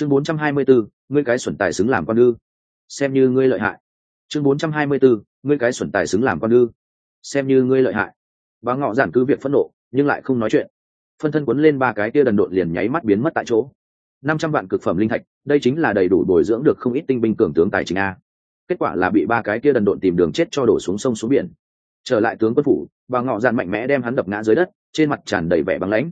chương 424, ngươi cái xuẩn tài xứng làm con ư. Xem như ngươi lợi hại. Chương 424, ngươi cái xuẩn tài xứng làm con ư. Xem như ngươi lợi hại. Bà ngọ giản cứ việc phẫn nộ nhưng lại không nói chuyện. Phân thân quấn lên ba cái kia đần độn liền nháy mắt biến mất tại chỗ. năm trăm vạn cực phẩm linh thạch đây chính là đầy đủ bồi dưỡng được không ít tinh binh cường tướng tài chính a. Kết quả là bị ba cái kia đần độn tìm đường chết cho đổ xuống sông xuống biển. Trở lại tướng quân phủ bà ngọ giản mạnh mẽ đem hắn đập ngã dưới đất trên mặt tràn đầy vẻ băng lãnh.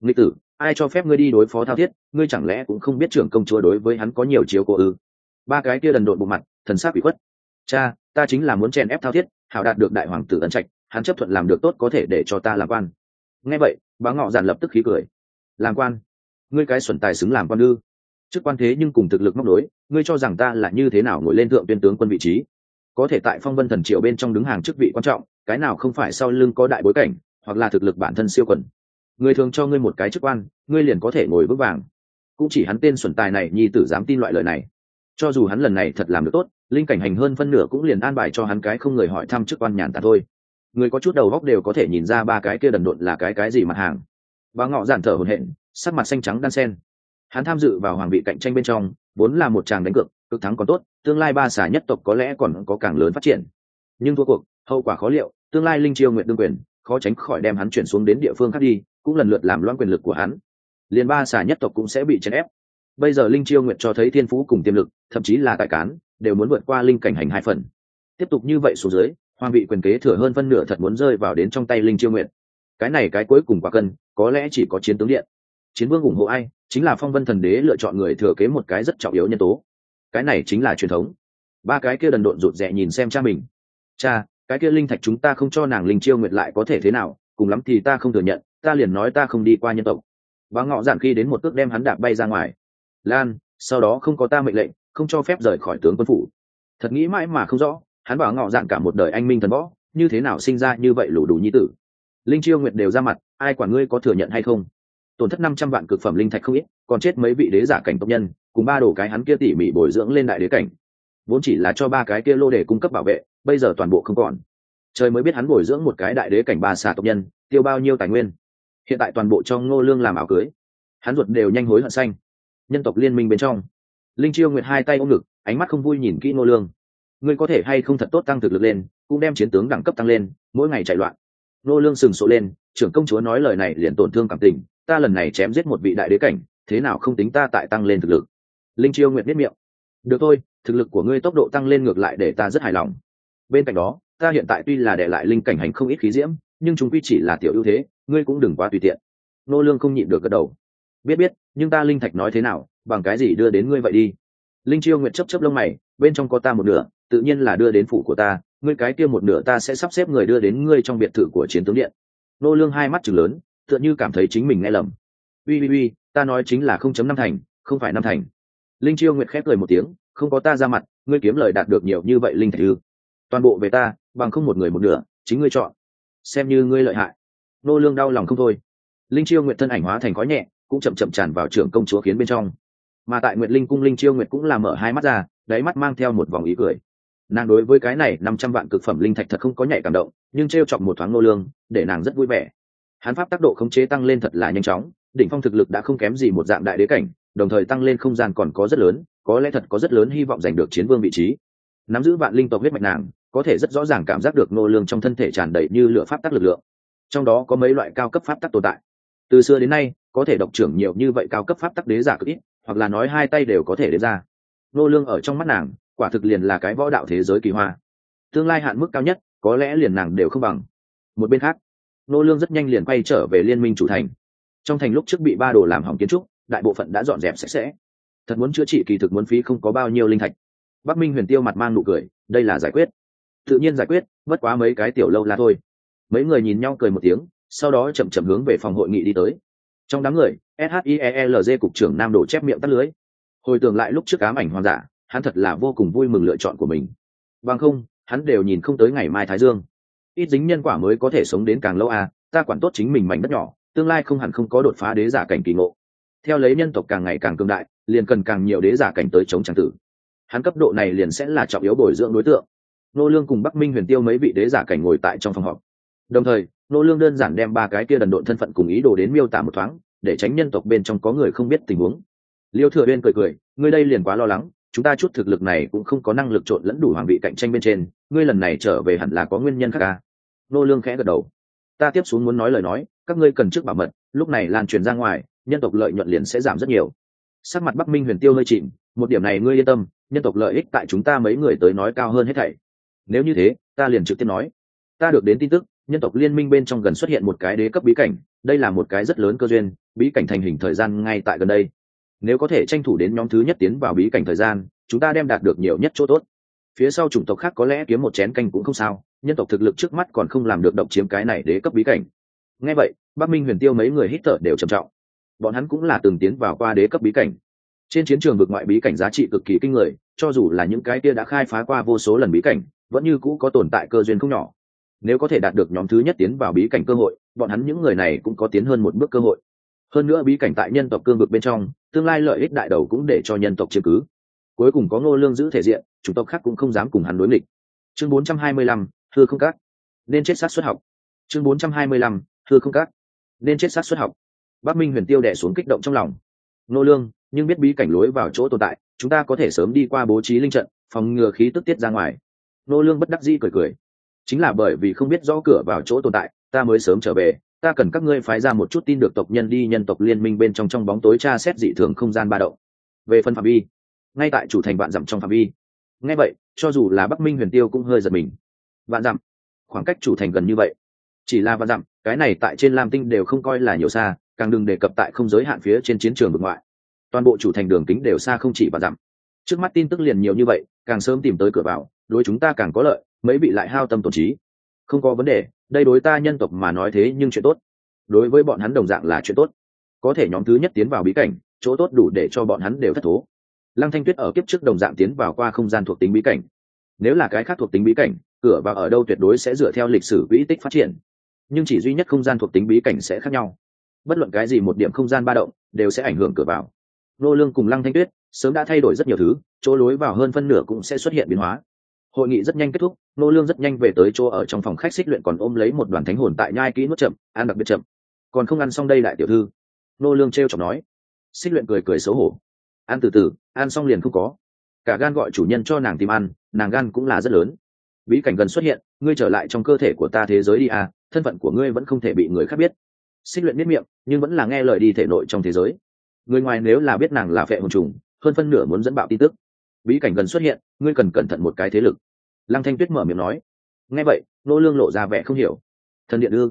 Nghịch tử ai cho phép ngươi đi đối phó thao thiết, ngươi chẳng lẽ cũng không biết trưởng công chúa đối với hắn có nhiều chiếu cố ư? Ba cái kia đần độn bộ mặt, thần sắc bị khuất. Cha, ta chính là muốn chèn ép thao thiết, hảo đạt được đại hoàng tử ấn trạch, hắn chấp thuận làm được tốt có thể để cho ta làm quan. Nghe vậy bá ngọ giản lập tức khí cười. Làm quan? Ngươi cái xuẩn tài xứng làm quan ư? Chức quan thế nhưng cùng thực lực móc đối ngươi cho rằng ta là như thế nào ngồi lên thượng viên tướng quân vị trí? Có thể tại phong vân thần triệu bên trong đứng hàng chức vị quan trọng, cái nào không phải sau lưng có đại bối cảnh, hoặc là thực lực bản thân siêu quần người thường cho ngươi một cái chức quan ngươi liền có thể ngồi vững vàng. Cũng chỉ hắn tên xuẩn tài này, nhi tử dám tin loại lời này. Cho dù hắn lần này thật làm được tốt, linh cảnh hành hơn phân nửa cũng liền an bài cho hắn cái không người hỏi thăm chức quan nhàn tạ thôi. Người có chút đầu góc đều có thể nhìn ra ba cái kia đần độn là cái cái gì mặt hàng. Và ngọ giản thở hồn hện sắc mặt xanh trắng đan sen. Hắn tham dự vào hoàng vị cạnh tranh bên trong, vốn là một chàng đánh cược, cực thắng còn tốt, tương lai ba xà nhất tộc có lẽ còn có càng lớn phát triển. Nhưng thua cuộc, hậu quả khó liệu, tương lai linh chiêu nguyện đương quyền, khó tránh khỏi đem hắn chuyển xuống đến địa phương khác đi cũng lần lượt làm loan quyền lực của hắn. Liền ba xà nhất tộc cũng sẽ bị chèn ép. Bây giờ linh chiêu nguyện cho thấy thiên phú cùng tiềm lực, thậm chí là tài cán, đều muốn vượt qua linh cảnh hành hai phần. Tiếp tục như vậy xuống dưới hoàng vị quyền kế thừa hơn phân nửa thật muốn rơi vào đến trong tay linh chiêu nguyện cái này cái cuối cùng quả cân, có lẽ chỉ có chiến tướng điện. Chiến vương ủng hộ ai? Chính là phong vân thần đế lựa chọn người thừa kế một cái rất trọng yếu nhân tố. Cái này chính là truyền thống. Ba cái kia đần độn rụt rè nhìn xem cha mình. Cha, cái kia linh thạch chúng ta không cho nàng linh chiêu nguyệt lại có thể thế nào? Cùng lắm thì ta không thừa nhận ta liền nói ta không đi qua nhân tộc. Và ngọ giản khi đến một cước đem hắn đạp bay ra ngoài. Lan, sau đó không có ta mệnh lệnh, không cho phép rời khỏi tướng quân phủ. Thật nghĩ mãi mà không rõ, hắn bảo ngọ dạn cả một đời anh minh thần võ, như thế nào sinh ra như vậy lđủ đủ nhi tử. Linh chiêu nguyệt đều ra mặt, ai quản ngươi có thừa nhận hay không? Tổn thất năm trăm vạn cực phẩm linh thạch không ít, còn chết mấy vị đế giả cảnh tộc nhân, cùng ba đồ cái hắn kia tỉ mỉ bồi dưỡng lên đại đế cảnh. Vốn chỉ là cho ba cái kia lô để cung cấp bảo vệ, bây giờ toàn bộ không còn. Trời mới biết hắn bồi dưỡng một cái đại đế cảnh ba xà tộc nhân, tiêu bao nhiêu tài nguyên hiện tại toàn bộ cho ngô lương làm áo cưới. Hắn ruột đều nhanh hối hận xanh. Nhân tộc liên minh bên trong, linh chiêu nguyệt hai tay ôm ngực, ánh mắt không vui nhìn kỹ ngô lương. Ngươi có thể hay không thật tốt tăng thực lực lên, cũng đem chiến tướng đẳng cấp tăng lên, mỗi ngày chạy loạn. Ngô lương sừng sộ lên, trưởng công chúa nói lời này liền tổn thương cảm tình, ta lần này chém giết một vị đại đế cảnh, thế nào không tính ta tại tăng lên thực lực. Linh chiêu nguyệt biết miệng. Được thôi, thực lực của ngươi tốc độ tăng lên ngược lại để ta rất hài lòng. Bên cạnh đó, ta hiện tại tuy là để lại linh cảnh hành không ít khí diễm, nhưng chúng quy chỉ là tiểu ưu thế ngươi cũng đừng quá tùy tiện. Nô lương không nhịn được gật đầu. Biết biết, nhưng ta linh thạch nói thế nào, bằng cái gì đưa đến ngươi vậy đi? Linh chiêu nguyệt chấp chấp lông mày, bên trong có ta một nửa, tự nhiên là đưa đến phủ của ta, ngươi cái kia một nửa ta sẽ sắp xếp người đưa đến ngươi trong biệt thự của chiến tướng điện. Nô lương hai mắt trừng lớn, tựa như cảm thấy chính mình nghe lầm. Uy uy uy, ta nói chính là không chấm năm thành, không phải năm thành. Linh chiêu nguyệt khép cười một tiếng, không có ta ra mặt, ngươi kiếm lời đạt được nhiều như vậy linh thạch ư? Toàn bộ về ta, bằng không một người một nửa, chính ngươi chọn. Xem như ngươi lợi hại nô lương đau lòng không thôi. Linh chiêu nguyệt thân ảnh hóa thành khói nhẹ, cũng chậm chậm tràn vào trưởng công chúa khiến bên trong. Mà tại nguyệt linh cung, linh chiêu nguyệt cũng làm mở hai mắt ra, đáy mắt mang theo một vòng ý cười. Nàng đối với cái này năm trăm vạn cực phẩm linh thạch thật không có nhạy cảm động, nhưng t r e o chọc một thoáng nô lương, để nàng rất vui vẻ. Hắn pháp tác độ khống chế tăng lên thật là nhanh chóng, đỉnh phong thực lực đã không kém gì một dạng đại đế cảnh, đồng thời tăng lên không gian còn có rất lớn, có lẽ thật có rất lớn hy vọng giành được chiến vương vị trí. Nắm giữ vạn linh tộc huyết mạch nàng, có thể rất rõ ràng cảm giác được nô lương trong thân thể tràn đầy như lửa pháp tác lực lượng trong đó có mấy loại cao cấp pháp tắc tồn tại. Từ xưa đến nay, có thể độc trưởng nhiều như vậy cao cấp pháp tắc đế giả cực ít, hoặc là nói hai tay đều có thể đến ra. Nô lương ở trong mắt nàng, quả thực liền là cái võ đạo thế giới kỳ hoa. Tương lai hạn mức cao nhất, có lẽ liền nàng đều không bằng. Một bên khác, nô lương rất nhanh liền quay trở về liên minh chủ thành. Trong thành lúc trước bị ba đồ làm hỏng kiến trúc, đại bộ phận đã dọn dẹp sạch sẽ. Thật muốn chữa trị kỳ thực muốn phí không có bao nhiêu linh thạch. Bắc minh huyền tiêu mặt mang nụ cười, đây là giải quyết. Tự nhiên giải quyết, bất quá mấy cái tiểu lâu là thôi mấy người nhìn nhau cười một tiếng, sau đó chậm chậm hướng về phòng hội nghị đi tới. Trong đám người shielg cục trưởng nam đổ chép miệng tắt lưới. Hồi tưởng lại lúc trước ám ảnh hoang dã hắn thật là vô cùng vui mừng lựa chọn của mình. Bằng không, hắn đều nhìn không tới ngày mai thái dương. Ít dính nhân quả mới có thể sống đến càng lâu à ta quản tốt chính mình mảnh đất nhỏ, tương lai không hẳn không có đột phá đế giả cảnh kỳ ngộ. Theo lấy nhân tộc càng ngày càng cường đại, liền cần càng nhiều đế giả cảnh tới chống tràng tử. Hắn cấp độ này liền sẽ là trọng yếu bồi dưỡng đối tượng. Nô lương cùng bắc minh huyền tiêu mấy vị đế giả cảnh ngồi tại trong phòng họp đồng thời, nô lương đơn giản đem ba cái kia đần độn thân phận cùng ý đồ đến miêu tả một thoáng, để tránh nhân tộc bên trong có người không biết tình huống. Liêu thừa uyên cười cười, ngươi đây liền quá lo lắng, chúng ta chút thực lực này cũng không có năng lực trộn lẫn đủ hoàng vị cạnh tranh bên trên, ngươi lần này trở về hẳn là có nguyên nhân khác à? nô lương khẽ gật đầu. Ta tiếp xuống muốn nói lời nói, các ngươi cần trước bảo mật, lúc này lan truyền ra ngoài, nhân tộc lợi nhuận liền sẽ giảm rất nhiều. Sắc mặt bắc minh huyền tiêu hơi chìm, một điểm này ngươi yên tâm, nhân tộc lợi ích tại chúng ta mấy người tới nói cao hơn hết thảy. Nếu như thế, ta liền trực tiếp nói. Ta được đến tin tức nhân tộc liên minh bên trong gần xuất hiện một cái đế cấp bí cảnh, đây là một cái rất lớn cơ duyên, bí cảnh thành hình thời gian ngay tại gần đây. Nếu có thể tranh thủ đến nhóm thứ nhất tiến vào bí cảnh thời gian, chúng ta đem đạt được nhiều nhất chỗ tốt. Phía sau chủng tộc khác có lẽ kiếm một chén canh cũng không sao, nhân tộc thực lực trước mắt còn không làm được động chiếm cái này đế cấp bí cảnh. Ngay vậy, bắc minh huyền tiêu mấy người hít thở đều trầm trọng. Bọn hắn cũng là từng tiến vào qua đế cấp bí cảnh. Trên chiến trường vực ngoại bí cảnh giá trị cực kỳ kinh người, cho dù là những cái kia đã khai phá qua vô số lần bí cảnh, vẫn như cũ có tồn tại cơ duyên không nhỏ nếu có thể đạt được nhóm thứ nhất tiến vào bí cảnh cơ hội bọn hắn những người này cũng có tiến hơn một bước cơ hội. Hơn nữa bí cảnh tại nhân tộc cương vực bên trong tương lai lợi ích đại đầu cũng để cho nhân tộc chiếm cứ. Cuối cùng có ngô lương giữ thể diện chủng tộc khác cũng không dám cùng hắn đối nghịch. Chương 425, thưa không cắt nên chết sát xuất học. Chương 425, thưa không cắt nên chết sát xuất học. Bắc minh huyền tiêu đè xuống kích động trong lòng. Ngô lương nhưng biết bí cảnh lối vào chỗ tồn tại chúng ta có thể sớm đi qua bố trí linh trận phòng ngừa khí tức tiết ra ngoài. Ngô lương bất đắc dĩ cười cười chính là bởi vì không biết rõ cửa vào chỗ tồn tại, ta mới sớm trở về, ta cần các ngươi phái ra một chút tin được tộc nhân đi nhân tộc liên minh bên trong trong bóng tối tra xét dị thường không gian ba động. Về phân phạm vi, ngay tại chủ thành vạn dặm trong phạm vi. Ngay vậy, cho dù là bắc minh huyền tiêu cũng hơi giật mình. Vạn dặm, khoảng cách chủ thành gần như vậy. Chỉ là vạn dặm, cái này tại trên lam tinh đều không coi là nhiều xa, càng đừng đề cập tại không giới hạn phía trên chiến trường vực ngoại. Toàn bộ chủ thành đường kính đều xa không chỉ vạn dặm. Trước mắt tin tức liền nhiều như vậy, càng sớm tìm tới cửa vào, đối chúng ta càng có lợi mấy bị lại hao tâm tổn trí. Không có vấn đề, đây đối ta nhân tộc mà nói thế nhưng chuyện tốt. Đối với bọn hắn đồng dạng là chuyện tốt. Có thể nhóm thứ nhất tiến vào bí cảnh, chỗ tốt đủ để cho bọn hắn đều thất thố. Lăng thanh tuyết ở kiếp trước đồng dạng tiến vào qua không gian thuộc tính bí cảnh. Nếu là cái khác thuộc tính bí cảnh, cửa vào ở đâu tuyệt đối sẽ dựa theo lịch sử quỹ tích phát triển. Nhưng chỉ duy nhất không gian thuộc tính bí cảnh sẽ khác nhau. Bất luận cái gì một điểm không gian ba động, đều sẽ ảnh hưởng cửa vào. Nô lương cùng lăng thanh tuyết sớm đã thay đổi rất nhiều thứ, chỗ lối vào hơn phân nửa cũng sẽ xuất hiện biến hóa hội nghị rất nhanh kết thúc, nô lương rất nhanh về tới chỗ ở trong phòng khách xích luyện còn ôm lấy một đoàn thánh hồn tại nhai kỹ nuốt chậm, ăn đặc biệt chậm. Còn không ăn xong đây đại tiểu thư. Nô lương treo chọc nói. Xích luyện cười cười xấu hổ. Ăn từ từ, ăn xong liền không có. Cả gan gọi chủ nhân cho nàng tìm ăn, nàng gan cũng là rất lớn. Bí cảnh gần xuất hiện, ngươi trở lại trong cơ thể của ta thế giới đi à thân phận của ngươi vẫn không thể bị người khác biết. Xích luyện biết miệng, nhưng vẫn là nghe lời đi thể nội trong thế giới. Người ngoài nếu là biết nàng là phệ hồn trùng, hơn phân nửa muốn dẫn bạo tin tức bí cảnh gần xuất hiện, ngươi cần cẩn thận một cái thế lực. Lăng thanh tuyết mở miệng nói. Nghe vậy, nô lương lộ ra vẻ không hiểu. Thần điện ư?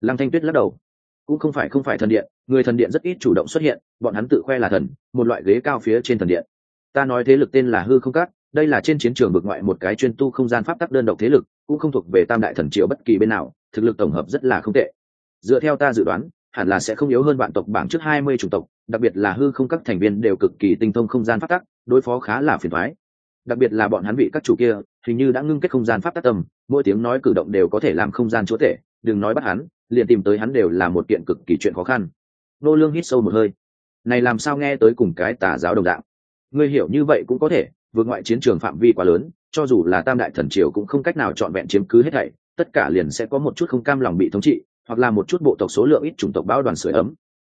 Lăng thanh tuyết lắc đầu. Cũng không phải không phải thần điện, người thần điện rất ít chủ động xuất hiện, bọn hắn tự khoe là thần, một loại ghế cao phía trên thần điện. Ta nói thế lực tên là hư không cát đây là trên chiến trường vực ngoại một cái chuyên tu không gian pháp tắc đơn độc thế lực, cũng không thuộc về tam đại thần triều bất kỳ bên nào, thực lực tổng hợp rất là không tệ. Dựa theo ta dự đoán, hẳn là sẽ không yếu hơn bạn tộc bảng trước hai mươi chủng tộc, đặc biệt là hư không các thành viên đều cực kỳ tinh thông không gian pháp tắc đối phó khá là phiền thoái. Đặc biệt là bọn hắn vị các chủ kia, hình như đã ngưng kết không gian pháp tác tâm, mỗi tiếng nói cử động đều có thể làm không gian chúa tể, đừng nói bắt hắn, liền tìm tới hắn đều là một kiện cực kỳ chuyện khó khăn. Nô lương hít sâu một hơi. Này làm sao nghe tới cùng cái tà giáo đồng dạng? Ngươi hiểu như vậy cũng có thể, vượt ngoại chiến trường phạm vi quá lớn, cho dù là tam đại thần triều cũng không cách nào chọn vẹn chiếm cứ hết thảy, tất cả liền sẽ có một chút không cam lòng bị thống trị, hoặc là một chút bộ tộc số lượng ít chủng tộc bão đoàn sưởi ấm.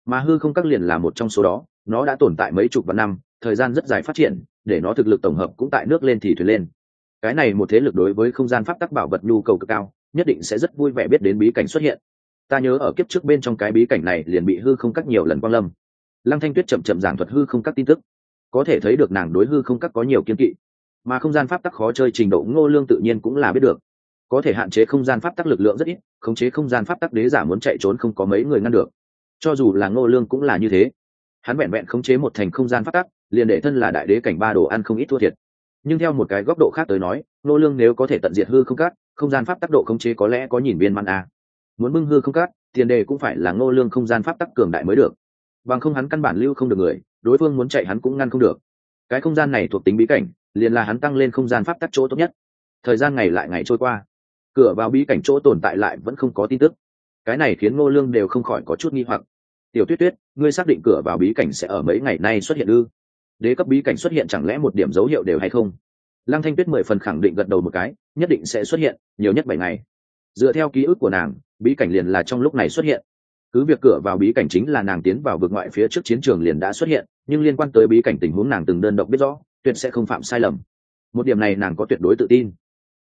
Mà hư không các liền là một trong số đó, nó đã tồn tại mấy chục vạn năm thời gian rất dài phát triển, để nó thực lực tổng hợp cũng tại nước lên thì thuyền lên. Cái này một thế lực đối với không gian pháp tắc bảo vật nhu cầu cực cao, nhất định sẽ rất vui vẻ biết đến bí cảnh xuất hiện. Ta nhớ ở kiếp trước bên trong cái bí cảnh này liền bị hư không cắt nhiều lần quang lâm. Lăng thanh tuyết chậm chậm giảng thuật hư không cắt tin tức. Có thể thấy được nàng đối hư không cắt có nhiều kiên kỵ, mà không gian pháp tắc khó chơi trình độ ngô lương tự nhiên cũng là biết được. Có thể hạn chế không gian pháp tắc lực lượng rất ít, khống chế không gian pháp tắc đế giả muốn chạy trốn không có mấy người ngăn được. Cho dù là ngô lương cũng là như thế. Hắn vẹn vẹn khống chế một thành không gian pháp tắc liền để thân là đại đế cảnh ba đồ ăn không ít thua thiệt. Nhưng theo một cái góc độ khác tới nói nô lương nếu có thể tận diệt hư không cát, không gian pháp tác độ khống chế có lẽ có nhìn viên man a. Muốn bưng hư không cát, tiền đề cũng phải là nô lương không gian pháp tắc cường đại mới được. Bằng không hắn căn bản lưu không được người đối phương muốn chạy hắn cũng ngăn không được. Cái không gian này thuộc tính bí cảnh liền là hắn tăng lên không gian pháp tắc chỗ tốt nhất. Thời gian ngày lại ngày trôi qua. Cửa vào bí cảnh chỗ tồn tại lại vẫn không có tin tức. Cái này khiến ngô lương đều không khỏi có chút nghi hoặc. Tiểu tuyết tuyết ngươi xác định cửa vào bí cảnh sẽ ở mấy ngày nay xuất hiện ư? Đế cấp bí cảnh xuất hiện chẳng lẽ một điểm dấu hiệu đều hay không? Lăng thanh tuyết mười phần khẳng định gật đầu một cái, nhất định sẽ xuất hiện, nhiều nhất bảy ngày. Dựa theo ký ức của nàng, bí cảnh liền là trong lúc này xuất hiện. Cứ việc cửa vào bí cảnh chính là nàng tiến vào vực ngoại phía trước chiến trường liền đã xuất hiện, nhưng liên quan tới bí cảnh tình huống nàng từng đơn độc biết rõ, tuyệt sẽ không phạm sai lầm. Một điểm này nàng có tuyệt đối tự tin.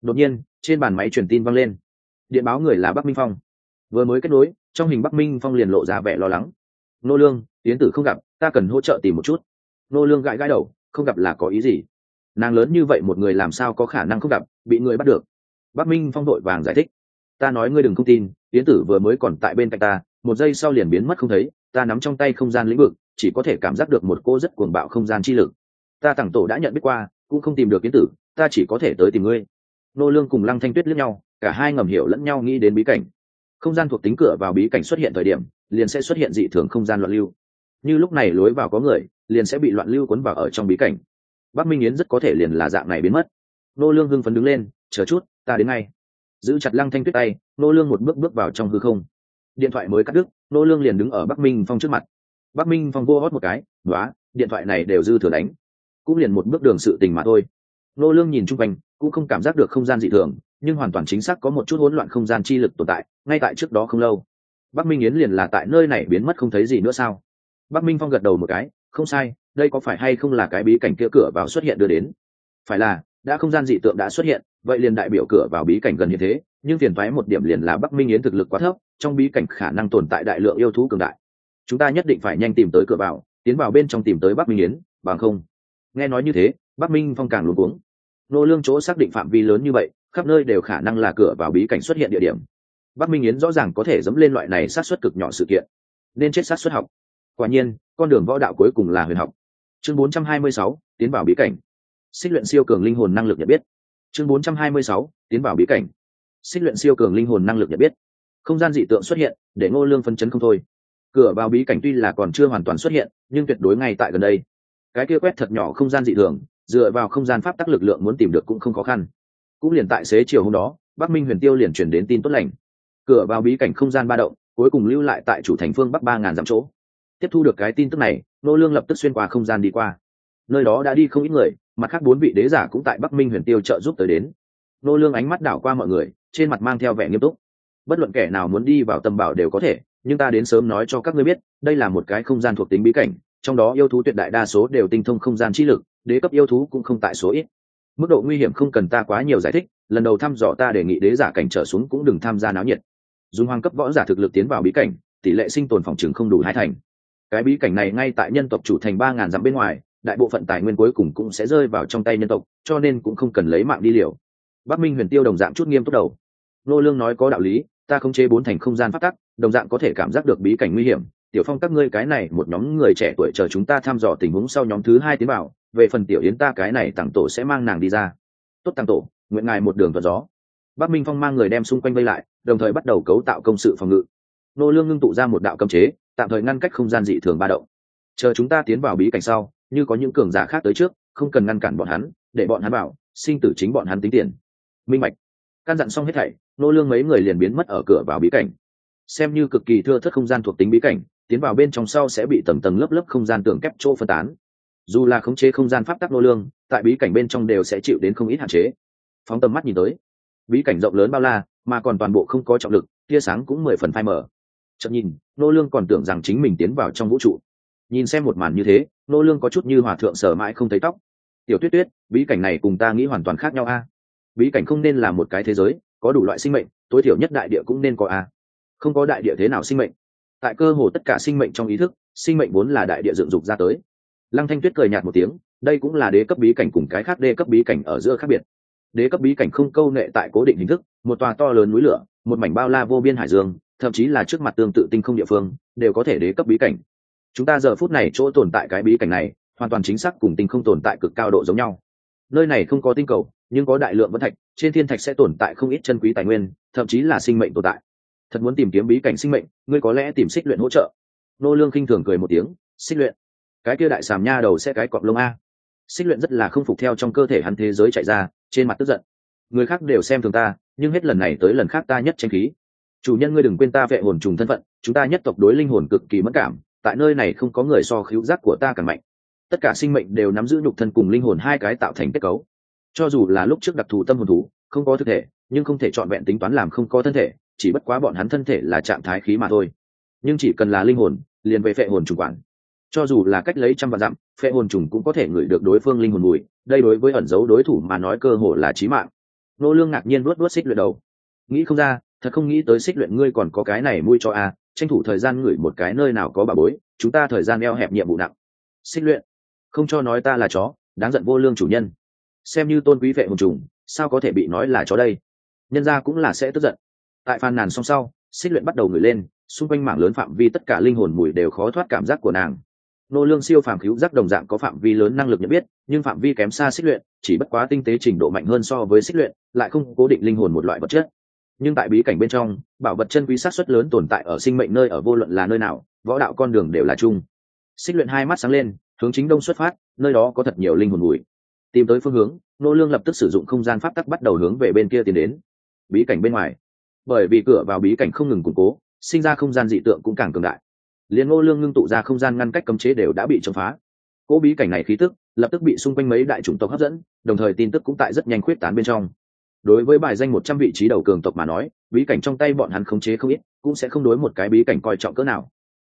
Đột nhiên, trên bàn máy truyền tin vang lên. Điện báo người là bắc minh phong. Vừa mới kết nối, trong hình bắc minh phong liền lộ ra vẻ lo lắng. Nô lương tiến tử không gặp, ta cần hỗ trợ tìm một chút nô lương gãi gãi đầu, không gặp là có ý gì. Nàng lớn như vậy một người làm sao có khả năng không gặp, bị người bắt được? Bắc minh phong đội vàng giải thích. Ta nói ngươi đừng không tin tiến tử vừa mới còn tại bên cạnh ta, một giây sau liền biến mất không thấy, ta nắm trong tay không gian lĩnh vực, chỉ có thể cảm giác được một cô rất cuồng bạo không gian chi lực. Ta tặng tổ đã nhận biết qua, cũng không tìm được yến tử, ta chỉ có thể tới tìm ngươi. Nô lương cùng lăng thanh tuyết liếc nhau, cả hai ngầm hiểu lẫn nhau nghĩ đến bí cảnh. Không gian thuộc tính cửa vào bí cảnh xuất hiện thời điểm, liền sẽ xuất hiện dị thường không gian loạn lưu. Như lúc này lối vào có người liền sẽ bị loạn lưu cuốn vào ở trong bí cảnh. Bắc minh yến rất có thể liền là dạng này biến mất. Nô lương hưng phấn đứng lên, chờ chút, ta đến ngay. Giữ chặt lăng thanh tuyết tay, nô lương một bước bước vào trong hư không. Điện thoại mới cắt đứt, nô lương liền đứng ở bắc minh phong trước mặt. Bắc minh phong vô hót một cái nói điện thoại này đều dư thừa đánh. Cũng liền một bước đường sự tình mà thôi. Nô lương nhìn chung quanh, cũng không cảm giác được không gian dị thường, nhưng hoàn toàn chính xác có một chút hỗn loạn không gian chi lực tồn tại, ngay tại trước đó không lâu. Bắc minh yến liền là tại nơi này biến mất không thấy gì nữa sao? Bắc minh phong gật đầu một cái không sai, đây có phải hay không là cái bí cảnh kia cửa vào xuất hiện đưa đến? Phải là, đã không gian dị tượng đã xuất hiện, vậy liền đại biểu cửa vào bí cảnh gần như thế, nhưng phiền thoái một điểm liền là bắc minh yến thực lực quá thấp, trong bí cảnh khả năng tồn tại đại lượng yêu thú cường đại. Chúng ta nhất định phải nhanh tìm tới cửa vào, tiến vào bên trong tìm tới bắc minh yến, bằng không. Nghe nói như thế, bắc minh phong càng luống cuống. Nô lương chỗ xác định phạm vi lớn như vậy, khắp nơi đều khả năng là cửa vào bí cảnh xuất hiện địa điểm. Bắc minh yến rõ ràng có thể dẫm lên loại này sát xuất cực nhỏ sự kiện, nên chết sát xuất học. Quả nhiên con đường võ đạo cuối cùng là huyền học. Chương 426, tiến vào bí cảnh. Xích luyện siêu cường linh hồn năng lực nhận biết. Chương 426, tiến vào bí cảnh. Xích luyện siêu cường linh hồn năng lực nhận biết. Không gian dị tượng xuất hiện để ngô lương phân chấn không thôi. Cửa vào bí cảnh tuy là còn chưa hoàn toàn xuất hiện nhưng tuyệt đối ngay tại gần đây. Cái kia quét thật nhỏ không gian dị thường dựa vào không gian pháp tắc lực lượng muốn tìm được cũng không khó khăn. Cũng liền tại xế chiều hôm đó bắc minh huyền tiêu liền chuyển đến tin tốt lành. Cửa vào bí cảnh không gian ba động cuối cùng lưu lại tại chủ thành phương bắc ba ngàn dặm chỗ tiếp thu được cái tin tức này, nô lương lập tức xuyên qua không gian đi qua. Nơi đó đã đi không ít người, mặt khác bốn vị đế giả cũng tại bắc minh huyền tiêu trợ giúp tới đến. Nô lương ánh mắt đảo qua mọi người, trên mặt mang theo vẻ nghiêm túc. Bất luận kẻ nào muốn đi vào tầm bảo đều có thể, nhưng ta đến sớm nói cho các ngươi biết, đây là một cái không gian thuộc tính bí cảnh, trong đó yêu thú tuyệt đại đa số đều tinh thông không gian chi lực, đế cấp yêu thú cũng không tại số ít. Mức độ nguy hiểm không cần ta quá nhiều giải thích, lần đầu thăm dò ta đề nghị đế giả cảnh trở xuống cũng đừng tham gia náo nhiệt. Dùng hoàng cấp võ giả thực lực tiến vào bí cảnh, tỷ lệ sinh tồn phòng trường không đủ hai thành cái bí cảnh này ngay tại nhân tộc chủ thành ba ngàn dặm bên ngoài, đại bộ phận tài nguyên cuối cùng cũng sẽ rơi vào trong tay nhân tộc, cho nên cũng không cần lấy mạng đi liều. Bắc minh huyền tiêu đồng dạng chút nghiêm túc đầu. Nô lương nói có đạo lý, ta không chế bốn thành không gian phát tắc, đồng dạng có thể cảm giác được bí cảnh nguy hiểm. Tiểu phong các ngươi cái này, một nhóm người trẻ tuổi chờ chúng ta thăm dò tình huống sau nhóm thứ hai tiến vào, về phần tiểu yến ta cái này tặng tổ sẽ mang nàng đi ra. Tốt tặng tổ, nguyện ngài một đường thuận gió. Bắc minh phong mang người đem xung quanh vây lại, đồng thời bắt đầu cấu tạo công sự phòng ngự. Nô lương ngưng tụ ra một đạo cấm chế tạm thời ngăn cách không gian dị thường ba động. Chờ chúng ta tiến vào bí cảnh sau, như có những cường giả khác tới trước, không cần ngăn cản bọn hắn, để bọn hắn bảo, sinh tử chính bọn hắn tính tiền. Minh mạch. Căn dặn xong hết thảy, nô lương mấy người liền biến mất ở cửa vào bí cảnh. Xem như cực kỳ thưa thất không gian thuộc tính bí cảnh, tiến vào bên trong sau sẽ bị tầng tầng lớp lớp không gian tường kép chỗ phân tán. Dù là khống chế không gian pháp tắc nô lương, tại bí cảnh bên trong đều sẽ chịu đến không ít hạn chế. Phóng tầm mắt nhìn tới, bí cảnh rộng lớn bao la, mà còn toàn bộ không có trọng lực, tia sáng cũng mười phần phai mở chậm nhìn, nô lương còn tưởng rằng chính mình tiến vào trong vũ trụ. Nhìn xem một màn như thế, nô lương có chút như hòa thượng sở mãi không thấy tóc. Tiểu tuyết tuyết, bí cảnh này cùng ta nghĩ hoàn toàn khác nhau a. Bí cảnh không nên là một cái thế giới, có đủ loại sinh mệnh, tối thiểu nhất đại địa cũng nên có a. Không có đại địa thế nào sinh mệnh. Tại cơ hồ tất cả sinh mệnh trong ý thức, sinh mệnh vốn là đại địa dựng dục ra tới. Lăng thanh tuyết cười nhạt một tiếng, đây cũng là đế cấp bí cảnh cùng cái khác đế cấp bí cảnh ở giữa khác biệt. Đế cấp bí cảnh không câu nệ tại cố định hình thức, một tòa to lớn núi lửa, một mảnh bao la vô biên hải dương thậm chí là trước mặt tương tự tinh không địa phương, đều có thể đế cấp bí cảnh. Chúng ta giờ phút này chỗ tồn tại cái bí cảnh này, hoàn toàn chính xác cùng tinh không tồn tại cực cao độ giống nhau. Nơi này không có tinh cầu, nhưng có đại lượng vẫn thạch, trên thiên thạch sẽ tồn tại không ít chân quý tài nguyên, thậm chí là sinh mệnh tồn tại. Thật muốn tìm kiếm bí cảnh sinh mệnh, ngươi có lẽ tìm xích luyện hỗ trợ. Nô lương khinh thường cười một tiếng, xích luyện. Cái kia đại sàm nha đầu sẽ cái cọp lông a. Xích luyện rất là không phục theo trong cơ thể hắn thế giới chạy ra, trên mặt tức giận. Người khác đều xem thường ta, nhưng hết lần này tới lần khác ta nhất tranh khí chủ nhân ngươi đừng quên ta vệ hồn trùng thân phận, chúng ta nhất tộc đối linh hồn cực kỳ mất cảm, tại nơi này không có người so khíu giác của ta càng mạnh. Tất cả sinh mệnh đều nắm giữ nhục thân cùng linh hồn hai cái tạo thành kết cấu. Cho dù là lúc trước đặc thù tâm hồn thú, không có thực thể, nhưng không thể chọn vẹn tính toán làm không có thân thể, chỉ bất quá bọn hắn thân thể là trạng thái khí mà thôi. Nhưng chỉ cần là linh hồn, liền về phệ hồn trùng quản. Cho dù là cách lấy trăm vạn dặm, phệ hồn trùng cũng có thể ngửi được đối phương linh hồn mùi, đây đối với ẩn dấu đối thủ mà nói cơ hồ là chí mạng. Nô lương ngạc nhiên luốt luốt xích luyện đầu. Nghĩ không ra thật không nghĩ tới xích luyện ngươi còn có cái này mui cho a tranh thủ thời gian ngửi một cái nơi nào có bà bối, chúng ta thời gian eo hẹp nhiệm vụ nặng. Xích luyện, không cho nói ta là chó, đáng giận vô lương chủ nhân. Xem như tôn quý vệ hồn trùng, sao có thể bị nói là chó đây? Nhân ra cũng là sẽ tức giận. Tại phàn nàn song sau, xích luyện bắt đầu ngửi lên, xung quanh mảng lớn phạm vi tất cả linh hồn mùi đều khó thoát cảm giác của nàng. Nô lương siêu phàm cứu giác đồng dạng có phạm vi lớn năng lực nhận biết, nhưng phạm vi kém xa xích luyện, chỉ bất quá tinh tế trình độ mạnh hơn so với xích luyện, lại không cố định linh hồn một loại vật chất nhưng tại bí cảnh bên trong, bảo vật chân quý sát xuất lớn tồn tại ở sinh mệnh nơi ở vô luận là nơi nào, võ đạo con đường đều là chung. Xích luyện hai mắt sáng lên, hướng chính đông xuất phát, nơi đó có thật nhiều linh hồn mùi tìm tới phương hướng, nô lương lập tức sử dụng không gian pháp tắc bắt đầu hướng về bên kia tiến đến. Bí cảnh bên ngoài. Bởi vì cửa vào bí cảnh không ngừng củng cố, sinh ra không gian dị tượng cũng càng cường đại. Liền nô lương ngưng tụ ra không gian ngăn cách cấm chế đều đã bị chống phá. Cỗ bí cảnh này khí tức, lập tức bị xung quanh mấy đại chủng tộc hấp dẫn, đồng thời tin tức cũng tại rất nhanh khuyết tán bên trong đối với bài danh một trăm vị trí đầu cường tộc mà nói, bí cảnh trong tay bọn hắn khống chế không ít, cũng sẽ không đối một cái bí cảnh coi trọng cỡ nào.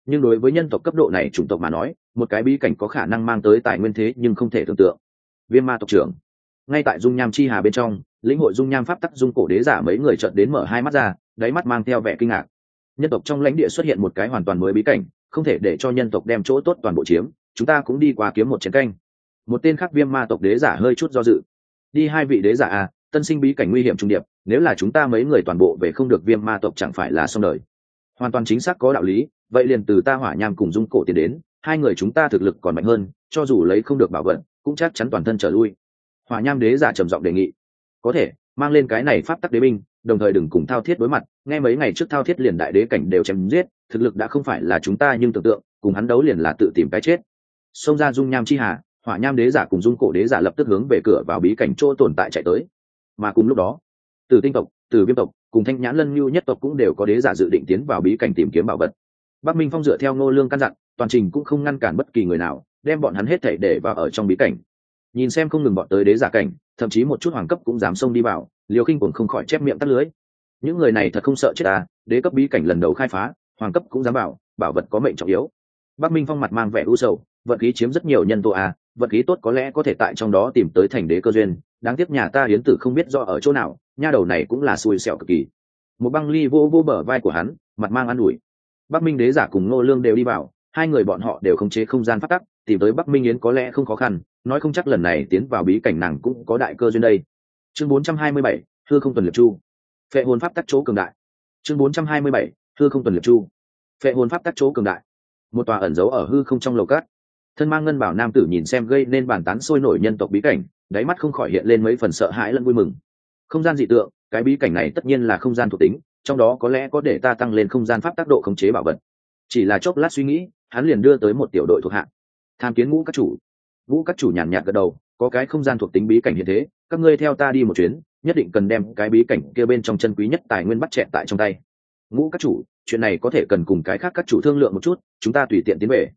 Nhưng đối với nhân tộc cấp độ này chủng tộc mà nói, một cái bí cảnh có khả năng mang tới tài nguyên thế nhưng không thể tưởng tượng. Viêm ma tộc trưởng. Ngay tại dung nham chi hà bên trong, lĩnh hội dung nham pháp tắc dung cổ đế giả mấy người trợn đến mở hai mắt ra, đáy mắt mang theo vẻ kinh ngạc. Nhân tộc trong lãnh địa xuất hiện một cái hoàn toàn mới bí cảnh, không thể để cho nhân tộc đem chỗ tốt toàn bộ chiếm, chúng ta cũng đi qua kiếm một chiến canh. Một tên khác viêm ma tộc đế giả hơi chút do dự. Đi hai vị đế giả à tân sinh bí cảnh nguy hiểm trung điệp, nếu là chúng ta mấy người toàn bộ về không được viêm ma tộc chẳng phải là xong đời. Hoàn toàn chính xác có đạo lý, vậy liền từ ta hỏa nham cùng dung cổ tiến đến, hai người chúng ta thực lực còn mạnh hơn, cho dù lấy không được bảo vận cũng chắc chắn toàn thân trở lui. Hỏa nham đế giả trầm giọng đề nghị. Có thể, mang lên cái này pháp tắc đế binh, đồng thời đừng cùng thao thiết đối mặt, nghe mấy ngày trước thao thiết liền đại đế cảnh đều chém giết, thực lực đã không phải là chúng ta nhưng tưởng tượng, cùng hắn đấu liền là tự tìm cái chết. Xông ra dung nham chi hà, hỏa nham đế giả cùng dung cổ đế giả lập tức hướng về cửa vào bí cảnh chỗ tồn tại chạy tới mà cùng lúc đó, từ tinh tộc, từ viêm tộc, cùng thanh nhãn lân mưu nhất tộc cũng đều có đế giả dự định tiến vào bí cảnh tìm kiếm bảo vật. Bắc minh phong dựa theo ngô lương căn dặn, toàn trình cũng không ngăn cản bất kỳ người nào, đem bọn hắn hết thể để vào ở trong bí cảnh. Nhìn xem không ngừng bọn tới đế giả cảnh, thậm chí một chút hoàng cấp cũng dám xông đi vào liều kinh cũng không khỏi chép miệng tắt lưới. Những người này thật không sợ chết à đế cấp bí cảnh lần đầu khai phá, hoàng cấp cũng dám bảo bảo vật có mệnh trọng yếu. Bắc minh phong mặt mang vẻ u sầu vận khí chiếm rất nhiều nhân tố à vận khí tốt có lẽ có thể tại trong đó tìm tới thành đế cơ duyên đáng tiếc nhà ta hiến tử không biết do ở chỗ nào nha đầu này cũng là xui xẻo cực kỳ. Một băng ly vô vô bờ vai của hắn mặt mang an ủi. Bắc minh đế giả cùng ngô lương đều đi vào hai người bọn họ đều khống chế không gian phát tắc tìm tới bắc minh yến có lẽ không khó khăn nói không chắc lần này tiến vào bí cảnh nàng cũng có đại cơ duyên đây. Chương 427, thưa không tuần liệt chu. Phệ hồn pháp tắc chỗ cường đại. Chương 427, thưa không tuần liệt chu. Phệ hồn pháp tắc chỗ cường đại. Một tòa ẩn giấu ở hư không trong lầu cát. Thân mang ngân bảo nam tử nhìn xem gây nên bàn tán sôi nổi nhân tộc bí cảnh đáy mắt không khỏi hiện lên mấy phần sợ hãi lẫn vui mừng. Không gian dị tượng, cái bí cảnh này tất nhiên là không gian thuộc tính, trong đó có lẽ có để ta tăng lên không gian pháp tác độ khống chế bảo vật. Chỉ là chốc lát suy nghĩ, hắn liền đưa tới một tiểu đội thuộc hạ. tham kiến ngũ các chủ. Ngũ các chủ nhàn nhạt gật đầu, có cái không gian thuộc tính bí cảnh như thế, các ngươi theo ta đi một chuyến, nhất định cần đem cái bí cảnh kia bên trong chân quý nhất tài nguyên bắt chẹn tại trong tay. Ngũ các chủ, chuyện này có thể cần cùng cái khác các chủ thương lượng một chút, chúng ta tùy tiện tiến về.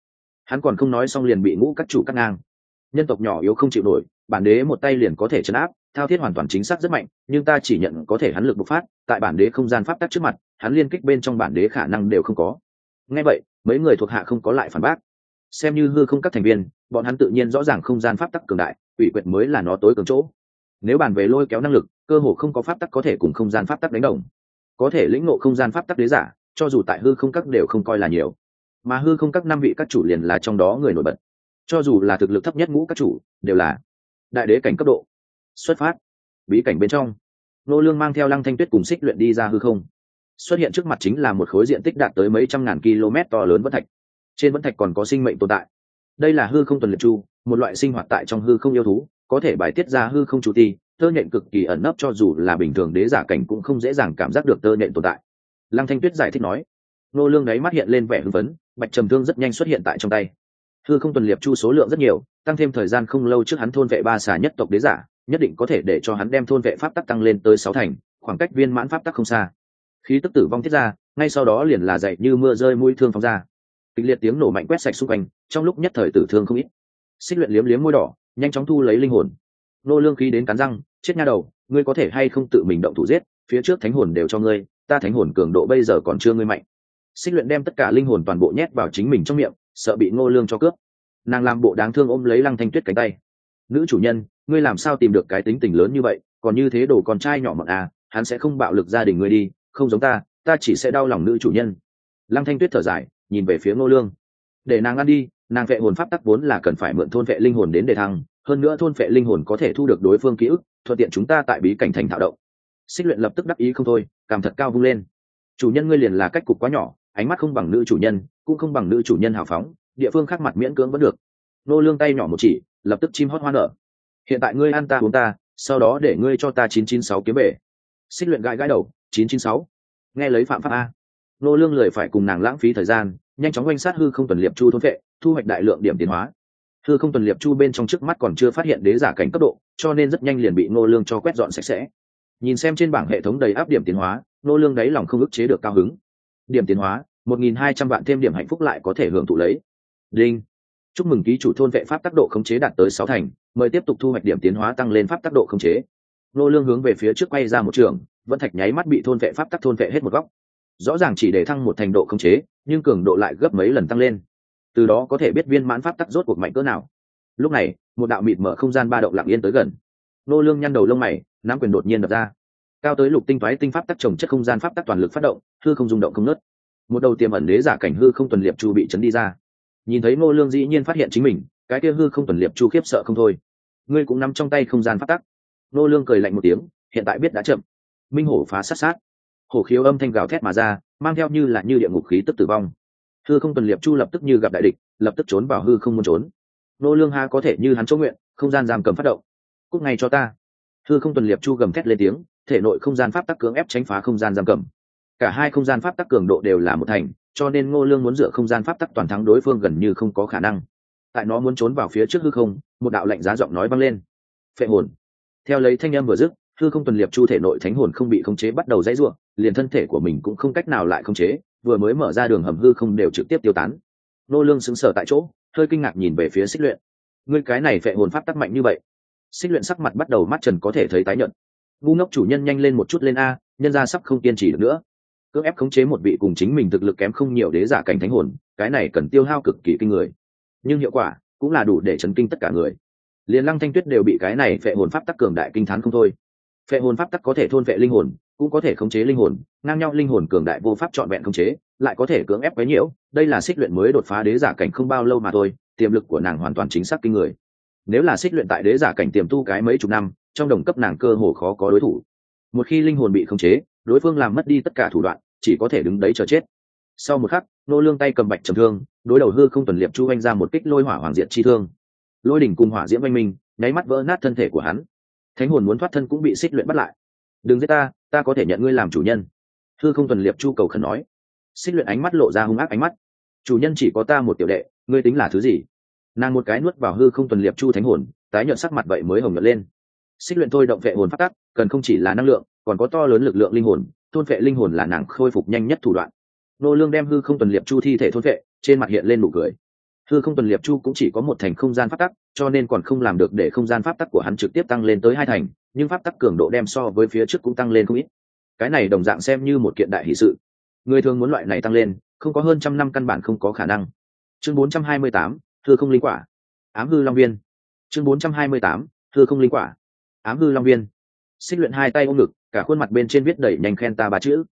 Hắn còn không nói xong liền bị ngũ các chủ cắt ngang nhân tộc nhỏ yếu không chịu nổi, bản đế một tay liền có thể chấn áp, thao thiết hoàn toàn chính xác rất mạnh, nhưng ta chỉ nhận có thể hắn lực bộc phát, tại bản đế không gian pháp tắc trước mặt, hắn liên kích bên trong bản đế khả năng đều không có. Ngay vậy, mấy người thuộc hạ không có lại phản bác. Xem như hư không các thành viên, bọn hắn tự nhiên rõ ràng không gian pháp tắc cường đại, ủy quyệt mới là nó tối cường chỗ. Nếu bàn về lôi kéo năng lực, cơ hồ không có pháp tắc có thể cùng không gian pháp tắc đánh đồng. Có thể lĩnh ngộ không gian pháp tắc đế giả, cho dù tại hư không các đều không coi là nhiều. Mà hư không các năm vị các chủ liền là trong đó người nổi bật cho dù là thực lực thấp nhất ngũ các chủ, đều là đại đế cảnh cấp độ. Xuất phát, bí cảnh bên trong, nô lương mang theo lăng thanh tuyết cùng xích luyện đi ra hư không. Xuất hiện trước mặt chính là một khối diện tích đạt tới mấy trăm ngàn km to lớn vẫn thạch. Trên vẫn thạch còn có sinh mệnh tồn tại. Đây là hư không tuần liệt chu, một loại sinh hoạt tại trong hư không yêu thú, có thể bài tiết ra hư không chủ ti, tơ nhện cực kỳ ẩn nấp cho dù là bình thường đế giả cảnh cũng không dễ dàng cảm giác được tơ nhện tồn tại. Lăng thanh tuyết giải thích nói. Nô lương đấy mắt hiện lên vẻ hưng phấn, bạch trầm thương rất nhanh xuất hiện tại trong tay hư không tuần liệp chu số lượng rất nhiều, tăng thêm thời gian không lâu trước hắn thôn vệ ba xà nhất tộc đế giả, nhất định có thể để cho hắn đem thôn vệ pháp tắc tăng lên tới sáu thành, khoảng cách viên mãn pháp tắc không xa. Khí tức tử vong thiết ra, ngay sau đó liền là dậy như mưa rơi mũi thương phóng ra. Kịch liệt tiếng nổ mạnh quét sạch xung quanh, trong lúc nhất thời tử thương không ít. Xích luyện liếm liếm môi đỏ, nhanh chóng thu lấy linh hồn. Nô lương khí đến cắn răng, chết nha đầu, ngươi có thể hay không tự mình động thủ giết? Phía trước thánh hồn đều cho ngươi, ta thánh hồn cường độ bây giờ còn chưa ngươi mạnh xích luyện đem tất cả linh hồn toàn bộ nhét vào chính mình trong miệng, sợ bị ngô lương cho cướp. Nàng làm bộ đáng thương ôm lấy lăng thanh tuyết cánh tay. Nữ chủ nhân, ngươi làm sao tìm được cái tính tình lớn như vậy? Còn như thế đồ con trai nhỏ mọn à hắn sẽ không bạo lực gia đình ngươi đi, không giống ta ta chỉ sẽ đau lòng nữ chủ nhân. Lăng thanh tuyết thở dài, nhìn về phía ngô lương. Để nàng ăn đi, nàng vệ hồn pháp tắc vốn là cần phải mượn thôn vệ linh hồn đến để thăng, hơn nữa thôn vệ linh hồn có thể thu được đối phương ký ức, thuận tiện chúng ta tại bí cảnh thành thạo động. Xích luyện lập tức đắc ý không thôi, cảm thật cao vung lên. Chủ nhân ngươi liền là cách cục quá nhỏ ánh mắt không bằng nữ chủ nhân, cũng không bằng nữ chủ nhân hào phóng, địa phương khác mặt miễn cưỡng vẫn được. Nô lương tay nhỏ một chỉ, lập tức chim hót hoa nở. Hiện tại ngươi ăn ta uống ta, sau đó để ngươi cho ta chín chín sáu kiếm về xích luyện gãi gãi đầu, chín chín sáu. Nghe lấy phạm pháp a. Nô lương lười phải cùng nàng lãng phí thời gian, nhanh chóng quanh sát hư không tuần liệp chu thôn vệ, thu hoạch đại lượng điểm tiến hóa. Hư không tuần liệp chu bên trong trước mắt còn chưa phát hiện đế giả cảnh cấp độ, cho nên rất nhanh liền bị nô lương cho quét dọn sạch sẽ. Nhìn xem trên bảng hệ thống đầy áp điểm tiến hóa, nô lương đấy lòng không ức chế được cao hứng điểm tiến hóa, một nghìn hai trăm vạn thêm điểm hạnh phúc lại có thể hưởng thụ lấy. Đinh. Chúc mừng ký chủ thôn vệ pháp tác độ khống chế đạt tới sáu thành, mời tiếp tục thu hoạch điểm tiến hóa tăng lên pháp tác độ khống chế. Nô lương hướng về phía trước quay ra một trường, vẫn thạch nháy mắt bị thôn vệ pháp tắc thôn vệ hết một góc. Rõ ràng chỉ để thăng một thành độ khống chế, nhưng cường độ lại gấp mấy lần tăng lên. Từ đó có thể biết viên mãn pháp tắc rốt cuộc mạnh cỡ nào. Lúc này, một đạo mịt mở không gian ba động lặng yên tới gần. Nô lương nhăn đầu lông mày, nắm quyền đột nhiên đập ra cao tới lục tinh toái tinh pháp tắc trồng chất không gian pháp tắc toàn lực phát động, hư không rung động không nứt một đầu tiềm ẩn đế giả cảnh hư không tuần liệp chu bị chấn đi ra. Nhìn thấy nô lương dĩ nhiên phát hiện chính mình, cái kia hư không tuần liệp chu khiếp sợ không thôi. Ngươi cũng nắm trong tay không gian pháp tắc. Nô lương cười lạnh một tiếng, hiện tại biết đã chậm. Minh hổ phá sát sát. Hổ khiếu âm thanh gào thét mà ra, mang theo như là như địa ngục khí tức tử vong. Hư không tuần liệp chu lập tức như gặp đại địch, lập tức trốn vào hư không muốn trốn. Nô lương ha có thể như hắn chỗ nguyện, không gian giam cầm phát động. Cúc ngay cho ta. Hư không tuần liệp chu gầm thét lên tiếng thể nội không gian pháp tắc cưỡng ép tránh phá không gian giam cầm. Cả hai không gian pháp tắc cường độ đều là một thành cho nên ngô lương muốn dựa không gian pháp tắc toàn thắng đối phương gần như không có khả năng. Tại nó muốn trốn vào phía trước hư không một đạo lệnh giá giọng nói vang lên. Phệ hồn. Theo lấy thanh âm vừa dứt hư không tuần liệp chu thể nội thánh hồn không bị khống chế bắt đầu dãy rủa, liền thân thể của mình cũng không cách nào lại khống chế vừa mới mở ra đường hầm hư không đều trực tiếp tiêu tán. Nô lương sững sờ tại chỗ hơi kinh ngạc nhìn về phía xích luyện. Ngươi cái này phệ hồn pháp tắc mạnh như vậy. Xích luyện sắc mặt bắt đầu mắt trần có thể thấy tái nhợt ngu ngốc chủ nhân nhanh lên một chút lên a, nhân ra sắp không kiên trì được nữa. Cưỡng ép khống chế một vị cùng chính mình thực lực kém không nhiều đế giả cảnh thánh hồn, cái này cần tiêu hao cực kỳ kinh người. Nhưng hiệu quả cũng là đủ để chấn kinh tất cả người. Liền lăng thanh tuyết đều bị cái này phệ hồn pháp tắc cường đại kinh thán không thôi. Phệ hồn pháp tắc có thể thôn phệ linh hồn, cũng có thể khống chế linh hồn, ngang nhau linh hồn cường đại vô pháp trọn vẹn khống chế, lại có thể cưỡng ép quấy nhiễu. Đây là xích luyện mới đột phá đế giả cảnh không bao lâu mà thôi, tiềm lực của nàng hoàn toàn chính xác kinh người. Nếu là xích luyện tại đế giả cảnh tiềm tu cái mấy chục năm trong đồng cấp nàng cơ hồ khó có đối thủ. Một khi linh hồn bị khống chế, đối phương làm mất đi tất cả thủ đoạn, chỉ có thể đứng đấy chờ chết. Sau một khắc, nô lương tay cầm bạch trầm thương, đối đầu hư không tuần liệp chu anh ra một kích lôi hỏa hoàng diện chi thương. Lôi đỉnh cùng hỏa diễm oanh minh, nháy mắt vỡ nát thân thể của hắn. Thánh hồn muốn thoát thân cũng bị xích luyện bắt lại. Đừng giết ta ta có thể nhận ngươi làm chủ nhân. Hư không tuần liệp chu cầu khẩn nói. Xích luyện ánh mắt lộ ra hung ác ánh mắt. Chủ nhân chỉ có ta một tiểu đệ, ngươi tính là thứ gì? Nàng một cái nuốt vào hư không tuần liệp chu thánh hồn, tái nhợt sắc mặt vậy mới hồng nhuận lên xích luyện thôi động vệ hồn phát tắc cần không chỉ là năng lượng còn có to lớn lực lượng linh hồn thôn vệ linh hồn là nàng khôi phục nhanh nhất thủ đoạn. Nô lương đem hư không tuần liệp chu thi thể thôn vệ trên mặt hiện lên nụ cười. Hư không tuần liệp chu cũng chỉ có một thành không gian pháp tắc cho nên còn không làm được để không gian pháp tắc của hắn trực tiếp tăng lên tới hai thành nhưng pháp tắc cường độ đem so với phía trước cũng tăng lên không ít. Cái này đồng dạng xem như một kiện đại hỷ sự. Người thường muốn loại này tăng lên không có hơn trăm năm căn bản không có khả năng. Chương 428, hư không linh quả. Ám hư long viên. Chương 428, hư không linh quả ám hư long viên. Xích luyện hai tay ôm ngực, cả khuôn mặt bên trên viết đẩy nhanh khen ta ba chữ.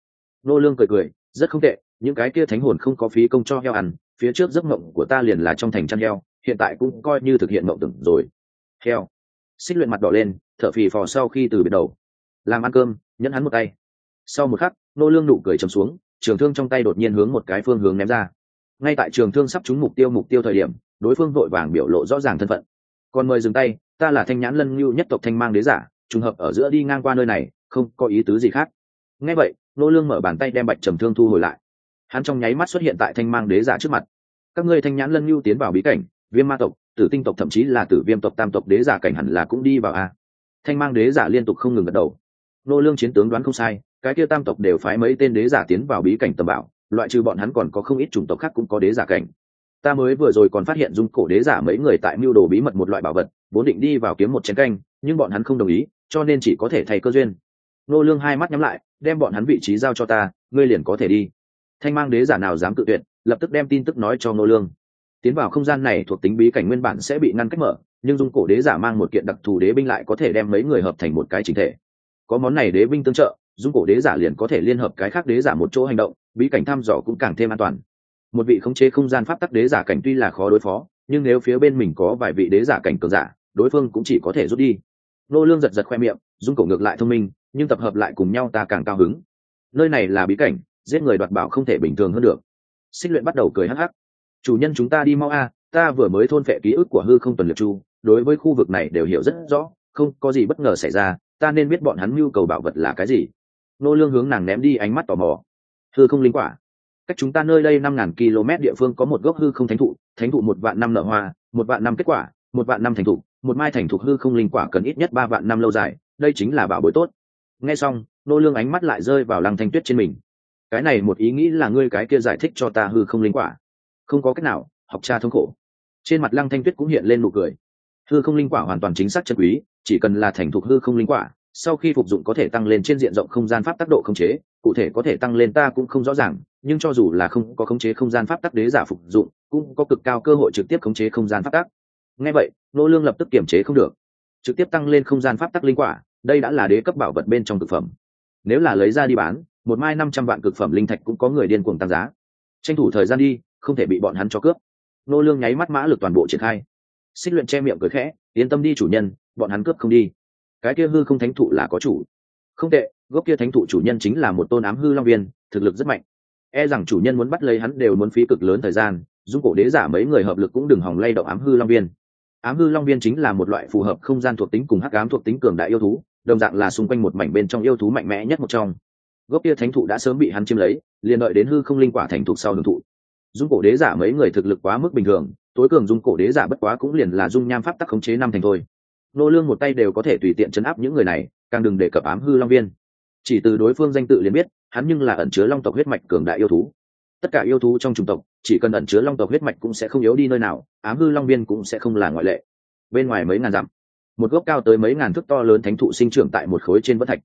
Nô lương cười cười, rất không tệ, những cái kia thánh hồn không có phí công cho heo ăn, phía trước giấc mộng của ta liền là trong thành chăn heo, hiện tại cũng coi như thực hiện mộng tưởng rồi. Heo. Xích luyện mặt đỏ lên, thở phì phò sau khi từ biệt đầu. Làm ăn cơm, nhẫn hắn một tay. Sau một khắc, nô lương nụ cười trầm xuống, trường thương trong tay đột nhiên hướng một cái phương hướng ném ra. Ngay tại trường thương sắp trúng mục tiêu mục tiêu thời điểm, đối phương vội vàng biểu lộ rõ ràng thân phận còn mời dừng tay, ta là thanh nhãn lân lưu nhất tộc thanh mang đế giả, trùng hợp ở giữa đi ngang qua nơi này, không có ý tứ gì khác. Nghe vậy, nô lương mở bàn tay đem bạch trầm thương thu hồi lại. Hắn trong nháy mắt xuất hiện tại thanh mang đế giả trước mặt. Các ngươi thanh nhãn lân lưu tiến vào bí cảnh, viêm ma tộc, tử tinh tộc thậm chí là tử viêm tộc, tam tộc đế giả cảnh hẳn là cũng đi vào a. Thanh mang đế giả liên tục không ngừng gật đầu. Nô lương chiến tướng đoán không sai, cái kia tam tộc đều phái mấy tên đế giả tiến vào bí cảnh tầm bảo, loại trừ bọn hắn còn có không ít chủng tộc khác cũng có đế giả cảnh ta mới vừa rồi còn phát hiện dung cổ đế giả mấy người tại mưu đồ bí mật một loại bảo vật, vốn định đi vào kiếm một chén canh, nhưng bọn hắn không đồng ý, cho nên chỉ có thể thay cơ duyên. Nô lương hai mắt nhắm lại, đem bọn hắn vị trí giao cho ta, ngươi liền có thể đi. Thanh mang đế giả nào dám tự tuyệt, lập tức đem tin tức nói cho nô lương. Tiến vào không gian này thuộc tính bí cảnh nguyên bản sẽ bị ngăn cách mở, nhưng dung cổ đế giả mang một kiện đặc thù đế binh lại có thể đem mấy người hợp thành một cái chính thể. Có món này đế binh tương trợ, dung cổ đế giả liền có thể liên hợp cái khác đế giả một chỗ hành động, bí cảnh thăm dò cũng càng thêm an toàn một vị khống chế không gian pháp tắc đế giả cảnh tuy là khó đối phó, nhưng nếu phía bên mình có vài vị đế giả cảnh cường giả, đối phương cũng chỉ có thể rút đi. Nô lương giật giật khoe miệng, dung cổ ngược lại thông minh, nhưng tập hợp lại cùng nhau ta càng cao hứng. Nơi này là bí cảnh, giết người đoạt bảo không thể bình thường hơn được. Xích luyện bắt đầu cười hắc hắc. Chủ nhân chúng ta đi mau a, ta vừa mới thôn phệ ký ức của hư không tuần liệt chu, đối với khu vực này đều hiểu rất rõ, không có gì bất ngờ xảy ra, ta nên biết bọn hắn nhu cầu bảo vật là cái gì. Nô lương hướng nàng ném đi ánh mắt tò mò. Hư không linh quả cách chúng ta nơi đây năm ngàn km địa phương có một gốc hư không thánh thụ thánh thụ một vạn năm nở hoa, một vạn năm kết quả, một vạn năm thành thụ, một mai thành thụ hư không linh quả cần ít nhất ba vạn năm lâu dài, đây chính là bảo bối tốt. Nghe xong, nô lương ánh mắt lại rơi vào lăng thanh tuyết trên mình. Cái này một ý nghĩ là ngươi cái kia giải thích cho ta hư không linh quả. Không có cách nào, học cha thống khổ. Trên mặt lăng thanh tuyết cũng hiện lên nụ cười. Hư không linh quả hoàn toàn chính xác chân quý, chỉ cần là thành thục hư không linh quả sau khi phục dụng có thể tăng lên trên diện rộng không gian pháp tác độ khống chế, cụ thể có thể tăng lên ta cũng không rõ ràng, nhưng cho dù là không có khống chế không gian pháp tác đế giả phục dụng, cũng có cực cao cơ hội trực tiếp khống chế không gian pháp tác. ngay vậy, nô lương lập tức kiểm chế không được. Trực tiếp tăng lên không gian pháp tác linh quả, đây đã là đế cấp bảo vật bên trong cực phẩm. Nếu là lấy ra đi bán, một mai năm trăm vạn cực phẩm linh thạch cũng có người điên cuồng tăng giá. Tranh thủ thời gian đi, không thể bị bọn hắn cho cướp. Nô lương nháy mắt mã lực toàn bộ triển khai. Xích luyện che miệng cười khẽ, yên tâm đi chủ nhân, bọn hắn cướp không đi cái kia hư không thánh thụ là có chủ. Không tệ, gốc kia thánh thụ chủ nhân chính là một tôn ám hư long viên, thực lực rất mạnh. E rằng chủ nhân muốn bắt lấy hắn đều muốn phí cực lớn thời gian, dung cổ đế giả mấy người hợp lực cũng đừng hòng lay động ám hư long viên. Ám hư long viên chính là một loại phù hợp không gian thuộc tính cùng hắc ám thuộc tính cường đại yêu thú, đồng dạng là xung quanh một mảnh bên trong yêu thú mạnh mẽ nhất một trong. Gốc kia thánh thụ đã sớm bị hắn chiếm lấy, liền đợi đến hư không linh quả thành thục sau hưởng thụ. Dung cổ đế giả mấy người thực lực quá mức bình thường, tối cường dung cổ đế giả bất quá cũng liền là dung nham pháp tắc khống chế năm thành thôi nô lương một tay đều có thể tùy tiện chấn áp những người này, càng đừng để cập ám hư long viên. Chỉ từ đối phương danh tự liền biết, hắn nhưng là ẩn chứa long tộc huyết mạch cường đại yêu thú. Tất cả yêu thú trong chủng tộc, chỉ cần ẩn chứa long tộc huyết mạch cũng sẽ không yếu đi nơi nào, ám hư long viên cũng sẽ không là ngoại lệ. Bên ngoài mấy ngàn dặm, một gốc cao tới mấy ngàn thước to lớn thánh thụ sinh trưởng tại một khối trên vân thạch.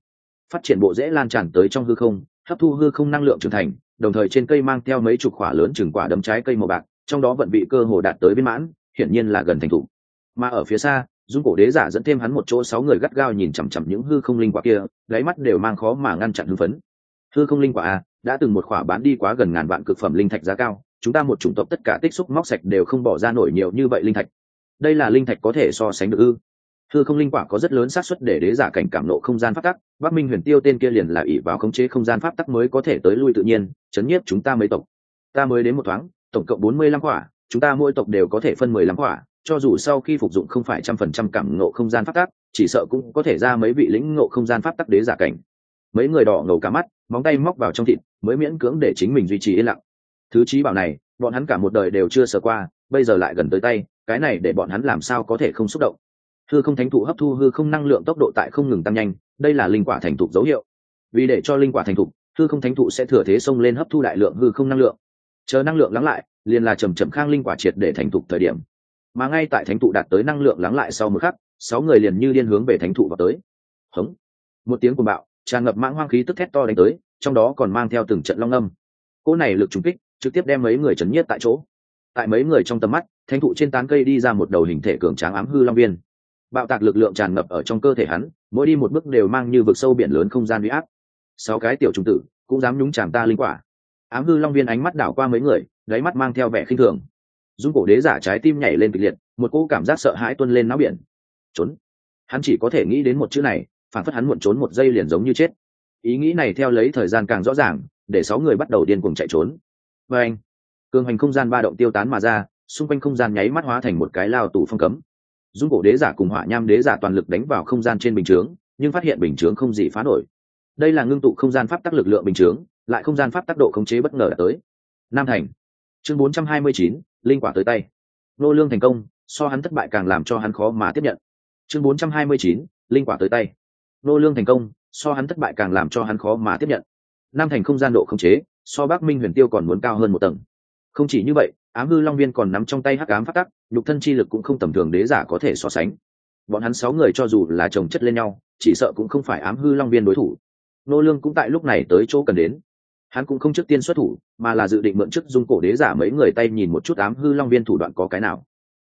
Phát triển bộ dễ lan tràn tới trong hư không, hấp thu hư không năng lượng trưởng thành, đồng thời trên cây mang theo mấy chục quả lớn chừng quả đấm trái cây màu bạc, trong đó vận vị cơ hồ đạt tới viên mãn, hiển nhiên là gần thành thụ. Mà ở phía xa dung cổ đế giả dẫn thêm hắn một chỗ sáu người gắt gao nhìn chằm chằm những hư không linh quả kia gáy mắt đều mang khó mà ngăn chặn hưng phấn. Hư không linh quả a, đã từng một khỏa bán đi quá gần ngàn vạn cực phẩm linh thạch giá cao, chúng ta một chủng tộc tất cả tích xúc móc sạch đều không bỏ ra nổi nhiều như vậy linh thạch. Đây là linh thạch có thể so sánh được ư? Hư không linh quả có rất lớn xác suất để đế giả cảnh cảm nộ không gian pháp tắc, bắc minh huyền tiêu tên kia liền là ỷ vào khống chế không gian pháp tắc mới có thể tới lui tự nhiên, chấn nhiếp chúng ta mấy tộc. Ta mới đến một thoáng, tổng cộng bốn mươi lăm quả, chúng ta mỗi tộc đều có thể phân mười lăm quả cho dù sau khi phục dụng không phải trăm phần trăm cảm ngộ không gian pháp tắc, chỉ sợ cũng có thể ra mấy vị lĩnh ngộ không gian pháp tắc đế giả cảnh. Mấy người đỏ ngầu cả mắt, móng tay móc vào trong thịt, mới miễn cưỡng để chính mình duy trì yên lặng. Thứ trí bảo này, bọn hắn cả một đời đều chưa sờ qua, bây giờ lại gần tới tay, cái này để bọn hắn làm sao có thể không xúc động? Hư không thánh thụ hấp thu hư không năng lượng tốc độ tại không ngừng tăng nhanh, đây là linh quả thành thục dấu hiệu. Vì để cho linh quả thành thục, hư không thánh thụ sẽ thừa thế xông lên hấp thu đại lượng hư không năng lượng. Chờ năng lượng lắng lại, liền là trầm trầm khang linh quả triệt để thành thục thời điểm mà ngay tại thánh thụ đạt tới năng lượng lắng lại sau một khắc, sáu người liền như điên hướng về thánh thụ vào tới. Hống. Một tiếng cuồng bạo, tràn ngập mãng hoang khí tức thét to đánh tới, trong đó còn mang theo từng trận long âm. Cỗ này lực trúng kích, trực tiếp đem mấy người chấn nhiếp tại chỗ. Tại mấy người trong tầm mắt, thánh thụ trên tán cây đi ra một đầu hình thể cường tráng ám hư long viên bạo tạc lực lượng tràn ngập ở trong cơ thể hắn, mỗi đi một bước đều mang như vực sâu biển lớn không gian huy áp. Sáu cái tiểu trung tử, cũng dám nhúng chàng ta linh quả. Ám hư long viên ánh mắt đảo qua mấy người gáy mắt mang theo vẻ khinh thường dung cổ đế giả trái tim nhảy lên kịch liệt một cỗ cảm giác sợ hãi tuân lên náo biển. Trốn. Hắn chỉ có thể nghĩ đến một chữ này phản phất hắn muộn trốn một giây liền giống như chết. Ý nghĩ này theo lấy thời gian càng rõ ràng để sáu người bắt đầu điên cuồng chạy trốn. Và anh cường hành không gian ba động tiêu tán mà ra xung quanh không gian nháy mắt hóa thành một cái lao tù phong cấm. Dung cổ đế giả cùng hỏa nham đế giả toàn lực đánh vào không gian trên bình chướng nhưng phát hiện bình chướng không gì phá nổi. Đây là ngưng tụ không gian pháp tắc lực lượng bình chướng lại không gian pháp tác độ khống chế bất ngờ đã tới. Nam thành. Chương 429, linh quả tới tay. Nô lương thành công so hắn thất bại càng làm cho hắn khó mà tiếp nhận. Chương 429, linh quả tới tay. Nô lương thành công so hắn thất bại càng làm cho hắn khó mà tiếp nhận. Nam thành không gian độ không chế so bắc minh huyền tiêu còn muốn cao hơn một tầng. Không chỉ như vậy ám hư long viên còn nắm trong tay hắc ám phát tắc nhục thân chi lực cũng không tầm thường đế giả có thể so sánh. Bọn hắn sáu người cho dù là chồng chất lên nhau chỉ sợ cũng không phải ám hư long viên đối thủ. Nô lương cũng tại lúc này tới chỗ cần đến hắn cũng không trước tiên xuất thủ, mà là dự định mượn chức dung cổ đế giả mấy người tay nhìn một chút ám hư long viên thủ đoạn có cái nào.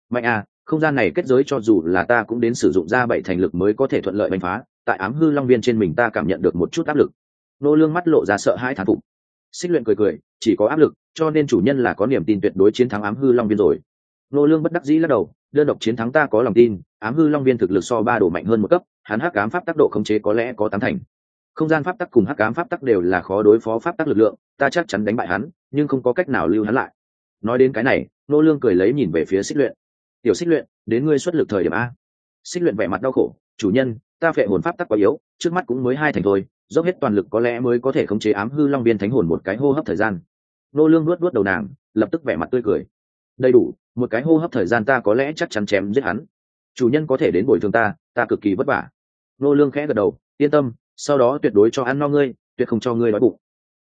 Mạnh à không gian này kết giới cho dù là ta cũng đến sử dụng ra bảy thành lực mới có thể thuận lợi đánh phá, tại ám hư long viên trên mình ta cảm nhận được một chút áp lực. Nô lương mắt lộ ra sợ hãi thán phục. Xích luyện cười cười, chỉ có áp lực, cho nên chủ nhân là có niềm tin tuyệt đối chiến thắng ám hư long viên rồi. Nô lương bất đắc dĩ lắc đầu, đơn độc chiến thắng ta có lòng tin, ám hư long viên thực lực so ba độ mạnh hơn một cấp, hắn hắc ám pháp tác độ khống chế có lẽ có tám thành không gian pháp tắc cùng hắc ám pháp tắc đều là khó đối phó pháp tắc lực lượng, ta chắc chắn đánh bại hắn, nhưng không có cách nào lưu hắn lại. Nói đến cái này, nô lương cười lấy nhìn về phía xích luyện. Tiểu xích luyện, đến ngươi xuất lực thời điểm a. Xích luyện vẻ mặt đau khổ, chủ nhân, ta phệ hồn pháp tắc quá yếu, trước mắt cũng mới hai thành thôi, dốc hết toàn lực có lẽ mới có thể khống chế ám hư long biên thánh hồn một cái hô hấp thời gian. Nô lương nuốt nuốt đầu nàng, lập tức vẻ mặt tươi cười. Đầy đủ, một cái hô hấp thời gian ta có lẽ chắc chắn chém giết hắn. Chủ nhân có thể đến bồi thường ta ta cực kỳ vất vả. Nô lương khẽ gật đầu, yên tâm sau đó tuyệt đối cho ăn no ngươi, tuyệt không cho ngươi đói bụng.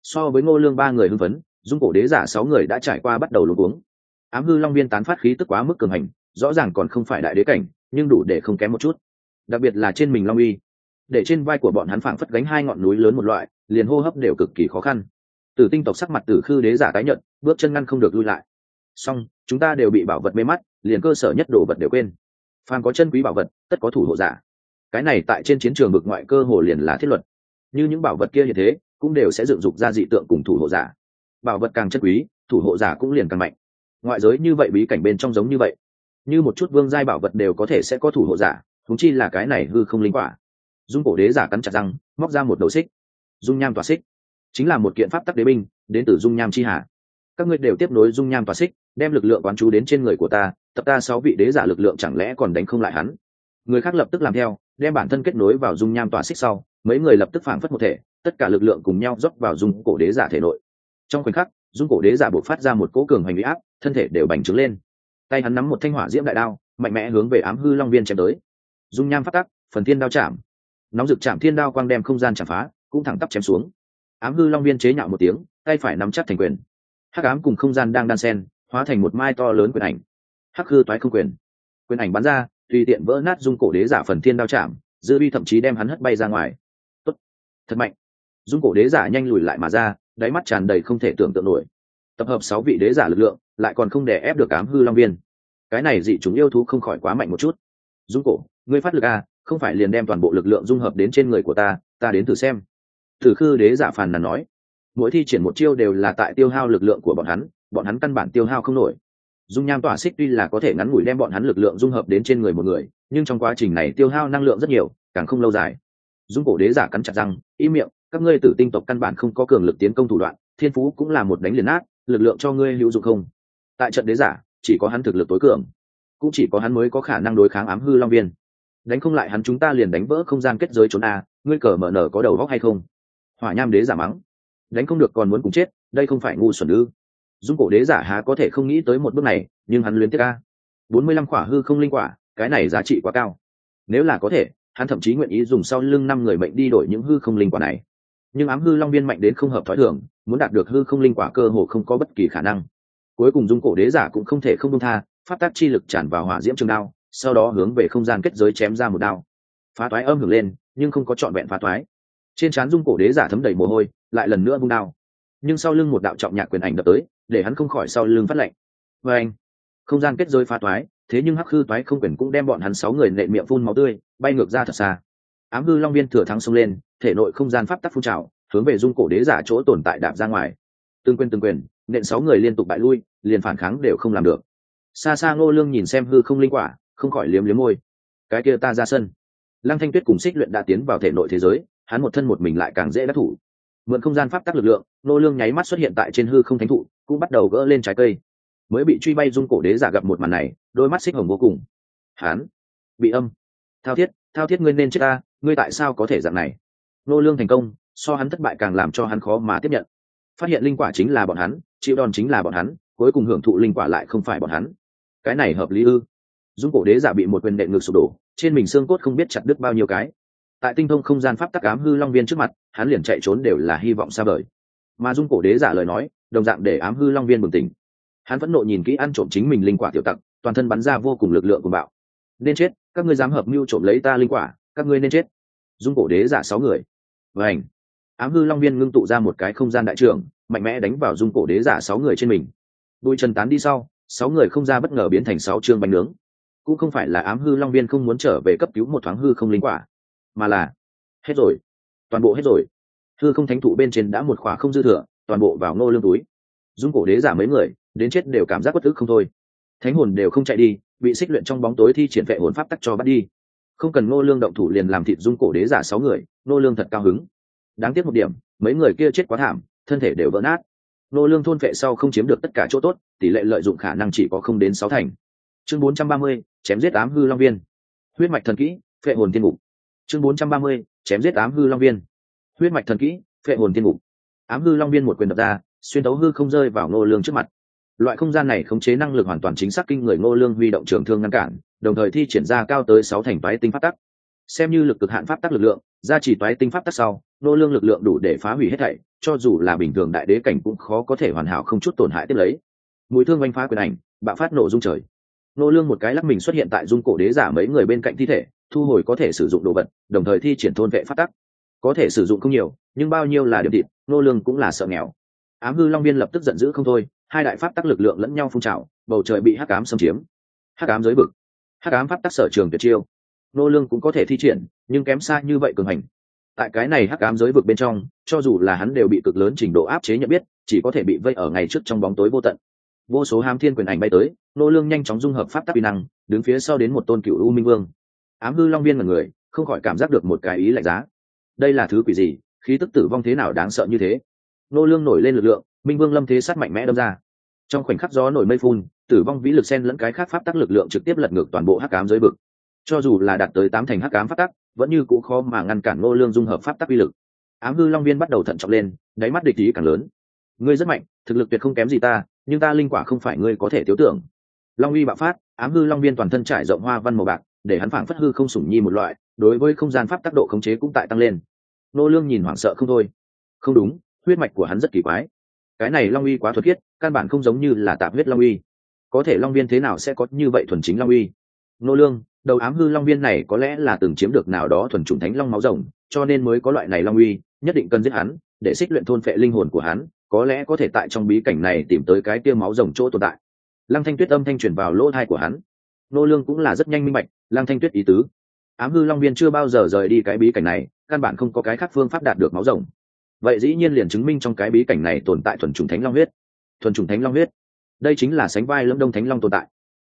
So với ngô lương ba người hưng phấn, dung cổ đế giả sáu người đã trải qua bắt đầu luống cuống. Ám hư long viên tán phát khí tức quá mức cường hành, rõ ràng còn không phải đại đế cảnh, nhưng đủ để không kém một chút. Đặc biệt là trên mình long uy. Để trên vai của bọn hắn phảng phất gánh hai ngọn núi lớn một loại, liền hô hấp đều cực kỳ khó khăn. Tử tinh tộc sắc mặt tử khư đế giả tái nhận bước chân ngăn không được lui lại. Song chúng ta đều bị bảo vật mê mắt, liền cơ sở nhất đồ vật đều quên. Phàm có chân quý bảo vật, tất có thủ hộ giả cái này tại trên chiến trường bực ngoại cơ hồ liền là thiết luật. Như những bảo vật kia như thế, cũng đều sẽ dựng dục ra dị tượng cùng thủ hộ giả. Bảo vật càng chất quý, thủ hộ giả cũng liền càng mạnh. Ngoại giới như vậy bí cảnh bên trong giống như vậy. Như một chút vương giai bảo vật đều có thể sẽ có thủ hộ giả thúng chi là cái này hư không linh quả. Dung cổ đế giả cắn chặt răng, móc ra một đầu xích. Dung nham tỏa xích. Chính là một kiện pháp tắc đế binh, đến từ dung nham chi hà. Các ngươi đều tiếp nối dung nham tỏa xích, đem lực lượng quán chú đến trên người của ta, tập ta sáu vị đế giả lực lượng chẳng lẽ còn đánh không lại hắn? Người khác lập tức làm theo, đem bản thân kết nối vào dung nham tỏa xích sau, mấy người lập tức phản phất một thể, tất cả lực lượng cùng nhau dốc vào dung cổ đế giả thể nội. Trong khoảnh khắc, dung cổ đế giả buộc phát ra một cỗ cường hành huy áp, thân thể đều bành trướng lên. Tay hắn nắm một thanh hỏa diễm đại đao, mạnh mẽ hướng về ám hư long viên chém tới. Dung nham phát tắc, phần thiên đao chạm. Nóng rực chạm thiên đao quang đem không gian chạm phá, cũng thẳng tắp chém xuống. Ám hư long viên chế nhạo một tiếng, tay phải nắm chắc thành quyền. Hắc ám cùng không gian đang đan sen, hóa thành một mai to lớn quyền ảnh. Hắc hư toái không quyền. Quyền ảnh bắn ra tùy tiện vỡ nát dung cổ đế giả phần thiên đao chạm dư vi thậm chí đem hắn hất bay ra ngoài. Tốt. thật mạnh. Dung cổ đế giả nhanh lùi lại mà ra đáy mắt tràn đầy không thể tưởng tượng nổi. Tập hợp sáu vị đế giả lực lượng lại còn không để ép được ám hư long viên. Cái này dị chúng yêu thú không khỏi quá mạnh một chút. Dung cổ ngươi phát lực a à, không phải liền đem toàn bộ lực lượng dung hợp đến trên người của ta ta đến thử xem. Thử khư đế giả phàn nàn nói. Mỗi thi triển một chiêu đều là tại tiêu hao lực lượng của bọn hắn bọn hắn căn bản tiêu hao không nổi dung nham tỏa xích tuy là có thể ngắn ngủi đem bọn hắn lực lượng dung hợp đến trên người một người nhưng trong quá trình này tiêu hao năng lượng rất nhiều càng không lâu dài. Dung cổ đế giả cắn chặt răng y miệng các ngươi tử tinh tộc căn bản không có cường lực tiến công thủ đoạn thiên phú cũng là một đánh liền ác, lực lượng cho ngươi hữu dụng không? Tại trận đế giả chỉ có hắn thực lực tối cường cũng chỉ có hắn mới có khả năng đối kháng ám hư long viên. Đánh không lại hắn chúng ta liền đánh vỡ không gian kết giới trốn a ngươi cờ mở nở có đầu góc hay không? Hỏa nham đế giả mắng đánh không được còn muốn cùng chết đây không phải ngu xuẩn ư? Dung cổ đế giả há có thể không nghĩ tới một bước này, nhưng hắn luyến tiếc a. Bốn mươi lăm quả hư không linh quả, cái này giá trị quá cao. Nếu là có thể, hắn thậm chí nguyện ý dùng sau lưng năm người mệnh đi đổi những hư không linh quả này. Nhưng ám hư long viên mạnh đến không hợp thói thường, muốn đạt được hư không linh quả cơ hồ không có bất kỳ khả năng. Cuối cùng dung cổ đế giả cũng không thể không đông tha phát tác chi lực tràn vào hỏa diễm trường đao, sau đó hướng về không gian kết giới chém ra một đao. Phá toái âm hưởng lên, nhưng không có trọn vẹn phá toái. Trên trán dung cổ đế giả thấm đầy mồ hôi, lại lần nữa vung đao nhưng sau lưng một đạo trọng nhạc quyền ảnh đập tới, để hắn không khỏi sau lưng phát lệnh vê anh, không gian kết giới phá toái, thế nhưng hắc hư toái không quyền cũng đem bọn hắn sáu người nệ miệng phun máu tươi, bay ngược ra thật xa. Ám hư long viên thừa thắng xông lên, thể nội không gian pháp tắc phun trào, hướng về dung cổ đế giả chỗ tồn tại đạp ra ngoài. Từng quyền từng quyền, nện sáu người liên tục bại lui, liền phản kháng đều không làm được. Xa xa ngô lương nhìn xem hư không linh quả, không khỏi liếm liếm môi. Cái kia ta ra sân. Lăng thanh tuyết cùng xích luyện đã tiến vào thể nội thế giới, hắn một thân một mình lại càng dễ đắc thủ mượn không gian pháp tắc lực lượng, Nô lương nháy mắt xuất hiện tại trên hư không thánh thụ, cũng bắt đầu gỡ lên trái cây. Mới bị truy bay dung cổ đế giả gặp một màn này, đôi mắt xích hồng vô cùng. Hắn bị âm. Thao thiết thao thiết ngươi nên chết ta, ngươi tại sao có thể dạng này? Nô lương thành công, so hắn thất bại càng làm cho hắn khó mà tiếp nhận. Phát hiện linh quả chính là bọn hắn, chịu đòn chính là bọn hắn, cuối cùng hưởng thụ linh quả lại không phải bọn hắn. Cái này hợp lý ư? Dung cổ đế giả bị một quyền đệ ngược sụp đổ, trên mình xương cốt không biết chặt đứt bao nhiêu cái tại tinh thông không gian pháp tắc ám hư long viên trước mặt, hắn liền chạy trốn đều là hy vọng xa vời. Mà dung cổ đế giả lời nói, đồng dạng để ám hư long viên bừng tỉnh. Hắn vẫn nộ nhìn kỹ ăn trộm chính mình linh quả tiểu tặc, toàn thân bắn ra vô cùng lực lượng của bạo. Nên chết, các ngươi dám hợp mưu trộm lấy ta linh quả, các ngươi nên chết. Dung cổ đế giả sáu người. Và ảnh ám hư long viên ngưng tụ ra một cái không gian đại trường mạnh mẽ đánh vào dung cổ đế giả sáu người trên mình. Bụi trần tán đi sau, sáu người không ra bất ngờ biến thành sáu chương bánh nướng. Cũng không phải là ám hư long viên không muốn trở về cấp cứu một thoáng hư không linh quả mà là hết rồi toàn bộ hết rồi. Thư không thánh thụ bên trên đã một khỏa không dư thừa toàn bộ vào ngô lương túi. Dung cổ đế giả mấy người đến chết đều cảm giác bất ức không thôi. Thánh hồn đều không chạy đi bị xích luyện trong bóng tối thi triển vệ hồn pháp tắc cho bắt đi. Không cần ngô lương động thủ liền làm thịt dung cổ đế giả sáu người ngô lương thật cao hứng. Đáng tiếc một điểm mấy người kia chết quá thảm thân thể đều vỡ nát. Ngô lương thôn vệ sau không chiếm được tất cả chỗ tốt tỷ lệ lợi dụng khả năng chỉ có không đến sáu thành. Chương 430, chém giết ám hư long viên. Huyết mạch thần kỹ phệ hồn tiên ngục chương 430, chém giết ám hư long viên. Huyết mạch thần kỹ phệ hồn tiên ngục. Ám hư long viên một quyền đập ra xuyên tấu hư không rơi vào ngô lương trước mặt. Loại không gian này khống chế năng lực hoàn toàn chính xác kinh người ngô lương huy động trường thương ngăn cản đồng thời thi triển ra cao tới sáu thành toái tinh pháp tắc. Xem như lực cực hạn pháp tắc lực lượng gia trì toái tinh pháp tắc sau ngô lương lực lượng đủ để phá hủy hết thảy cho dù là bình thường đại đế cảnh cũng khó có thể hoàn hảo không chút tổn hại tiếp lấy. Mũi thương oanh phá quyền ảnh bạo phát nổ dung trời nô lương một cái lắc mình xuất hiện tại dung cổ đế giả mấy người bên cạnh thi thể, thu hồi có thể sử dụng đồ vật, đồng thời thi triển thôn vệ phát tắc. Có thể sử dụng không nhiều, nhưng bao nhiêu là điểm thịt, nô lương cũng là sợ nghèo. Ám hư long viên lập tức giận dữ không thôi, hai đại pháp tắc lực lượng lẫn nhau phun trào, bầu trời bị hắc ám xâm chiếm. Hắc ám giới vực, hắc ám pháp tắc sở trường tuyệt chiêu. Nô lương cũng có thể thi triển, nhưng kém xa như vậy cường hành. Tại cái này hắc ám giới vực bên trong, cho dù là hắn đều bị cực lớn trình độ áp chế nhận biết, chỉ có thể bị vây ở ngày trước trong bóng tối vô tận vô số hám thiên quyền ảnh bay tới, nô lương nhanh chóng dung hợp pháp tắc uy năng, đứng phía sau đến một tôn cựu u minh vương. Ám hư long viên là người, không khỏi cảm giác được một cái ý lạnh giá. Đây là thứ quỷ gì? Khí tức tử vong thế nào đáng sợ như thế? Nô lương nổi lên lực lượng, minh vương lâm thế sát mạnh mẽ đâm ra. Trong khoảnh khắc gió nổi mây phun, tử vong vĩ lực xen lẫn cái khác pháp tắc lực lượng trực tiếp lật ngược toàn bộ hắc ám dưới vực. Cho dù là đạt tới tám thành hắc ám pháp tắc, vẫn như cũ khó mà ngăn cản nô lương dung hợp pháp tắc uy lực. Ám hư long viên bắt đầu thận trọng lên, đáy mắt địch ý càng lớn. Ngươi rất mạnh, thực lực tuyệt không kém gì ta nhưng ta linh quả không phải ngươi có thể thiếu tưởng. Long uy bạo phát ám hư long viên toàn thân trải rộng hoa văn màu bạc để hắn phảng phất hư không sủng nhi một loại đối với không gian pháp tác độ khống chế cũng tại tăng lên. Nô lương nhìn hoảng sợ không thôi. Không đúng huyết mạch của hắn rất kỳ quái. Cái này long uy quá thuật thiết, căn bản không giống như là tạp huyết long uy. Có thể long viên thế nào sẽ có như vậy thuần chính long uy? Nô lương đầu ám hư long viên này có lẽ là từng chiếm được nào đó thuần chủng thánh long máu rồng cho nên mới có loại này long uy nhất định cần giết hắn để xích luyện thôn phệ linh hồn của hắn có lẽ có thể tại trong bí cảnh này tìm tới cái kia máu rồng chỗ tồn tại. Lăng thanh tuyết âm thanh truyền vào lỗ thai của hắn. Nô lương cũng là rất nhanh minh bạch, lăng thanh tuyết ý tứ. Ám hư long viên chưa bao giờ rời đi cái bí cảnh này, căn bản không có cái khác phương pháp đạt được máu rồng. Vậy dĩ nhiên liền chứng minh trong cái bí cảnh này tồn tại thuần trùng thánh long huyết. Thuần trùng thánh long huyết. Đây chính là sánh vai lâm đông thánh long tồn tại.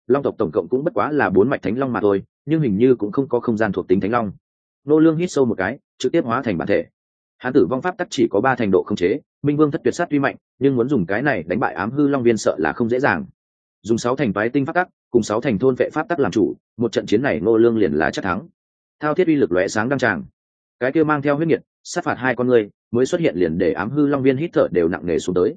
Long tộc tổng cộng cũng bất quá là bốn mạch thánh long mà thôi, nhưng hình như cũng không có không gian thuộc tính thánh long. Nô lương hít sâu một cái, trực tiếp hóa thành bản thể. Hán tử vong pháp tắc chỉ có ba thành độ không chế minh vương thất tuyệt sát tuy mạnh, nhưng muốn dùng cái này đánh bại ám hư long viên sợ là không dễ dàng. Dùng sáu thành phái tinh phát tắc, cùng sáu thành thôn vệ pháp tắc làm chủ, một trận chiến này ngô lương liền là chắc thắng. Thao thiết uy lực lóe sáng đăng tràng. Cái kia mang theo huyết nhiệt, sát phạt hai con người, mới xuất hiện liền để ám hư long viên hít thở đều nặng nề xuống tới.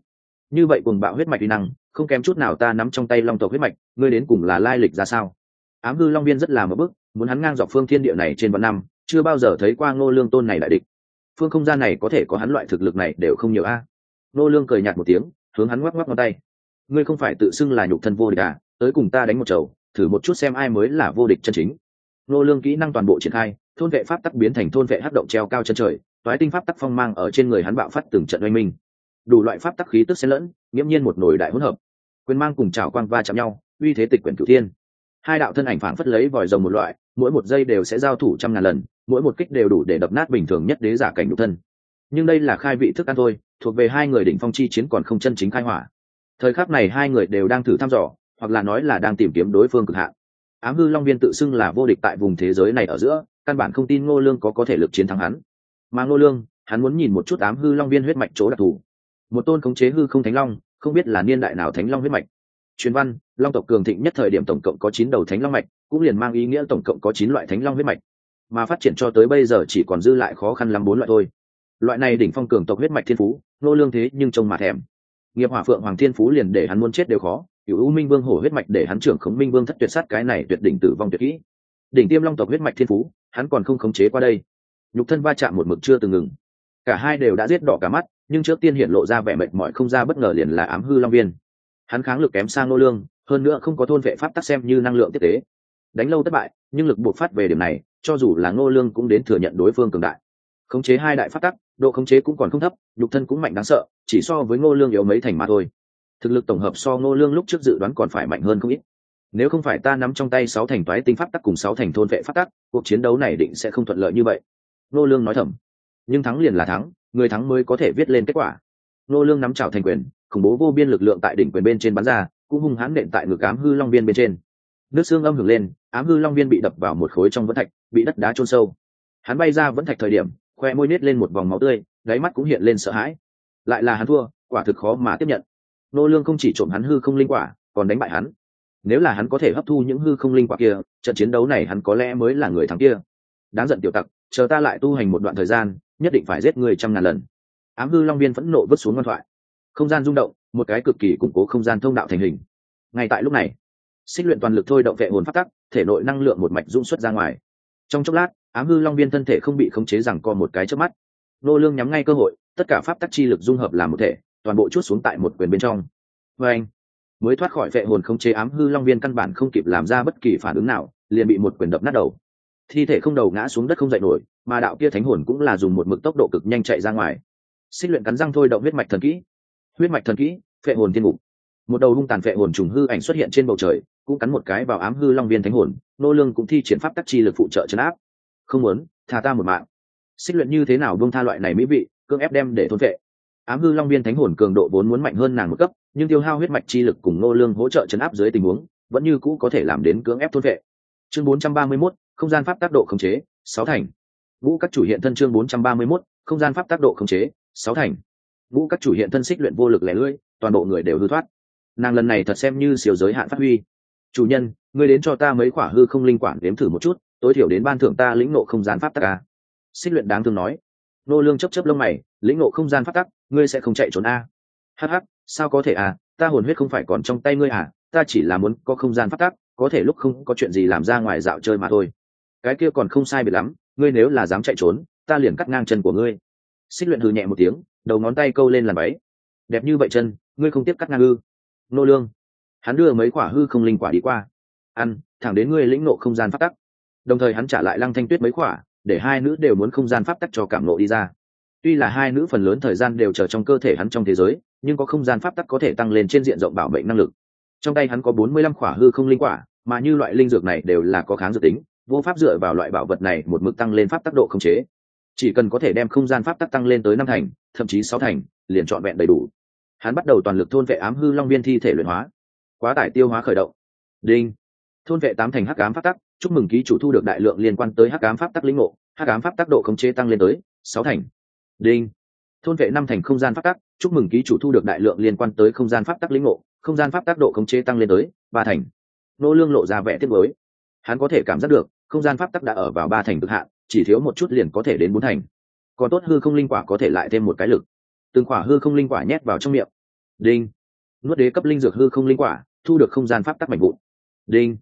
Như vậy cùng bạo huyết mạch uy năng, không kém chút nào ta nắm trong tay long tộc huyết mạch, ngươi đến cùng là lai lịch ra sao? Ám hư long viên rất là một bức muốn hắn ngang dọc phương thiên địa này trên vạn năm, chưa bao giờ thấy qua ngô lương tôn này đại địch phương không gian này có thể có hắn loại thực lực này đều không nhiều a. Nô lương cười nhạt một tiếng, hướng hắn ngoắc ngoắc ngón tay. Ngươi không phải tự xưng là nhục thân vô địch à? Tới cùng ta đánh một chầu, thử một chút xem ai mới là vô địch chân chính. Nô lương kỹ năng toàn bộ triển khai, thôn vệ pháp tắc biến thành thôn vệ hấp động treo cao chân trời, toái tinh pháp tắc phong mang ở trên người hắn bạo phát từng trận oanh minh. Đủ loại pháp tắc khí tức xen lẫn, nghiễm nhiên một nồi đại hỗn hợp. Quyền mang cùng trào quang va chạm nhau, uy thế tịch quyển cửu thiên. Hai đạo thân ảnh phảng phất lấy vòi rồng một loại mỗi một giây đều sẽ giao thủ trăm ngàn lần, mỗi một kích đều đủ để đập nát bình thường nhất đế giả cảnh nhục thân. Nhưng đây là khai vị thức ăn thôi, thuộc về hai người đỉnh phong chi chiến còn không chân chính khai hỏa. Thời khắc này hai người đều đang thử thăm dò, hoặc là nói là đang tìm kiếm đối phương cực hạn. Ám hư long viên tự xưng là vô địch tại vùng thế giới này ở giữa, căn bản không tin ngô lương có có thể lực chiến thắng hắn. Mà ngô lương, hắn muốn nhìn một chút ám hư long viên huyết mạch chỗ đặc thù. Một tôn khống chế hư không thánh long, không biết là niên đại nào thánh long huyết mạch. Truyền văn, long tộc cường thịnh nhất thời điểm tổng cộng có chín đầu thánh long mạch cũng liền mang ý nghĩa tổng cộng có chín loại thánh long huyết mạch, mà phát triển cho tới bây giờ chỉ còn dư lại khó khăn lắm bốn loại thôi. Loại này đỉnh phong cường tộc huyết mạch thiên phú, nô lương thế nhưng trông mà thèm. Nghiệp hỏa phượng hoàng thiên phú liền để hắn muốn chết đều khó cựu u minh vương hổ huyết mạch để hắn trưởng khống minh vương thất tuyệt sát cái này tuyệt đỉnh tử vong tuyệt kỹ. Đỉnh tiêm long tộc huyết mạch thiên phú, hắn còn không khống chế qua đây. Nhục thân va chạm một mực chưa từng ngừng. Cả hai đều đã giết đỏ cả mắt, nhưng trước tiên hiện lộ ra vẻ mệt mỏi không ra bất ngờ liền là ám hư long viên. Hắn kháng lực kém sang nô lương, hơn nữa không có thôn vệ pháp tắc xem như năng lượng tiếp tế đánh lâu thất bại, nhưng lực buộc phát về điểm này, cho dù là ngô lương cũng đến thừa nhận đối phương cường đại. Khống chế hai đại phát tắc, độ khống chế cũng còn không thấp, nhục thân cũng mạnh đáng sợ, chỉ so với ngô lương yếu mấy thành mà thôi. Thực lực tổng hợp so ngô lương lúc trước dự đoán còn phải mạnh hơn không ít. Nếu không phải ta nắm trong tay sáu thành toái tinh pháp tắc cùng sáu thành thôn vệ pháp tắc, cuộc chiến đấu này định sẽ không thuận lợi như vậy. Ngô lương nói thầm. Nhưng thắng liền là thắng, người thắng mới có thể viết lên kết quả. Ngô lương nắm chảo thành quyền, khủng bố vô biên lực lượng tại đỉnh quyền bên trên bắn ra, cũng hung hãn nện tại ngực ám hư long biên bên trên nước xương âm hưởng lên, ám hư long viên bị đập vào một khối trong vẫn thạch, bị đất đá trôn sâu. Hắn bay ra vẫn thạch thời điểm, khoe môi nết lên một vòng máu tươi, đáy mắt cũng hiện lên sợ hãi. Lại là hắn thua, quả thực khó mà tiếp nhận. Nô lương không chỉ trộm hắn hư không linh quả, còn đánh bại hắn. Nếu là hắn có thể hấp thu những hư không linh quả kia, trận chiến đấu này hắn có lẽ mới là người thắng kia. Đáng giận tiểu tặc, chờ ta lại tu hành một đoạn thời gian, nhất định phải giết người trăm ngàn lần. Ám hư long viên phẫn nộ vứt xuống ngoan thoại. Không gian rung động, một cái cực kỳ củng cố không gian thông đạo thành hình. Ngay tại lúc này xích luyện toàn lực thôi động vệ hồn phát tắc, thể nội năng lượng một mạch dung xuất ra ngoài. Trong chốc lát, ám hư long viên thân thể không bị khống chế rằng co một cái trước mắt. Nô lương nhắm ngay cơ hội, tất cả pháp tắc chi lực dung hợp làm một thể, toàn bộ chút xuống tại một quyền bên trong. Với anh, mới thoát khỏi vệ hồn khống chế ám hư long viên căn bản không kịp làm ra bất kỳ phản ứng nào, liền bị một quyền đập nát đầu. Thi thể không đầu ngã xuống đất không dậy nổi, mà đạo kia thánh hồn cũng là dùng một mực tốc độ cực nhanh chạy ra ngoài. Xích luyện cắn răng thôi động huyết mạch thần kỹ. Huyết mạch thần kỹ phệ hồn thiên ngục. Một đầu hung tàn phệ hồn trùng hư ảnh xuất hiện trên bầu trời cũng cắn một cái vào ám hư long viên thánh hồn nô lương cũng thi triển pháp tắc chi lực phụ trợ chấn áp. Không muốn tha ta một mạng. Xích luyện như thế nào buông tha loại này mỹ vị cưỡng ép đem để thôn vệ. Ám hư long viên thánh hồn cường độ vốn muốn mạnh hơn nàng một cấp nhưng tiêu hao huyết mạch chi lực cùng nô lương hỗ trợ chấn áp dưới tình huống vẫn như cũ có thể làm đến cưỡng ép thôn vệ. Chương 431, không gian pháp tác độ khống chế sáu thành. Vũ các chủ hiện thân chương 431, không gian pháp tác độ khống chế sáu thành. Vũ các chủ hiện thân xích luyện vô lực lẻ lưỡi toàn bộ người đều hư thoát. Nàng lần này thật xem như siêu giới hạn phát huy chủ nhân, ngươi đến cho ta mấy quả hư không linh quản đếm thử một chút, tối thiểu đến ban thưởng ta lĩnh nộ không gian pháp tắc a. Xích luyện đáng thương nói. Nô lương chấp chấp lông mày, lĩnh nộ không gian pháp tắc, ngươi sẽ không chạy trốn a? Hắc hắc, sao có thể à ta hồn huyết không phải còn trong tay ngươi à? Ta chỉ là muốn có không gian pháp tắc, có thể lúc không có chuyện gì làm ra ngoài dạo chơi mà thôi. Cái kia còn không sai biệt lắm, ngươi nếu là dám chạy trốn, ta liền cắt ngang chân của ngươi. Xích luyện hừ nhẹ một tiếng, đầu ngón tay câu lên làm váy. Đẹp như vậy chân, ngươi không tiếp cắt ngang ư? Nô lương hắn đưa mấy quả hư không linh quả đi qua. Ăn, thẳng đến ngươi lĩnh nộ không gian pháp tắc. Đồng thời hắn trả lại lăng thanh tuyết mấy quả, để hai nữ đều muốn không gian pháp tắc cho cảm nộ đi ra. Tuy là hai nữ phần lớn thời gian đều chờ trong cơ thể hắn trong thế giới, nhưng có không gian pháp tắc có thể tăng lên trên diện rộng bảo mệnh năng lực. Trong tay hắn có bốn mươi lăm quả hư không linh quả, mà như loại linh dược này đều là có kháng dược tính, vô pháp dựa vào loại bảo vật này một mức tăng lên pháp tắc độ không chế. Chỉ cần có thể đem không gian pháp tắc tăng lên tới năm thành, thậm chí sáu thành, liền trọn vẹn đầy đủ. Hắn bắt đầu toàn lực thôn vệ ám hư long viên thi thể luyện hóa quá tải tiêu hóa khởi động. Đinh. Thôn vệ tám thành hắc ám pháp tắc, chúc mừng ký chủ thu được đại lượng liên quan tới hắc ám pháp tắc lĩnh ngộ, hắc ám pháp tắc độ khống chế tăng lên tới sáu thành. Đinh. Thôn vệ năm thành không gian pháp tắc, chúc mừng ký chủ thu được đại lượng liên quan tới không gian pháp tắc lĩnh ngộ, không gian pháp tắc độ khống chế tăng lên tới ba thành. Nô lương lộ ra vẻ tiếc mới hắn có thể cảm giác được, không gian pháp tắc đã ở vào ba thành cực hạn, chỉ thiếu một chút liền có thể đến bốn thành. Còn tốt hư không linh quả có thể lại thêm một cái lực. Từng quả hư không linh quả nhét vào trong miệng. Đinh. Nuốt đế cấp linh dược hư không linh quả thu được không gian pháp tắc mạnh vụn. Đinh.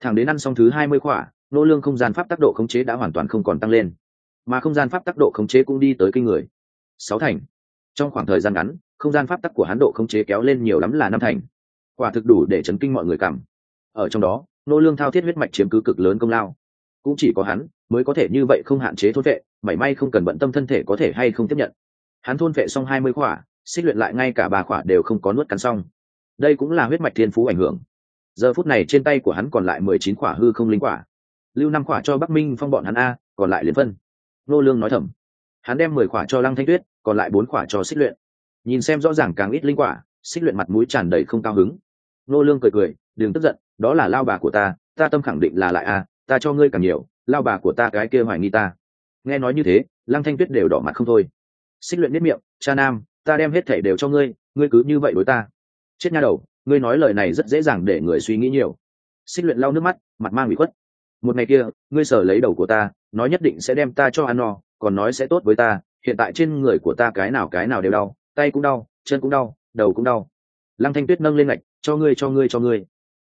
Thẳng đến ăn xong thứ hai mươi khỏa, nô lương không gian pháp tắc độ khống chế đã hoàn toàn không còn tăng lên. Mà không gian pháp tắc độ khống chế cũng đi tới kinh người. Sáu thành. Trong khoảng thời gian ngắn không gian pháp tắc của hắn độ khống chế kéo lên nhiều lắm là năm thành. Quả thực đủ để chấn kinh mọi người cảm. Ở trong đó nô lương thao thiết huyết mạch chiếm cứ cực lớn công lao. Cũng chỉ có hắn mới có thể như vậy không hạn chế thôn vệ mảy may không cần bận tâm thân thể có thể hay không tiếp nhận. Hắn thôn vệ xong hai mươi khỏa xích luyện lại ngay cả ba khỏa đều không có nuốt cắn xong đây cũng là huyết mạch thiên phú ảnh hưởng. Giờ phút này trên tay của hắn còn lại mười chín quả hư không linh quả. Lưu năm quả cho bắc minh phong bọn hắn a, còn lại liền phân. Nô lương nói thầm. Hắn đem mười quả cho lăng thanh tuyết, còn lại bốn quả cho xích luyện. Nhìn xem rõ ràng càng ít linh quả, xích luyện mặt mũi tràn đầy không cao hứng. Nô lương cười cười, đừng tức giận, đó là lao bà của ta ta tâm khẳng định là lại a, ta cho ngươi càng nhiều, lao bà của ta cái kia hoài nghi ta. Nghe nói như thế, lăng thanh tuyết đều đỏ mặt không thôi. Xích luyện biết miệng, cha nam, ta đem hết thảy đều cho ngươi ngươi cứ như vậy đối ta chết nha đầu, ngươi nói lời này rất dễ dàng để người suy nghĩ nhiều. Xích luyện lau nước mắt, mặt mang bị khuất. Một ngày kia, ngươi sở lấy đầu của ta, nói nhất định sẽ đem ta cho ăn no, còn nói sẽ tốt với ta, hiện tại trên người của ta cái nào cái nào đều đau, tay cũng đau, chân cũng đau, đầu cũng đau. Lăng thanh tuyết nâng lên ngạch, cho ngươi cho ngươi cho ngươi.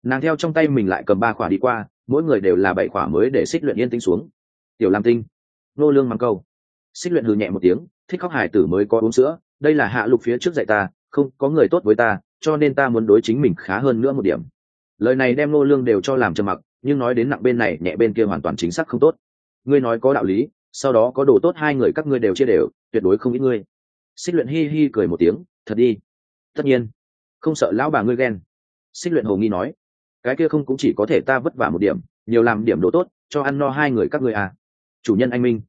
Nàng theo trong tay mình lại cầm ba khỏa đi qua, mỗi người đều là bảy khỏa mới để xích luyện yên tĩnh xuống. Tiểu lam tinh, nô lương mắng câu. Xích luyện hừ nhẹ một tiếng, thích khóc hải tử mới có uống sữa, đây là hạ lục phía trước dạy ta, không, có người tốt với ta cho nên ta muốn đối chính mình khá hơn nữa một điểm. Lời này đem nô lương đều cho làm trầm mặc, nhưng nói đến nặng bên này, nhẹ bên kia hoàn toàn chính xác không tốt. Ngươi nói có đạo lý, sau đó có đồ tốt hai người các ngươi đều chia đều, tuyệt đối không ít ngươi. Xích luyện hi hi cười một tiếng, thật đi. Tất nhiên. Không sợ lão bà ngươi ghen. Xích luyện hồ nghi nói. Cái kia không cũng chỉ có thể ta vất vả một điểm, nhiều làm điểm đồ tốt, cho ăn no hai người các ngươi à. Chủ nhân anh minh.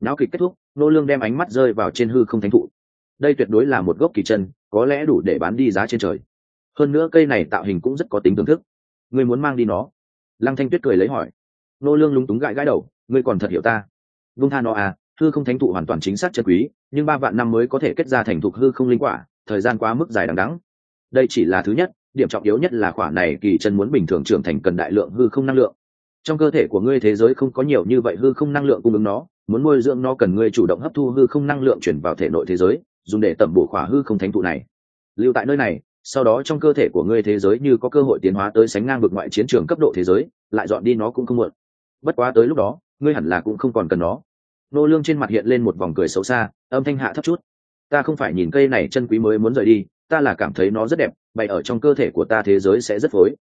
Náo kịch kết thúc nô lương đem ánh mắt rơi vào trên hư không thánh thụ đây tuyệt đối là một gốc kỳ chân, có lẽ đủ để bán đi giá trên trời. Hơn nữa cây này tạo hình cũng rất có tính thưởng thức. Ngươi muốn mang đi nó? Lăng thanh tuyết cười lấy hỏi. Nô lương lúng túng gãi gãi đầu, ngươi còn thật hiểu ta. Vung tha nó à hư không thánh thụ hoàn toàn chính xác chân quý, nhưng ba vạn năm mới có thể kết ra thành thục hư không linh quả, thời gian quá mức dài đằng đẵng. Đây chỉ là thứ nhất, điểm trọng yếu nhất là quả này kỳ chân muốn bình thường trưởng thành cần đại lượng hư không năng lượng. Trong cơ thể của ngươi thế giới không có nhiều như vậy hư không năng lượng cung ứng nó, muốn nuôi dưỡng nó cần ngươi chủ động hấp thu hư không năng lượng chuyển vào thể nội thế giới dùng để tẩm bổ khỏa hư không thánh thụ này. Lưu tại nơi này, sau đó trong cơ thể của ngươi thế giới như có cơ hội tiến hóa tới sánh ngang vực ngoại chiến trường cấp độ thế giới, lại dọn đi nó cũng không muộn. Bất quá tới lúc đó, ngươi hẳn là cũng không còn cần nó. Nô lương trên mặt hiện lên một vòng cười xấu xa, âm thanh hạ thấp chút. Ta không phải nhìn cây này chân quý mới muốn rời đi, ta là cảm thấy nó rất đẹp, bày ở trong cơ thể của ta thế giới sẽ rất phối.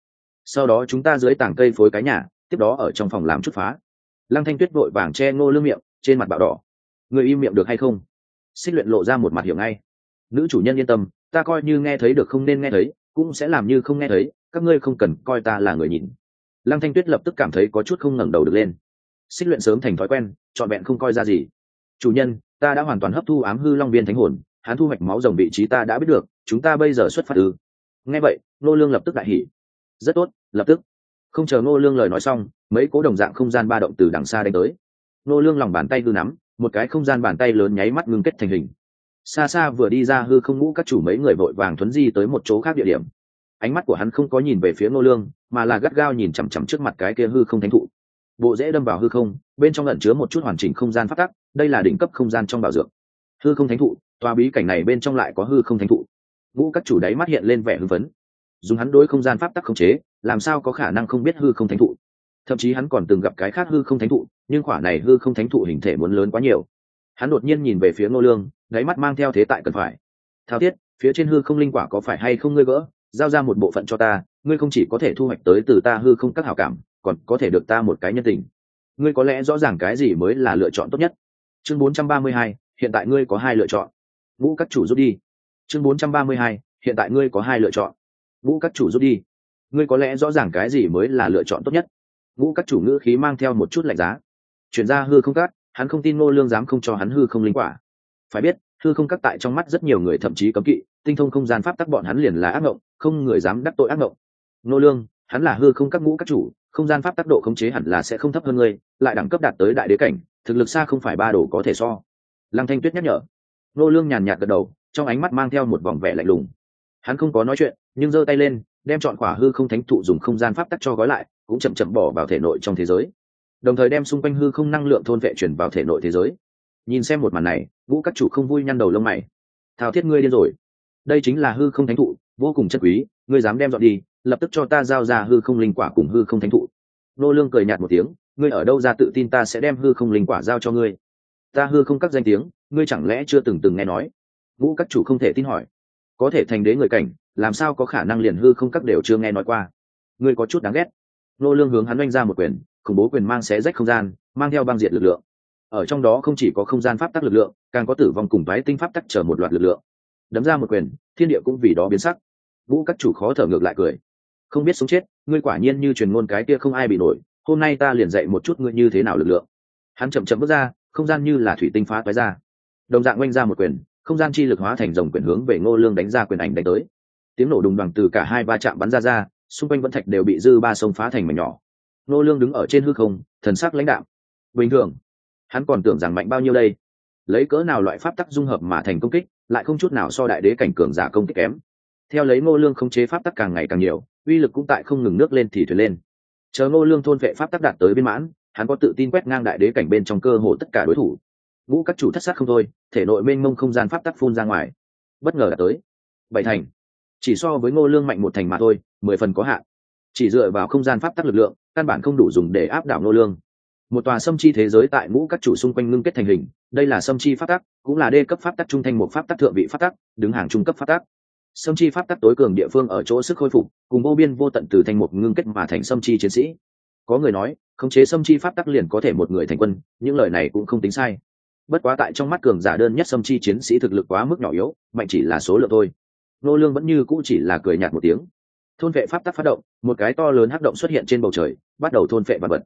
Sau đó chúng ta dưới tảng cây phối cái nhà, tiếp đó ở trong phòng làm chút phá. Lăng thanh tuyết vội vàng che ngô lương miệng, trên mặt bạo đỏ. Người im miệng được hay không? Xích luyện lộ ra một mặt hiểu ngay. Nữ chủ nhân yên tâm, ta coi như nghe thấy được không nên nghe thấy, cũng sẽ làm như không nghe thấy, các ngươi không cần coi ta là người nhìn. Lăng thanh tuyết lập tức cảm thấy có chút không ngẩng đầu được lên. Xích luyện sớm thành thói quen, trọn vẹn không coi ra gì. Chủ nhân, ta đã hoàn toàn hấp thu ám hư long viên thánh hồn, hắn thu hoạch máu rồng vị trí ta đã biết được, chúng ta bây giờ xuất phát ư. Nghe vậy nô lương lập tức đại hỉ. Rất tốt, lập tức. Không chờ nô lương lời nói xong, mấy cố đồng dạng không gian ba động từ đằng xa đánh tới. Nô lương lòng bàn tay hư nắm một cái không gian bàn tay lớn nháy mắt ngưng kết thành hình. Xa xa vừa đi ra hư không ngũ các chủ mấy người vội vàng thuấn di tới một chỗ khác địa điểm. Ánh mắt của hắn không có nhìn về phía nô lương, mà là gắt gao nhìn chằm chằm trước mặt cái kia hư không thánh thụ. Bộ dễ đâm vào hư không, bên trong lẩn chứa một chút hoàn chỉnh không gian phát tắc, đây là đỉnh cấp không gian trong bảo dược. Hư không thánh thụ, tòa bí cảnh này bên trong lại có hư không thánh thụ. Ngũ các chủ đáy mắt hiện lên vẻ hưng phấn. Dùng hắn đối không gian pháp tắc khống chế, làm sao có khả năng không biết hư không thánh thụ? Thậm chí hắn còn từng gặp cái khác hư không thánh thụ nhưng khỏa này hư không thánh thụ hình thể muốn lớn quá nhiều. Hắn đột nhiên nhìn về phía ngô lương đáy mắt mang theo thế tại cần phải. Thao thiết phía trên hư không linh quả có phải hay không ngươi vỡ giao ra một bộ phận cho ta ngươi không chỉ có thể thu hoạch tới từ ta hư không các hảo cảm còn có thể được ta một cái nhân tình. Ngươi có lẽ rõ ràng cái gì mới là lựa chọn tốt nhất? Chương 432, hiện tại ngươi có hai lựa chọn. Vũ các chủ rút đi. Chương 432, hiện tại ngươi có hai lựa chọn. Vũ các chủ rút đi. Ngươi có lẽ rõ ràng cái gì mới là lựa chọn tốt nhất? Ngũ các chủ ngữ khí mang theo một chút lạnh giá. Chuyển ra hư không cắt hắn không tin ngô lương dám không cho hắn hư không linh quả. Phải biết, hư không cắt tại trong mắt rất nhiều người thậm chí cấm kỵ, tinh thông không gian pháp tắc bọn hắn liền là ác ngộng, không người dám đắc tội ác ngộng. Ngô lương, hắn là hư không các ngũ các chủ, không gian pháp tác độ khống chế hẳn là sẽ không thấp hơn ngươi, lại đẳng cấp đạt tới đại đế cảnh, thực lực xa không phải ba đồ có thể so. Lăng thanh tuyết nhắc nhở. Nô lương nhàn nhạt gật đầu, trong ánh mắt mang theo một vòng vẻ lạnh lùng. Hắn không có nói chuyện, nhưng giơ tay lên, đem chọn quả hư không thánh thụ dùng không gian pháp tắc cho gói lại cũng chậm chậm bỏ vào thể nội trong thế giới. Đồng thời đem xung quanh hư không năng lượng thôn vệ chuyển vào thể nội thế giới. Nhìn xem một màn này vũ các chủ không vui nhăn đầu lông mày. Thao thiết ngươi điên rồi. Đây chính là hư không thánh thụ, vô cùng chất quý, ngươi dám đem dọn đi, lập tức cho ta giao ra hư không linh quả cùng hư không thánh thụ. Nô lương cười nhạt một tiếng, ngươi ở đâu ra tự tin ta sẽ đem hư không linh quả giao cho ngươi. Ta hư không các danh tiếng, ngươi chẳng lẽ chưa từng từng nghe nói? Vũ các chủ không thể tin hỏi. Có thể thành đế người cảnh, làm sao có khả năng liền hư không các đều chưa nghe nói qua? Ngươi có chút đáng ghét nô lương hướng hắn oanh ra một quyền, khủng bố quyền mang xé rách không gian, mang theo băng diệt lực lượng. Ở trong đó không chỉ có không gian pháp tắc lực lượng, càng có tử vong cùng vái tinh pháp tắc chờ một loạt lực lượng. Đấm ra một quyền, thiên địa cũng vì đó biến sắc. Vũ các chủ khó thở ngược lại cười. Không biết sống chết, ngươi quả nhiên như truyền ngôn cái kia không ai bị nổi, hôm nay ta liền dạy một chút ngươi như thế nào lực lượng. Hắn chậm chậm bước ra, không gian như là thủy tinh phá toái ra. Đồng dạng oanh ra một quyền, không gian chi lực hóa thành dòng quyền hướng về ngô lương đánh ra quyền ảnh đánh tới. Tiếng nổ đùng đoàn từ cả hai va chạm bắn ra ra xung quanh vẫn thạch đều bị dư ba sông phá thành mảnh nhỏ. Ngô lương đứng ở trên hư không, thần sắc lãnh đạm. Bình thường, hắn còn tưởng rằng mạnh bao nhiêu đây. Lấy cỡ nào loại pháp tắc dung hợp mà thành công kích, lại không chút nào so đại đế cảnh cường giả công kích kém. Theo lấy ngô lương không chế pháp tắc càng ngày càng nhiều, uy lực cũng tại không ngừng nước lên thì thuyền lên. Chờ ngô lương thôn vệ pháp tắc đạt tới biên mãn, hắn có tự tin quét ngang đại đế cảnh bên trong cơ hồ tất cả đối thủ. Ngũ các chủ thất sát không thôi, thể nội mênh mông không gian pháp tắc phun ra ngoài. Bất ngờ là tới. Bảy thành chỉ so với ngô lương mạnh một thành mà thôi, mười phần có hạn. Chỉ dựa vào không gian pháp tắc lực lượng, căn bản không đủ dùng để áp đảo ngô lương. Một tòa sâm chi thế giới tại ngũ các chủ xung quanh ngưng kết thành hình, đây là sâm chi pháp tắc, cũng là đê cấp pháp tắc trung thành một pháp tắc thượng vị pháp tắc, đứng hàng trung cấp pháp tắc. Sâm chi pháp tắc tối cường địa phương ở chỗ sức khôi phục, cùng vô biên vô tận từ thành một ngưng kết mà thành sâm chi chiến sĩ. Có người nói, khống chế xâm chi pháp tắc liền có thể một người thành quân, những lời này cũng không tính sai. Bất quá tại trong mắt cường giả đơn nhất xâm chi chiến sĩ thực lực quá mức nhỏ yếu, mạnh chỉ là số lượng thôi nô lương vẫn như cũ chỉ là cười nhạt một tiếng. Thôn vệ pháp tắc phát động, một cái to lớn hắc động xuất hiện trên bầu trời, bắt đầu thôn vệ vật vật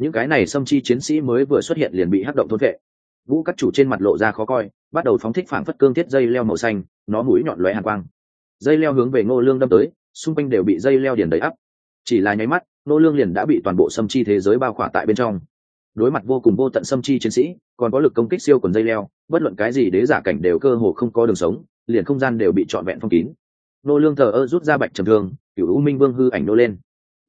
những cái này xâm chi chiến sĩ mới vừa xuất hiện liền bị hắc động thôn vệ. Vũ các chủ trên mặt lộ ra khó coi, bắt đầu phóng thích phảng phất cương thiết dây leo màu xanh, nó mũi nhọn lóe hàn quang. Dây leo hướng về ngô lương đâm tới, xung quanh đều bị dây leo điền đầy ắp. Chỉ là nháy mắt, ngô lương liền đã bị toàn bộ xâm chi thế giới bao khỏa tại bên trong. Đối mặt vô cùng vô tận xâm chi chiến sĩ, còn có lực công kích siêu quần dây leo, bất luận cái gì đế giả cảnh đều cơ hồ không có đường sống liền không gian đều bị trọn vẹn phong kín. Nô lương thờ ơ rút ra bạch trầm thương cựu u minh vương hư ảnh nô lên.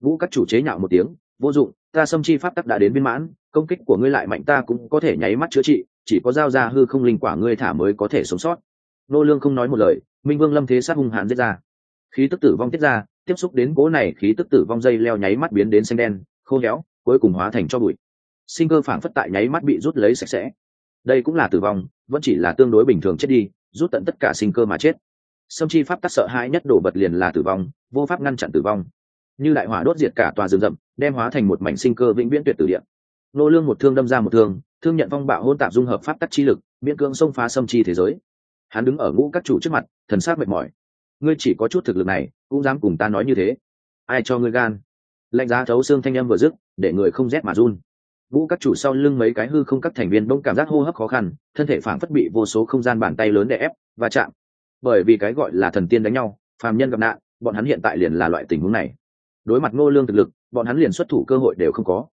Vũ các chủ chế nhạo một tiếng, vô dụng, ta xâm chi pháp tắc đã đến viên mãn, công kích của ngươi lại mạnh ta cũng có thể nháy mắt chữa trị, chỉ có giao ra hư không linh quả ngươi thả mới có thể sống sót. Nô lương không nói một lời, minh vương lâm thế sát hung hãn giết ra. Khí tức tử vong tiết ra, tiếp xúc đến cố này khí tức tử vong dây leo nháy mắt biến đến xanh đen, khô héo, cuối cùng hóa thành cho bụi. Sinh cơ phảng phất tại nháy mắt bị rút lấy sạch sẽ. Đây cũng là tử vong, vẫn chỉ là tương đối bình thường chết đi rút tận tất cả sinh cơ mà chết. Sâm chi pháp tắc sợ hãi nhất đổ vật liền là tử vong, vô pháp ngăn chặn tử vong. Như đại hỏa đốt diệt cả tòa rừng rậm, đem hóa thành một mảnh sinh cơ vĩnh viễn tuyệt tử điện nô lương một thương đâm ra một thương thương nhận phong bạo hôn tạp dung hợp pháp tắc chi lực, miễn cưỡng xông phá sâm chi thế giới. Hắn đứng ở ngũ các chủ trước mặt, thần sát mệt mỏi. Ngươi chỉ có chút thực lực này, cũng dám cùng ta nói như thế? Ai cho ngươi gan? Lạnh giá thấu xương thanh âm vừa dứt, để người không rét mà run vũ các chủ sau lưng mấy cái hư không các thành viên bỗng cảm giác hô hấp khó khăn, thân thể phảng phất bị vô số không gian bàn tay lớn đè ép và chạm. Bởi vì cái gọi là thần tiên đánh nhau, phàm nhân gặp nạn, bọn hắn hiện tại liền là loại tình huống này. Đối mặt ngô lương thực lực, bọn hắn liền xuất thủ cơ hội đều không có.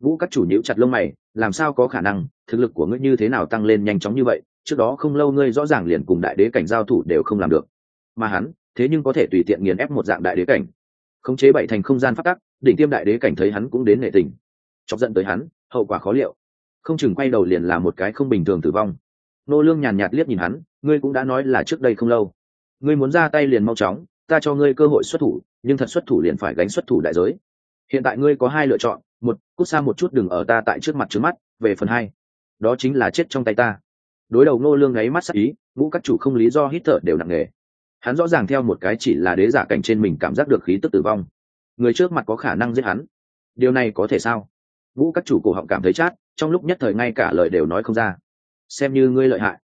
Vũ các chủ nhíu chặt lông mày, làm sao có khả năng? Thực lực của ngươi như thế nào tăng lên nhanh chóng như vậy? Trước đó không lâu ngươi rõ ràng liền cùng đại đế cảnh giao thủ đều không làm được. Mà hắn, thế nhưng có thể tùy tiện nghiền ép một dạng đại đế cảnh. Khống chế bảy thành không gian phát tắc, đỉnh tiêm đại đế cảnh thấy hắn cũng đến nệ tình. Chọc giận tới hắn hậu quả khó liệu. Không chừng quay đầu liền là một cái không bình thường tử vong. Nô lương nhàn nhạt liếc nhìn hắn, ngươi cũng đã nói là trước đây không lâu. Ngươi muốn ra tay liền mau chóng, ta cho ngươi cơ hội xuất thủ, nhưng thật xuất thủ liền phải gánh xuất thủ đại giới. Hiện tại ngươi có hai lựa chọn, một, cút xa một chút đừng ở ta tại trước mặt trước mắt, về phần hai, đó chính là chết trong tay ta. Đối đầu nô lương ngáy mắt sắc ý, ngũ các chủ không lý do hít thở đều nặng nề. Hắn rõ ràng theo một cái chỉ là đế giả cảnh trên mình cảm giác được khí tức tử vong. Người trước mặt có khả năng giết hắn. Điều này có thể sao? Vũ các chủ cổ họng cảm thấy chát, trong lúc nhất thời ngay cả lời đều nói không ra. Xem như ngươi lợi hại.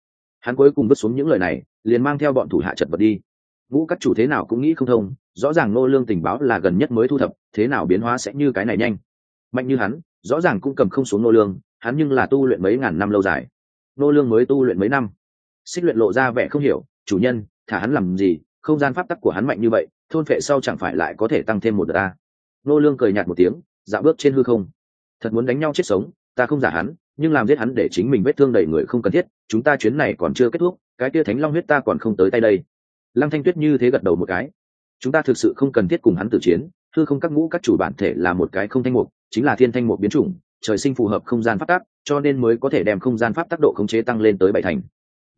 Hắn cuối cùng vứt xuống những lời này, liền mang theo bọn thủ hạ chật vật đi. Vũ các chủ thế nào cũng nghĩ không thông, rõ ràng nô lương tình báo là gần nhất mới thu thập, thế nào biến hóa sẽ như cái này nhanh. Mạnh như hắn, rõ ràng cũng cầm không xuống nô lương, hắn nhưng là tu luyện mấy ngàn năm lâu dài. Nô lương mới tu luyện mấy năm. Xích luyện lộ ra vẻ không hiểu, chủ nhân, thả hắn làm gì, không gian pháp tắc của hắn mạnh như vậy, thôn phệ sau chẳng phải lại có thể tăng thêm một đợt ta nô lương cười nhạt một tiếng, dạo bước trên hư không thật muốn đánh nhau chết sống, ta không giả hắn, nhưng làm giết hắn để chính mình vết thương đầy người không cần thiết, chúng ta chuyến này còn chưa kết thúc, cái kia thánh long huyết ta còn không tới tay đây. Lăng thanh tuyết như thế gật đầu một cái. Chúng ta thực sự không cần thiết cùng hắn tử chiến thư không các ngũ các chủ bản thể là một cái không thanh mục, chính là thiên thanh mục biến chủng, trời sinh phù hợp không gian pháp tắc, cho nên mới có thể đem không gian pháp tác độ khống chế tăng lên tới bảy thành.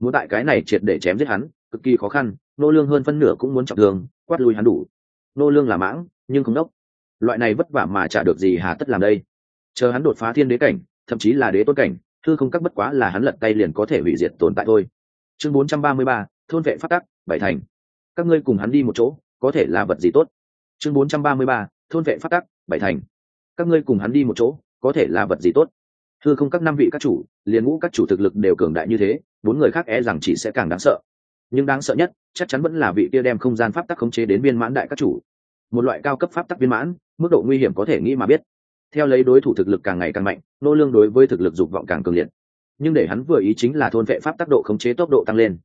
Muốn tại cái này triệt để chém giết hắn, cực kỳ khó khăn, nô lương hơn phân nửa cũng muốn trọng thương, quát lui hắn đủ. Nô lương là mãng, nhưng không đốc. Loại này vất vả mà trả được gì hà tất làm đây chờ hắn đột phá thiên đế cảnh thậm chí là đế tôn cảnh thư không các bất quá là hắn lật tay liền có thể hủy diệt tồn tại thôi. Chương 433, thôn vệ phát tắc bảy thành. Các ngươi cùng hắn đi một chỗ có thể là vật gì tốt? Chương 433, thôn vệ phát tắc bảy thành. Các ngươi cùng hắn đi một chỗ có thể là vật gì tốt? Thư không các năm vị các chủ liền ngũ các chủ thực lực đều cường đại như thế bốn người khác e rằng chỉ sẽ càng đáng sợ. Nhưng đáng sợ nhất chắc chắn vẫn là vị kia đem không gian pháp tắc khống chế đến viên mãn đại các chủ. Một loại cao cấp pháp tắc viên mãn mức độ nguy hiểm có thể nghĩ mà biết theo lấy đối thủ thực lực càng ngày càng mạnh, nô lương đối với thực lực dục vọng càng cường liệt. Nhưng để hắn vừa ý chính là thôn vệ pháp tác độ khống chế tốc độ tăng lên.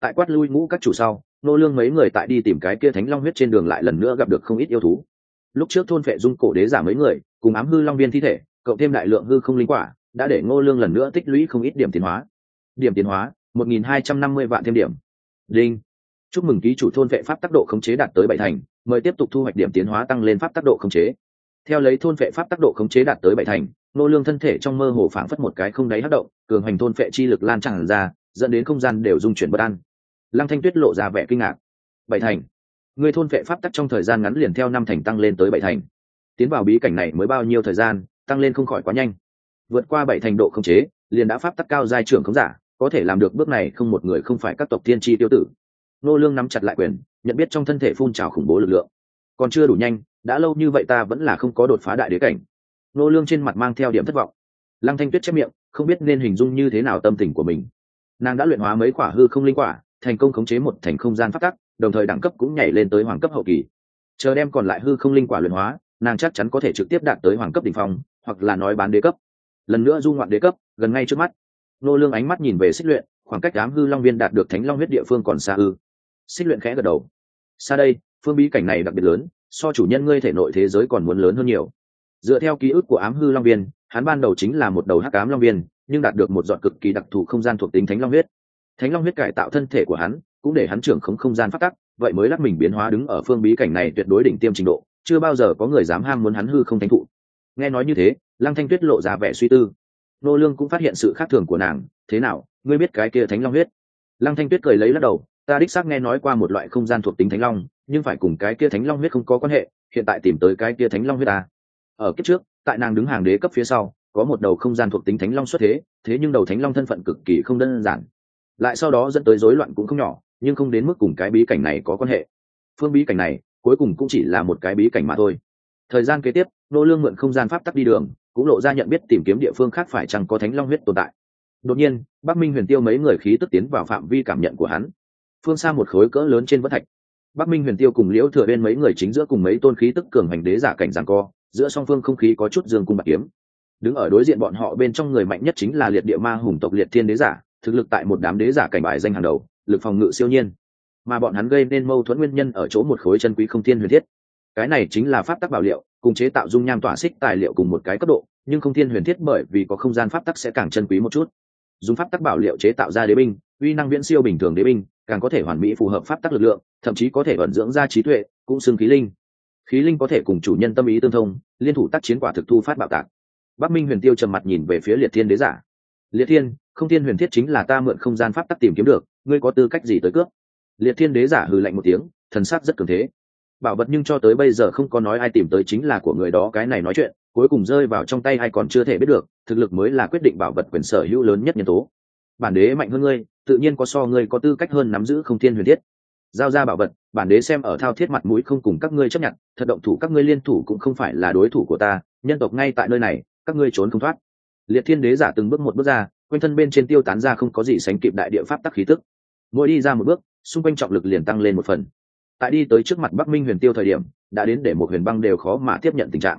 Tại quát lui ngũ các chủ sau, nô lương mấy người tại đi tìm cái kia thánh long huyết trên đường lại lần nữa gặp được không ít yêu thú. Lúc trước thôn vệ dung cổ đế giả mấy người, cùng ám hư long viên thi thể, cộng thêm đại lượng hư không linh quả, đã để ngô lương lần nữa tích lũy không ít điểm tiến hóa. Điểm tiến hóa 1.250 vạn thêm điểm. Đinh. Chúc mừng ký chủ thôn vệ pháp tác độ khống chế đạt tới bảy thành, mời tiếp tục thu hoạch điểm tiến hóa tăng lên pháp tác độ khống chế theo lấy thôn vệ pháp tác độ khống chế đạt tới bảy thành, nô lương thân thể trong mơ hồ phảng phất một cái không đáy hất động, cường hành thôn vệ chi lực lan tràn ra, dẫn đến không gian đều dung chuyển bất an. Lăng thanh tuyết lộ ra vẻ kinh ngạc. Bảy thành? Người thôn vệ pháp tắc trong thời gian ngắn liền theo năm thành tăng lên tới bảy thành. Tiến vào bí cảnh này mới bao nhiêu thời gian, tăng lên không khỏi quá nhanh. Vượt qua bảy thành độ khống chế, liền đã pháp tắc cao giai trưởng khống giả, có thể làm được bước này không một người không phải các tộc tiên tri tiêu tử. Nô lương nắm chặt lại quyền, nhận biết trong thân thể phun trào khủng bố lực lượng. Còn chưa đủ nhanh đã lâu như vậy ta vẫn là không có đột phá đại đế cảnh. Nô lương trên mặt mang theo điểm thất vọng. Lăng thanh tuyết chép miệng, không biết nên hình dung như thế nào tâm tình của mình. Nàng đã luyện hóa mấy quả hư không linh quả, thành công khống chế một thành không gian phát tắc, đồng thời đẳng cấp cũng nhảy lên tới hoàng cấp hậu kỳ. Chờ đem còn lại hư không linh quả luyện hóa, nàng chắc chắn có thể trực tiếp đạt tới hoàng cấp đỉnh phong, hoặc là nói bán đế cấp. Lần nữa du ngoạn đế cấp, gần ngay trước mắt. Nô lương ánh mắt nhìn về xích luyện, khoảng cách đám hư long viên đạt được thánh long huyết địa phương còn xa ư. Xích luyện khẽ gật đầu. Xa đây, phương bí cảnh này đặc biệt lớn so chủ nhân ngươi thể nội thế giới còn muốn lớn hơn nhiều. Dựa theo ký ức của ám hư long viên, hắn ban đầu chính là một đầu hắc ám long viên, nhưng đạt được một dọn cực kỳ đặc thù không gian thuộc tính thánh long huyết. Thánh long huyết cải tạo thân thể của hắn, cũng để hắn trưởng khống không gian phát tắc, vậy mới lắc mình biến hóa đứng ở phương bí cảnh này tuyệt đối đỉnh tiêm trình độ, chưa bao giờ có người dám ham muốn hắn hư không thánh thụ. Nghe nói như thế, lăng thanh tuyết lộ ra vẻ suy tư. Nô lương cũng phát hiện sự khác thường của nàng, thế nào, ngươi biết cái kia thánh long huyết? Lăng thanh tuyết cười lấy lắc đầu ta đích xác nghe nói qua một loại không gian thuộc tính thánh long, nhưng phải cùng cái kia thánh long huyết không có quan hệ, hiện tại tìm tới cái kia thánh long huyết ta. Ở kiếp trước, tại nàng đứng hàng đế cấp phía sau, có một đầu không gian thuộc tính thánh long xuất thế thế nhưng đầu thánh long thân phận cực kỳ không đơn giản. Lại sau đó dẫn tới rối loạn cũng không nhỏ, nhưng không đến mức cùng cái bí cảnh này có quan hệ. Phương bí cảnh này, cuối cùng cũng chỉ là một cái bí cảnh mà thôi. Thời gian kế tiếp, nô lương mượn không gian pháp tắc đi đường, cũng lộ ra nhận biết tìm kiếm địa phương khác phải chăng có thánh long huyết tồn tại. Đột nhiên, bắc minh huyền tiêu mấy người khí tức tiến vào phạm vi cảm nhận của hắn phương xa một khối cỡ lớn trên vân thạch. Bắc minh huyền tiêu cùng liễu thừa bên mấy người chính giữa cùng mấy tôn khí tức cường hành đế giả cảnh giằng co, giữa song phương không khí có chút dương cung bạc kiếm. Đứng ở đối diện bọn họ bên trong người mạnh nhất chính là liệt địa ma hùng tộc liệt thiên đế giả, thực lực tại một đám đế giả cảnh bài danh hàng đầu, lực phòng ngự siêu nhiên. Mà bọn hắn gây nên mâu thuẫn nguyên nhân ở chỗ một khối chân quý không thiên huyền thiết. Cái này chính là pháp tắc bảo liệu, cùng chế tạo dung nham tỏa xích tài liệu cùng một cái cấp độ, nhưng không thiên huyền thiết bởi vì có không gian pháp tắc sẽ càng chân quý một chút. Dùng pháp tắc bảo liệu chế tạo ra đế binh, uy năng viễn siêu bình thường đế binh càng có thể hoàn mỹ phù hợp pháp tắc lực lượng, thậm chí có thể vận dưỡng ra trí tuệ, cũng xưng khí linh. Khí linh có thể cùng chủ nhân tâm ý tương thông, liên thủ tác chiến quả thực thu phát bạo tạc. Bắc minh huyền tiêu trầm mặt nhìn về phía liệt thiên đế giả. Liệt thiên, không thiên huyền thiết chính là ta mượn không gian pháp tắc tìm kiếm được, ngươi có tư cách gì tới cướp? Liệt thiên đế giả hừ lạnh một tiếng, thần sắc rất cường thế. Bảo vật nhưng cho tới bây giờ không có nói ai tìm tới chính là của người đó, cái này nói chuyện, cuối cùng rơi vào trong tay ai còn chưa thể biết được, thực lực mới là quyết định bảo vật quyền sở hữu lớn nhất nhân tố bản đế mạnh hơn ngươi, tự nhiên có so ngươi có tư cách hơn nắm giữ không thiên huyền thiết. Giao ra bảo vật, bản đế xem ở thao thiết mặt mũi không cùng các ngươi chấp nhận, thật động thủ các ngươi liên thủ cũng không phải là đối thủ của ta, nhân tộc ngay tại nơi này, các ngươi trốn không thoát. Liệt thiên đế giả từng bước một bước ra, quanh thân bên trên tiêu tán ra không có gì sánh kịp đại địa pháp tắc khí tức. Mỗi đi ra một bước, xung quanh trọng lực liền tăng lên một phần. Tại đi tới trước mặt bắc minh huyền tiêu thời điểm, đã đến để một huyền băng đều khó mà tiếp nhận tình trạng.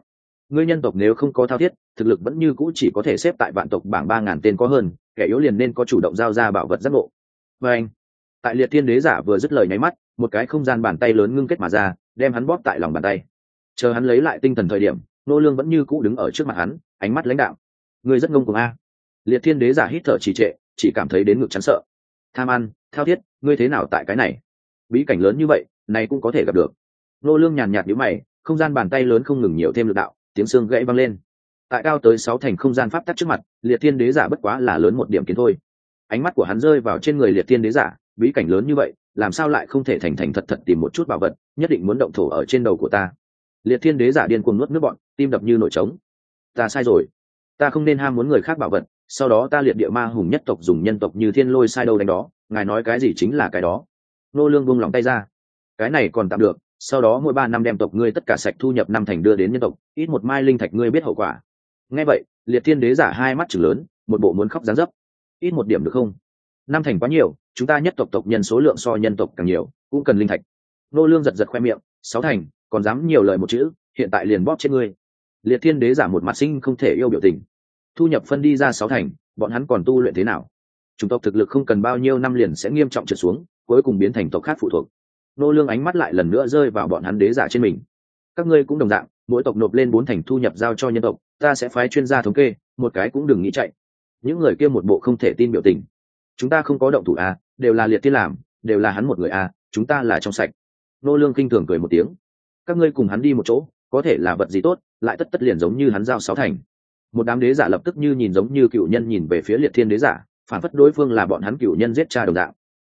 Ngươi nhân tộc nếu không có thao thiết, thực lực vẫn như cũ chỉ có thể xếp tại vạn tộc bảng ba ngàn tên có hơn kẻ yếu liền nên có chủ động giao ra bảo vật giác ngộ. Và anh, tại liệt thiên đế giả vừa dứt lời nháy mắt, một cái không gian bàn tay lớn ngưng kết mà ra, đem hắn bóp tại lòng bàn tay. Chờ hắn lấy lại tinh thần thời điểm, nô lương vẫn như cũ đứng ở trước mặt hắn, ánh mắt lãnh đạo ngươi rất ngông cuồng a. Liệt thiên đế giả hít thở trì trệ, chỉ cảm thấy đến ngực chán sợ. Tham ăn, thao thiết, ngươi thế nào tại cái này? Bí cảnh lớn như vậy, này cũng có thể gặp được. Nô lương nhàn nhạt nhíu mày, không gian bàn tay lớn không ngừng nhiều thêm lực đạo, tiếng xương gãy vang lên tại cao tới sáu thành không gian pháp tắc trước mặt, liệt thiên đế giả bất quá là lớn một điểm kiến thôi. Ánh mắt của hắn rơi vào trên người liệt thiên đế giả, bí cảnh lớn như vậy, làm sao lại không thể thành thành thật thật tìm một chút bảo vật, nhất định muốn động thổ ở trên đầu của ta. Liệt thiên đế giả điên cuồng nuốt nước bọn, tim đập như nổi trống. Ta sai rồi. Ta không nên ham muốn người khác bảo vật, sau đó ta liệt địa ma hùng nhất tộc dùng nhân tộc như thiên lôi sai đâu đánh đó, ngài nói cái gì chính là cái đó. Nô lương buông lòng tay ra. Cái này còn tạm được, sau đó mỗi ba năm đem tộc ngươi tất cả sạch thu nhập năm thành đưa đến nhân tộc, ít một mai linh thạch ngươi biết hậu quả nghe vậy, liệt thiên đế giả hai mắt chừng lớn, một bộ muốn khóc dán dấp. Ít một điểm được không? Năm thành quá nhiều, chúng ta nhất tộc tộc nhân số lượng so nhân tộc càng nhiều, cũng cần linh thạch. Nô lương giật giật khoe miệng, sáu thành, còn dám nhiều lời một chữ, hiện tại liền bóp trên ngươi. Liệt thiên đế giả một mặt sinh không thể yêu biểu tình. Thu nhập phân đi ra sáu thành, bọn hắn còn tu luyện thế nào? Chúng tộc thực lực không cần bao nhiêu năm liền sẽ nghiêm trọng trượt xuống, cuối cùng biến thành tộc khác phụ thuộc. Nô lương ánh mắt lại lần nữa rơi vào bọn hắn đế giả trên mình. Các ngươi cũng đồng dạng mỗi tộc nộp lên bốn thành thu nhập giao cho nhân tộc ta sẽ phái chuyên gia thống kê một cái cũng đừng nghĩ chạy. Những người kia một bộ không thể tin biểu tình. Chúng ta không có động thủ à, đều là liệt tiên làm đều là hắn một người à, chúng ta là trong sạch. Nô lương kinh thường cười một tiếng. Các ngươi cùng hắn đi một chỗ có thể là vật gì tốt lại tất tất liền giống như hắn giao sáu thành. Một đám đế giả lập tức như nhìn giống như cựu nhân nhìn về phía liệt thiên đế giả phản phất đối phương là bọn hắn cựu nhân giết cha đồng đạo.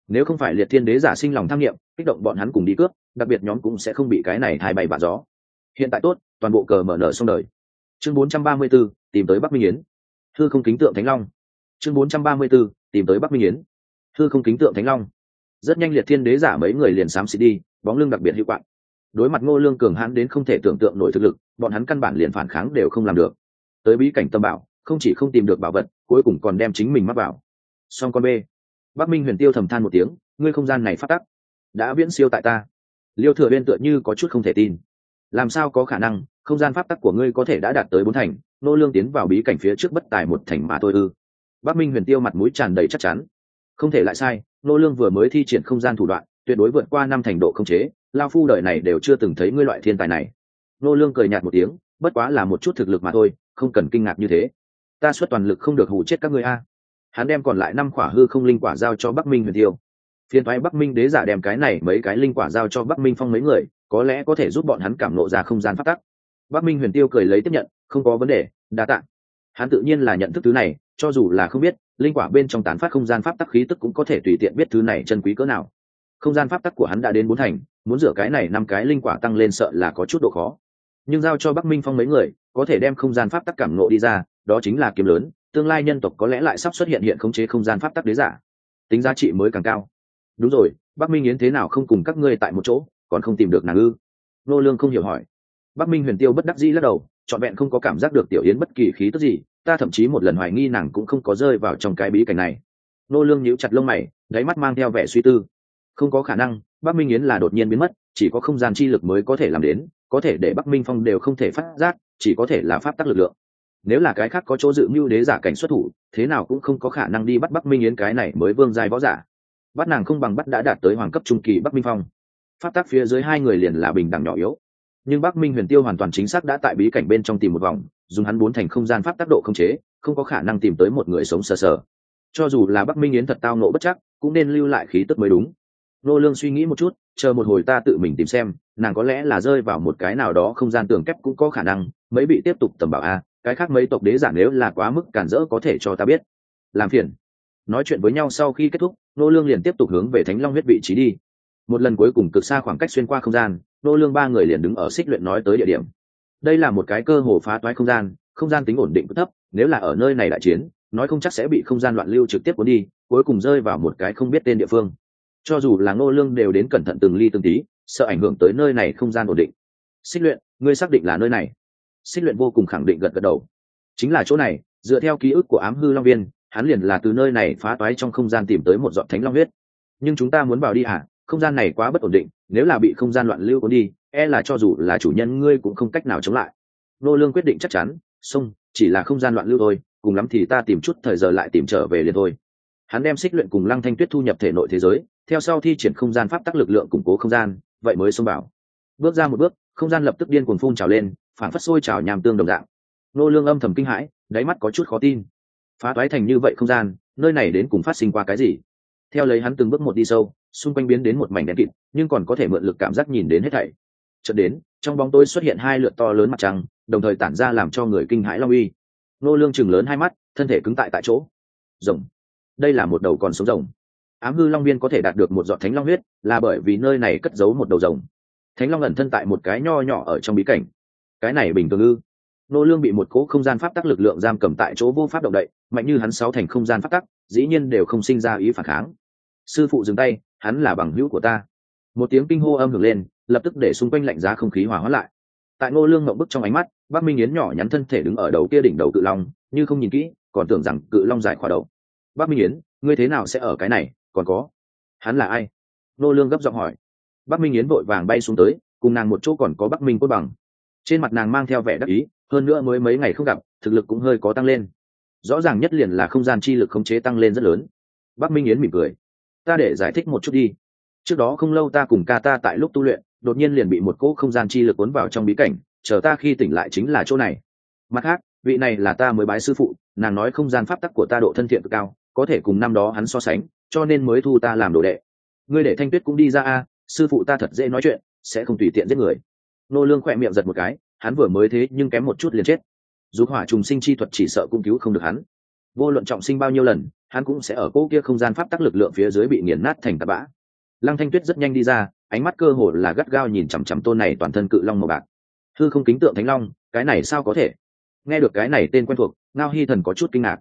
nếu không phải liệt thiên đế giả sinh lòng tham nghiệm kích động bọn hắn cùng đi cướp đặc biệt nhóm cũng sẽ không bị cái này thay bay bạ gió hiện tại tốt toàn bộ cờ mở nở xong đời. Chương 434, tìm tới bắc minh yến. Thư không kính tượng thánh long. Chương 434, tìm tới bắc minh yến. Thư không kính tượng thánh long. Rất nhanh liệt thiên đế giả mấy người liền xám xịt đi bóng lưng đặc biệt hiệu quạng. Đối mặt ngô lương cường hãn đến không thể tưởng tượng nổi thực lực bọn hắn căn bản liền phản kháng đều không làm được. Tới bí cảnh tâm bảo không chỉ không tìm được bảo vật cuối cùng còn đem chính mình mắc vào. Song con b bắc minh huyền tiêu thầm than một tiếng ngươi không gian này phát tắc đã viễn siêu tại ta. Liêu thừa bên tựa như có chút không thể tin làm sao có khả năng, không gian pháp tắc của ngươi có thể đã đạt tới bốn thành, nô lương tiến vào bí cảnh phía trước bất tài một thành mà thôi ư. Bắc minh huyền tiêu mặt mũi tràn đầy chắc chắn. Không thể lại sai, nô lương vừa mới thi triển không gian thủ đoạn, tuyệt đối vượt qua năm thành độ không chế, lao phu đời này đều chưa từng thấy ngươi loại thiên tài này. Nô lương cười nhạt một tiếng, bất quá là một chút thực lực mà thôi, không cần kinh ngạc như thế. Ta xuất toàn lực không được hù chết các ngươi a. Hắn đem còn lại năm quả hư không linh quả giao cho bắc minh huyền tiêu. Phiền thoái bắc minh đế giả đem cái này mấy cái linh quả giao cho bắc minh phong mấy người có lẽ có thể giúp bọn hắn cảm nộ ra không gian phát tắc. Bắc minh huyền tiêu cười lấy tiếp nhận, không có vấn đề, đa tạ. Hắn tự nhiên là nhận thức thứ này, cho dù là không biết, linh quả bên trong tán phát không gian pháp tắc khí tức cũng có thể tùy tiện biết thứ này chân quý cỡ nào. Không gian pháp tắc của hắn đã đến bốn thành, muốn rửa cái này năm cái linh quả tăng lên sợ là có chút độ khó. Nhưng giao cho bắc minh phong mấy người, có thể đem không gian pháp tắc cảm nộ đi ra, đó chính là kiếm lớn, tương lai nhân tộc có lẽ lại sắp xuất hiện hiện khống chế không gian pháp tắc đế giả. Tính giá trị mới càng cao. Đúng rồi, bắc minh yến thế nào không cùng các ngươi tại một chỗ? Còn không tìm được nàng ư? Nô lương không hiểu hỏi. Bắc minh huyền tiêu bất đắc dĩ lắc đầu, trọn vẹn không có cảm giác được tiểu yến bất kỳ khí tức gì, ta thậm chí một lần hoài nghi nàng cũng không có rơi vào trong cái bí cảnh này. Nô lương nhíu chặt lông mày, đáy mắt mang theo vẻ suy tư. Không có khả năng, bắc minh yến là đột nhiên biến mất, chỉ có không gian chi lực mới có thể làm đến, có thể để bắc minh phong đều không thể phát giác, chỉ có thể là pháp tắc lực lượng. Nếu là cái khác có chỗ dự mưu đế giả cảnh xuất thủ, thế nào cũng không có khả năng đi bắt bắc minh yến cái này mới vương giai võ giả. Bắt nàng không bằng bắt đã đạt tới hoàng cấp trung kỳ bắc minh phong pháp tắc phía dưới hai người liền là bình đẳng nhỏ yếu. Nhưng bắc minh huyền tiêu hoàn toàn chính xác đã tại bí cảnh bên trong tìm một vòng, dùng hắn bốn thành không gian pháp tác độ không chế, không có khả năng tìm tới một người sống sờ sờ. Cho dù là bắc minh yến thật tao nộ bất chắc, cũng nên lưu lại khí tức mới đúng. Nô lương suy nghĩ một chút, chờ một hồi ta tự mình tìm xem, nàng có lẽ là rơi vào một cái nào đó không gian tường kép cũng có khả năng, mấy bị tiếp tục tầm bảo a, cái khác mấy tộc đế giả nếu là quá mức cản rỡ có thể cho ta biết. Làm phiền. Nói chuyện với nhau sau khi kết thúc, nô lương liền tiếp tục hướng về thánh long huyết vị trí đi một lần cuối cùng cực xa khoảng cách xuyên qua không gian, nô lương ba người liền đứng ở xích luyện nói tới địa điểm. Đây là một cái cơ hồ phá toái không gian không gian tính ổn định thấp, nếu là ở nơi này đại chiến, nói không chắc sẽ bị không gian loạn lưu trực tiếp cuốn đi, cuối cùng rơi vào một cái không biết tên địa phương. Cho dù là nô lương đều đến cẩn thận từng ly từng tí, sợ ảnh hưởng tới nơi này không gian ổn định. Xích luyện, ngươi xác định là nơi này? Xích luyện vô cùng khẳng định gật gật đầu. Chính là chỗ này, dựa theo ký ức của ám hư long viên, hắn liền là từ nơi này phá toái trong không gian tìm tới một giọt thánh long huyết. Nhưng chúng ta muốn vào đi à không gian này quá bất ổn định, nếu là bị không gian loạn lưu cuốn đi e là cho dù là chủ nhân ngươi cũng không cách nào chống lại. Nô lương quyết định chắc chắn xong chỉ là không gian loạn lưu thôi, cùng lắm thì ta tìm chút thời giờ lại tìm trở về liền thôi. Hắn đem xích luyện cùng lăng thanh tuyết thu nhập thể nội thế giới, theo sau thi triển không gian pháp tắc lực lượng củng cố không gian, vậy mới xông bảo bước ra một bước, không gian lập tức điên cuồng phun trào lên phản phất sôi trào nhàm tương đồng dạng. Nô lương âm thầm kinh hãi, đáy mắt có chút khó tin. Phá toái thành như vậy không gian, nơi này đến cùng phát sinh qua cái gì? Theo lấy hắn từng bước một đi sâu xung quanh biến đến một mảnh đen kịt, nhưng còn có thể mượn lực cảm giác nhìn đến hết thảy. Chợt đến, trong bóng tối xuất hiện hai lượt to lớn mặt trăng, đồng thời tản ra làm cho người kinh hãi long uy. Nô lương chừng lớn hai mắt, thân thể cứng tại tại chỗ. Rồng. Đây là một đầu còn sống rồng. Ám hư long viên có thể đạt được một giọt thánh long huyết, là bởi vì nơi này cất giấu một đầu rồng. Thánh long ẩn thân tại một cái nho nhỏ ở trong bí cảnh. Cái này bình thường ư? Nô lương bị một cỗ không gian pháp tắc lực lượng giam cầm tại chỗ vô pháp động đậy, mạnh như hắn sáu thành không gian pháp tắc, dĩ nhiên đều không sinh ra ý phản kháng. Sư phụ dừng tay hắn là bằng hữu của ta. Một tiếng kinh hô âm hưởng lên, lập tức để xung quanh lạnh giá không khí hòa hóa lại. Tại ngô lương ngậm bức trong ánh mắt bác minh yến nhỏ nhắn thân thể đứng ở đầu kia đỉnh đầu cự long, như không nhìn kỹ, còn tưởng rằng cự long dài khỏa đầu. Bác minh yến, ngươi thế nào sẽ ở cái này, còn có? Hắn là ai? Ngô lương gấp giọng hỏi. Bác minh yến vội vàng bay xuống tới, cùng nàng một chỗ còn có bắc minh cốt bằng. Trên mặt nàng mang theo vẻ đắc ý, hơn nữa mới mấy ngày không gặp, thực lực cũng hơi có tăng lên. Rõ ràng nhất liền là không gian chi lực khống chế tăng lên rất lớn. Bắc minh yến mỉm cười ta để giải thích một chút đi. Trước đó không lâu ta cùng ca ta tại lúc tu luyện, đột nhiên liền bị một cỗ không gian chi lực cuốn vào trong bí cảnh, chờ ta khi tỉnh lại chính là chỗ này. Mặt khác, vị này là ta mới bái sư phụ, nàng nói không gian pháp tắc của ta độ thân thiện cực cao, có thể cùng năm đó hắn so sánh, cho nên mới thu ta làm đồ đệ. Ngươi để thanh tuyết cũng đi ra a, sư phụ ta thật dễ nói chuyện, sẽ không tùy tiện giết người. Nô lương khỏe miệng giật một cái, hắn vừa mới thế nhưng kém một chút liền chết. Dù hỏa trùng sinh chi thuật chỉ sợ cũng cứu không được hắn. Vô luận trọng sinh bao nhiêu lần hắn cũng sẽ ở cô kia không gian pháp tắc lực lượng phía dưới bị nghiền nát thành tạt bã. Lăng thanh tuyết rất nhanh đi ra ánh mắt cơ hồ là gắt gao nhìn chằm chằm tôn này toàn thân cự long màu bạc. Thư không kính tượng thánh long cái này sao có thể? Nghe được cái này tên quen thuộc ngao hi thần có chút kinh ngạc.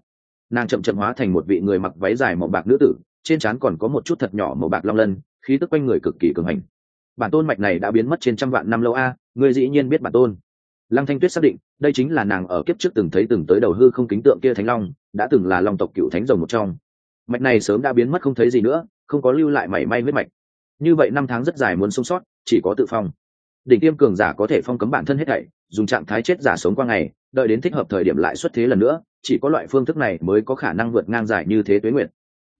Nàng chậm chậm hóa thành một vị người mặc váy dài màu bạc nữ tử trên trán còn có một chút thật nhỏ màu bạc long lân khí tức quanh người cực kỳ cường hành. Bản tôn mạch này đã biến mất trên trăm vạn năm lâu a à, người dĩ nhiên biết bản tôn. Lăng thanh tuyết xác định đây chính là nàng ở kiếp trước từng thấy từng tới đầu hư không kính tượng kia thánh long, đã từng là long tộc cựu thánh rồng một trong. Mạch này sớm đã biến mất không thấy gì nữa, không có lưu lại mảy may huyết mạch. Như vậy năm tháng rất dài muốn sống sót, chỉ có tự phong. Đỉnh tiêm cường giả có thể phong cấm bản thân hết thảy, dùng trạng thái chết giả sống qua ngày, đợi đến thích hợp thời điểm lại xuất thế lần nữa, chỉ có loại phương thức này mới có khả năng vượt ngang dài như thế tuế nguyện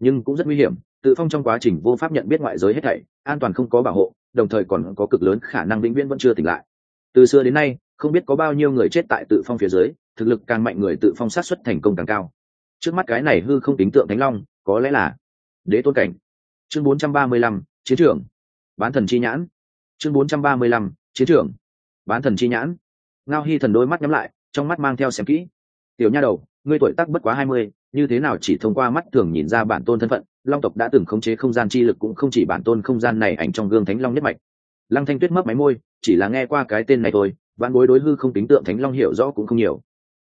nhưng cũng rất nguy hiểm, tự phong trong quá trình vô pháp nhận biết ngoại giới hết thảy, an toàn không có bảo hộ, đồng thời còn có cực lớn khả năng vĩnh viễn vẫn chưa tỉnh lại. Từ xưa đến nay không biết có bao nhiêu người chết tại tự phong phía dưới thực lực càng mạnh người tự phong sát xuất thành công càng cao. Trước mắt cái này hư không tính tượng thánh long có lẽ là đế tôn cảnh. Chương 435, chiến trưởng bán thần chi nhãn. Chương 435, chiến trưởng bán thần chi nhãn. Ngao hy thần đôi mắt nhắm lại trong mắt mang theo xem kỹ. Tiểu nha đầu ngươi tuổi tác bất quá hai mươi như thế nào chỉ thông qua mắt thường nhìn ra bản tôn thân phận? Long tộc đã từng khống chế không gian chi lực cũng không chỉ bản tôn không gian này ảnh trong gương thánh long nhất mạch. Lăng thanh tuyết mất máy môi chỉ là nghe qua cái tên này thôi vạn bối đối hư không tính tượng thánh long hiểu rõ cũng không nhiều.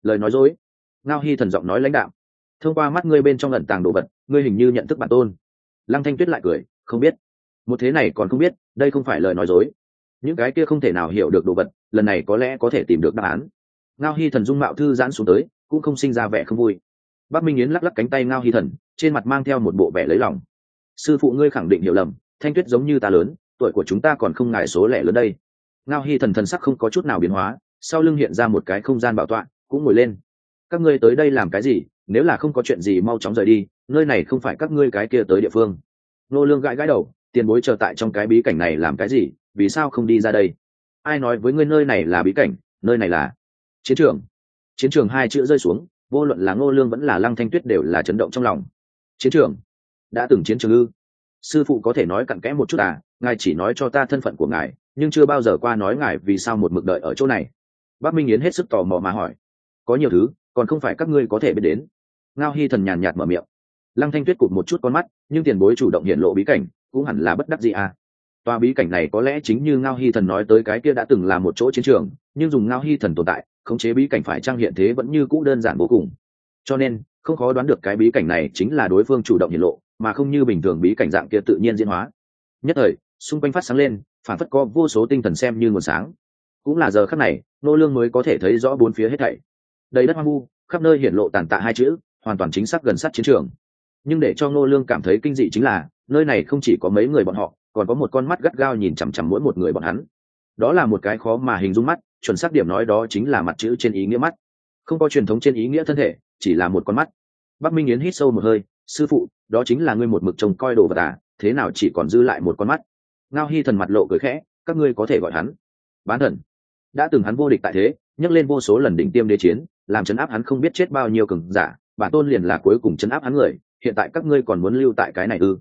Lời nói dối. Ngao hy thần giọng nói lãnh đạo. Thông qua mắt ngươi bên trong ẩn tàng đồ vật, ngươi hình như nhận thức bản tôn. Lăng thanh tuyết lại cười, không biết. Một thế này còn không biết, đây không phải lời nói dối. Những cái kia không thể nào hiểu được đồ vật, lần này có lẽ có thể tìm được đáp án. Ngao hy thần dung mạo thư giãn xuống tới, cũng không sinh ra vẻ không vui. Bác minh yến lắc lắc cánh tay ngao hy thần, trên mặt mang theo một bộ vẻ lấy lòng. Sư phụ ngươi khẳng định hiểu lầm, thanh tuyết giống như ta lớn, tuổi của chúng ta còn không ngại số lẻ lớn đây ngao hy thần thần sắc không có chút nào biến hóa, sau lưng hiện ra một cái không gian bảo tọa, cũng ngồi lên. Các ngươi tới đây làm cái gì? Nếu là không có chuyện gì mau chóng rời đi, nơi này không phải các ngươi cái kia tới địa phương. Nô lương gãi gãi đầu, tiền bối chờ tại trong cái bí cảnh này làm cái gì? Vì sao không đi ra đây? Ai nói với ngươi nơi này là bí cảnh, nơi này là chiến trường? Chiến trường hai chữ rơi xuống, vô luận là ngô lương vẫn là lăng thanh tuyết đều là chấn động trong lòng. Chiến trường? Đã từng chiến trường ư? Sư phụ có thể nói cặn kẽ một chút à ngài chỉ nói cho ta thân phận của ngài nhưng chưa bao giờ qua nói ngài vì sao một mực đợi ở chỗ này. Bác minh yến hết sức tò mò mà hỏi. Có nhiều thứ, còn không phải các ngươi có thể biết đến. Ngao hy thần nhàn nhạt mở miệng. Lăng thanh tuyết cụt một chút con mắt, nhưng tiền bối chủ động hiện lộ bí cảnh, cũng hẳn là bất đắc gì à. Tòa bí cảnh này có lẽ chính như ngao hy thần nói tới cái kia đã từng là một chỗ chiến trường, nhưng dùng ngao hy thần tồn tại, khống chế bí cảnh phải trang hiện thế vẫn như cũ đơn giản vô cùng. Cho nên, không khó đoán được cái bí cảnh này chính là đối phương chủ động hiện lộ, mà không như bình thường bí cảnh dạng kia tự nhiên diễn hóa. Nhất thời xung quanh phát sáng lên phản phất có vô số tinh thần xem như nguồn sáng. Cũng là giờ khắc này, nô lương mới có thể thấy rõ bốn phía hết thảy. Đầy đất hoang vu, khắp nơi hiển lộ tàn tạ hai chữ, hoàn toàn chính xác gần sát chiến trường. Nhưng để cho nô lương cảm thấy kinh dị chính là, nơi này không chỉ có mấy người bọn họ, còn có một con mắt gắt gao nhìn chằm chằm mỗi một người bọn hắn. Đó là một cái khó mà hình dung mắt, chuẩn xác điểm nói đó chính là mặt chữ trên ý nghĩa mắt. Không có truyền thống trên ý nghĩa thân thể, chỉ là một con mắt. Bắc minh yến hít sâu một hơi, sư phụ, đó chính là ngươi một mực trông coi đồ vật à thế nào chỉ còn dư lại một con mắt? Ngao hy thần mặt lộ cười khẽ, các ngươi có thể gọi hắn bán thần. Đã từng hắn vô địch tại thế, nhắc lên vô số lần đỉnh tiêm đế chiến, làm chấn áp hắn không biết chết bao nhiêu cường giả, bản tôn liền là cuối cùng chấn áp hắn người, hiện tại các ngươi còn muốn lưu tại cái này ư?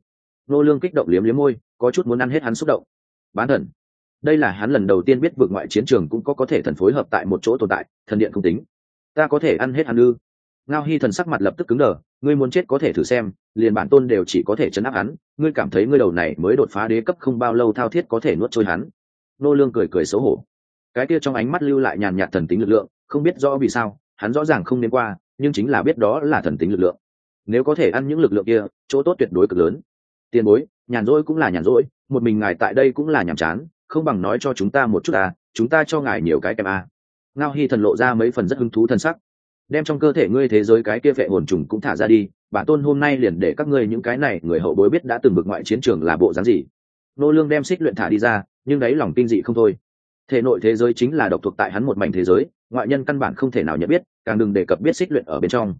Nô lương kích động liếm liếm môi, có chút muốn ăn hết hắn xúc động. Bán thần. Đây là hắn lần đầu tiên biết vượt ngoại chiến trường cũng có có thể thần phối hợp tại một chỗ tồn tại, thần điện không tính. Ta có thể ăn hết hắn ư? Ngao hy thần sắc mặt lập tức cứng đờ ngươi muốn chết có thể thử xem, liền bản tôn đều chỉ có thể chấn áp hắn, ngươi cảm thấy ngươi đầu này mới đột phá đế cấp không bao lâu thao thiết có thể nuốt trôi hắn. Nô lương cười cười xấu hổ. Cái kia trong ánh mắt lưu lại nhàn nhạt thần tính lực lượng, không biết rõ vì sao, hắn rõ ràng không nên qua, nhưng chính là biết đó là thần tính lực lượng. Nếu có thể ăn những lực lượng kia, chỗ tốt tuyệt đối cực lớn. Tiền bối, nhàn rỗi cũng là nhàn rỗi, một mình ngài tại đây cũng là nhàm chán, không bằng nói cho chúng ta một chút à chúng ta cho ngài nhiều cái kèm à. ngao hy thần lộ ra mấy phần rất hứng thú thân sắc đem trong cơ thể ngươi thế giới cái kia vệ hồn trùng cũng thả ra đi bản tôn hôm nay liền để các ngươi những cái này người hậu bối biết đã từng bực ngoại chiến trường là bộ dáng gì. Nô lương đem xích luyện thả đi ra, nhưng đấy lòng kinh dị không thôi. Thể nội thế giới chính là độc thuộc tại hắn một mảnh thế giới, ngoại nhân căn bản không thể nào nhận biết, càng đừng đề cập biết xích luyện ở bên trong.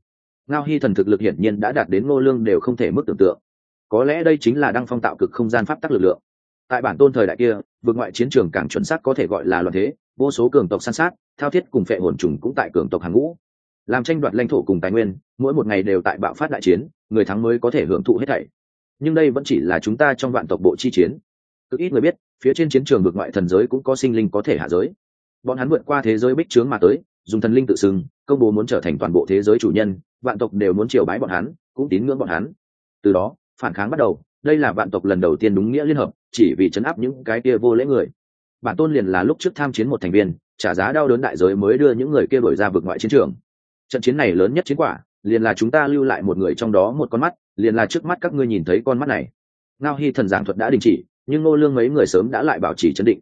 Ngao hy thần thực lực hiển nhiên đã đạt đến nô lương đều không thể mức tưởng tượng. Có lẽ đây chính là đăng phong tạo cực không gian pháp tắc lực lượng. Tại bản tôn thời đại kia vượt ngoại chiến trường càng chuẩn xác có thể gọi là loạn thế, vô số cường tộc san sát, thao thiết cùng phệ hồn trùng cũng tại cường tộc hàng ngũ làm tranh đoạt lãnh thổ cùng tài nguyên, mỗi một ngày đều tại bạo phát đại chiến, người thắng mới có thể hưởng thụ hết thảy. Nhưng đây vẫn chỉ là chúng ta trong vạn tộc bộ chi chiến. Cực ít người biết, phía trên chiến trường vượt ngoại thần giới cũng có sinh linh có thể hạ giới. Bọn hắn vượt qua thế giới bích trướng mà tới, dùng thần linh tự xưng, công bố muốn trở thành toàn bộ thế giới chủ nhân, vạn tộc đều muốn triều bái bọn hắn, cũng tín ngưỡng bọn hắn. Từ đó, phản kháng bắt đầu, đây là vạn tộc lần đầu tiên đúng nghĩa liên hợp, chỉ vì chấn áp những cái kia vô lễ người. Bản tôn liền là lúc trước tham chiến một thành viên, trả giá đau đớn đại giới mới đưa những người kia đổi ra vực ngoại chiến trường trận chiến này lớn nhất chiến quả, liền là chúng ta lưu lại một người trong đó một con mắt, liền là trước mắt các ngươi nhìn thấy con mắt này. Ngao hy thần giảng thuật đã đình chỉ, nhưng ngô lương mấy người sớm đã lại bảo trì chấn định.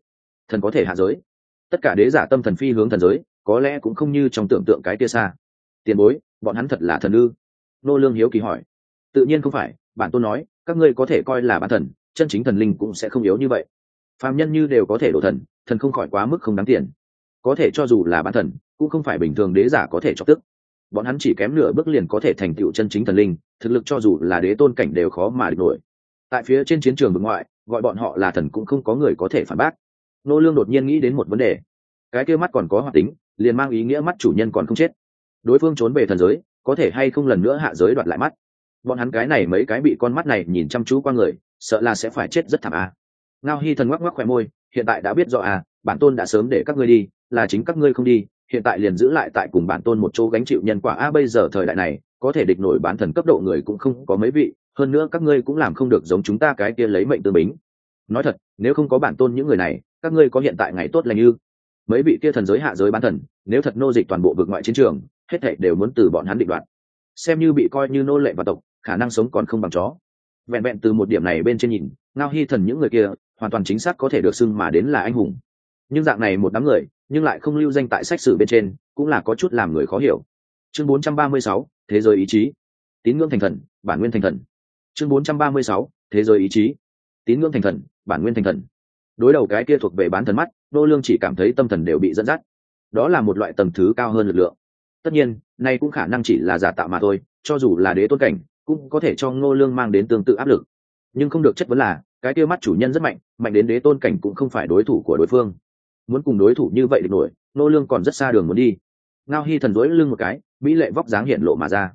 Thần có thể hạ giới. Tất cả đế giả tâm thần phi hướng thần giới, có lẽ cũng không như trong tưởng tượng cái kia xa. Tiền bối, bọn hắn thật là thần ư? Nô lương hiếu kỳ hỏi. Tự nhiên không phải, bản tôn nói, các ngươi có thể coi là bản thần, chân chính thần linh cũng sẽ không yếu như vậy. Phàm nhân như đều có thể đổ thần thần không khỏi quá mức không đáng tiền. Có thể cho dù là bản thần, cũng không phải bình thường đế giả có thể cho tức bọn hắn chỉ kém nửa bước liền có thể thành tựu chân chính thần linh, thực lực cho dù là đế tôn cảnh đều khó mà địch nổi. Tại phía trên chiến trường vực ngoại, gọi bọn họ là thần cũng không có người có thể phản bác. Nô lương đột nhiên nghĩ đến một vấn đề. Cái kia mắt còn có hoạt tính, liền mang ý nghĩa mắt chủ nhân còn không chết. Đối phương trốn về thần giới, có thể hay không lần nữa hạ giới đoạt lại mắt? Bọn hắn cái này mấy cái bị con mắt này nhìn chăm chú qua người, sợ là sẽ phải chết rất thảm à. ngao hy thần ngoắc ngoắc khỏe môi, hiện tại đã biết rõ à bản tôn đã sớm để các ngươi đi, là chính các ngươi không đi hiện tại liền giữ lại tại cùng bản tôn một chỗ gánh chịu nhân quả. A, bây giờ thời đại này, có thể địch nổi bán thần cấp độ người cũng không có mấy vị, hơn nữa các ngươi cũng làm không được giống chúng ta cái kia lấy mệnh tương bính. Nói thật, nếu không có bản tôn những người này, các ngươi có hiện tại ngày tốt lành như mấy vị kia thần giới hạ giới bán thần, nếu thật nô dịch toàn bộ vực ngoại chiến trường, hết thảy đều muốn từ bọn hắn định đoạt. Xem như bị coi như nô lệ và tộc, khả năng sống còn không bằng chó. Vẹn vẹn từ một điểm này bên trên nhìn, ngao hy thần những người kia, hoàn toàn chính xác có thể được xưng mà đến là anh hùng. Nhưng dạng này một đám người nhưng lại không lưu danh tại sách sử bên trên cũng là có chút làm người khó hiểu. Chương 436, thế giới ý chí. Tín ngưỡng thành thần bản nguyên thành thần. Chương 436, thế giới ý chí. Tín ngưỡng thành thần bản nguyên thành thần. Đối đầu cái kia thuộc về bán thần mắt nô lương chỉ cảm thấy tâm thần đều bị dẫn dắt. Đó là một loại tầm thứ cao hơn lực lượng. Tất nhiên nay cũng khả năng chỉ là giả tạo mà thôi cho dù là đế tôn cảnh cũng có thể cho ngô lương mang đến tương tự áp lực. Nhưng không được chất vấn là cái kia mắt chủ nhân rất mạnh mạnh đến đế tôn cảnh cũng không phải đối thủ của đối phương muốn cùng đối thủ như vậy được nổi, nô lương còn rất xa đường muốn đi. Ngao hy thần dối lưng một cái, mỹ lệ vóc dáng hiện lộ mà ra.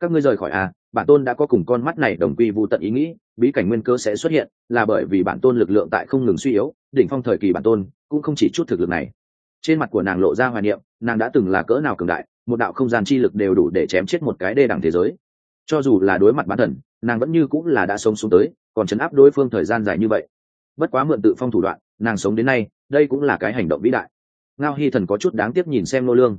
Các ngươi rời khỏi à bản tôn đã có cùng con mắt này đồng quy vô tận ý nghĩ, bí cảnh nguyên cơ sẽ xuất hiện, là bởi vì bản tôn lực lượng tại không ngừng suy yếu, đỉnh phong thời kỳ bản tôn cũng không chỉ chút thực lực này. Trên mặt của nàng lộ ra hoài niệm, nàng đã từng là cỡ nào cường đại, một đạo không gian chi lực đều đủ để chém chết một cái đê đẳng thế giới. Cho dù là đối mặt bán thần, nàng vẫn như cũng là đã sống xuống tới, còn chấn áp đối phương thời gian dài như vậy. Bất quá mượn tự phong thủ đoạn, nàng sống đến nay đây cũng là cái hành động vĩ đại. Ngao hy thần có chút đáng tiếc nhìn xem nô lương.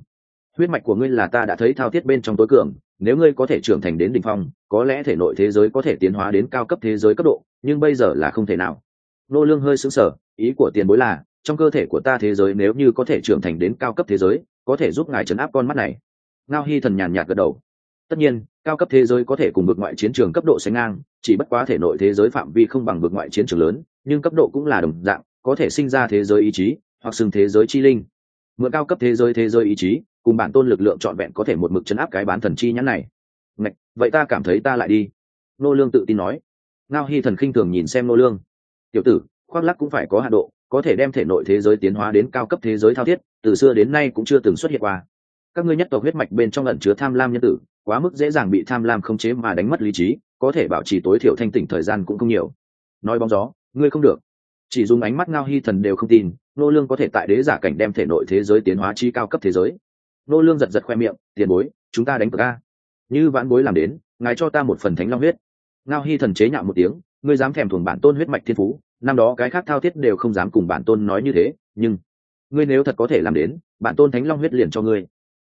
Huyết mạch của ngươi là ta đã thấy thao thiết bên trong tối cường, nếu ngươi có thể trưởng thành đến đỉnh phong, có lẽ thể nội thế giới có thể tiến hóa đến cao cấp thế giới cấp độ, nhưng bây giờ là không thể nào. Nô lương hơi sững sờ, ý của tiền bối là, trong cơ thể của ta thế giới nếu như có thể trưởng thành đến cao cấp thế giới, có thể giúp ngài chấn áp con mắt này. Ngao hy thần nhàn nhạt gật đầu. Tất nhiên, cao cấp thế giới có thể cùng vực ngoại chiến trường cấp độ sánh ngang, chỉ bất quá thể nội thế giới phạm vi không bằng vực ngoại chiến trường lớn, nhưng cấp độ cũng là đồng dạng có thể sinh ra thế giới ý chí hoặc xưng thế giới chi linh. Mượn cao cấp thế giới thế giới ý chí cùng bản tôn lực lượng trọn vẹn có thể một mực chấn áp cái bán thần chi nhãn này. Ngạch, vậy ta cảm thấy ta lại đi. Nô lương tự tin nói. Ngao hy thần khinh thường nhìn xem nô lương. Tiểu tử khoác lắc cũng phải có hạ độ có thể đem thể nội thế giới tiến hóa đến cao cấp thế giới thao thiết từ xưa đến nay cũng chưa từng xuất hiện qua. Các ngươi nhất tộc huyết mạch bên trong ẩn chứa tham lam nhân tử quá mức dễ dàng bị tham lam khống chế mà đánh mất lý trí có thể bảo trì tối thiểu thanh tỉnh thời gian cũng không nhiều. Nói bóng gió ngươi không được chỉ dùng ánh mắt ngao hy thần đều không tin, nô lương có thể tại đế giả cảnh đem thể nội thế giới tiến hóa chi cao cấp thế giới. Nô lương giật giật khoe miệng, tiền bối, chúng ta đánh cược a. Như vãn bối làm đến, ngài cho ta một phần thánh long huyết. Ngao hy thần chế nhạo một tiếng, ngươi dám thèm thuồng bản tôn huyết mạch thiên phú, năm đó cái khác thao thiết đều không dám cùng bản tôn nói như thế, nhưng ngươi nếu thật có thể làm đến, bản tôn thánh long huyết liền cho ngươi.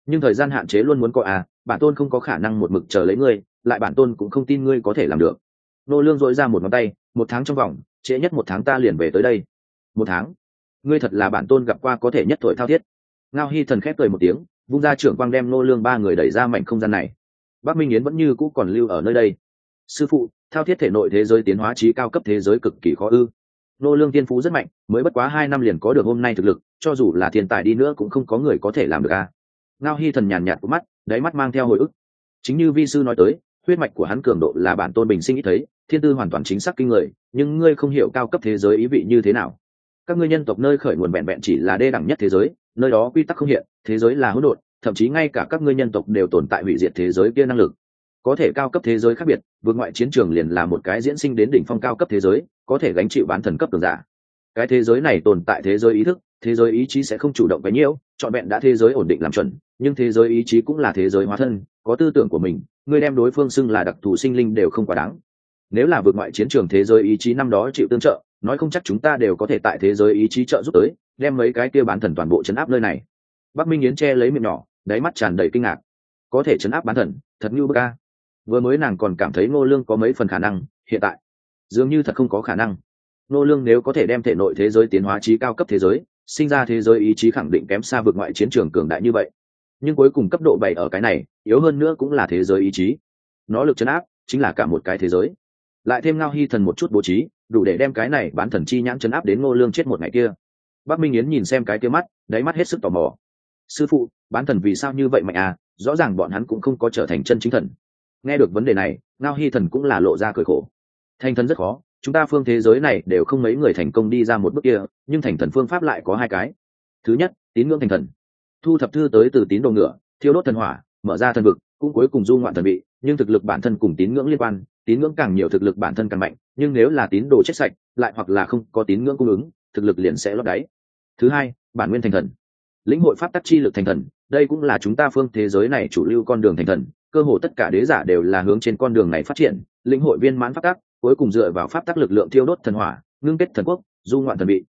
Nhưng thời gian hạn chế luôn muốn có à bản tôn không có khả năng một mực chờ lấy ngươi, lại bản tôn cũng không tin ngươi có thể làm được nô lương dội ra một ngón tay, một tháng trong vòng, trễ nhất một tháng ta liền về tới đây. Một tháng? Ngươi thật là bản tôn gặp qua có thể nhất tuổi thao thiết. Ngao hy thần khép cười một tiếng, vung ra trưởng quang đem nô lương ba người đẩy ra mảnh không gian này. Bắc minh yến vẫn như cũ còn lưu ở nơi đây. Sư phụ, thao thiết thể nội thế giới tiến hóa trí cao cấp thế giới cực kỳ khó ư. Nô lương tiên phú rất mạnh, mới bất quá hai năm liền có được hôm nay thực lực, cho dù là thiên tài đi nữa cũng không có người có thể làm được a. Ngao hy thần nhàn nhạt của mắt, đáy mắt mang theo hồi ức. Chính như vi sư nói tới huyết mạch của hắn cường độ là bản tôn bình sinh ít thấy, thiên tư hoàn toàn chính xác kinh người, nhưng ngươi không hiểu cao cấp thế giới ý vị như thế nào. Các ngươi nhân tộc nơi khởi nguồn vẹn vẹn chỉ là đê đẳng nhất thế giới, nơi đó quy tắc không hiện, thế giới là hỗn độn, thậm chí ngay cả các ngươi nhân tộc đều tồn tại hủy diệt thế giới kia năng lực. Có thể cao cấp thế giới khác biệt, vượt ngoại chiến trường liền là một cái diễn sinh đến đỉnh phong cao cấp thế giới, có thể gánh chịu bán thần cấp cường giả. Cái thế giới này tồn tại thế giới ý thức, thế giới ý chí sẽ không chủ động cái nhiễu trọn vẹn đã thế giới ổn định làm chuẩn nhưng thế giới ý chí cũng là thế giới hóa thân, có tư tưởng của mình ngươi đem đối phương xưng là đặc thù sinh linh đều không quá đáng. Nếu là vượt ngoại chiến trường thế giới ý chí năm đó chịu tương trợ, nói không chắc chúng ta đều có thể tại thế giới ý chí trợ giúp tới, đem mấy cái kia bán thần toàn bộ chấn áp nơi này. Bắc minh yến che lấy miệng nhỏ, đáy mắt tràn đầy kinh ngạc. Có thể chấn áp bán thần, thật như bơ ca vừa mới nàng còn cảm thấy ngô lương có mấy phần khả năng, hiện tại, dường như thật không có khả năng. Ngô lương nếu có thể đem thể nội thế giới tiến hóa trí cao cấp thế giới, sinh ra thế giới ý chí khẳng định kém xa vượt ngoại chiến trường cường đại như vậy nhưng cuối cùng cấp độ bảy ở cái này, yếu hơn nữa cũng là thế giới ý chí. Nó lực chấn áp chính là cả một cái thế giới. Lại thêm ngao hy thần một chút bố trí, đủ để đem cái này bán thần chi nhãn chấn áp đến ngô lương chết một ngày kia. Bác minh yến nhìn xem cái kia mắt, đáy mắt hết sức tò mò. Sư phụ, bán thần vì sao như vậy mạnh à? Rõ ràng bọn hắn cũng không có trở thành chân chính thần. Nghe được vấn đề này, ngao hy thần cũng là lộ ra cười khổ. Thành thần rất khó, chúng ta phương thế giới này đều không mấy người thành công đi ra một bước kia, nhưng thành thần phương pháp lại có hai cái. Thứ nhất, tín ngưỡng thành thần thu thập thư tới từ tín đồ ngựa, thiêu đốt thần hỏa, mở ra thần vực, cũng cuối cùng du ngoạn thần bị nhưng thực lực bản thân cùng tín ngưỡng liên quan, tín ngưỡng càng nhiều thực lực bản thân càng mạnh, nhưng nếu là tín đồ chết sạch, lại hoặc là không có tín ngưỡng cung ứng, thực lực liền sẽ lót đáy. Thứ hai, bản nguyên thành thần. Lĩnh hội pháp tắc chi lực thành thần, đây cũng là chúng ta phương thế giới này chủ lưu con đường thành thần, cơ hồ tất cả đế giả đều là hướng trên con đường này phát triển, lĩnh hội viên mãn pháp tắc, cuối cùng dựa vào pháp tắc lực lượng thiêu đốt thần hỏa, ngưng kết thần quốc, du ngoạn thần bị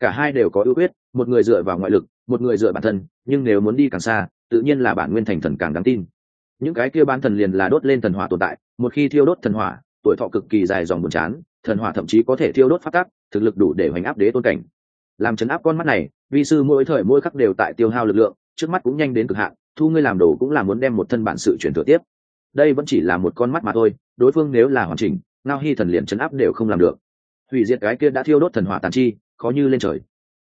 cả hai đều có ưu huyết, một người dựa vào ngoại lực một người dựa bản thân, nhưng nếu muốn đi càng xa, tự nhiên là bản nguyên thành thần càng đáng tin. Những cái kia bán thần liền là đốt lên thần hỏa tồn tại, một khi thiêu đốt thần hỏa, tuổi thọ cực kỳ dài dòng buồn chán, thần hỏa thậm chí có thể thiêu đốt phát tác thực lực đủ để hoành áp đế tôn cảnh. Làm chấn áp con mắt này, vi sư mỗi thời mỗi khắc đều tại tiêu hao lực lượng, trước mắt cũng nhanh đến cực hạn, thu ngươi làm đồ cũng là muốn đem một thân bản sự chuyển thừa tiếp. Đây vẫn chỉ là một con mắt mà thôi, đối phương nếu là hoàn chỉnh, ngao hy thần liền chấn áp đều không làm được. Hủy diệt cái kia đã thiêu đốt thần hỏa tàn chi, khó như lên trời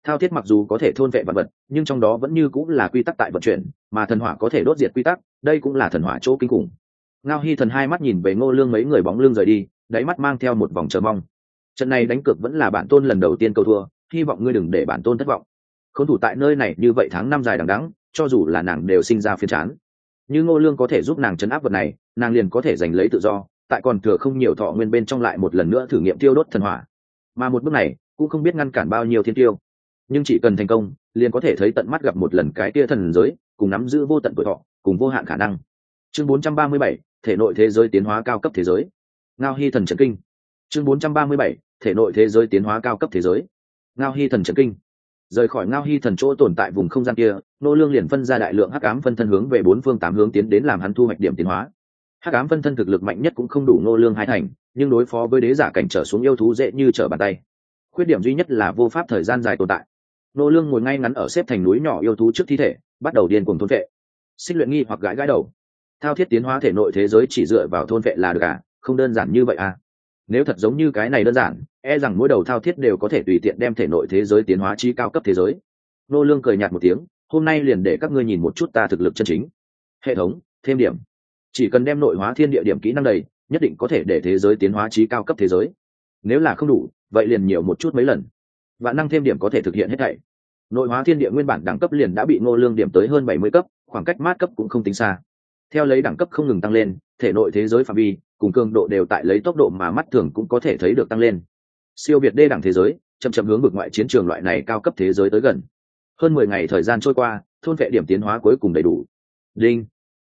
thao thiết mặc dù có thể thôn vệ vật vật, nhưng trong đó vẫn như cũng là quy tắc tại vận chuyển, mà thần hỏa có thể đốt diệt quy tắc, đây cũng là thần hỏa chỗ kinh khủng. Ngao hy thần hai mắt nhìn về ngô lương mấy người bóng lưng rời đi, đáy mắt mang theo một vòng chờ mong. Trận này đánh cược vẫn là bản tôn lần đầu tiên cầu thua, hy vọng ngươi đừng để bản tôn thất vọng. Không thủ tại nơi này như vậy tháng năm dài đằng đẵng, cho dù là nàng đều sinh ra phiền chán. Như ngô lương có thể giúp nàng chấn áp vật này, nàng liền có thể giành lấy tự do, tại còn thừa không nhiều thọ nguyên bên trong lại một lần nữa thử nghiệm tiêu đốt thần hỏa. Mà một bước này, cũng không biết ngăn cản bao nhiêu thiên tiêu nhưng chỉ cần thành công liền có thể thấy tận mắt gặp một lần cái tia thần giới cùng nắm giữ vô tận tuổi thọ cùng vô hạn khả năng. Chương 437, thể nội thế giới tiến hóa cao cấp thế giới. Ngao hy thần trần kinh. Chương 437, thể nội thế giới tiến hóa cao cấp thế giới. Ngao hy thần trần kinh. Rời khỏi ngao hy thần chỗ tồn tại vùng không gian kia nô lương liền phân ra đại lượng hắc ám phân thân hướng về bốn phương tám hướng tiến đến làm hắn thu hoạch điểm tiến hóa. Hắc ám phân thân thực lực mạnh nhất cũng không đủ nô lương hai thành nhưng đối phó với đế giả cảnh trở xuống yêu thú dễ như trở bàn tay. Khuyết điểm duy nhất là vô pháp thời gian dài tồn tại nô lương ngồi ngay ngắn ở xếp thành núi nhỏ yêu thú trước thi thể, bắt đầu điên cuồng thôn vệ. Xích luyện nghi hoặc gãi gãi đầu. Thao thiết tiến hóa thể nội thế giới chỉ dựa vào thôn vệ là được à? Không đơn giản như vậy à? Nếu thật giống như cái này đơn giản e rằng mỗi đầu thao thiết đều có thể tùy tiện đem thể nội thế giới tiến hóa chi cao cấp thế giới. Nô lương cười nhạt một tiếng, hôm nay liền để các ngươi nhìn một chút ta thực lực chân chính. Hệ thống, thêm điểm. Chỉ cần đem nội hóa thiên địa điểm kỹ năng đầy, nhất định có thể để thế giới tiến hóa trí cao cấp thế giới. Nếu là không đủ, vậy liền nhiều một chút mấy lần và năng thêm điểm có thể thực hiện hết thảy. Nội hóa thiên địa nguyên bản đẳng cấp liền đã bị ngô lương điểm tới hơn bảy mươi cấp, khoảng cách mát cấp cũng không tính xa. Theo lấy đẳng cấp không ngừng tăng lên, thể nội thế giới phạm vi cùng cường độ đều tại lấy tốc độ mà mắt thường cũng có thể thấy được tăng lên. Siêu việt đê đẳng thế giới, chậm chậm hướng vực ngoại chiến trường loại này cao cấp thế giới tới gần. Hơn mười ngày thời gian trôi qua, thôn vệ điểm tiến hóa cuối cùng đầy đủ. Đinh.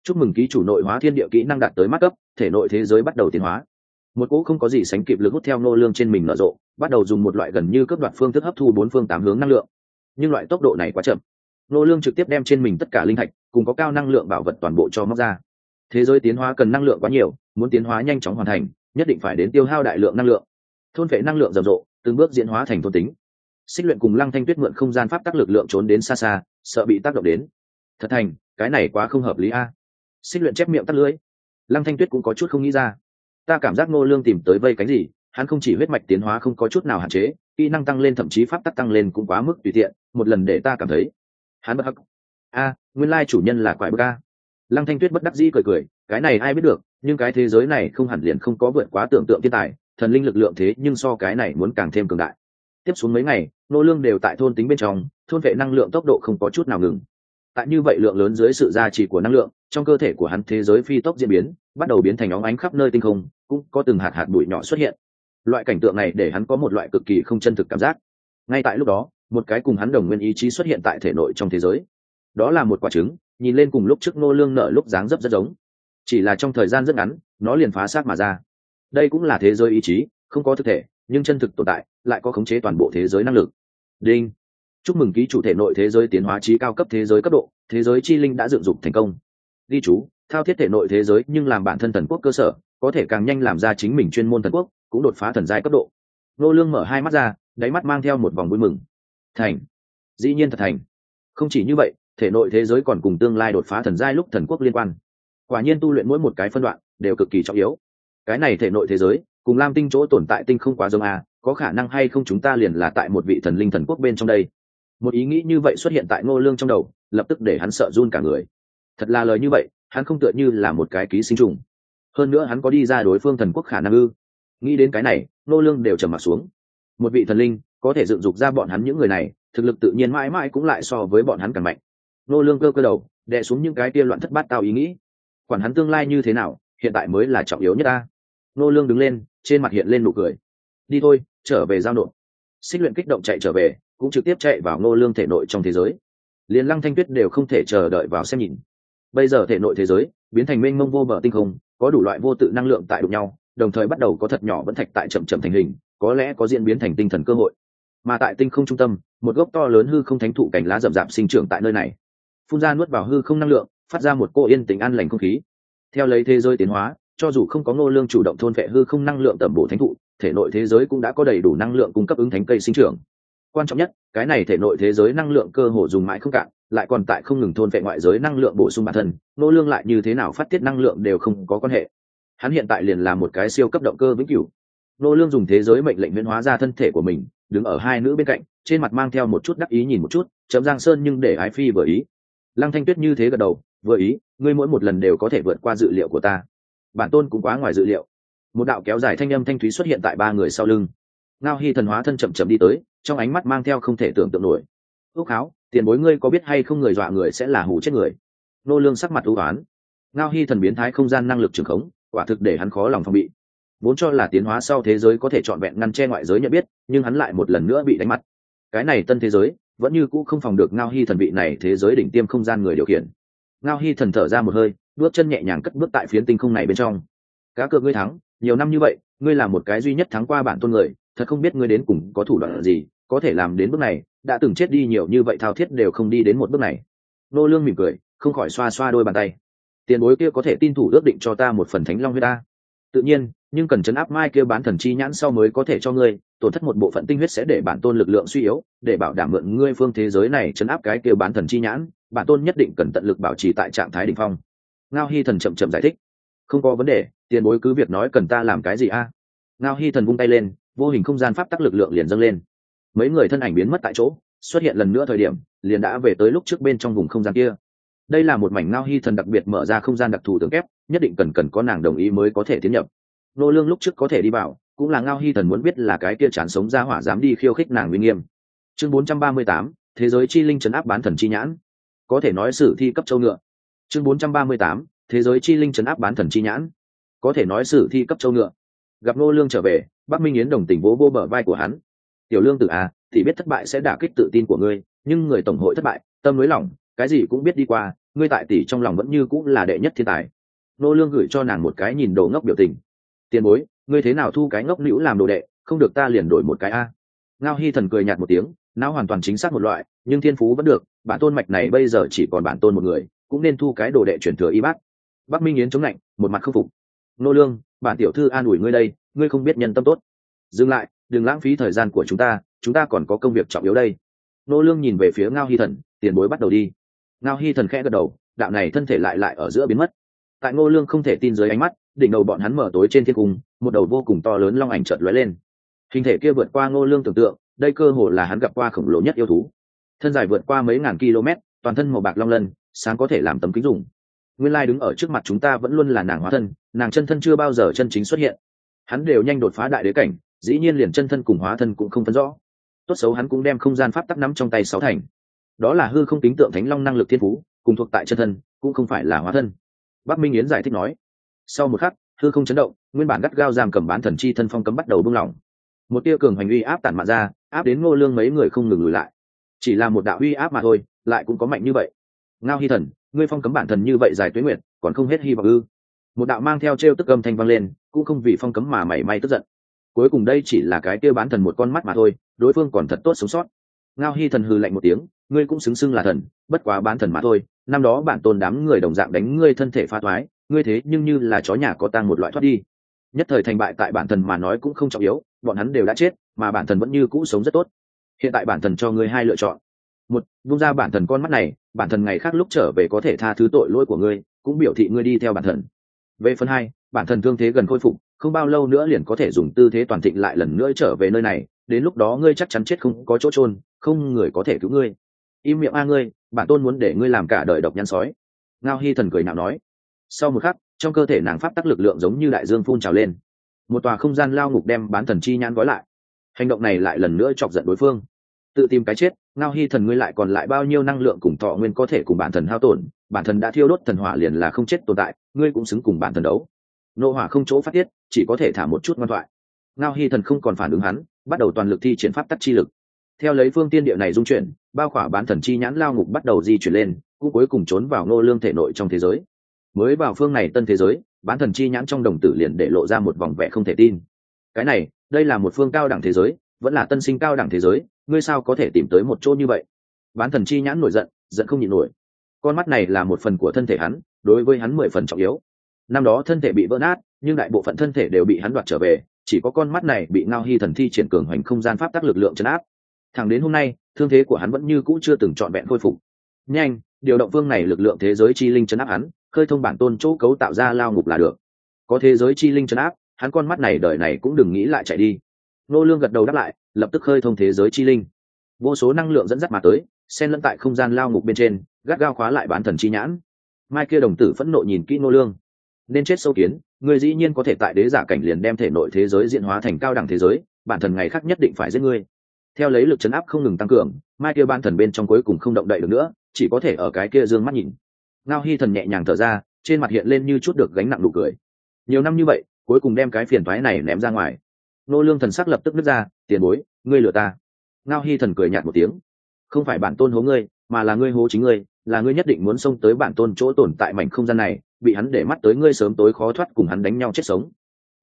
Chúc mừng ký chủ nội hóa thiên địa kỹ năng đạt tới mắt cấp, thể nội thế giới bắt đầu tiến hóa một cỗ không có gì sánh kịp lực hút theo nô lương trên mình nở rộ, bắt đầu dùng một loại gần như cấp đoạt phương thức hấp thu bốn phương tám hướng năng lượng. Nhưng loại tốc độ này quá chậm. Nô lương trực tiếp đem trên mình tất cả linh thạch, cùng có cao năng lượng bảo vật toàn bộ cho móc ra. Thế giới tiến hóa cần năng lượng quá nhiều, muốn tiến hóa nhanh chóng hoàn thành, nhất định phải đến tiêu hao đại lượng năng lượng. Thôn vệ năng lượng rầm rộ, từng bước diễn hóa thành thôn tính. Xích luyện cùng lăng thanh tuyết mượn không gian pháp tác lực lượng trốn đến xa xa, sợ bị tác động đến. Thật thành, cái này quá không hợp lý a. Xích luyện chép miệng tắt lưỡi. Lăng thanh tuyết cũng có chút không nghĩ ra ta cảm giác ngô lương tìm tới vây cánh gì, hắn không chỉ huyết mạch tiến hóa không có chút nào hạn chế, kỹ năng tăng lên thậm chí pháp tắc tăng lên cũng quá mức tùy tiện, một lần để ta cảm thấy. Hắn bất hắc. A, nguyên lai chủ nhân là quái bức a. Lăng thanh tuyết bất đắc dĩ cười cười, cái này ai biết được, nhưng cái thế giới này không hẳn liền không có vượt quá tưởng tượng thiên tài, thần linh lực lượng thế nhưng so cái này muốn càng thêm cường đại. Tiếp xuống mấy ngày nô lương đều tại thôn tính bên trong, thôn vệ năng lượng tốc độ không có chút nào ngừng. Tại như vậy lượng lớn dưới sự gia trì của năng lượng, trong cơ thể của hắn thế giới phi tốc diễn biến, bắt đầu biến thành óng ánh khắp nơi tinh không cũng có từng hạt hạt bụi nhỏ xuất hiện. Loại cảnh tượng này để hắn có một loại cực kỳ không chân thực cảm giác. Ngay tại lúc đó, một cái cùng hắn đồng nguyên ý chí xuất hiện tại thể nội trong thế giới. Đó là một quả trứng, nhìn lên cùng lúc trước nô lương nợ lúc dáng dấp rất giống. Chỉ là trong thời gian rất ngắn, nó liền phá xác mà ra. Đây cũng là thế giới ý chí, không có thực thể, nhưng chân thực tồn tại, lại có khống chế toàn bộ thế giới năng lực. Đinh. Chúc mừng ký chủ thể nội thế giới tiến hóa trí cao cấp thế giới cấp độ, thế giới chi linh đã dựng dục thành công. Ghi chú, thao thiết thể nội thế giới nhưng làm bản thân thần quốc cơ sở có thể càng nhanh làm ra chính mình chuyên môn thần quốc, cũng đột phá thần giai cấp độ. Nô lương mở hai mắt ra, đáy mắt mang theo một vòng vui mừng. Thành. Dĩ nhiên thật thành. Không chỉ như vậy, thể nội thế giới còn cùng tương lai đột phá thần giai lúc thần quốc liên quan. Quả nhiên tu luyện mỗi một cái phân đoạn, đều cực kỳ trọng yếu. Cái này thể nội thế giới, cùng lam tinh chỗ tồn tại tinh không quá giống à có khả năng hay không chúng ta liền là tại một vị thần linh thần quốc bên trong đây. Một ý nghĩ như vậy xuất hiện tại ngô lương trong đầu, lập tức để hắn sợ run cả người. Thật là lời như vậy, hắn không tựa như là một cái ký sinh trùng hơn nữa hắn có đi ra đối phương thần quốc khả năng ư. Nghĩ đến cái này, nô lương đều trầm mặt xuống. Một vị thần linh, có thể dựng dục ra bọn hắn những người này, thực lực tự nhiên mãi mãi cũng lại so với bọn hắn càng mạnh. Nô lương cơ cơ đầu, đè xuống những cái kia loạn thất bát tao ý nghĩ. Quản hắn tương lai như thế nào, hiện tại mới là trọng yếu nhất ta. Nô lương đứng lên, trên mặt hiện lên nụ cười. Đi thôi, trở về giao nộp. Xích luyện kích động chạy trở về, cũng trực tiếp chạy vào nô lương thể nội trong thế giới. Liền lăng thanh tuyết đều không thể chờ đợi vào xem nhìn. Bây giờ thể nội thế giới, biến thành mênh mông vô bờ tinh không có đủ loại vô tự năng lượng tại đụng nhau, đồng thời bắt đầu có thật nhỏ vẫn thạch tại chậm chậm thành hình, có lẽ có diễn biến thành tinh thần cơ hội. Mà tại tinh không trung tâm, một gốc to lớn hư không thánh thụ cành lá rậm rạp sinh trưởng tại nơi này. Phun ra nuốt vào hư không năng lượng, phát ra một cô yên tĩnh an lành không khí. Theo lấy thế giới tiến hóa, cho dù không có ngô lương chủ động thôn vệ hư không năng lượng tẩm bổ thánh thụ, thể nội thế giới cũng đã có đầy đủ năng lượng cung cấp ứng thánh cây sinh trưởng. Quan trọng nhất, cái này thể nội thế giới năng lượng cơ hồ dùng mãi không cạn lại còn tại không ngừng thôn vệ ngoại giới năng lượng bổ sung bản thân nô lương lại như thế nào phát tiết năng lượng đều không có quan hệ. Hắn hiện tại liền là một cái siêu cấp động cơ vĩnh cửu. Nô lương dùng thế giới mệnh lệnh biến hóa ra thân thể của mình, đứng ở hai nữ bên cạnh, trên mặt mang theo một chút đắc ý nhìn một chút, chấm giang sơn nhưng để ái phi vừa ý. Lăng thanh tuyết như thế gật đầu, vừa ý, ngươi mỗi một lần đều có thể vượt qua dự liệu của ta. Bản tôn cũng quá ngoài dự liệu. Một đạo kéo dài thanh âm thanh thúy xuất hiện tại ba người sau lưng. Ngao hy thần hóa thân chậm chậm đi tới, trong ánh mắt mang theo không thể tưởng tượng nổi. Ước háo tiền bối ngươi có biết hay không người dọa người sẽ là hủ chết người? Nô lương sắc mặt ưu oán. Ngao hy thần biến thái không gian năng lực trường khống, quả thực để hắn khó lòng phòng bị. Vốn cho là tiến hóa sau thế giới có thể trọn vẹn ngăn che ngoại giới nhận biết, nhưng hắn lại một lần nữa bị đánh mặt. Cái này tân thế giới, vẫn như cũ không phòng được ngao hy thần vị này thế giới đỉnh tiêm không gian người điều khiển. Ngao hy thần thở ra một hơi, bước chân nhẹ nhàng cất bước tại phiến tinh không này bên trong. Cá cược ngươi thắng, nhiều năm như vậy, ngươi là một cái duy nhất thắng qua bản tôn người, thật không biết ngươi đến cùng có thủ đoạn gì có thể làm đến bước này, đã từng chết đi nhiều như vậy thao thiết đều không đi đến một bước này. Nô lương mỉm cười, không khỏi xoa xoa đôi bàn tay. Tiền bối kia có thể tin thủ ước định cho ta một phần thánh long huyết ta. Tự nhiên, nhưng cần chấn áp mai kia bán thần chi nhãn sau mới có thể cho ngươi, tổn thất một bộ phận tinh huyết sẽ để bản tôn lực lượng suy yếu, để bảo đảm mượn ngươi phương thế giới này chấn áp cái kia bán thần chi nhãn, bản tôn nhất định cần tận lực bảo trì tại trạng thái đỉnh phong. Ngao hi thần chậm chậm giải thích. Không có vấn đề, tiền bối cứ việc nói cần ta làm cái gì a. Ngao hi thần vung tay lên, vô hình không gian pháp tắc lực lượng liền dâng lên mấy người thân ảnh biến mất tại chỗ xuất hiện lần nữa thời điểm liền đã về tới lúc trước bên trong vùng không gian kia. Đây là một mảnh ngao hy thần đặc biệt mở ra không gian đặc thù tưởng kép nhất định cần cần có nàng đồng ý mới có thể tiến nhập. Nô lương lúc trước có thể đi vào cũng là ngao hy thần muốn biết là cái kia chán sống ra hỏa dám đi khiêu khích nàng uy nghiêm. Chương 438, thế giới chi linh chấn áp bán thần chi nhãn. Có thể nói sử thi cấp châu ngựa. Chương 438, thế giới chi linh chấn áp bán thần chi nhãn. Có thể nói sử thi cấp châu ngựa. Gặp nô lương trở về bắc minh yến đồng tình vỗ vô bờ vai của hắn tiểu lương tử à thì biết thất bại sẽ đả kích tự tin của ngươi, nhưng người tổng hội thất bại, tâm nới lỏng, cái gì cũng biết đi qua, ngươi tại tỷ trong lòng vẫn như cũng là đệ nhất thiên tài. Nô lương gửi cho nàng một cái nhìn đồ ngốc biểu tình. Tiền bối, ngươi thế nào thu cái ngốc nữ làm đồ đệ, không được ta liền đổi một cái a. Ngao hi thần cười nhạt một tiếng, não hoàn toàn chính xác một loại, nhưng thiên phú vẫn được, bản tôn mạch này bây giờ chỉ còn bản tôn một người, cũng nên thu cái đồ đệ chuyển thừa y bác. Bắc minh yến chống lạnh, một mặt khâm phục. Nô lương, bản tiểu thư an ủi ngươi đây, ngươi không biết nhân tâm tốt. Dừng lại đừng lãng phí thời gian của chúng ta chúng ta còn có công việc trọng yếu đây. Nô lương nhìn về phía ngao hy thần, tiền bối bắt đầu đi. Ngao hy thần khẽ gật đầu, đạo này thân thể lại lại ở giữa biến mất. Tại ngô lương không thể tin dưới ánh mắt, đỉnh đầu bọn hắn mở tối trên thiên cung, một đầu vô cùng to lớn long ảnh chợt lóe lên. Hình thể kia vượt qua ngô lương tưởng tượng, đây cơ hồ là hắn gặp qua khổng lồ nhất yêu thú. Thân dài vượt qua mấy ngàn km, toàn thân màu bạc long lân, sáng có thể làm tấm kính dùng. Nguyên lai đứng ở trước mặt chúng ta vẫn luôn là nàng hóa thân, nàng chân thân chưa bao giờ chân chính xuất hiện. Hắn đều nhanh đột phá đại đế cảnh dĩ nhiên liền chân thân cùng hóa thân cũng không phân rõ. Tốt xấu hắn cũng đem không gian pháp tắc nắm trong tay sáu thành. Đó là hư không tính tượng thánh long năng lực thiên phú, cùng thuộc tại chân thân, cũng không phải là hóa thân. Bắc minh yến giải thích nói, sau một khắc, hư không chấn động, nguyên bản gắt gao giam cầm bán thần chi thân phong cấm bắt đầu buông lỏng. Một tia cường hành uy áp tản mạn ra, áp đến ngô lương mấy người không ngừng lùi lại. Chỉ là một đạo uy áp mà thôi, lại cũng có mạnh như vậy. Ngao hy thần, ngươi phong cấm bản thần như vậy dài tuế nguyệt, còn không hết hy vọng ư? Một đạo mang theo t tức âm thanh vang lên, cũng không vì phong cấm mà mảy may tức giận cuối cùng đây chỉ là cái kia bán thần một con mắt mà thôi, đối phương còn thật tốt sống sót. Ngao hy thần hư lạnh một tiếng, ngươi cũng xứng xưng là thần, bất quá bán thần mà thôi, năm đó bản tôn đám người đồng dạng đánh ngươi thân thể pha thoái, ngươi thế nhưng như là chó nhà có tang một loại thoát đi. Nhất thời thành bại tại bản thần mà nói cũng không trọng yếu, bọn hắn đều đã chết, mà bản thần vẫn như cũ sống rất tốt. Hiện tại bản thần cho ngươi hai lựa chọn. Một, vung ra bản thần con mắt này, bản thần ngày khác lúc trở về có thể tha thứ tội lỗi của ngươi, cũng biểu thị ngươi đi theo bản thần. Về phần hai, bản thần thương thế gần khôi phục không bao lâu nữa liền có thể dùng tư thế toàn thịnh lại lần nữa trở về nơi này, đến lúc đó ngươi chắc chắn chết không có chỗ trôn không người có thể cứu ngươi. Im miệng a ngươi, bản tôn muốn để ngươi làm cả đời độc nhăn sói. Ngao hy thần cười nào nói. Sau một khắc, trong cơ thể nàng pháp tắc lực lượng giống như đại dương phun trào lên. Một tòa không gian lao ngục đem bán thần chi nhãn gói lại. Hành động này lại lần nữa chọc giận đối phương. Tự tìm cái chết, ngao hy thần ngươi lại còn lại bao nhiêu năng lượng cùng thọ nguyên có thể cùng bản thần hao tổn, bản thần đã thiêu đốt thần hỏa liền là không chết tồn tại, ngươi cũng xứng cùng bản thần đấu nô hỏa không chỗ phát tiết, chỉ có thể thả một chút ngoan thoại. Ngao hy thần không còn phản ứng hắn, bắt đầu toàn lực thi triển pháp tắc chi lực. Theo lấy phương tiên địa này dung chuyển, bao khỏa bán thần chi nhãn lao ngục bắt đầu di chuyển lên, cũng cuối cùng trốn vào nô lương thể nội trong thế giới. Mới vào phương này tân thế giới, bán thần chi nhãn trong đồng tử liền để lộ ra một vòng vẻ không thể tin. Cái này, đây là một phương cao đẳng thế giới, vẫn là tân sinh cao đẳng thế giới, ngươi sao có thể tìm tới một chỗ như vậy? Bán thần chi nhãn nổi giận giận không nhịn nổi. Con mắt này là một phần của thân thể hắn, đối với hắn mười phần trọng yếu năm đó thân thể bị vỡ nát, nhưng đại bộ phận thân thể đều bị hắn đoạt trở về, chỉ có con mắt này bị ngao hy thần thi triển cường hoành không gian pháp tác lực lượng chấn áp. Thẳng đến hôm nay, thương thế của hắn vẫn như cũ chưa từng trọn vẹn khôi phục. Nhanh, điều động phương này lực lượng thế giới chi linh chấn áp hắn, khơi thông bản tôn chỗ cấu tạo ra lao ngục là được. Có thế giới chi linh chấn áp, hắn con mắt này đời này cũng đừng nghĩ lại chạy đi. Nô lương gật đầu đáp lại, lập tức khơi thông thế giới chi linh. Vô số năng lượng dẫn dắt mà tới, xen lẫn tại không gian lao ngục bên trên, gắt gao khóa lại bán thần chi nhãn. Mai kia đồng tử phẫn nộ nhìn kỹ nô lương nên chết sâu kiến người dĩ nhiên có thể tại đế giả cảnh liền đem thể nội thế giới diện hóa thành cao đẳng thế giới, bản thần ngày khác nhất định phải giết ngươi. Theo lấy lực chấn áp không ngừng tăng cường, mai kia ban thần bên trong cuối cùng không động đậy được nữa, chỉ có thể ở cái kia dương mắt nhìn. Ngao hy thần nhẹ nhàng thở ra, trên mặt hiện lên như chút được gánh nặng nụ cười. Nhiều năm như vậy, cuối cùng đem cái phiền thoái này ném ra ngoài. Nô lương thần sắc lập tức nứt ra, tiền bối, ngươi lừa ta. Ngao hy thần cười nhạt một tiếng, không phải bản tôn hố ngươi, mà là ngươi hố chính ngươi, là ngươi nhất định muốn xông tới bản tôn chỗ tồn tại mảnh không gian này bị hắn để mắt tới ngươi sớm tối khó thoát cùng hắn đánh nhau chết sống.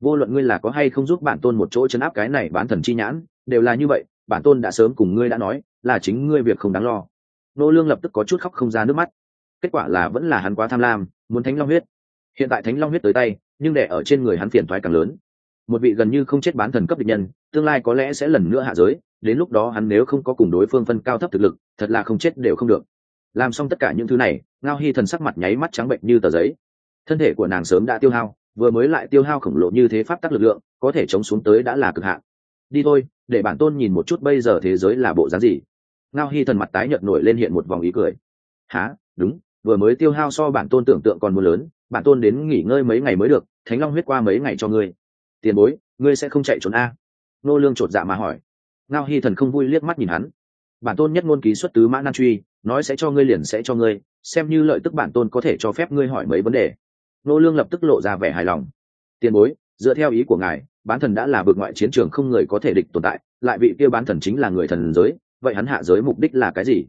Vô luận ngươi là có hay không giúp bản tôn một chỗ chấn áp cái này bán thần chi nhãn, đều là như vậy, bản tôn đã sớm cùng ngươi đã nói, là chính ngươi việc không đáng lo. Nô lương lập tức có chút khóc không ra nước mắt. Kết quả là vẫn là hắn quá tham lam, muốn thánh long huyết. Hiện tại thánh long huyết tới tay, nhưng để ở trên người hắn phiền toái càng lớn. Một vị gần như không chết bán thần cấp địch nhân, tương lai có lẽ sẽ lần nữa hạ giới, đến lúc đó hắn nếu không có cùng đối phương phân cao thấp thực lực, thật là không chết đều không được. Làm xong tất cả những thứ này, ngao hy thần sắc mặt nháy mắt trắng bệnh như tờ giấy thân thể của nàng sớm đã tiêu hao, vừa mới lại tiêu hao khổng lồ như thế pháp tắc lực lượng, có thể chống xuống tới đã là cực hạn. Đi thôi, để bản tôn nhìn một chút bây giờ thế giới là bộ dáng gì. Ngao hy thần mặt tái nhợt nổi lên hiện một vòng ý cười. Há đúng, vừa mới tiêu hao so bản tôn tưởng tượng còn mưa lớn, bản tôn đến nghỉ ngơi mấy ngày mới được, thánh long huyết qua mấy ngày cho ngươi. Tiền bối, ngươi sẽ không chạy trốn a. Nô lương chột dạ mà hỏi. Ngao hy thần không vui liếc mắt nhìn hắn. Bản tôn nhất ngôn ký xuất tứ mã nan truy, nói sẽ cho ngươi liền sẽ cho ngươi, xem như lợi tức bản tôn có thể cho phép ngươi hỏi mấy vấn đề nô lương lập tức lộ ra vẻ hài lòng. Tiền bối, dựa theo ý của ngài, bán thần đã là bực ngoại chiến trường không người có thể địch tồn tại, lại vị kia bán thần chính là người thần giới, vậy hắn hạ giới mục đích là cái gì?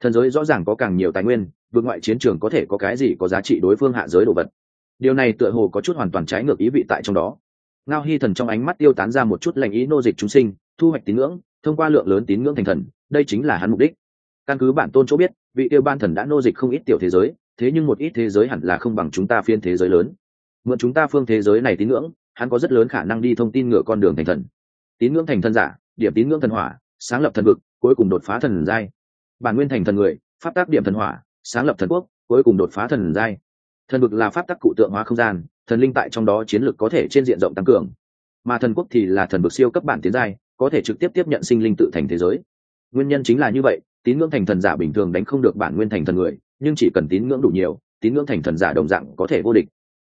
Thần giới rõ ràng có càng nhiều tài nguyên vượt ngoại chiến trường có thể có cái gì có giá trị đối phương hạ giới đồ vật. Điều này tựa hồ có chút hoàn toàn trái ngược ý vị tại trong đó. Ngao hy thần trong ánh mắt tiêu tán ra một chút lành ý nô dịch chúng sinh, thu hoạch tín ngưỡng, thông qua lượng lớn tín ngưỡng thành thần, đây chính là hắn mục đích căn cứ bản tôn chỗ biết, vị tiêu ban thần đã nô dịch không ít tiểu thế giới, thế nhưng một ít thế giới hẳn là không bằng chúng ta phiên thế giới lớn. Mượn chúng ta phương thế giới này tín ngưỡng, hắn có rất lớn khả năng đi thông tin ngựa con đường thành thần. Tín ngưỡng thành thần giả, điểm tín ngưỡng thần hỏa, sáng lập thần vực, cuối cùng đột phá thần giai. Bản nguyên thành thần người, pháp tác điểm thần hỏa, sáng lập thần quốc, cuối cùng đột phá thần giai. Thần vực là pháp tắc cụ tượng hóa không gian, thần linh tại trong đó chiến lược có thể trên diện rộng tăng cường. Mà thần quốc thì là thần vực siêu cấp bản tiến giai, có thể trực tiếp tiếp nhận sinh linh tự thành thế giới. Nguyên nhân chính là như vậy tín ngưỡng thành thần giả bình thường đánh không được bản nguyên thành thần người nhưng chỉ cần tín ngưỡng đủ nhiều tín ngưỡng thành thần giả đồng dạng có thể vô địch.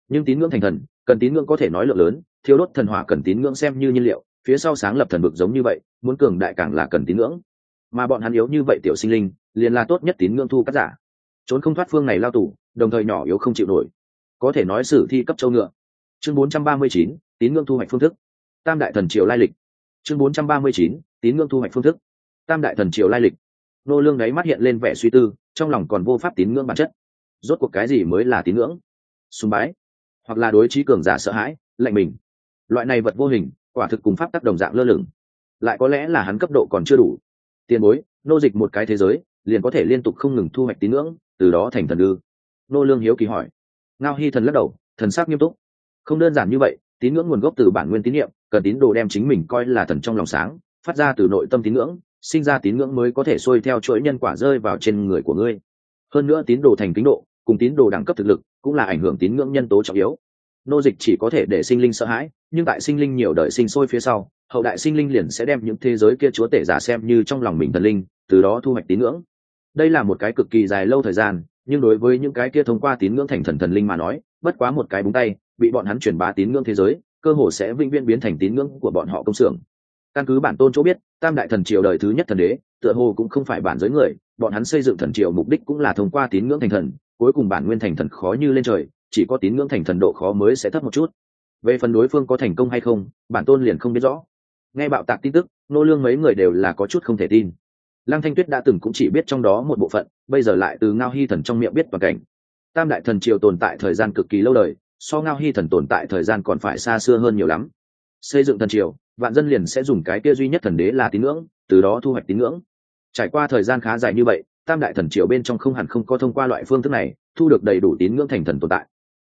Nhưng tín ngưỡng thành thần cần tín ngưỡng có thể nói lượng lớn thiếu đốt thần hỏa cần tín ngưỡng xem như nhiên liệu phía sau sáng lập thần vực giống như vậy muốn cường đại càng là cần tín ngưỡng. Mà bọn hắn yếu như vậy tiểu sinh linh liền là tốt nhất tín ngưỡng thu cắt giả. Trốn không thoát phương này lao tù đồng thời nhỏ yếu không chịu nổi. Có thể nói sử thi cấp châu ngựa. Chương 439, tín ngưỡng thu hoạch phương thức. Tam đại thần triều lai lịch. Chương 439, tín ngưỡng thu hoạch phương thức. Tam đại thần triều lai lịch nô lương đấy mắt hiện lên vẻ suy tư, trong lòng còn vô pháp tín ngưỡng bản chất. Rốt cuộc cái gì mới là tín ngưỡng? Sùng bái, hoặc là đối trí cường giả sợ hãi, lạnh mình. Loại này vật vô hình, quả thực cùng pháp tác đồng dạng lơ lửng. Lại có lẽ là hắn cấp độ còn chưa đủ. Tiền bối, nô dịch một cái thế giới, liền có thể liên tục không ngừng thu hoạch tín ngưỡng, từ đó thành thần ư? Nô lương hiếu kỳ hỏi. Ngao hy thần lắc đầu, thần sắc nghiêm túc. Không đơn giản như vậy, tín ngưỡng nguồn gốc từ bản nguyên tín niệm, cần tín đồ đem chính mình coi là thần trong lòng sáng, phát ra từ nội tâm tín ngưỡng sinh ra tín ngưỡng mới có thể xuôi theo chuỗi nhân quả rơi vào trên người của ngươi. Hơn nữa tín đồ thành kính độ, cùng tín đồ đẳng cấp thực lực, cũng là ảnh hưởng tín ngưỡng nhân tố trọng yếu. Nô dịch chỉ có thể để sinh linh sợ hãi, nhưng tại sinh linh nhiều đời sinh sôi phía sau, hậu đại sinh linh liền sẽ đem những thế giới kia chúa tể giả xem như trong lòng mình thần linh, từ đó thu hoạch tín ngưỡng. Đây là một cái cực kỳ dài lâu thời gian, nhưng đối với những cái kia thông qua tín ngưỡng thành thần thần linh mà nói, bất quá một cái búng tay, bị bọn hắn truyền bá tín ngưỡng thế giới, cơ hồ sẽ vĩnh viễn biến thành tín ngưỡng của bọn họ công xưởng căn cứ bản tôn chỗ biết, tam đại thần triều đời thứ nhất thần đế, tựa hồ cũng không phải bản giới người, bọn hắn xây dựng thần triều mục đích cũng là thông qua tín ngưỡng thành thần, cuối cùng bản nguyên thành thần khó như lên trời, chỉ có tín ngưỡng thành thần độ khó mới sẽ thấp một chút. Về phần đối phương có thành công hay không, bản tôn liền không biết rõ. Nghe bạo tạc tin tức, nô lương mấy người đều là có chút không thể tin. Lăng thanh tuyết đã từng cũng chỉ biết trong đó một bộ phận, bây giờ lại từ ngao hy thần trong miệng biết toàn cảnh. Tam đại thần triều tồn tại thời gian cực kỳ lâu đời, so ngao hy thần tồn tại thời gian còn phải xa xưa hơn nhiều lắm. Xây dựng thần triều vạn dân liền sẽ dùng cái kia duy nhất thần đế là tín ngưỡng, từ đó thu hoạch tín ngưỡng. Trải qua thời gian khá dài như vậy, tam đại thần triều bên trong không hẳn không có thông qua loại phương thức này, thu được đầy đủ tín ngưỡng thành thần tồn tại.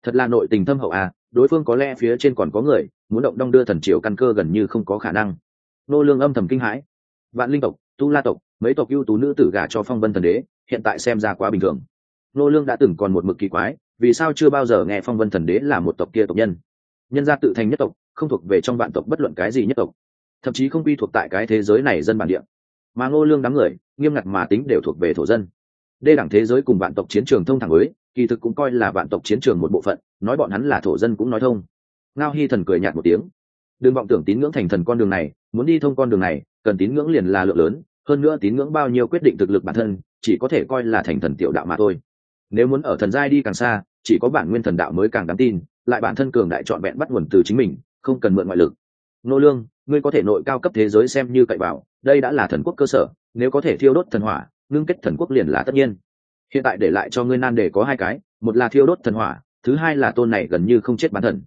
Thật là nội tình thâm hậu à đối phương có lẽ phía trên còn có người, muốn động đong đưa thần triều căn cơ gần như không có khả năng. Nô lương âm thầm kinh hãi. Vạn linh tộc, tu la tộc, mấy tộc ưu tú nữ tử gả cho phong vân thần đế, hiện tại xem ra quá bình thường. Nô lương đã từng còn một mực kỳ quái, vì sao chưa bao giờ nghe phong vân thần đế là một tộc kia tộc nhân? Nhân gia tự thành nhất tộc, không thuộc về trong vạn tộc bất luận cái gì nhất tộc. Thậm chí không quy thuộc tại cái thế giới này dân bản địa. Mà ngô lương đám người, nghiêm ngặt mà tính đều thuộc về thổ dân. Đê đẳng thế giới cùng vạn tộc chiến trường thông thẳng với, kỳ thực cũng coi là vạn tộc chiến trường một bộ phận, nói bọn hắn là thổ dân cũng nói thông. Ngao hy thần cười nhạt một tiếng. Đừng vọng tưởng tín ngưỡng thành thần con đường này, muốn đi thông con đường này, cần tín ngưỡng liền là lượng lớn, hơn nữa tín ngưỡng bao nhiêu quyết định thực lực bản thân, chỉ có thể coi là thành thần tiểu đạo mà thôi. Nếu muốn ở thần giai đi càng xa, chỉ có bản nguyên thần đạo mới càng đáng tin lại bản thân cường đại trọn vẹn bắt nguồn từ chính mình, không cần mượn ngoại lực. Nô lương, ngươi có thể nội cao cấp thế giới xem như cậy bảo đây đã là thần quốc cơ sở, nếu có thể thiêu đốt thần hỏa, ngưng kết thần quốc liền là tất nhiên. Hiện tại để lại cho ngươi nan đề có hai cái, một là thiêu đốt thần hỏa, thứ hai là tôn này gần như không chết bản thần.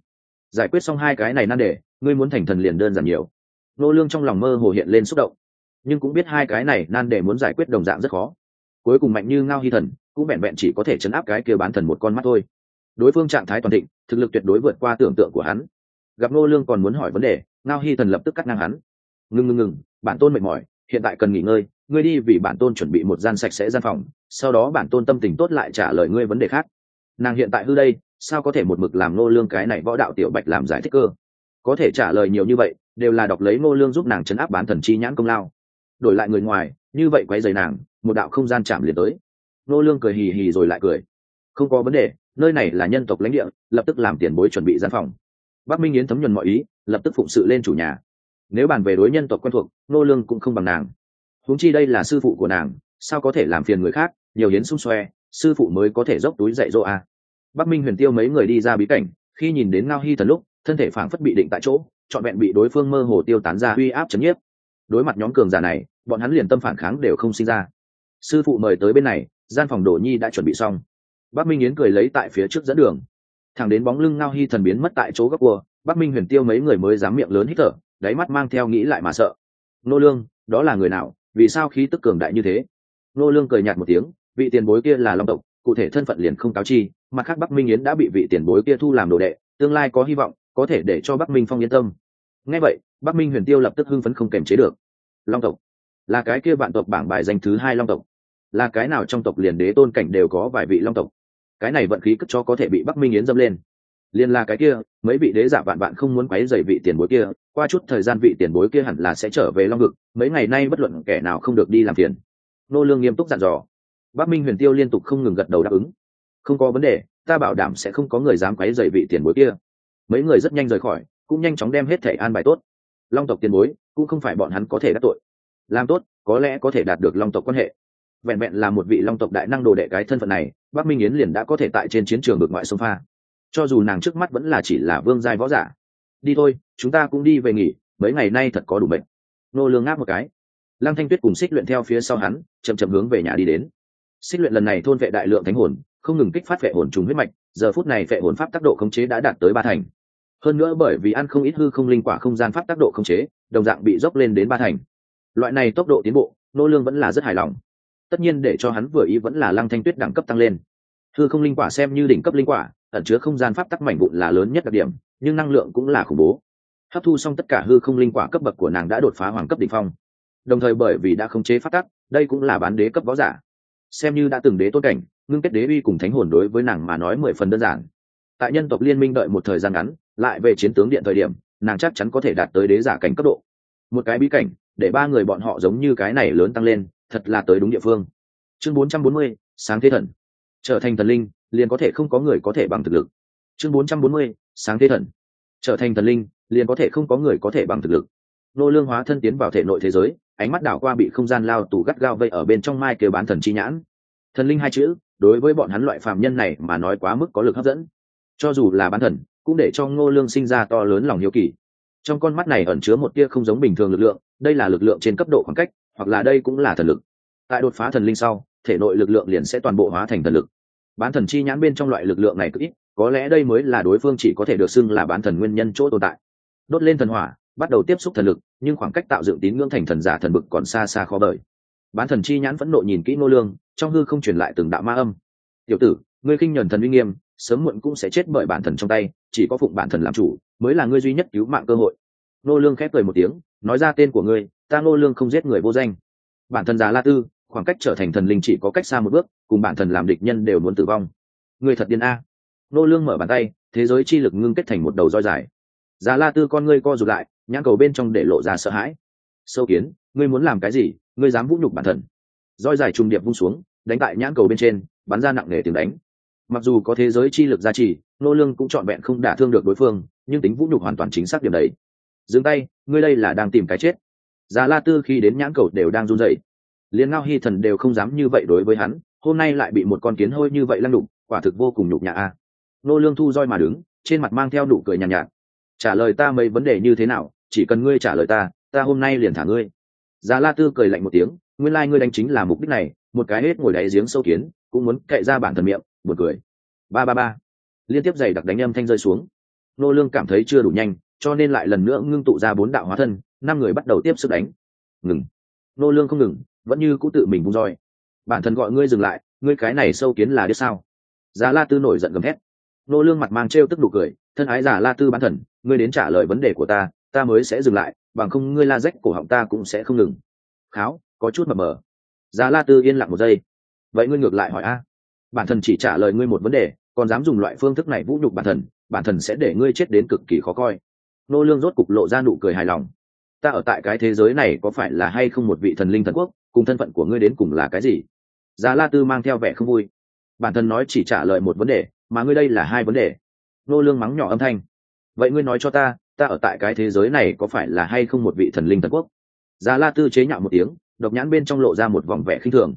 Giải quyết xong hai cái này nan đề, ngươi muốn thành thần liền đơn giản nhiều. Nô lương trong lòng mơ hồ hiện lên xúc động. Nhưng cũng biết hai cái này nan đề muốn giải quyết đồng dạng rất khó. Cuối cùng mạnh như ngao hy thần, cũng vẹn vẹn chỉ có thể chấn áp cái kia bán thần một con mắt thôi đối phương trạng thái toàn thịnh, thực lực tuyệt đối vượt qua tưởng tượng của hắn. Gặp nô lương còn muốn hỏi vấn đề, ngao Hi thần lập tức cắt ngang hắn. Ngừng ngừng ngừng bản tôn mệt mỏi, hiện tại cần nghỉ ngơi, ngươi đi vì bản tôn chuẩn bị một gian sạch sẽ gian phòng, sau đó bản tôn tâm tình tốt lại trả lời ngươi vấn đề khác. Nàng hiện tại hư đây, sao có thể một mực làm nô lương cái này võ đạo tiểu bạch làm giải thích cơ? Có thể trả lời nhiều như vậy, đều là đọc lấy nô lương giúp nàng chấn áp bán thần chi nhãn công lao. Đổi lại người ngoài, như vậy quấy giày nàng, một đạo không gian chạm liền tới. Nô lương cười hì hì rồi lại cười. Không có vấn đề nơi này là nhân tộc lãnh địa, lập tức làm tiền bối chuẩn bị gian phòng. Bắc minh yến thấm nhuần mọi ý, lập tức phụng sự lên chủ nhà. Nếu bàn về đối nhân tộc quen thuộc, nô lương cũng không bằng nàng. Huống chi đây là sư phụ của nàng, sao có thể làm phiền người khác, nhiều hiến xung xoe, sư phụ mới có thể dốc túi dạy dỗ à. bắc minh huyền tiêu mấy người đi ra bí cảnh, khi nhìn đến ngao hy thần lúc, thân thể phảng phất bị định tại chỗ, trọn vẹn bị đối phương mơ hồ tiêu tán ra uy áp chấn nhiếp. Đối mặt nhóm cường giả này, bọn hắn liền tâm phản kháng đều không sinh ra. Sư phụ mời tới bên này, gian phòng đồ nhi đã chuẩn bị xong bắc minh yến cười lấy tại phía trước dẫn đường. Thẳng đến bóng lưng ngao hy thần biến mất tại chỗ góc cua, bắc minh huyền tiêu mấy người mới dám miệng lớn hít thở, đáy mắt mang theo nghĩ lại mà sợ. Nô lương, đó là người nào? Vì sao khí tức cường đại như thế? Nô lương cười nhạt một tiếng, vị tiền bối kia là long tộc, cụ thể thân phận liền không cáo chi, mặt khác bắc minh yến đã bị vị tiền bối kia thu làm đồ đệ, tương lai có hy vọng, có thể để cho bắc minh phong yên tâm. Nghe vậy, bắc minh huyền tiêu lập tức hưng phấn không kềm chế được. Long tộc, là cái kia vạn tộc bảng bài danh thứ hai long tộc. Là cái nào trong tộc liền đế tôn cảnh đều có vài vị long tộc? Cái này vận khí cất cho có thể bị bắc minh yến dâm lên. Liên là cái kia, mấy vị đế giả vạn bạn không muốn quấy dày vị tiền bối kia, qua chút thời gian vị tiền bối kia hẳn là sẽ trở về long ngực mấy ngày nay bất luận kẻ nào không được đi làm phiền. Nô lương nghiêm túc dặn dò. Bắc minh huyền tiêu liên tục không ngừng gật đầu đáp ứng. Không có vấn đề, ta bảo đảm sẽ không có người dám quấy dày vị tiền bối kia. Mấy người rất nhanh rời khỏi, cũng nhanh chóng đem hết thẻ an bài tốt. Long tộc tiền bối, cũng không phải bọn hắn có thể đắc tội. Làm tốt, có lẽ có thể đạt được long tộc quan hệ vẹn vẹn là một vị long tộc đại năng đồ đệ cái thân phận này, bắc minh yến liền đã có thể tại trên chiến trường ngược ngoại sông pha. Cho dù nàng trước mắt vẫn là chỉ là vương giai võ giả. Đi thôi, chúng ta cũng đi về nghỉ, mấy ngày nay thật có đủ bệnh nô lương ngáp một cái. Lăng thanh tuyết cùng xích luyện theo phía sau hắn, chậm chậm hướng về nhà đi đến. Xích luyện lần này thôn vệ đại lượng thánh hồn, không ngừng kích phát vệ hồn trùng huyết mạch, giờ phút này vệ hồn pháp tác độ khống chế đã đạt tới ba thành. Hơn nữa bởi vì ăn không ít hư không linh quả không gian pháp tác độ khống chế, đồng dạng bị dốc lên đến ba thành. Loại này tốc độ tiến bộ, nô lương vẫn là rất hài lòng tất nhiên để cho hắn vừa ý vẫn là lăng thanh tuyết đẳng cấp tăng lên. Hư không linh quả xem như đỉnh cấp linh quả, ẩn chứa không gian pháp tắc mảnh vụn là lớn nhất đặc điểm, nhưng năng lượng cũng là khủng bố. Hấp thu xong tất cả hư không linh quả cấp bậc của nàng đã đột phá hoàng cấp đỉnh phong. Đồng thời bởi vì đã khống chế phát tắc, đây cũng là bán đế cấp võ giả. Xem như đã từng đế tốt cảnh, ngưng kết đế uy cùng thánh hồn đối với nàng mà nói mười phần đơn giản. Tại nhân tộc liên minh đợi một thời gian ngắn, lại về chiến tướng điện thời điểm, nàng chắc chắn có thể đạt tới đế giả cảnh cấp độ. Một cái bí cảnh, để ba người bọn họ giống như cái này lớn tăng lên thật là tới đúng địa phương. Chương 440, sáng thế thần. Trở thành thần linh liền có thể không có người có thể bằng thực lực. Chương 440, sáng thế thần. Trở thành thần linh liền có thể không có người có thể bằng thực lực. Nô lương hóa thân tiến vào thể nội thế giới ánh mắt đảo qua bị không gian lao tù gắt gao vây ở bên trong mai kêu bán thần chi nhãn. Thần linh hai chữ đối với bọn hắn loại phàm nhân này mà nói quá mức có lực hấp dẫn. Cho dù là bán thần cũng để cho ngô lương sinh ra to lớn lòng hiếu kỳ. Trong con mắt này ẩn chứa một tia không giống bình thường lực lượng đây là lực lượng trên cấp độ khoảng cách hoặc là đây cũng là thần lực. Tại đột phá thần linh sau, thể nội lực lượng liền sẽ toàn bộ hóa thành thần lực. Bán thần chi nhãn bên trong loại lực lượng này cực ít, có lẽ đây mới là đối phương chỉ có thể được xưng là bán thần nguyên nhân chỗ tồn tại. Đốt lên thần hỏa, bắt đầu tiếp xúc thần lực, nhưng khoảng cách tạo dựng tín ngưỡng thành thần giả thần bực còn xa xa khó bởi. bán thần chi nhãn vẫn nộ nhìn kỹ nô lương, trong hư không truyền lại từng đạo ma âm. Tiểu tử, ngươi khinh nhẫn thần uy nghiêm, sớm muộn cũng sẽ chết bởi bản thần trong tay, chỉ có phụng bản thần làm chủ, mới là ngươi duy nhất cứu mạng cơ hội. Nô lương khép cười một tiếng, nói ra tên của ngươi ta nô lương không giết người vô danh. Bản thân già la tư, khoảng cách trở thành thần linh chỉ có cách xa một bước, cùng bản thần làm địch nhân đều muốn tử vong. Ngươi thật điên a. Nô lương mở bàn tay, thế giới chi lực ngưng kết thành một đầu roi dài. Già la tư con ngươi co rụt lại, nhãn cầu bên trong để lộ ra sợ hãi. Sâu kiến, ngươi muốn làm cái gì, ngươi dám vũ nhục bản thần roi dài trùng điệp vung xuống, đánh tại nhãn cầu bên trên, bắn ra nặng nề tiếng đánh. Mặc dù có thế giới chi lực gia trì nô lương cũng chọn vẹn không đả thương được đối phương, nhưng tính vũ nhục hoàn toàn chính xác điểm đấy. Dừng tay, ngươi đây là đang tìm cái chết già la tư khi đến nhãn cầu đều đang run rẩy. Liền ngao hy thần đều không dám như vậy đối với hắn hôm nay lại bị một con kiến hôi như vậy lăng đục quả thực vô cùng nhục nhã a. Nô lương thu roi mà đứng trên mặt mang theo nụ cười nhàn nhạt, nhạt. Trả lời ta mấy vấn đề như thế nào chỉ cần ngươi trả lời ta ta hôm nay liền thả ngươi. Già la tư cười lạnh một tiếng nguyên lai like ngươi đánh chính là mục đích này một cái hết ngồi đáy giếng sâu kiến cũng muốn cậy ra bản thân miệng buồn cười. Ba ba ba. Liên tiếp giày đặc đánh âm thanh rơi xuống. Nô lương cảm thấy chưa đủ nhanh cho nên lại lần nữa ngưng tụ ra bốn đạo hóa thân năm người bắt đầu tiếp sức đánh. Ngừng. Nô lương không ngừng, vẫn như cũ tự mình vung roi. Bản thân gọi ngươi dừng lại, ngươi cái này sâu kiến là đứa sao? Già la tư nổi giận gầm thét. Nô lương mặt mang trêu tức nụ cười, thân ái giả la tư bán thần, ngươi đến trả lời vấn đề của ta ta mới sẽ dừng lại, bằng không ngươi la rách cổ họng ta cũng sẽ không ngừng. Kháo, có chút mập mờ. Già la tư yên lặng một giây. Vậy ngươi ngược lại hỏi a. Bản thân chỉ trả lời ngươi một vấn đề, còn dám dùng loại phương thức này vũ nhục bản thân bản thân sẽ để ngươi chết đến cực kỳ khó coi. Nô lương rốt cục lộ ra nụ cười hài lòng ta ở tại cái thế giới này có phải là hay không một vị thần linh thần quốc cùng thân phận của ngươi đến cùng là cái gì Giá La Tư mang theo vẻ không vui. Bản thân nói chỉ trả lời một vấn đề, mà ngươi đây là hai vấn đề. Nô Lương mắng nhỏ âm thanh. Vậy ngươi nói cho ta, ta ở tại cái thế giới này có phải là hay không một vị thần linh thần quốc? Giá La Tư chế nhạo một tiếng, độc nhãn bên trong lộ ra một vòng vẻ khinh thường.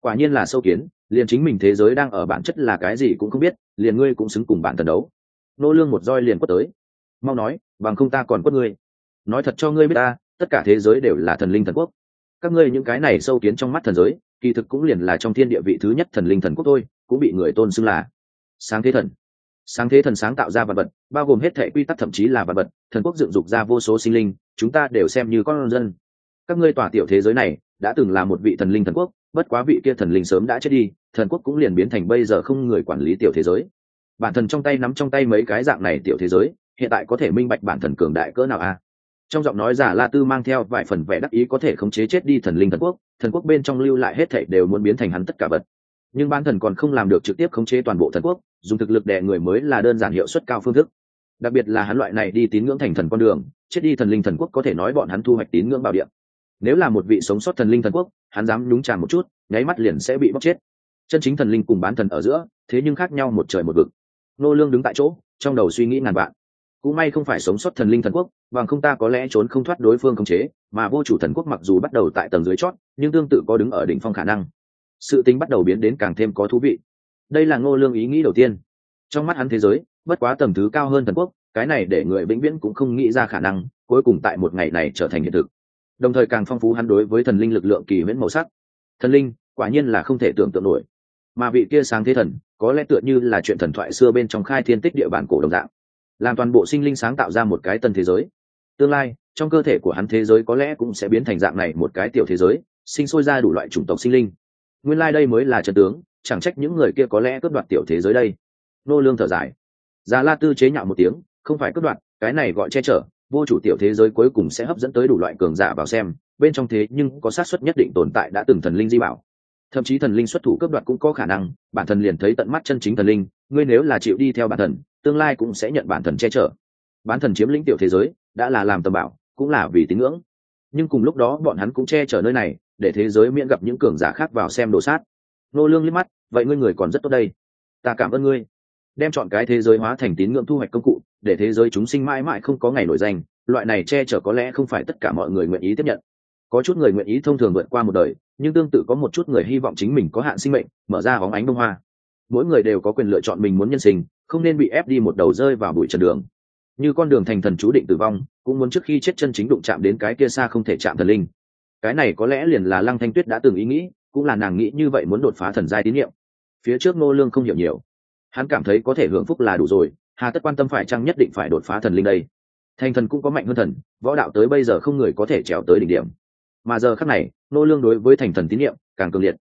Quả nhiên là sâu kiến, liền chính mình thế giới đang ở bản chất là cái gì cũng không biết, liền ngươi cũng xứng cùng bản thần đấu. Nô Lương một roi liền quất tới. Mau nói, bằng không ta còn quất ngươi. Nói thật cho ngươi biết ta, tất cả thế giới đều là thần linh thần quốc. Các ngươi những cái này sâu kiến trong mắt thần giới, kỳ thực cũng liền là trong thiên địa vị thứ nhất thần linh thần quốc thôi cũng bị người tôn xưng là sáng thế thần. Sáng thế thần sáng tạo ra vật vật bao gồm hết thể quy tắc thậm chí là vật vật thần quốc dựng dục ra vô số sinh linh chúng ta đều xem như con dân. Các ngươi tỏa tiểu thế giới này đã từng là một vị thần linh thần quốc bất quá vị kia thần linh sớm đã chết đi thần quốc cũng liền biến thành bây giờ không người quản lý tiểu thế giới. Bản thần trong tay nắm trong tay mấy cái dạng này tiểu thế giới hiện tại có thể minh bạch bản thần cường đại cỡ nào a trong giọng nói giả la tư mang theo vài phần vẻ đắc ý có thể khống chế chết đi thần linh thần quốc thần quốc bên trong lưu lại hết thảy đều muốn biến thành hắn tất cả vật. Nhưng bán thần còn không làm được trực tiếp khống chế toàn bộ thần quốc, dùng thực lực đè người mới là đơn giản hiệu suất cao phương thức. Đặc biệt là hắn loại này đi tín ngưỡng thành thần con đường, chết đi thần linh thần quốc có thể nói bọn hắn thu hoạch tín ngưỡng bảo điện nếu là một vị sống sót thần linh thần quốc, hắn dám nhúng tràn một chút, nháy mắt liền sẽ bị bóc chết. Chân chính thần linh cùng bán thần ở giữa, thế nhưng khác nhau một trời một vực. Nô lương đứng tại chỗ, trong đầu suy nghĩ ngàn vạn cũng may không phải sống sót thần linh thần quốc, bằng không ta có lẽ trốn không thoát đối phương khống chế, mà vô chủ thần quốc mặc dù bắt đầu tại tầng dưới chót, nhưng tương tự có đứng ở đỉnh phong khả năng. Sự tính bắt đầu biến đến càng thêm có thú vị. Đây là ngô lương ý nghĩ đầu tiên. Trong mắt hắn thế giới, bất quá tầm thứ cao hơn thần quốc, cái này để người vĩnh viễn cũng không nghĩ ra khả năng, cuối cùng tại một ngày này trở thành hiện thực. Đồng thời càng phong phú hắn đối với thần linh lực lượng kỳ huyễn màu sắc. Thần linh, quả nhiên là không thể tưởng tượng nổi. Mà vị kia sáng thế thần, có lẽ tựa như là chuyện thần thoại xưa bên trong khai thiên tích địa bản cổ đồng dạng làm toàn bộ sinh linh sáng tạo ra một cái tân thế giới. Tương lai, trong cơ thể của hắn thế giới có lẽ cũng sẽ biến thành dạng này một cái tiểu thế giới, sinh sôi ra đủ loại chủng tộc sinh linh. Nguyên lai、like、đây mới là trận tướng, chẳng trách những người kia có lẽ cướp đoạt tiểu thế giới đây. Nô lương thở dài. Già la tư chế nhạo một tiếng, không phải cướp đoạt, cái này gọi che chở, vô chủ tiểu thế giới cuối cùng sẽ hấp dẫn tới đủ loại cường giả vào xem, bên trong thế nhưng có xác suất nhất định tồn tại đã từng thần linh di bảo. Thậm chí thần linh xuất thủ cướp đoạt cũng có khả năng, bản thân liền thấy tận mắt chân chính thần linh, ngươi nếu là chịu đi theo bản thần tương lai cũng sẽ nhận bản thần che chở. Bán thần chiếm lĩnh tiểu thế giới, đã là làm tầm bảo, cũng là vì tín ngưỡng. Nhưng cùng lúc đó, bọn hắn cũng che chở nơi này, để thế giới miễn gặp những cường giả khác vào xem đồ sát. Nô lương liếc mắt, vậy ngươi người còn rất tốt đây. Ta cảm ơn ngươi. Đem chọn cái thế giới hóa thành tín ngưỡng thu hoạch công cụ, để thế giới chúng sinh mãi mãi không có ngày nổi danh, loại này che chở có lẽ không phải tất cả mọi người nguyện ý tiếp nhận. Có chút người nguyện ý thông thường vượt qua một đời, nhưng tương tự có một chút người hy vọng chính mình có hạn sinh mệnh, mở ra hóng ánh bông hoa. Mỗi người đều có quyền lựa chọn mình muốn nhân sinh không nên bị ép đi một đầu rơi vào bụi trần đường. Như con đường thành thần chú định tử vong, cũng muốn trước khi chết chân chính đụng chạm đến cái kia xa không thể chạm thần linh. Cái này có lẽ liền là lăng thanh tuyết đã từng ý nghĩ, cũng là nàng nghĩ như vậy muốn đột phá thần giai tín nhiệm phía trước ngô lương không hiểu nhiều. Hắn cảm thấy có thể hưởng phúc là đủ rồi, hà tất quan tâm phải chăng nhất định phải đột phá thần linh đây. Thành thần cũng có mạnh hơn thần, võ đạo tới bây giờ không người có thể trèo tới đỉnh điểm. Mà giờ khắc này nô lương đối với thành thần tín nhiệm càng cường liệt.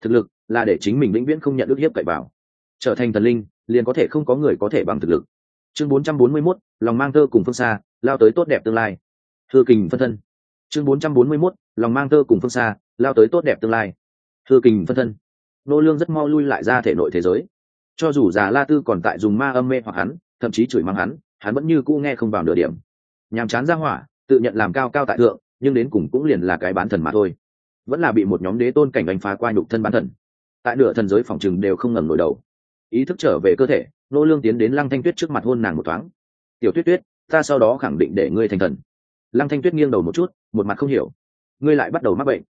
Thực lực là để chính mình vĩnh viễn không nhận ước hiếp cậy vào. Trở thành thần linh liền có thể không có người có thể bằng thực lực. Chương 441, lòng mang thơ cùng phương xa lao tới tốt đẹp tương lai. Thư kình phân thân. Chương 441, lòng mang thơ cùng phương xa lao tới tốt đẹp tương lai. Thư kình phân thân. Nô lương rất mau lui lại ra thể nội thế giới. Cho dù già la tư còn tại dùng ma âm mê hoặc hắn thậm chí chửi mắng hắn hắn vẫn như cũ nghe không vào nửa điểm. Nhàm chán ra hỏa tự nhận làm cao cao tại thượng nhưng đến cùng cũng liền là cái bán thần mà thôi. Vẫn là bị một nhóm đế tôn cảnh đánh phá qua nhục thân bán thần. Tại nửa thần giới phòng chừng đều không ngẩng nổi đầu ý thức trở về cơ thể, nô lương tiến đến lăng thanh tuyết trước mặt hôn nàng một thoáng. Tiểu tuyết tuyết, ta sau đó khẳng định để ngươi thành thần. Lăng thanh tuyết nghiêng đầu một chút, một mặt không hiểu. Ngươi lại bắt đầu mắc bệnh.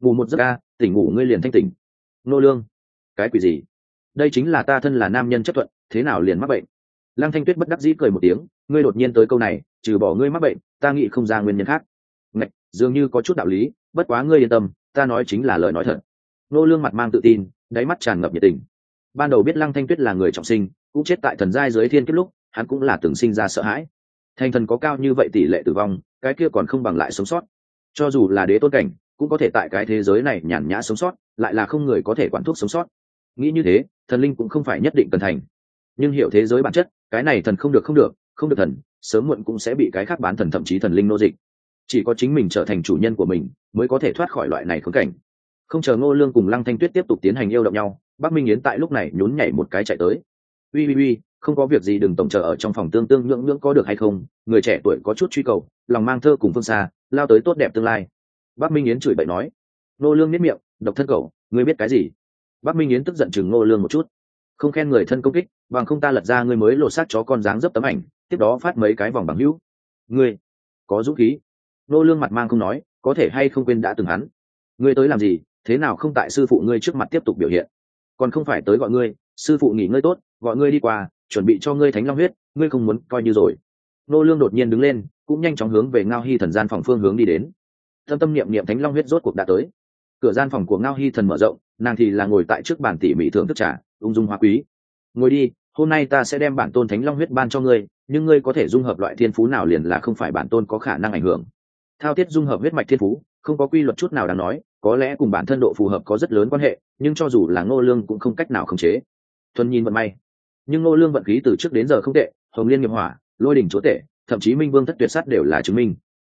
Ngủ một giấc ca tỉnh ngủ ngươi liền thanh tỉnh. Nô lương, cái quỷ gì? Đây chính là ta thân là nam nhân chấp thuận, thế nào liền mắc bệnh? Lăng thanh tuyết bất đắc dĩ cười một tiếng, ngươi đột nhiên tới câu này, trừ bỏ ngươi mắc bệnh, ta nghĩ không ra nguyên nhân khác. Ngạch, dường như có chút đạo lý, bất quá ngươi yên tâm, ta nói chính là lời nói thật. Nô lương mặt mang tự tin, đáy mắt tràn ngập nhiệt tình ban đầu biết lăng thanh tuyết là người trọng sinh, cũng chết tại thần giai dưới thiên kết lúc, hắn cũng là từng sinh ra sợ hãi. Thành thần có cao như vậy tỷ lệ tử vong, cái kia còn không bằng lại sống sót. Cho dù là đế tôn cảnh, cũng có thể tại cái thế giới này nhàn nhã sống sót, lại là không người có thể quản thuốc sống sót. Nghĩ như thế, thần linh cũng không phải nhất định cần thành. Nhưng hiểu thế giới bản chất, cái này thần không được không được không được thần, sớm muộn cũng sẽ bị cái khác bán thần thậm chí thần linh nô dịch. Chỉ có chính mình trở thành chủ nhân của mình, mới có thể thoát khỏi loại này khốn cảnh không chờ ngô lương cùng lăng thanh tuyết tiếp tục tiến hành yêu động nhau, bắc minh yến tại lúc này nhún nhảy một cái chạy tới. Ui ui ui không có việc gì, đừng tổng chờ ở trong phòng tương tương nhưỡng nhưỡng có được hay không, người trẻ tuổi có chút truy cầu, lòng mang thơ cùng phương xa, lao tới tốt đẹp tương lai. Bắc minh yến chửi bậy nói. Ngô lương nít miệng, độc thân cầu ngươi biết cái gì? Bắc minh yến tức giận chừng ngô lương một chút. Không khen người thân công kích, bằng không ta lật ra ngươi mới lột xác chó con dáng dấp tấm ảnh, tiếp đó phát mấy cái vòng bằng hữu. Ngươi, có dũng khí. Nô lương mặt mang không nói, có thể hay không quên đã từng hắn. Ngươi tới làm gì? Thế nào không tại sư phụ ngươi trước mặt tiếp tục biểu hiện? Còn không phải tới gọi ngươi, sư phụ nghỉ ngơi tốt, gọi ngươi đi qua, chuẩn bị cho ngươi thánh long huyết, ngươi không muốn coi như rồi. Nô lương đột nhiên đứng lên, cũng nhanh chóng hướng về ngao hy thần gian phòng phương hướng đi đến. Tâm tâm niệm niệm thánh long huyết rốt cuộc đã tới. Cửa gian phòng của ngao hy thần mở rộng, nàng thì là ngồi tại trước bàn tỉ mỉ thưởng thức trà, ung dung hoa quý. Ngồi đi, hôm nay ta sẽ đem bản tôn thánh long huyết ban cho ngươi, nhưng ngươi có thể dung hợp loại thiên phú nào liền là không phải bản tôn có khả năng ảnh hưởng. Thao thiết dung hợp huyết mạch thiên phú không có quy luật chút nào đáng nói, có lẽ cùng bản thân độ phù hợp có rất lớn quan hệ, nhưng cho dù là ngô lương cũng không cách nào khống chế. Thuần nhìn vận may. Nhưng ngô lương vận khí từ trước đến giờ không tệ, hồng liên nghiệp hỏa, lôi đỉnh chỗ tệ, thậm chí minh vương thất tuyệt sát đều là chứng minh.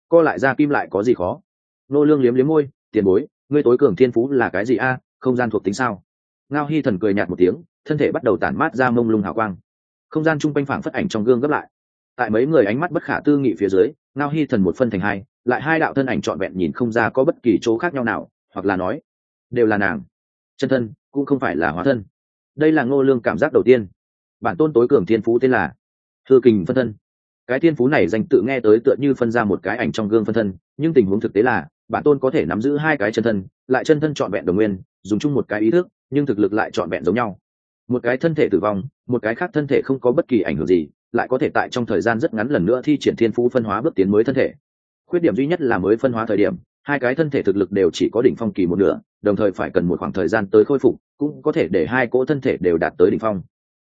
Co lại ra kim lại có gì khó? Ngô lương liếm liếm môi, tiền bối, ngươi tối cường thiên phú là cái gì a? Không gian thuộc tính sao? Ngao hi thần cười nhạt một tiếng, thân thể bắt đầu tản mát ra mông lung hào quang. Không gian chung quanh phảng phất ảnh trong gương gấp lại. Tại mấy người ánh mắt bất khả tư nghị phía dưới, ngao hi thần một phân thành hai lại hai đạo thân ảnh trọn vẹn nhìn không ra có bất kỳ chỗ khác nhau nào, hoặc là nói, đều là nàng. Chân thân, cũng không phải là hóa thân. Đây là ngô lương cảm giác đầu tiên. Bản tôn tối cường thiên phú tên là thư kình phân thân. Cái thiên phú này danh tự nghe tới tựa như phân ra một cái ảnh trong gương phân thân, nhưng tình huống thực tế là, bản tôn có thể nắm giữ hai cái chân thân, lại chân thân trọn vẹn đồng nguyên, dùng chung một cái ý thức, nhưng thực lực lại trọn vẹn giống nhau. Một cái thân thể tử vong, một cái khác thân thể không có bất kỳ ảnh hưởng gì, lại có thể tại trong thời gian rất ngắn lần nữa thi triển thiên phú phân hóa bước tiến mới thân thể khuyết điểm duy nhất là mới phân hóa thời điểm, hai cái thân thể thực lực đều chỉ có đỉnh phong kỳ một nửa, đồng thời phải cần một khoảng thời gian tới khôi phục, cũng có thể để hai cỗ thân thể đều đạt tới đỉnh phong.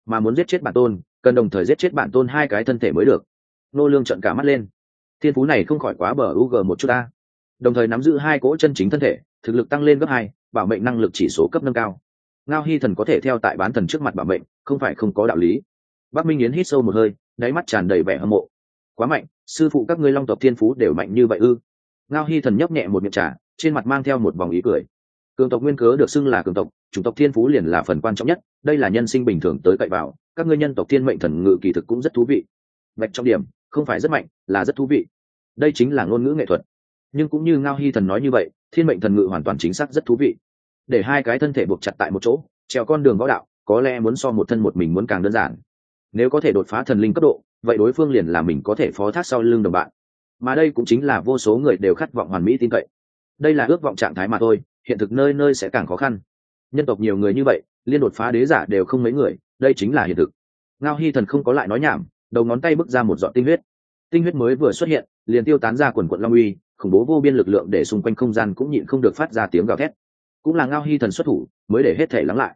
Mà muốn giết chết bản tôn, cần đồng thời giết chết bản tôn hai cái thân thể mới được. Nô lương trợn cả mắt lên. Thiên phú này không khỏi quá bờ u g một chút ta. Đồng thời nắm giữ hai cỗ chân chính thân thể, thực lực tăng lên gấp hai, bảo mệnh năng lực chỉ số cấp nâng cao. Ngao hy thần có thể theo tại bán thần trước mặt bảo mệnh, không phải không có đạo lý. Bắc minh yến hít sâu một hơi, đáy mắt tràn đầy vẻ hâm mộ. Quá mạnh sư phụ các ngươi long tộc thiên phú đều mạnh như vậy ư? Ngao hy thần nhấp nhẹ một miệng trà, trên mặt mang theo một vòng ý cười. Cường tộc nguyên cớ được xưng là cường tộc, chủng tộc thiên phú liền là phần quan trọng nhất, đây là nhân sinh bình thường tới cậy vào, các ngươi nhân tộc thiên mệnh thần ngự kỳ thực cũng rất thú vị. Mạch trong điểm, không phải rất mạnh, là rất thú vị. Đây chính là ngôn ngữ nghệ thuật. Nhưng cũng như ngao hy thần nói như vậy, thiên mệnh thần ngự hoàn toàn chính xác rất thú vị. Để hai cái thân thể buộc chặt tại một chỗ, trèo con đường võ đạo, có lẽ muốn so một thân một mình muốn càng đơn giản nếu có thể đột phá thần linh cấp độ, vậy đối phương liền là mình có thể phó thác sau lưng đồng bạn. Mà đây cũng chính là vô số người đều khát vọng hoàn mỹ tin cậy. Đây là ước vọng trạng thái mà thôi, hiện thực nơi nơi sẽ càng khó khăn. Nhân tộc nhiều người như vậy, liên đột phá đế giả đều không mấy người, đây chính là hiện thực. Ngao hy thần không có lại nói nhảm, đầu ngón tay bước ra một giọt tinh huyết. Tinh huyết mới vừa xuất hiện, liền tiêu tán ra quần quận long uy, khủng bố vô biên lực lượng để xung quanh không gian cũng nhịn không được phát ra tiếng gào thét. Cũng là ngao hy thần xuất thủ, mới để hết thể lắng lại.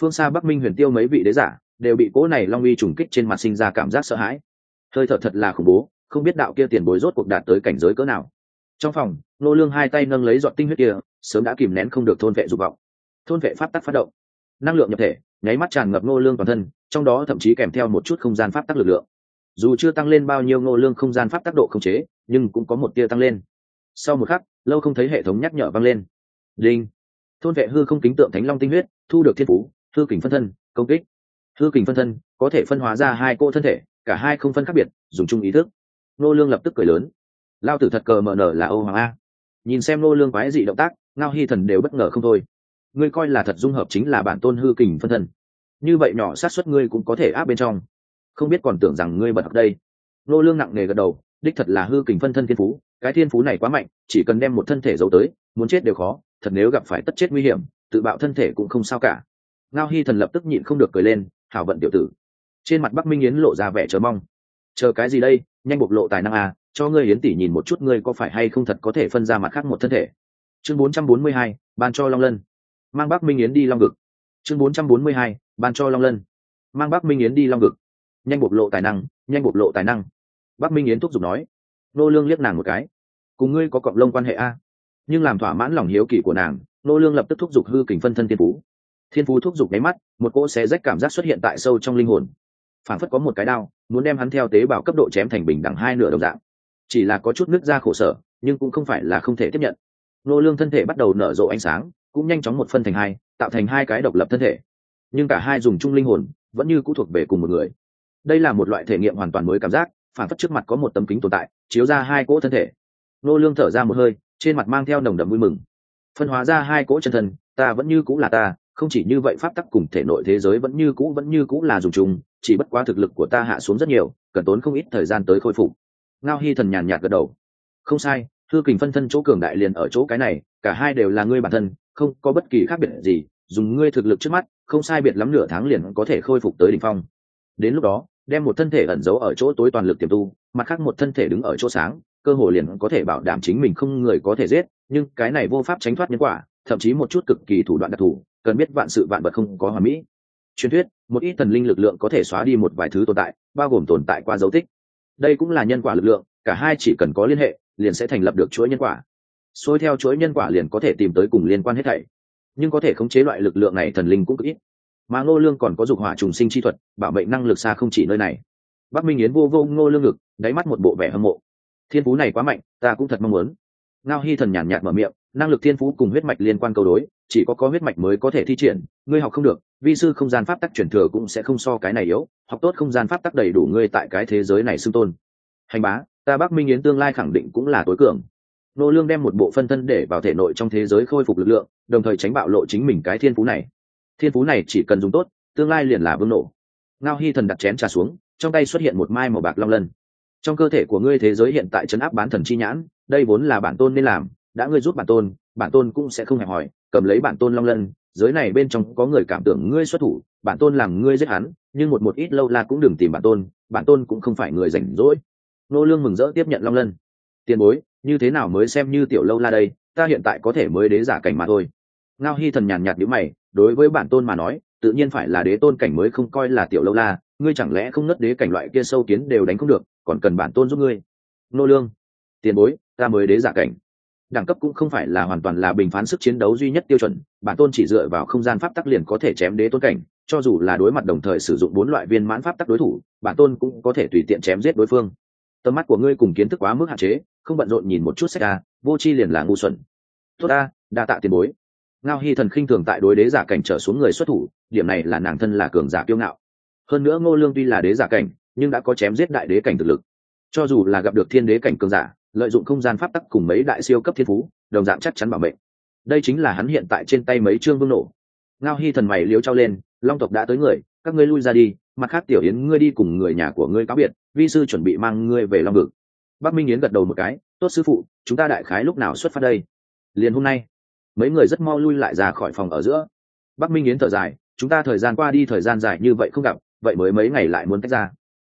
Phương xa bắc minh huyền tiêu mấy vị đế giả đều bị cỗ này long uy trùng kích trên mặt sinh ra cảm giác sợ hãi. Hơi thở thật là khủng bố, không biết đạo kia tiền bối rốt cuộc đạt tới cảnh giới cỡ nào. Trong phòng nô lương hai tay nâng lấy giọt tinh huyết kia, sớm đã kìm nén không được thôn vệ dục vọng. Thôn vệ pháp tắc phát động. Năng lượng nhập thể, nháy mắt tràn ngập nô lương toàn thân, trong đó thậm chí kèm theo một chút không gian pháp tắc lực lượng. Dù chưa tăng lên bao nhiêu nô lương không gian pháp tắc độ không chế, nhưng cũng có một tia tăng lên. Sau một khắc, lâu không thấy hệ thống nhắc nhở vang lên. Đinh. Thôn vệ hư không kính tượng thánh long tinh huyết, thu được thiên phú, hư kình phân thân, công kích hư kình phân thân, có thể phân hóa ra hai cô thân thể, cả hai không phân khác biệt, dùng chung ý thức. Nô lương lập tức cười lớn. Lao tử thật cờ mở nở là âu hoàng a. Nhìn xem nô lương quái dị động tác, ngao hy thần đều bất ngờ không thôi. Ngươi coi là thật dung hợp chính là bản tôn hư kình phân thân. Như vậy nhỏ sát suất ngươi cũng có thể áp bên trong. Không biết còn tưởng rằng ngươi bật học đây. Nô lương nặng nề gật đầu, đích thật là hư kình phân thân thiên phú, cái thiên phú này quá mạnh, chỉ cần đem một thân thể giấu tới, muốn chết đều khó, thật nếu gặp phải tất chết nguy hiểm, tự bạo thân thể cũng không sao cả. Ngao hy thần lập tức nhịn không được cười lên hảo vận tiểu tử. Trên mặt bắc minh yến lộ ra vẻ chờ mong. Chờ cái gì đây? Nhanh bộc lộ tài năng à cho ngươi yến tỷ nhìn một chút ngươi có phải hay không thật có thể phân ra mặt khác một thân thể. Chương 442, ban cho long lân. Mang bắc minh yến đi long ngực chương 442, ban cho long lân. Mang bắc minh yến đi long ngực nhanh bộc lộ tài năng nhanh bộc lộ tài năng. Bắc minh yến thúc giục nói. Nô lương liếc nàng một cái. Cùng ngươi có cọng lông quan hệ a nhưng làm thỏa mãn lòng hiếu kỳ của nàng nô lương lập tức thúc giục hư kình phân thân tiên phú thiên phú thúc giục nháy mắt, một cỗ xé rách cảm giác xuất hiện tại sâu trong linh hồn. Phản phất có một cái đao, muốn đem hắn theo tế bào cấp độ chém thành bình đẳng hai nửa đồng dạng. Chỉ là có chút nước ra khổ sở, nhưng cũng không phải là không thể tiếp nhận. Nô lương thân thể bắt đầu nở rộ ánh sáng, cũng nhanh chóng một phân thành hai, tạo thành hai cái độc lập thân thể. Nhưng cả hai dùng chung linh hồn, vẫn như cũ thuộc về cùng một người. Đây là một loại thể nghiệm hoàn toàn mới cảm giác phản phất trước mặt có một tấm kính tồn tại, chiếu ra hai cỗ thân thể. Nô lương thở ra một hơi, trên mặt mang theo nồng đậm vui mừng. Phân hóa ra hai cỗ chân thân, ta vẫn như cũ là ta không chỉ như vậy pháp tắc cùng thể nội thế giới vẫn như cũ vẫn như cũ là dùng chung, chỉ bất quá thực lực của ta hạ xuống rất nhiều, cần tốn không ít thời gian tới khôi phục. Ngao hy thần nhàn nhạt gật đầu. Không sai, thư kình phân thân chỗ cường đại liền ở chỗ cái này, cả hai đều là ngươi bản thân, không có bất kỳ khác biệt gì, dùng ngươi thực lực trước mắt, không sai biệt lắm nửa tháng liền có thể khôi phục tới đỉnh phong. Đến lúc đó, đem một thân thể ẩn giấu ở chỗ tối toàn lực tiềm tu, mặt khác một thân thể đứng ở chỗ sáng, cơ hội liền có thể bảo đảm chính mình không người có thể giết, nhưng cái này vô pháp tránh thoát nhân quả, thậm chí một chút cực kỳ thủ đoạn đặc thù cần biết vạn sự vạn vật không có hoàn mỹ. Truyền thuyết, một ít thần linh lực lượng có thể xóa đi một vài thứ tồn tại, bao gồm tồn tại qua dấu tích. Đây cũng là nhân quả lực lượng, cả hai chỉ cần có liên hệ, liền sẽ thành lập được chuỗi nhân quả. Xôi theo chuỗi nhân quả liền có thể tìm tới cùng liên quan hết thảy. Nhưng có thể khống chế loại lực lượng này thần linh cũng cực ít. Mà ngô lương còn có dục hỏa trùng sinh chi thuật, bảo mệnh năng lực xa không chỉ nơi này. Bắc minh yến vô vô ngô lương ngực, đáy mắt một bộ vẻ hâm mộ. Thiên phú này quá mạnh, ta cũng thật mong muốn. Ngao hy thần nhàn nhạt mở miệng, năng lực thiên phú cùng huyết mạch liên quan câu đối chỉ có có huyết mạch mới có thể thi triển, ngươi học không được, vi sư không gian pháp tắc chuyển thừa cũng sẽ không so cái này yếu, học tốt không gian pháp tắc đầy đủ ngươi tại cái thế giới này xưng tôn. Hành bá, ta bắc minh yến tương lai khẳng định cũng là tối cường. Nô lương đem một bộ phân thân để vào thể nội trong thế giới khôi phục lực lượng, đồng thời tránh bạo lộ chính mình cái thiên phú này. Thiên phú này chỉ cần dùng tốt, tương lai liền là vương nổ. Ngao hy thần đặt chén trà xuống, trong tay xuất hiện một mai màu bạc long lân. Trong cơ thể của ngươi thế giới hiện tại chấn áp bán thần chi nhãn, đây vốn là bản tôn nên làm, đã ngươi giúp bản tôn bản tôn cũng sẽ không hẹp hỏi cầm lấy bản tôn long lân, giới này bên trong có người cảm tưởng ngươi xuất thủ, bản tôn làm ngươi giết hắn, nhưng một một ít lâu la cũng đừng tìm bản tôn bản tôn cũng không phải người rảnh rỗi. Nô lương mừng rỡ tiếp nhận long lân. Tiền bối, như thế nào mới xem như tiểu lâu la đây, ta hiện tại có thể mới đế giả cảnh mà thôi. Ngao hy thần nhàn nhạt nhíu mày, đối với bản tôn mà nói, tự nhiên phải là đế tôn cảnh mới không coi là tiểu lâu la, ngươi chẳng lẽ không nứt đế cảnh loại kia sâu kiến đều đánh không được, còn cần bản tôn giúp ngươi. Nô lương, tiền bối, ta mới đế giả cảnh đẳng cấp cũng không phải là hoàn toàn là bình phán sức chiến đấu duy nhất tiêu chuẩn, bản tôn chỉ dựa vào không gian pháp tắc liền có thể chém đế tôn cảnh, cho dù là đối mặt đồng thời sử dụng bốn loại viên mãn pháp tắc đối thủ, bản tôn cũng có thể tùy tiện chém giết đối phương. Tầm mắt của ngươi cùng kiến thức quá mức hạn chế, không bận rộn nhìn một chút sách a, vô chi liền là ngu xuẩn. Tốt ta đa tạ tiền bối. Ngao hy thần khinh thường tại đối đế giả cảnh trở xuống người xuất thủ, điểm này là nàng thân là cường giả kiêu ngạo. Hơn nữa ngô lương tuy là đế giả cảnh, nhưng đã có chém giết đại đế cảnh thực lực. Cho dù là gặp được thiên đế cảnh cường giả lợi dụng không gian pháp tắc cùng mấy đại siêu cấp thiên phú, đồng dạng chắc chắn bảo mệnh. Đây chính là hắn hiện tại trên tay mấy trương vương nổ. Ngao hy thần mày liếu trao lên, long tộc đã tới người, các ngươi lui ra đi, mặt khác tiểu yến ngươi đi cùng người nhà của ngươi cáo biệt, vi sư chuẩn bị mang ngươi về long ngực bắc minh yến gật đầu một cái, tốt sư phụ, chúng ta đại khái lúc nào xuất phát đây? Liền hôm nay. Mấy người rất mau lui lại ra khỏi phòng ở giữa. Bắc minh yến thở dài, chúng ta thời gian qua đi thời gian dài như vậy không gặp, vậy mới mấy ngày lại muốn tách ra.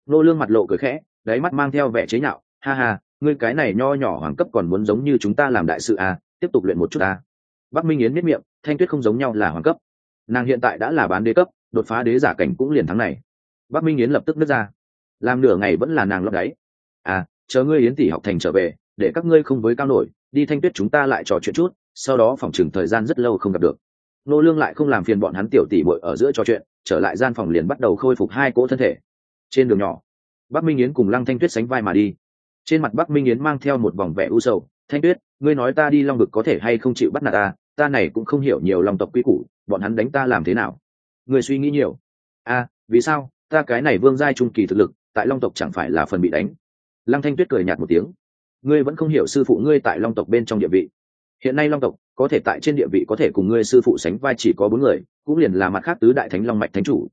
Nô lương mặt lộ cười khẽ, đáy mắt mang theo vẻ chế nhạo, ha ha ngươi cái này nho nhỏ hoàng cấp còn muốn giống như chúng ta làm đại sự à tiếp tục luyện một chút à. Bắc minh yến biết miệng, thanh tuyết không giống nhau là hoàng cấp. Nàng hiện tại đã là bán đế cấp, đột phá đế giả cảnh cũng liền thắng này. Bắc minh yến lập tức nứt ra. Làm nửa ngày vẫn là nàng lót đáy. À chờ ngươi yến tỷ học thành trở về, để các ngươi không với cao nổi, đi thanh tuyết chúng ta lại trò chuyện chút, sau đó phòng chừng thời gian rất lâu không gặp được. Nô lương lại không làm phiền bọn hắn tiểu tỷ bội ở giữa trò chuyện, trở lại gian phòng liền bắt đầu khôi phục hai cỗ thân thể. Trên đường nhỏ, bắc minh yến cùng lăng thanh tuyết sánh vai mà đi trên mặt bắc minh yến mang theo một vòng vẻ u sầu. Thanh tuyết ngươi nói ta đi long vực có thể hay không chịu bắt nạt ta? Ta này cũng không hiểu nhiều lòng tộc quy củ bọn hắn đánh ta làm thế nào? Ngươi suy nghĩ nhiều. A à, vì sao? Ta cái này vương giai trung kỳ thực lực tại long tộc chẳng phải là phần bị đánh. Lăng thanh tuyết cười nhạt một tiếng. Ngươi vẫn không hiểu sư phụ ngươi tại long tộc bên trong địa vị. Hiện nay long tộc có thể tại trên địa vị có thể cùng ngươi sư phụ sánh vai chỉ có bốn người cũng liền là mặt khác tứ đại thánh long mạch thánh chủ.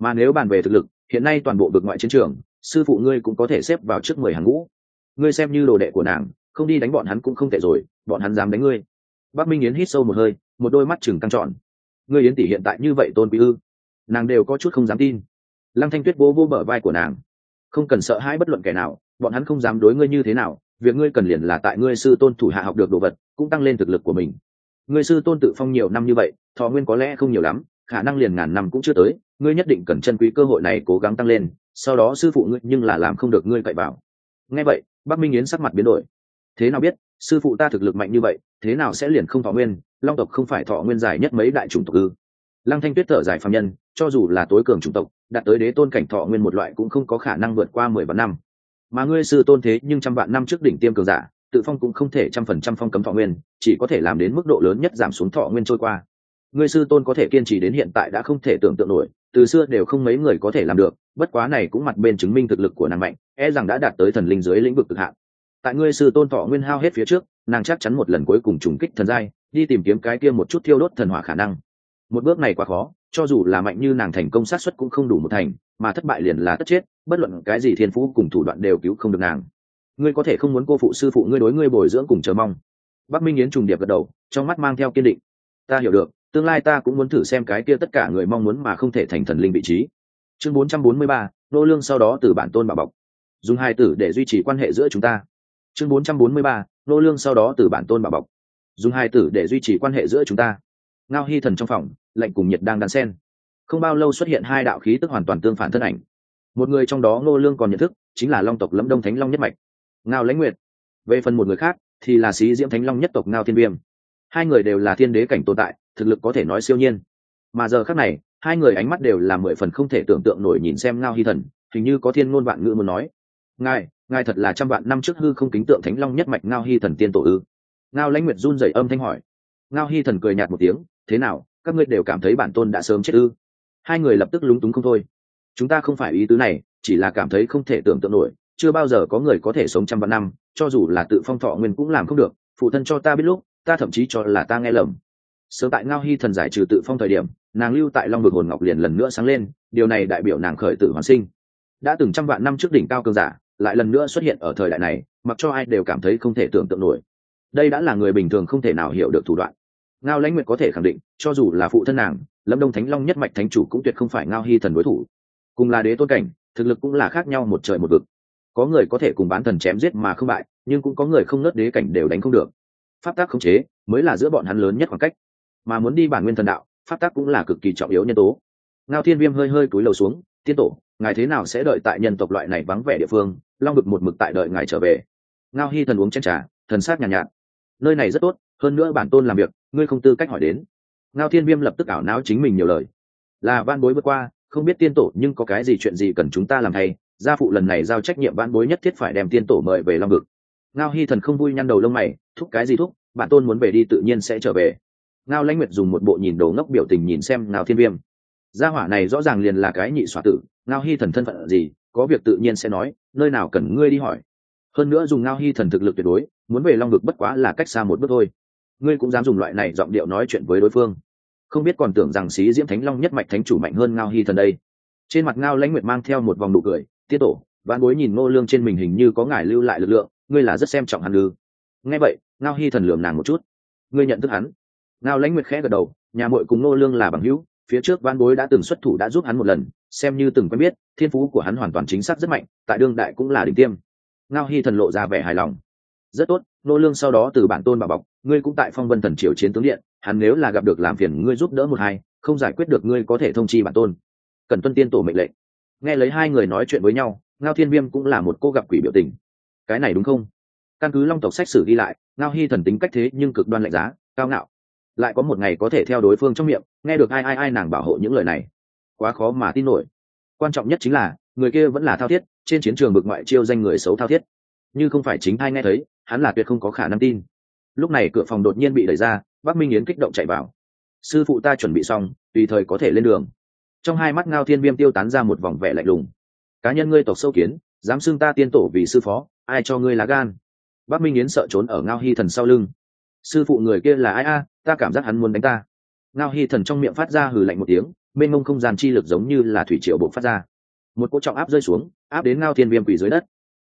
Mà nếu bàn về thực lực hiện nay toàn bộ vực ngoại chiến trường sư phụ ngươi cũng có thể xếp vào trước mười hàng ngũ ngươi xem như đồ đệ của nàng, không đi đánh bọn hắn cũng không tệ rồi, bọn hắn dám đánh ngươi. Bác minh yến hít sâu một hơi, một đôi mắt chừng căng trọn ngươi yến tỷ hiện tại như vậy tôn quý ư? Nàng đều có chút không dám tin. Lăng thanh tuyết vô vô bờ vai của nàng. Không cần sợ hãi bất luận kẻ nào, bọn hắn không dám đối ngươi như thế nào, việc ngươi cần liền là tại ngươi sư tôn thủ hạ học được đồ vật, cũng tăng lên thực lực của mình. Ngươi sư tôn tự phong nhiều năm như vậy, thọ nguyên có lẽ không nhiều lắm, khả năng liền ngàn năm cũng chưa tới, ngươi nhất định cần chân quý cơ hội này cố gắng tăng lên, sau đó sư phụ ngươi nhưng là làm không được ngươi cậy bảo nghe vậy bắc minh yến sắc mặt biến đổi. Thế nào biết, sư phụ ta thực lực mạnh như vậy, thế nào sẽ liền không thọ nguyên, long tộc không phải thọ nguyên dài nhất mấy đại chủng tộc ư? Lăng thanh tuyết thở dài phạm nhân, cho dù là tối cường chủng tộc, đạt tới đế tôn cảnh thọ nguyên một loại cũng không có khả năng vượt qua mười vạn năm. Mà ngươi sư tôn thế nhưng trăm vạn năm trước đỉnh tiêm cường giả, tự phong cũng không thể trăm phần trăm phong cấm thọ nguyên, chỉ có thể làm đến mức độ lớn nhất giảm xuống thọ nguyên trôi qua. Ngươi sư tôn có thể kiên trì đến hiện tại đã không thể tưởng tượng nổi từ xưa đều không mấy người có thể làm được, bất quá này cũng mặt bên chứng minh thực lực của nàng mạnh e rằng đã đạt tới thần linh dưới lĩnh vực cực hạn. Tại ngươi sư tôn thọ nguyên hao hết phía trước, nàng chắc chắn một lần cuối cùng trùng kích thần giai, đi tìm kiếm cái kia một chút thiêu đốt thần hỏa khả năng. Một bước này quá khó, cho dù là mạnh như nàng thành công sát xuất cũng không đủ một thành, mà thất bại liền là tất chết, bất luận cái gì thiên phú cùng thủ đoạn đều cứu không được nàng. Ngươi có thể không muốn cô phụ sư phụ ngươi đối ngươi bồi dưỡng cùng chờ mong. Bắc minh yến trùng điệp gật đầu, trong mắt mang theo kiên định. Ta hiểu được tương lai ta cũng muốn thử xem cái kia tất cả người mong muốn mà không thể thành thần linh vị trí. Chương 443, nô lương sau đó từ bản tôn bảo bọc. Dùng hai tử để duy trì quan hệ giữa chúng ta. Chương 443, nô lương sau đó từ bản tôn bảo bọc. Dùng hai tử để duy trì quan hệ giữa chúng ta. Ngao hy thần trong phòng lạnh cùng nhiệt đang đan sen. Không bao lâu xuất hiện hai đạo khí tức hoàn toàn tương phản thân ảnh. Một người trong đó ngô lương còn nhận thức chính là long tộc lâm đông thánh long nhất mạch. Ngao lãnh nguyệt. Về phần một người khác thì là sĩ diễm thánh long nhất tộc ngao thiên viêm hai người đều là thiên đế cảnh tồn tại, thực lực có thể nói siêu nhiên. Mà giờ khác này, hai người ánh mắt đều là mười phần không thể tưởng tượng nổi nhìn xem ngao hy thần, hình như có thiên ngôn vạn ngữ muốn nói. Ngài ngài thật là trăm vạn năm trước hư không kính tượng thánh long nhất mạch ngao hy thần tiên tổ ư? Ngao lãnh nguyệt run rẩy âm thanh hỏi. Ngao hy thần cười nhạt một tiếng, thế nào, các ngươi đều cảm thấy bản tôn đã sớm chết ư? Hai người lập tức lúng túng không thôi. Chúng ta không phải ý tứ này, chỉ là cảm thấy không thể tưởng tượng nổi, chưa bao giờ có người có thể sống trăm vạn năm, cho dù là tự phong thọ nguyên cũng làm không được, phụ thân cho ta biết lúc ta thậm chí cho là ta nghe lầm. Sớm tại ngao hy thần giải trừ tự phong thời điểm, nàng lưu tại long vực hồn ngọc liền lần nữa sáng lên, điều này đại biểu nàng khởi tử hoàn sinh. Đã từng trăm vạn năm trước đỉnh cao cường giả, lại lần nữa xuất hiện ở thời đại này, mặc cho ai đều cảm thấy không thể tưởng tượng nổi. Đây đã là người bình thường không thể nào hiểu được thủ đoạn. Ngao lãnh nguyệt có thể khẳng định, cho dù là phụ thân nàng, lâm đông thánh long nhất mạch thánh chủ cũng tuyệt không phải ngao hy thần đối thủ. Cùng là đế tôn cảnh, thực lực cũng là khác nhau một trời một vực. Có người có thể cùng bán thần chém giết mà không bại, nhưng cũng có người không nớt đế cảnh đều đánh không được pháp tác khống chế mới là giữa bọn hắn lớn nhất khoảng cách. Mà muốn đi bản nguyên thần đạo pháp tác cũng là cực kỳ trọng yếu nhân tố. Ngao thiên viêm hơi hơi cúi lầu xuống tiên tổ ngài thế nào sẽ đợi tại nhân tộc loại này vắng vẻ địa phương long Bực một mực tại đợi ngài trở về? Ngao hy thần uống chen trà thần sát nhàn nhạt, nhạt nơi này rất tốt hơn nữa bản tôn làm việc ngươi không tư cách hỏi đến. Ngao thiên viêm lập tức ảo não chính mình nhiều lời là van bối vượt qua không biết tiên tổ nhưng có cái gì chuyện gì cần chúng ta làm thay gia phụ lần này giao trách nhiệm vãn bối nhất thiết phải đem tiên tổ mời về long Bực ngao hy thần không vui nhăn đầu lông mày, thúc cái gì thúc? Bản tôn muốn về đi tự nhiên sẽ trở về. Ngao lãnh nguyệt dùng một bộ nhìn đồ ngốc biểu tình nhìn xem ngao thiên viêm. Gia hỏa này rõ ràng liền là cái nhị xoa tử, ngao hy thần thân phận gì, có việc tự nhiên sẽ nói, nơi nào cần ngươi đi hỏi. Hơn nữa dùng ngao hy thần thực lực tuyệt đối, muốn về long vực bất quá là cách xa một bước thôi. Ngươi cũng dám dùng loại này giọng điệu nói chuyện với đối phương. Không biết còn tưởng rằng xí diễm thánh long nhất mạch thánh chủ mạnh hơn ngao hy thần đây. Trên mặt ngao lãnh nguyệt mang theo một vòng nụ cười, tiết tổ, vãn bối nhìn ngô lương trên mình hình như có ngài lưu lại lực lượng ngươi là rất xem trọng hắn ư? Nghe vậy, ngao hy thần lườm nàng một chút. Ngươi nhận thức hắn. Ngao lãnh nguyệt khẽ gật đầu, nhà muội cùng nô lương là bằng hữu, phía trước văn bối đã từng xuất thủ đã giúp hắn một lần, xem như từng quen biết, thiên phú của hắn hoàn toàn chính xác rất mạnh, tại đương đại cũng là đỉnh tiêm. Ngao hy thần lộ ra vẻ hài lòng. Rất tốt nô lương sau đó từ bản tôn bảo bọc, ngươi cũng tại phong vân thần triều chiến tướng điện, hắn nếu là gặp được làm phiền ngươi giúp đỡ một hai, không giải quyết được ngươi có thể thông chi bản tôn. Cần tuân tiên tổ mệnh lệnh. Nghe lấy hai người nói chuyện với nhau, ngao thiên viêm cũng là một cô gặp quỷ biểu tình cái này đúng không? Căn cứ long tộc sách sử ghi lại, ngao hy thần tính cách thế nhưng cực đoan lạnh giá, cao ngạo. Lại có một ngày có thể theo đối phương trong miệng, nghe được ai ai ai nàng bảo hộ những lời này. Quá khó mà tin nổi. Quan trọng nhất chính là, người kia vẫn là thao thiết, trên chiến trường bực ngoại chiêu danh người xấu thao thiết. Như không phải chính ai nghe thấy, hắn là tuyệt không có khả năng tin. Lúc này cửa phòng đột nhiên bị đẩy ra, bắc minh yến kích động chạy vào. Sư phụ ta chuẩn bị xong, tùy thời có thể lên đường. Trong hai mắt ngao thiên viêm tiêu tán ra một vòng vẻ lạnh lùng. Cá nhân ngươi tộc sâu kiến, dám xưng ta tiên tổ vì sư phó ai cho ngươi lá gan? Bác minh yến sợ trốn ở ngao hy thần sau lưng. Sư phụ người kia là ai a? Ta cảm giác hắn muốn đánh ta. Ngao hy thần trong miệng phát ra hừ lạnh một tiếng, mênh mông không gian chi lực giống như là thủy triệu bộ phát ra. Một cỗ trọng áp rơi xuống, áp đến ngao thiên viêm quỷ dưới đất.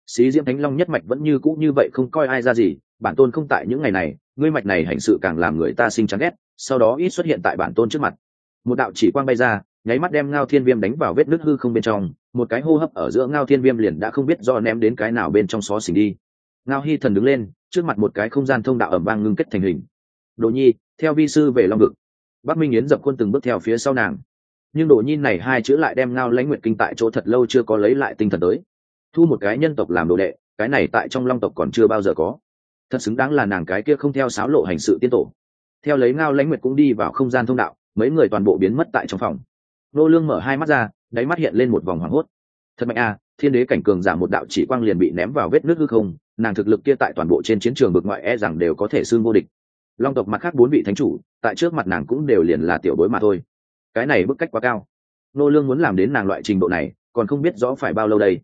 Xí diễm thánh long nhất mạch vẫn như cũ như vậy không coi ai ra gì, bản tôn không tại những ngày này, ngươi mạch này hành sự càng làm người ta sinh chán ghét, sau đó ít xuất hiện tại bản tôn trước mặt. Một đạo chỉ quang bay ra nháy mắt đem ngao thiên viêm đánh vào vết nước hư không bên trong, một cái hô hấp ở giữa ngao thiên viêm liền đã không biết do ném đến cái nào bên trong xó xỉnh đi. Ngao hy thần đứng lên, trước mặt một cái không gian thông đạo ẩm vang ngưng kết thành hình. Đồ nhi, theo vi sư về long vực. Bắc minh yến dập quân từng bước theo phía sau nàng. Nhưng đồ nhi này hai chữ lại đem ngao lãnh nguyện kinh tại chỗ thật lâu chưa có lấy lại tinh thần tới. Thu một cái nhân tộc làm đồ đệ, cái này tại trong long tộc còn chưa bao giờ có. Thật xứng đáng là nàng cái kia không theo sáo lộ hành sự tiên tổ. Theo lấy ngao lãnh nguyệt cũng đi vào không gian thông đạo, mấy người toàn bộ biến mất tại trong phòng nô lương mở hai mắt ra, đáy mắt hiện lên một vòng hoảng hốt. Thật mạnh a thiên đế cảnh cường giả một đạo chỉ quang liền bị ném vào vết nước hư không, nàng thực lực kia tại toàn bộ trên chiến trường bực ngoại e rằng đều có thể xương vô địch. Long tộc mặt khác bốn vị thánh chủ, tại trước mặt nàng cũng đều liền là tiểu đối mà thôi. Cái này bức cách quá cao. Nô lương muốn làm đến nàng loại trình độ này, còn không biết rõ phải bao lâu đây.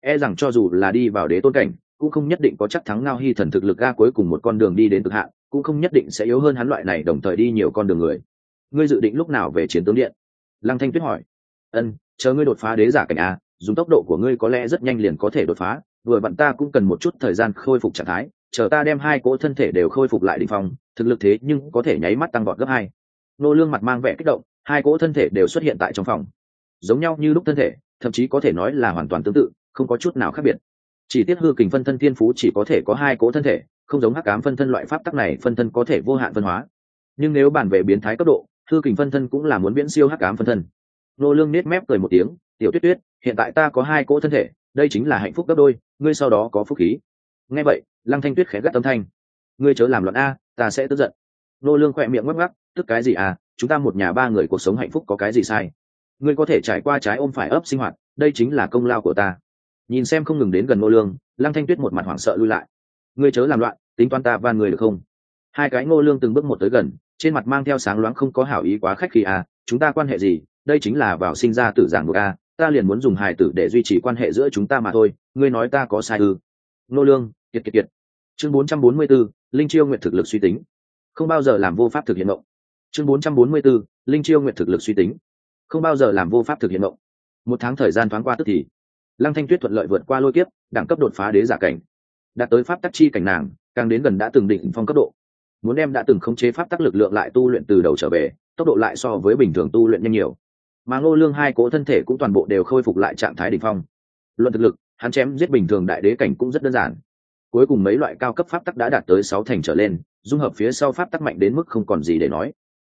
E rằng cho dù là đi vào đế tôn cảnh, cũng không nhất định có chắc thắng ngao hy thần thực lực ga cuối cùng một con đường đi đến cực hạn, cũng không nhất định sẽ yếu hơn hắn loại này, đồng thời đi nhiều con đường người. Ngươi dự định lúc nào về chiến tướng điện? Lăng thanh tuyết hỏi. Ân, chờ ngươi đột phá đế giả cảnh a, dùng tốc độ của ngươi có lẽ rất nhanh liền có thể đột phá. Vừa vặn ta cũng cần một chút thời gian khôi phục trạng thái, chờ ta đem hai cỗ thân thể đều khôi phục lại đ ỉ n h thực lực thế nhưng có thể nháy mắt tăng vọt gấp hai. Nô lương mặt mang vẻ kích động, hai cỗ thân thể đều xuất hiện tại trong phòng. Giống nhau như lúc thân thể, thậm chí có thể nói là hoàn toàn tương tự, không có chút nào khác biệt. Chỉ tiếc hư kình phân thân thiên phú chỉ có thể có hai cỗ thân thể, không giống hắc cám phân thân loại pháp tắc này phân thân có thể vô hạn phân hóa. Nhưng nếu bàn về biến thái cấp độ Thư kình phân thân cũng là muốn biến siêu hắc ám phân thân. Nô lương nết mép cười một tiếng, tiểu tuyết tuyết, hiện tại ta có hai cỗ thân thể, đây chính là hạnh phúc gấp đôi, ngươi sau đó có phúc khí. Nghe vậy, lăng thanh tuyết khẽ gắt âm thanh, ngươi chớ làm loạn a, ta sẽ tức giận. Nô lương khỏe miệng ngắc ngắc tức cái gì à chúng ta một nhà ba người cuộc sống hạnh phúc có cái gì sai? Ngươi có thể trải qua trái ôm phải ấp sinh hoạt, đây chính là công lao của ta. Nhìn xem không ngừng đến gần ngô lương, lăng thanh tuyết một mặt hoảng sợ lui lại, ngươi chớ làm loạn, tính toán ta van người được không? Hai cái ngô lương từng bước một tới gần trên mặt mang theo sáng loáng không có hảo ý quá khách khi à chúng ta quan hệ gì? Đây chính là vào sinh ra tử giảng một a à, ta liền muốn dùng hài tử để duy trì quan hệ giữa chúng ta mà thôi ngươi nói ta có sai ư? Nô lương kiệt kiệt kiệt. Chương 444, linh chiêu nguyện thực lực suy tính. Không bao giờ làm vô pháp thực hiện mộng. Chương 444, linh chiêu nguyện thực lực suy tính. Không bao giờ làm vô pháp thực hiện mộng. Một tháng thời gian thoáng qua tức thì lăng thanh tuyết thuận lợi vượt qua lôi kiếp đẳng cấp đột phá đế giả cảnh. Đạt tới pháp tắc chi cảnh nàng càng đến gần đã từng định phong cấp độ muốn đem đã từng khống chế pháp tắc lực lượng lại tu luyện từ đầu trở về, tốc độ lại so với bình thường tu luyện nhanh nhiều. Mà ngô lương hai cố thân thể cũng toàn bộ đều khôi phục lại trạng thái đỉnh phong. Luận thực lực, hắn chém giết bình thường đại đế cảnh cũng rất đơn giản. Cuối cùng mấy loại cao cấp pháp tắc đã đạt tới sáu thành trở lên, dung hợp phía sau pháp tắc mạnh đến mức không còn gì để nói.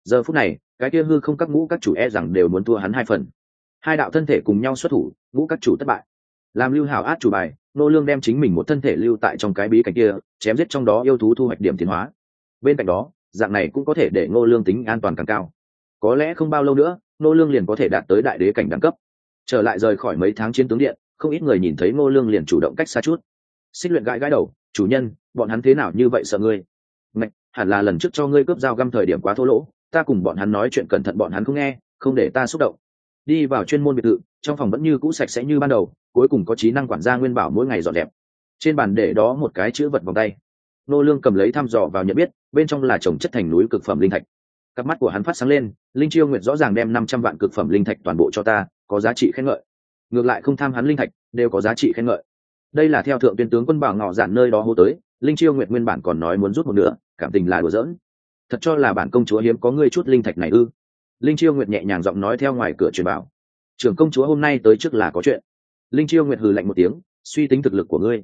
Giờ phút này, cái kia hư không các ngũ các chủ e rằng đều muốn thua hắn hai phần. Hai đạo thân thể cùng nhau xuất thủ, ngũ các chủ thất bại. Làm lưu hảo át chủ bài nô lương đem chính mình một thân thể lưu tại trong cái bí cảnh kia, chém giết trong đó yêu thú thu hoạch điểm tiến hóa bên cạnh đó dạng này cũng có thể để Ngô lương tính an toàn càng cao. Có lẽ không bao lâu nữa Ngô lương liền có thể đạt tới đại đế cảnh đẳng cấp. Trở lại rời khỏi mấy tháng chiến tướng điện không ít người nhìn thấy ngô lương liền chủ động cách xa chút. Xích luyện gãi gãi đầu chủ nhân bọn hắn thế nào như vậy sợ ngươi? Ngạch, hẳn là lần trước cho ngươi cướp dao găm thời điểm quá thô lỗ ta cùng bọn hắn nói chuyện cẩn thận bọn hắn không nghe không để ta xúc động. Đi vào chuyên môn biệt thự trong phòng vẫn như cũ sạch sẽ như ban đầu cuối cùng có trí năng quản gia nguyên bảo mỗi ngày dọn đẹp trên bàn để đó một cái chữ vật vòng tay nô lương cầm lấy thăm dò vào nhận biết, bên trong là trồng chất thành núi cực phẩm linh thạch. Cặp mắt của hắn phát sáng lên, linh chiêu nguyệt rõ ràng đem năm trăm vạn cực phẩm linh thạch toàn bộ cho ta, có giá trị khen ngợi. Ngược lại không tham hắn linh thạch, đều có giá trị khen ngợi. Đây là theo thượng tuyên tướng quân bảo ngọ giản nơi đó hô tới, linh chiêu nguyệt nguyên bản còn nói muốn rút một nửa, cảm tình là đùa giỡn. Thật cho là bản công chúa hiếm có ngươi chút linh thạch này ư? Linh chiêu nguyệt nhẹ nhàng giọng nói theo ngoài cửa truyền bảo. Trưởng công chúa hôm nay tới trước là có chuyện. Linh chiêu nguyệt hừ lạnh một tiếng, suy tính thực lực của ngươi.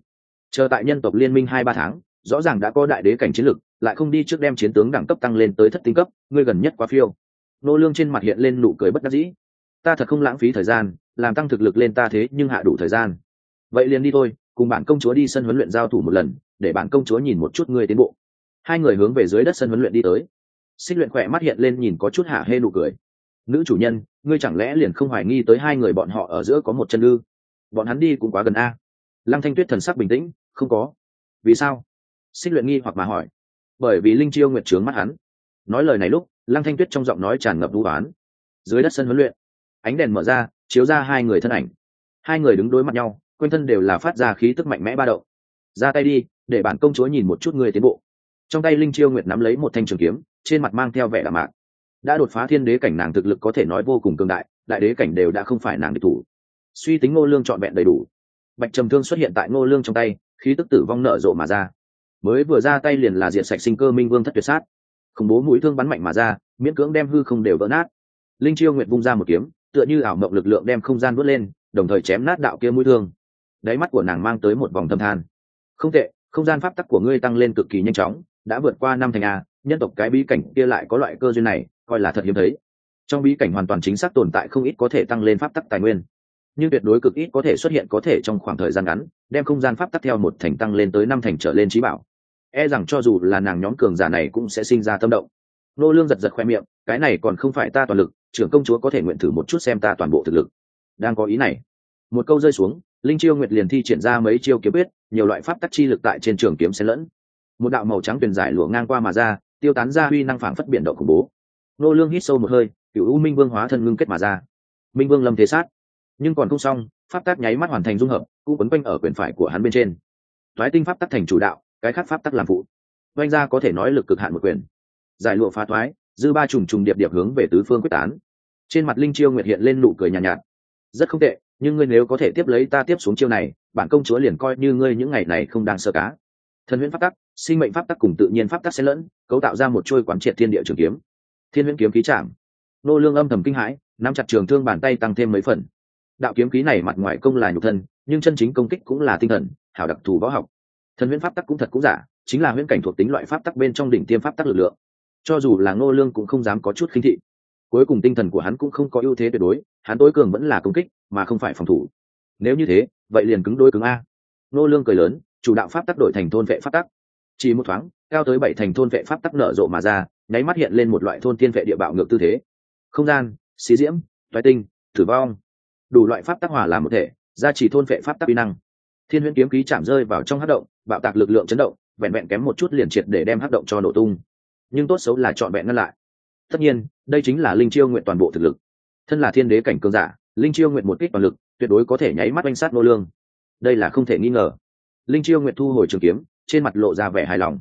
Chờ tại nhân tộc liên minh hai ba tháng rõ ràng đã có đại đế cảnh chiến lực, lại không đi trước đem chiến tướng đẳng cấp tăng lên tới thất tinh cấp, ngươi gần nhất quá phiêu. Nô lương trên mặt hiện lên nụ cười bất đắc dĩ. Ta thật không lãng phí thời gian, làm tăng thực lực lên ta thế nhưng hạ đủ thời gian. Vậy liền đi thôi, cùng bản công chúa đi sân huấn luyện giao thủ một lần, để bản công chúa nhìn một chút ngươi tiến bộ. Hai người hướng về dưới đất sân huấn luyện đi tới. Xích luyện khỏe mắt hiện lên nhìn có chút hạ hê nụ cười. Nữ chủ nhân, ngươi chẳng lẽ liền không hoài nghi tới hai người bọn họ ở giữa có một chân ư? Bọn hắn đi cũng quá gần a. Lăng thanh tuyết thần sắc bình tĩnh, không có. Vì sao? Xích luyện nghi hoặc mà hỏi. Bởi vì linh chiêu nguyệt trướng mắt hắn. Nói lời này lúc, lăng thanh tuyết trong giọng nói tràn ngập vũ oán. Dưới đất sân huấn luyện, ánh đèn mở ra, chiếu ra hai người thân ảnh. Hai người đứng đối mặt nhau, quanh thân đều là phát ra khí tức mạnh mẽ ba đậu ra tay đi, để bản công chúa nhìn một chút người tiến bộ. Trong tay linh chiêu nguyệt nắm lấy một thanh trường kiếm, trên mặt mang theo vẻ đạm mạc. Đã đột phá thiên đế cảnh nàng thực lực có thể nói vô cùng cường đại đại đế cảnh đều đã không phải nàng địch thủ. Suy tính ngô lương trọn vẹn đầy đủ. Bạch trầm thương xuất hiện tại ngô lương trong tay, khí tức tử vong nở rộ mà ra mới vừa ra tay liền là diệt sạch sinh cơ minh vương thất tuyệt sát. Khủng bố mũi thương bắn mạnh mà ra, miễn cưỡng đem hư không đều vỡ nát. Linh chiêu nguyện vung ra một kiếm, tựa như ảo mộng lực lượng đem không gian vớt lên, đồng thời chém nát đạo kia mũi thương. Đáy mắt của nàng mang tới một vòng thâm than. Không tệ, không gian pháp tắc của ngươi tăng lên cực kỳ nhanh chóng, đã vượt qua năm thành a, nhân tộc cái bí cảnh kia lại có loại cơ duyên này, coi là thật hiếm thấy. Trong bí cảnh hoàn toàn chính xác tồn tại không ít có thể tăng lên pháp tắc tài nguyên, nhưng tuyệt đối cực ít có thể xuất hiện có thể trong khoảng thời gian ngắn, đem không gian pháp tắc theo một thành tăng lên tới năm thành trở lên trí bảo e rằng cho dù là nàng nhóm cường giả này cũng sẽ sinh ra tâm động. Nô lương giật giật khoe miệng, cái này còn không phải ta toàn lực, trưởng công chúa có thể nguyện thử một chút xem ta toàn bộ thực lực. Đang có ý này. Một câu rơi xuống, linh chiêu nguyệt liền thi triển ra mấy chiêu kiếm quyết, nhiều loại pháp tắc chi lực tại trên trường kiếm xen lẫn. Một đạo màu trắng tuyền giải lụa ngang qua mà ra, tiêu tán ra huy năng phảng phất biển động khủng bố. Nô lương hít sâu một hơi cựu u minh vương hóa thân ngưng kết mà ra. Minh vương lâm thế sát. Nhưng còn không xong, pháp tắc nháy mắt hoàn thành dung hợp, cũng quấn quanh ở quyền phải của hắn bên trên. Thoái tinh pháp tắc thành chủ đạo cái khác pháp tắc làm phụ. Oanh ra có thể nói lực cực hạn một quyền. Giải lụa phá thoái dư ba trùng trùng điệp điệp hướng về tứ phương quyết tán. Trên mặt linh chiêu nguyệt hiện lên nụ cười nhàn nhạt, nhạt. Rất không tệ nhưng ngươi nếu có thể tiếp lấy ta tiếp xuống chiêu này bản công chúa liền coi như ngươi những ngày này không đang sơ cá. Thần huyễn pháp tắc sinh mệnh pháp tắc cùng tự nhiên pháp tắc xen lẫn cấu tạo ra một chuôi quán triệt thiên địa trường kiếm. Thiên huyễn kiếm khí chạm. Nô lương âm thầm kinh hãi nắm chặt trường thương bàn tay tăng thêm mấy phần. Đạo kiếm khí này mặt ngoài công là nhục thân nhưng chân chính công kích cũng là tinh thần hảo đặc thù võ học thần huyễn pháp tắc cũng thật cũng giả, chính là huyễn cảnh thuộc tính loại pháp tắc bên trong đỉnh tiêm pháp tắc lực lượng. Cho dù là nô lương cũng không dám có chút khinh thị. Cuối cùng tinh thần của hắn cũng không có ưu thế tuyệt đối, hắn tối cường vẫn là công kích, mà không phải phòng thủ. Nếu như thế, vậy liền cứng đối cứng a. Nô lương cười lớn, chủ đạo pháp tắc đổi thành thôn vệ pháp tắc. Chỉ một thoáng, cao tới bảy thành thôn vệ pháp tắc nở rộ mà ra, nháy mắt hiện lên một loại thôn thiên vệ địa bạo ngược tư thế. Không gian, xí diễm, toái tinh, tử vong. Đủ loại pháp tắc hòa làm một thể ra chỉ thôn vệ pháp tắc uy năng. Thiên huyễn kiếm khí chạm rơi vào trong hắc động bạo tạc lực lượng chấn động, vẹn vẹn kém một chút liền triệt để đem hắc động cho nổ tung. Nhưng tốt xấu là chọn vẹn ngăn lại. Tất nhiên, đây chính là linh chiêu nguyện toàn bộ thực lực. Thân là thiên đế cảnh cương giả, linh chiêu nguyện một kích toàn lực, tuyệt đối có thể nháy mắt oanh sát nô lương. Đây là không thể nghi ngờ. Linh chiêu nguyện thu hồi trường kiếm, trên mặt lộ ra vẻ hài lòng.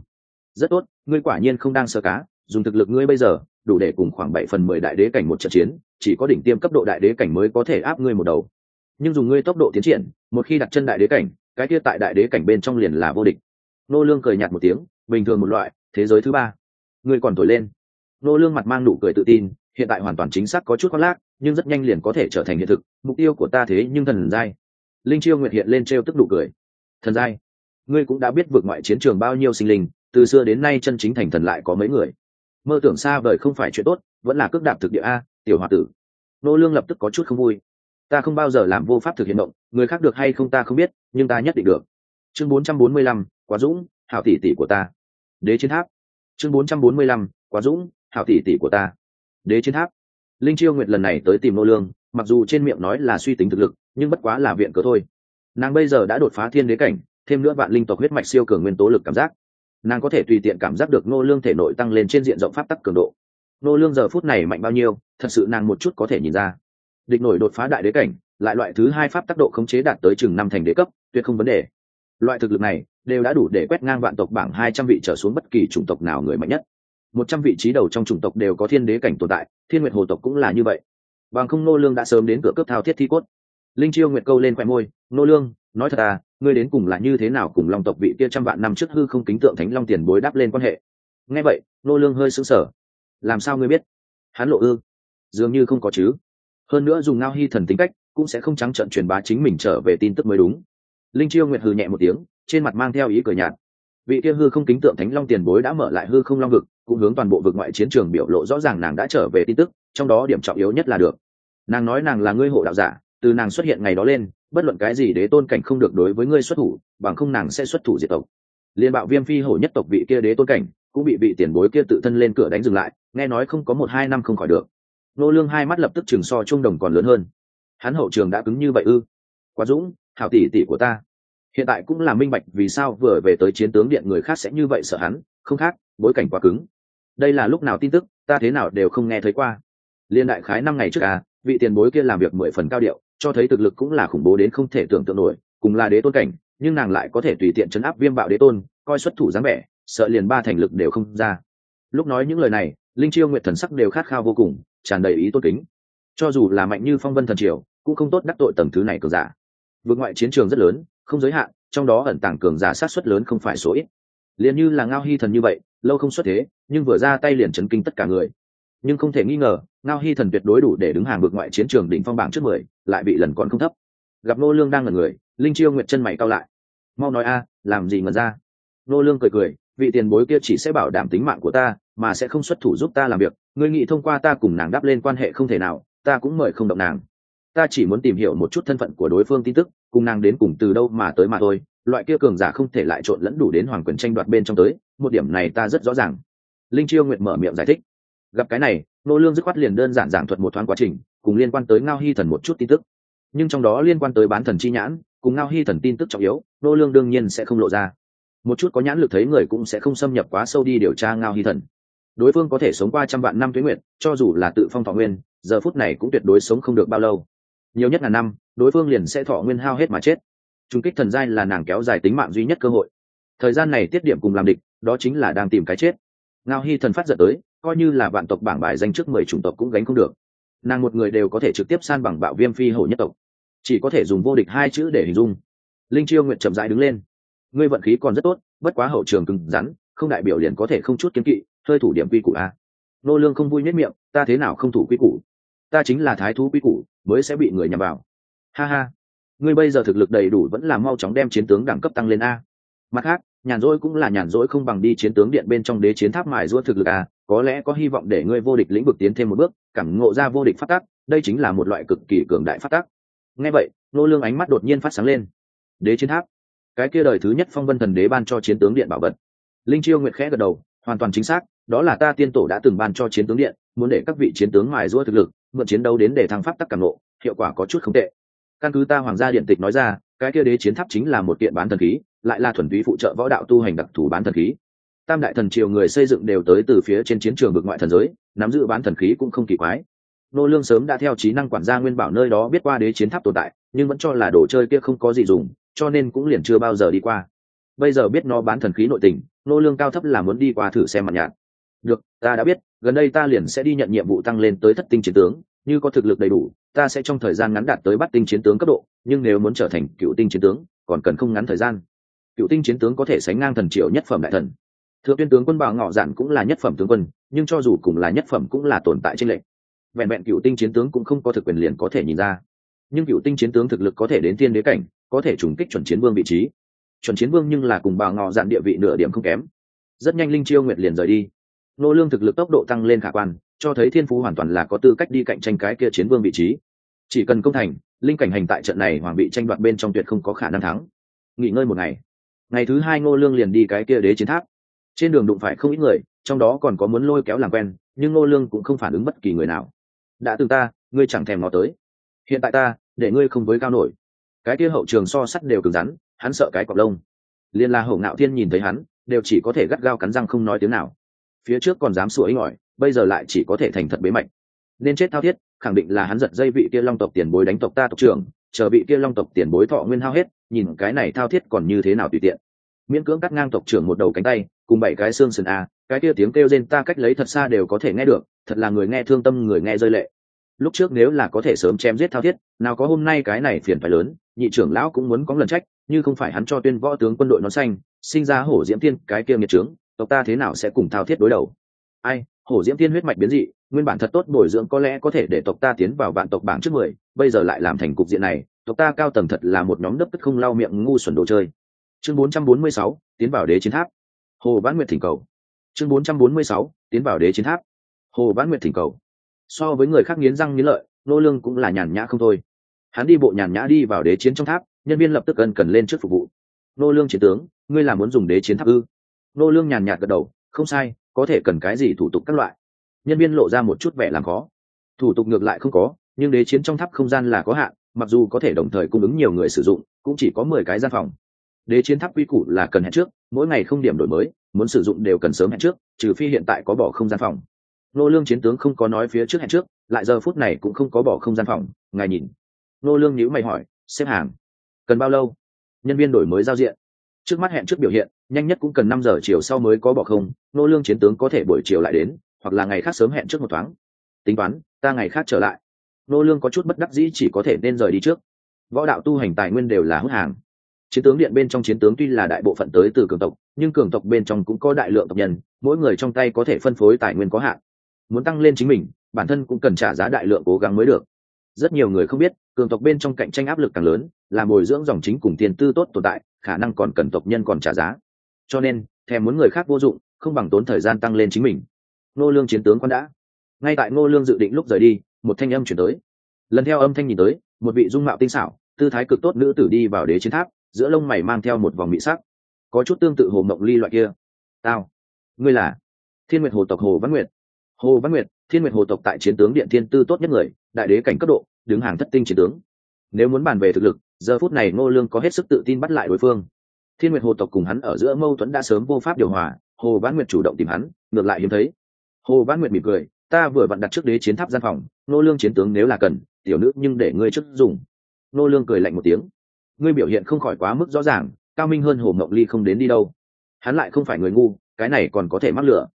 Rất tốt, ngươi quả nhiên không đang sơ cá, dùng thực lực ngươi bây giờ, đủ để cùng khoảng bảy phần mười đại đế cảnh một trận chiến, chỉ có đỉnh tiêm cấp độ đại đế cảnh mới có thể áp ngươi một đầu. Nhưng dùng ngươi tốc độ tiến triển, một khi đặt chân đại đế cảnh cái kia tại đại đế cảnh bên trong liền là vô địch. Nô lương cười nhạt một tiếng, bình thường một loại, thế giới thứ ba. Ngươi còn thổi lên. Nô lương mặt mang nụ cười tự tin, hiện tại hoàn toàn chính xác có chút khoác lác, nhưng rất nhanh liền có thể trở thành hiện thực, mục tiêu của ta thế nhưng thần giai. Linh chiêu nguyệt hiện lên treo tức nụ cười. Thần giai? Ngươi cũng đã biết vượt ngoại chiến trường bao nhiêu sinh linh, từ xưa đến nay chân chính thành thần lại có mấy người. Mơ tưởng xa vời không phải chuyện tốt, vẫn là cước đạp thực địa a, tiểu hòa tử. Nô lương lập tức có chút không vui ta không bao giờ làm vô pháp thực hiện động người khác được hay không ta không biết nhưng ta nhất định được. Chương 445, quá dũng hảo tỷ tỷ của ta. Đế chiến tháp. Chương 445, quá dũng hảo tỷ tỷ của ta. Đế chiến tháp. Linh chiêu nguyệt lần này tới tìm nô lương mặc dù trên miệng nói là suy tính thực lực nhưng bất quá là viện cớ thôi. Nàng bây giờ đã đột phá thiên đế cảnh thêm nữa vạn linh tộc huyết mạch siêu cường nguyên tố lực cảm giác. Nàng có thể tùy tiện cảm giác được nô lương thể nội tăng lên trên diện rộng pháp tắc cường độ. Nô lương giờ phút này mạnh bao nhiêu thật sự nàng một chút có thể nhìn ra địch nổi đột phá đại đế cảnh, lại loại thứ hai pháp tác độ khống chế đạt tới chừng năm thành đế cấp, tuyệt không vấn đề. Loại thực lực này, đều đã đủ để quét ngang vạn tộc bảng hai trăm vị trở xuống bất kỳ chủng tộc nào người mạnh nhất. Một trăm vị trí đầu trong chủng tộc đều có thiên đế cảnh tồn tại, thiên nguyệt hồ tộc cũng là như vậy. Bằng không nô lương đã sớm đến cửa cấp thao thiết thi cốt. Linh chiêu nguyệt câu lên khoe môi, nô lương, nói thật à ngươi đến cùng là như thế nào cùng long tộc vị kia trăm vạn năm trước hư không kính tượng thánh long tiền bối đáp lên quan hệ? Nghe vậy, nô lương hơi sững sờ. Làm sao ngươi biết? Hắn lộ ư. Dường như không có chứ hơn nữa dùng ngao hy thần tính cách, cũng sẽ không trắng trận truyền bá chính mình trở về tin tức mới đúng. Linh chiêu nguyệt hừ nhẹ một tiếng, trên mặt mang theo ý cười nhạt. Vị kia hư không kính tượng thánh long tiền bối đã mở lại hư không long vực, cũng hướng toàn bộ vực ngoại chiến trường biểu lộ rõ ràng nàng đã trở về tin tức, trong đó điểm trọng yếu nhất là được. Nàng nói nàng là ngươi hộ đạo giả, từ nàng xuất hiện ngày đó lên, bất luận cái gì đế tôn cảnh không được đối với ngươi xuất thủ, bằng không nàng sẽ xuất thủ diệt tộc. Liên bạo viêm phi hổ nhất tộc vị kia đế tôn cảnh, cũng bị vị tiền bối kia tự thân lên cửa đánh dừng lại, nghe nói không có một hai năm không khỏi được nô lương hai mắt lập tức chừng so trung đồng còn lớn hơn. Hắn hậu trường đã cứng như vậy ư? Quá dũng, hảo tỷ tỷ của ta. Hiện tại cũng là minh bạch vì sao vừa về tới chiến tướng điện người khác sẽ như vậy sợ hắn, không khác, bối cảnh quá cứng. Đây là lúc nào tin tức, ta thế nào đều không nghe thấy qua. Liên đại khái năm ngày trước à vị tiền bối kia làm việc mười phần cao điệu, cho thấy thực lực cũng là khủng bố đến không thể tưởng tượng nổi, cùng là đế tôn cảnh, nhưng nàng lại có thể tùy tiện chấn áp viêm bạo đế tôn, coi xuất thủ dáng vẻ, sợ liền ba thành lực đều không ra. Lúc nói những lời này, linh chiêu nguyệt thần sắc đều khát khao vô cùng tràn đầy ý tốt kính. Cho dù là mạnh như phong vân thần triều, cũng không tốt đắc tội tầng thứ này cường giả. Vượt ngoại chiến trường rất lớn, không giới hạn, trong đó ẩn tàng cường giả sát xuất lớn không phải số ít. Liền như là ngao hy thần như vậy, lâu không xuất thế, nhưng vừa ra tay liền chấn kinh tất cả người. Nhưng không thể nghi ngờ, ngao hy thần tuyệt đối đủ để đứng hàng vượt ngoại chiến trường đỉnh phong bảng trước mười, lại bị lần còn không thấp. Gặp nô lương đang ngẩn người, linh chiêu nguyệt chân mày cao lại. Mau nói a, làm gì ngẩn ra? Nô lương cười cười, vị tiền bối kia chỉ sẽ bảo đảm tính mạng của ta, mà sẽ không xuất thủ giúp ta làm việc ngươi nghĩ thông qua ta cùng nàng đáp lên quan hệ không thể nào, ta cũng mời không động nàng. Ta chỉ muốn tìm hiểu một chút thân phận của đối phương tin tức, cùng nàng đến cùng từ đâu mà tới mà thôi, loại kia cường giả không thể lại trộn lẫn đủ đến hoàng quyền tranh đoạt bên trong tới, một điểm này ta rất rõ ràng. Linh chiêu nguyện mở miệng giải thích. Gặp cái này, nô lương dứt khoát liền đơn giản giảng thuật một thoáng quá trình, cùng liên quan tới ngao hy thần một chút tin tức. Nhưng trong đó liên quan tới bán thần chi nhãn, cùng ngao hy thần tin tức trọng yếu, nô lương đương nhiên sẽ không lộ ra. Một chút có nhãn lực thấy người cũng sẽ không xâm nhập quá sâu đi điều tra ngao hy thần đối phương có thể sống qua trăm vạn năm tuế nguyện cho dù là tự phong thọ nguyên, giờ phút này cũng tuyệt đối sống không được bao lâu. Nhiều nhất là năm, đối phương liền sẽ thọ nguyên hao hết mà chết. Trung kích thần giai là nàng kéo dài tính mạng duy nhất cơ hội. Thời gian này tiết điểm cùng làm địch, đó chính là đang tìm cái chết. Ngao hy thần phát giận tới, coi như là vạn tộc bảng bài danh trước mười chủng tộc cũng gánh không được. Nàng một người đều có thể trực tiếp san bằng bạo viêm phi hổ nhất tộc. Chỉ có thể dùng vô địch hai chữ để hình dung. Linh chiêu nguyện chậm rãi đứng lên. Ngươi vận khí còn rất tốt, bất quá hậu trường cứng rắn, không đại biểu liền có thể không chút kiếm kỵ hơi thủ điểm quy củ a. Nô lương không vui nhất miệng, ta thế nào không thủ quy củ? Ta chính là thái thú quy củ, mới sẽ bị người nhằm vào. Ha ha. Ngươi bây giờ thực lực đầy đủ vẫn là mau chóng đem chiến tướng đẳng cấp tăng lên a. Mặt khác, nhàn rỗi cũng là nhàn rỗi không bằng đi chiến tướng điện bên trong đế chiến tháp mài giũa thực lực a, có lẽ có hy vọng để ngươi vô địch lĩnh vực tiến thêm một bước, cảm ngộ ra vô địch phát tác đây chính là một loại cực kỳ cường đại phát tác nghe vậy, nô lương ánh mắt đột nhiên phát sáng lên. Đế chiến tháp. Cái kia đời thứ nhất phong vân thần đế ban cho chiến tướng điện bảo vật. Linh chiêu nguyệt khẽ gật đầu, hoàn toàn chính xác đó là ta tiên tổ đã từng ban cho chiến tướng điện, muốn để các vị chiến tướng mài giũa thực lực, mượn chiến đấu đến để thăng pháp tắc càng lộ hiệu quả có chút không tệ. Căn cứ ta hoàng gia điện tịch nói ra, cái kia đế chiến tháp chính là một kiện bán thần khí, lại là thuần túy phụ trợ võ đạo tu hành đặc thù bán thần khí. Tam đại thần triều người xây dựng đều tới từ phía trên chiến trường vực ngoại thần giới, nắm giữ bán thần khí cũng không kỳ quái. Nô lương sớm đã theo trí năng quản gia nguyên bảo nơi đó biết qua đế chiến tháp tồn tại, nhưng vẫn cho là đồ chơi kia không có gì dùng, cho nên cũng liền chưa bao giờ đi qua. Bây giờ biết nó bán thần khí nội tình, nô lương cao thấp là muốn đi qua thử xem mặt nhạt được, ta đã biết, gần đây ta liền sẽ đi nhận nhiệm vụ tăng lên tới thất tinh chiến tướng, như có thực lực đầy đủ, ta sẽ trong thời gian ngắn đạt tới bắt tinh chiến tướng cấp độ, nhưng nếu muốn trở thành cựu tinh chiến tướng, còn cần không ngắn thời gian. Cựu tinh chiến tướng có thể sánh ngang thần triệu nhất phẩm đại thần. Thượng tuyên tướng quân bảo ngọ giản cũng là nhất phẩm tướng quân, nhưng cho dù cùng là nhất phẩm cũng là tồn tại trên lệnh. Vẹn vẹn cựu tinh chiến tướng cũng không có thực quyền liền có thể nhìn ra. Nhưng cựu tinh chiến tướng thực lực có thể đến tiên đế cảnh, có thể trùng kích chuẩn chiến vương vị trí. Chuẩn chiến vương nhưng là cùng bảo ngọ giản địa vị nửa điểm không kém. Rất nhanh linh chiêu nguyệt liền rời đi nô lương thực lực tốc độ tăng lên khả quan, cho thấy thiên phú hoàn toàn là có tư cách đi cạnh tranh cái kia chiến vương vị trí. Chỉ cần công thành, linh cảnh hành tại trận này hoàng bị tranh đoạt bên trong tuyệt không có khả năng thắng. Nghỉ ngơi một ngày. Ngày thứ hai ngô lương liền đi cái kia đế chiến tháp. Trên đường đụng phải không ít người, trong đó còn có muốn lôi kéo làm quen, nhưng ngô lương cũng không phản ứng bất kỳ người nào. Đã từng ta, ngươi chẳng thèm ngó tới. Hiện tại ta, để ngươi không với cao nổi. Cái kia hậu trường so sắt đều cứng rắn, hắn sợ cái cọp lông. Liên la hậu ngạo thiên nhìn thấy hắn, đều chỉ có thể gắt gao cắn răng không nói tiếng nào phía trước còn dám sủa ấy ngỏi, bây giờ lại chỉ có thể thành thật bế mạch. Nên chết thao thiết, khẳng định là hắn giật dây vị kia long tộc tiền bối đánh tộc ta tộc trưởng, chờ vị kia long tộc tiền bối thọ nguyên hao hết, nhìn cái này thao thiết còn như thế nào tùy tiện. Miễn cưỡng cắt ngang tộc trưởng một đầu cánh tay, cùng bảy cái xương sườn a, cái kia tiếng kêu rên ta cách lấy thật xa đều có thể nghe được, thật là người nghe thương tâm, người nghe rơi lệ. Lúc trước nếu là có thể sớm chém giết thao thiết, nào có hôm nay cái này phiền phải lớn, nhị trưởng lão cũng muốn có lần trách, như không phải hắn cho tuyên võ tướng quân đội nó xanh, sinh ra hổ diễm tiên cái kia nghiệt trướng tộc ta thế nào sẽ cùng thao thiết đối đầu? Ai hổ diễm tiên huyết mạch biến dị nguyên bản thật tốt bồi dưỡng có lẽ có thể để tộc ta tiến vào vạn tộc bảng trước mười bây giờ lại làm thành cục diện này tộc ta cao tầng thật là một nhóm đất tức không lau miệng ngu xuẩn đồ chơi. Chương 446, tiến vào đế chiến tháp. Hồ vãn nguyệt thỉnh cầu. Chương 446, tiến vào đế chiến tháp. Hồ vãn nguyệt thỉnh cầu. So với người khác nghiến răng nghiến lợi nô lương cũng là nhàn nhã không thôi. Hắn đi bộ nhàn nhã đi vào đế chiến trong tháp nhân viên lập tức ân cần lên trước phục vụ. Nô lương chiến tướng ngươi là muốn dùng đế chiến tháp ư? Nô lương nhàn nhạt gật đầu, không sai, có thể cần cái gì thủ tục các loại. Nhân viên lộ ra một chút vẻ làm khó. Thủ tục ngược lại không có, nhưng đế chiến trong tháp không gian là có hạn, mặc dù có thể đồng thời cung ứng nhiều người sử dụng, cũng chỉ có mười cái gian phòng. Đế chiến tháp quy củ là cần hẹn trước, mỗi ngày không điểm đổi mới, muốn sử dụng đều cần sớm hẹn trước, trừ phi hiện tại có bỏ không gian phòng. Nô lương chiến tướng không có nói phía trước hẹn trước, lại giờ phút này cũng không có bỏ không gian phòng, ngài nhìn. Nô lương nhíu mày hỏi, xếp hàng, cần bao lâu? Nhân viên đổi mới giao diện trước mắt hẹn trước biểu hiện, nhanh nhất cũng cần năm giờ chiều sau mới có bỏ không, nô lương chiến tướng có thể buổi chiều lại đến, hoặc là ngày khác sớm hẹn trước một thoáng. Tính toán, ta ngày khác trở lại. Nô lương có chút bất đắc dĩ chỉ có thể nên rời đi trước. Võ đạo tu hành tài nguyên đều là hút hàng. Chiến tướng điện bên trong chiến tướng tuy là đại bộ phận tới từ cường tộc, nhưng cường tộc bên trong cũng có đại lượng tộc nhân, mỗi người trong tay có thể phân phối tài nguyên có hạn. Muốn tăng lên chính mình, bản thân cũng cần trả giá đại lượng cố gắng mới được. Rất nhiều người không biết, cường tộc bên trong cạnh tranh áp lực càng lớn là bồi dưỡng dòng chính cùng tiền tư tốt tồn tại, khả năng còn cần tộc nhân còn trả giá. Cho nên, thèm muốn người khác vô dụng, không bằng tốn thời gian tăng lên chính mình. Ngô lương chiến tướng quan đã. Ngay tại Ngô lương dự định lúc rời đi, một thanh âm chuyển tới. Lần theo âm thanh nhìn tới, một vị dung mạo tinh xảo, tư thái cực tốt nữ tử đi vào đế chiến tháp, giữa lông mày mang theo một vòng mỹ sắc. Có chút tương tự hồ mộng ly loại kia. Tao. Ngươi là? Thiên nguyệt hồ tộc hồ văn nguyệt. Hồ văn nguyệt, thiên nguyệt hồ tộc tại chiến tướng điện thiên tư tốt nhất người, đại đế cảnh cấp độ, đứng hàng thất tinh chiến tướng. Nếu muốn bàn về thực lực giờ phút này ngô lương có hết sức tự tin bắt lại đối phương. Thiên nguyệt hồ tộc cùng hắn ở giữa mâu thuẫn đã sớm vô pháp điều hòa, hồ văn nguyệt chủ động tìm hắn, ngược lại hiếm thấy. Hồ văn nguyệt mỉm cười, ta vừa vặn đặt trước đế chiến tháp gian phòng, ngô lương chiến tướng nếu là cần, tiểu nữ nhưng để ngươi trước dùng. Ngô lương cười lạnh một tiếng, ngươi biểu hiện không khỏi quá mức rõ ràng, cao minh hơn hồ ngọc ly không đến đi đâu. Hắn lại không phải người ngu, cái này còn có thể mắc lửa.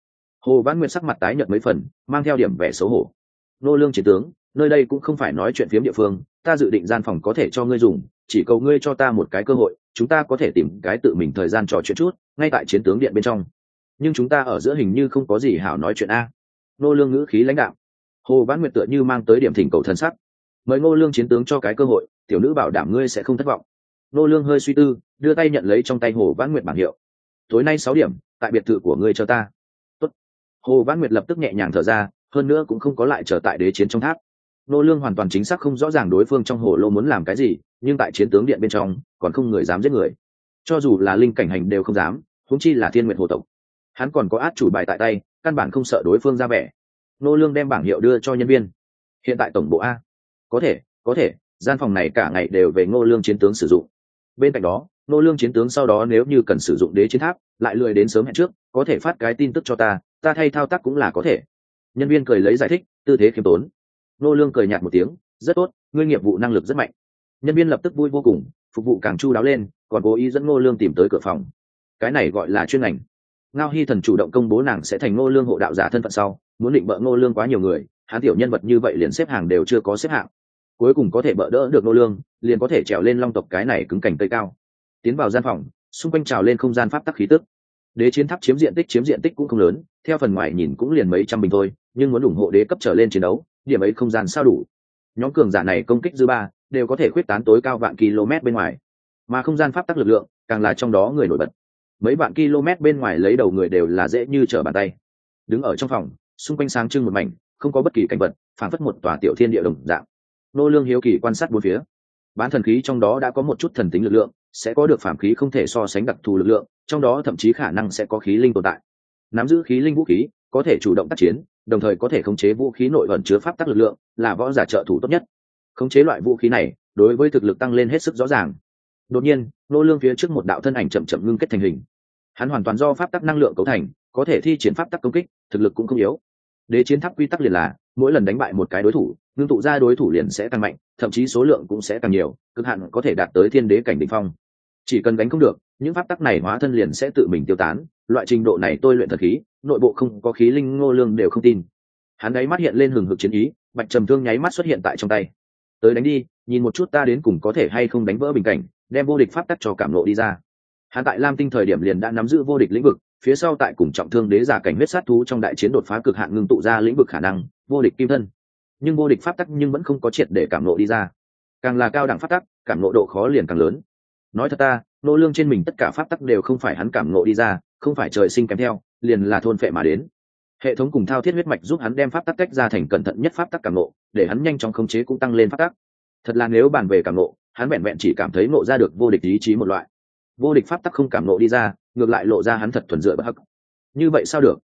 Hồ văn nguyệt sắc mặt tái nhợt mấy phần, mang theo điểm vẻ xấu hổ. Nô lương chiến tướng, nơi đây cũng không phải nói chuyện phiếm địa phương, ta dự định gian phòng có thể cho ngươi dùng chỉ cầu ngươi cho ta một cái cơ hội, chúng ta có thể tìm cái tự mình thời gian trò chuyện chút, ngay tại chiến tướng điện bên trong. Nhưng chúng ta ở giữa hình như không có gì hảo nói chuyện a. Nô lương ngữ khí lãnh đạo hồ văn nguyệt tựa như mang tới điểm thỉnh cầu thân sắc. Mời ngô lương chiến tướng cho cái cơ hội, tiểu nữ bảo đảm ngươi sẽ không thất vọng. Nô lương hơi suy tư, đưa tay nhận lấy trong tay hồ văn nguyệt bảng hiệu. Tối nay sáu điểm, tại biệt thự của ngươi cho ta. Tốt. hồ văn nguyệt lập tức nhẹ nhàng thở ra, hơn nữa cũng không có lại trở tại đế chiến trong tháp nô lương hoàn toàn chính xác không rõ ràng đối phương trong hồ lô muốn làm cái gì, nhưng tại chiến tướng điện bên trong, còn không người dám giết người. Cho dù là linh cảnh hành đều không dám, huống chi là thiên nguyện hồ tộc. Hắn còn có át chủ bài tại tay, căn bản không sợ đối phương ra vẻ. Nô lương đem bảng hiệu đưa cho nhân viên. Hiện tại tổng bộ a. Có thể có thể, gian phòng này cả ngày đều về ngô lương chiến tướng sử dụng. Bên cạnh đó, nô lương chiến tướng sau đó nếu như cần sử dụng đế chiến tháp, lại lười đến sớm hẹn trước, có thể phát cái tin tức cho ta ta thay thao tác cũng là có thể. Nhân viên cười lấy giải thích, tư thế khiêm tốn nô lương cười nhạt một tiếng, rất tốt, ngươi nghiệp vụ năng lực rất mạnh. Nhân viên lập tức vui vô cùng, phục vụ càng chu đáo lên, còn cố ý dẫn Nô lương tìm tới cửa phòng. Cái này gọi là chuyên ngành. Ngao hy thần chủ động công bố nàng sẽ thành Nô lương hộ đạo giả thân phận sau, muốn định bợ Nô lương quá nhiều người, hắn tiểu nhân vật như vậy liền xếp hàng đều chưa có xếp hạng. Cuối cùng có thể bợ đỡ được Nô lương, liền có thể trèo lên long tộc cái này cứng cảnh tây cao. Tiến vào gian phòng, xung quanh trào lên không gian pháp tắc khí tức. Đế chiến tháp chiếm diện tích chiếm diện tích cũng không lớn, theo phần ngoài nhìn cũng liền mấy trăm bình thôi, nhưng muốn ủng hộ đế cấp trở lên chiến đấu điểm ấy không gian sao đủ. Nhóm cường giả này công kích dư ba, đều có thể khuyết tán tối cao vạn km bên ngoài. Mà không gian pháp tắc lực lượng, càng là trong đó người nổi bật. Mấy vạn km bên ngoài lấy đầu người đều là dễ như trở bàn tay. Đứng ở trong phòng, xung quanh sáng trưng một mảnh, không có bất kỳ cảnh vật phản phất một tòa tiểu thiên địa đồng dạng. Nô lương hiếu kỳ quan sát bốn phía. Bán thần khí trong đó đã có một chút thần tính lực lượng, sẽ có được phạm khí không thể so sánh đặc thù lực lượng, trong đó thậm chí khả năng sẽ có khí linh tồn tại. Nắm giữ khí linh vũ khí có thể chủ động tác chiến, đồng thời có thể khống chế vũ khí nội ẩn chứa pháp tắc lực lượng, là võ giả trợ thủ tốt nhất. Khống chế loại vũ khí này, đối với thực lực tăng lên hết sức rõ ràng. Đột nhiên, nô lương phía trước một đạo thân ảnh chậm chậm ngưng kết thành hình. Hắn hoàn toàn do pháp tắc năng lượng cấu thành, có thể thi triển pháp tắc công kích, thực lực cũng không yếu. Đế chiến tháp quy tắc liền là, mỗi lần đánh bại một cái đối thủ, ngưng tụ ra đối thủ liền sẽ tăng mạnh, thậm chí số lượng cũng sẽ càng nhiều, cực hạn có thể đạt tới thiên đế cảnh đỉnh phong chỉ cần đánh không được, những pháp tắc này hóa thân liền sẽ tự mình tiêu tán. Loại trình độ này tôi luyện thật khí, nội bộ không có khí linh ngô lương đều không tin. Hắn đáy mắt hiện lên hừng hực chiến ý, bạch trầm thương nháy mắt xuất hiện tại trong tay. Tới đánh đi, nhìn một chút ta đến cùng có thể hay không đánh vỡ bình cảnh, đem vô địch pháp tắc cho cảm nộ đi ra. Hắn tại lam tinh thời điểm liền đã nắm giữ vô địch lĩnh vực, phía sau tại cùng trọng thương đế giả cảnh huyết sát thú trong đại chiến đột phá cực hạn ngưng tụ ra lĩnh vực khả năng, vô địch kim thân. Nhưng vô địch pháp tắc nhưng vẫn không có triệt để cảm nộ đi ra. Càng là cao đẳng pháp tắc, cảm nộ độ khó liền càng lớn nói thật ta nô lương trên mình tất cả pháp tắc đều không phải hắn cảm ngộ đi ra không phải trời sinh kèm theo liền là thôn phệ mà đến. Hệ thống cùng thao thiết huyết mạch giúp hắn đem pháp tắc cách ra thành cẩn thận nhất pháp tắc cảm ngộ, để hắn nhanh chóng khống chế cũng tăng lên pháp tắc. Thật là nếu bàn về cảm ngộ, hắn vẹn vẹn chỉ cảm thấy ngộ ra được vô địch ý chí một loại. Vô địch pháp tắc không cảm ngộ đi ra ngược lại lộ ra hắn thật thuần dựa bất hắc. Như vậy sao được?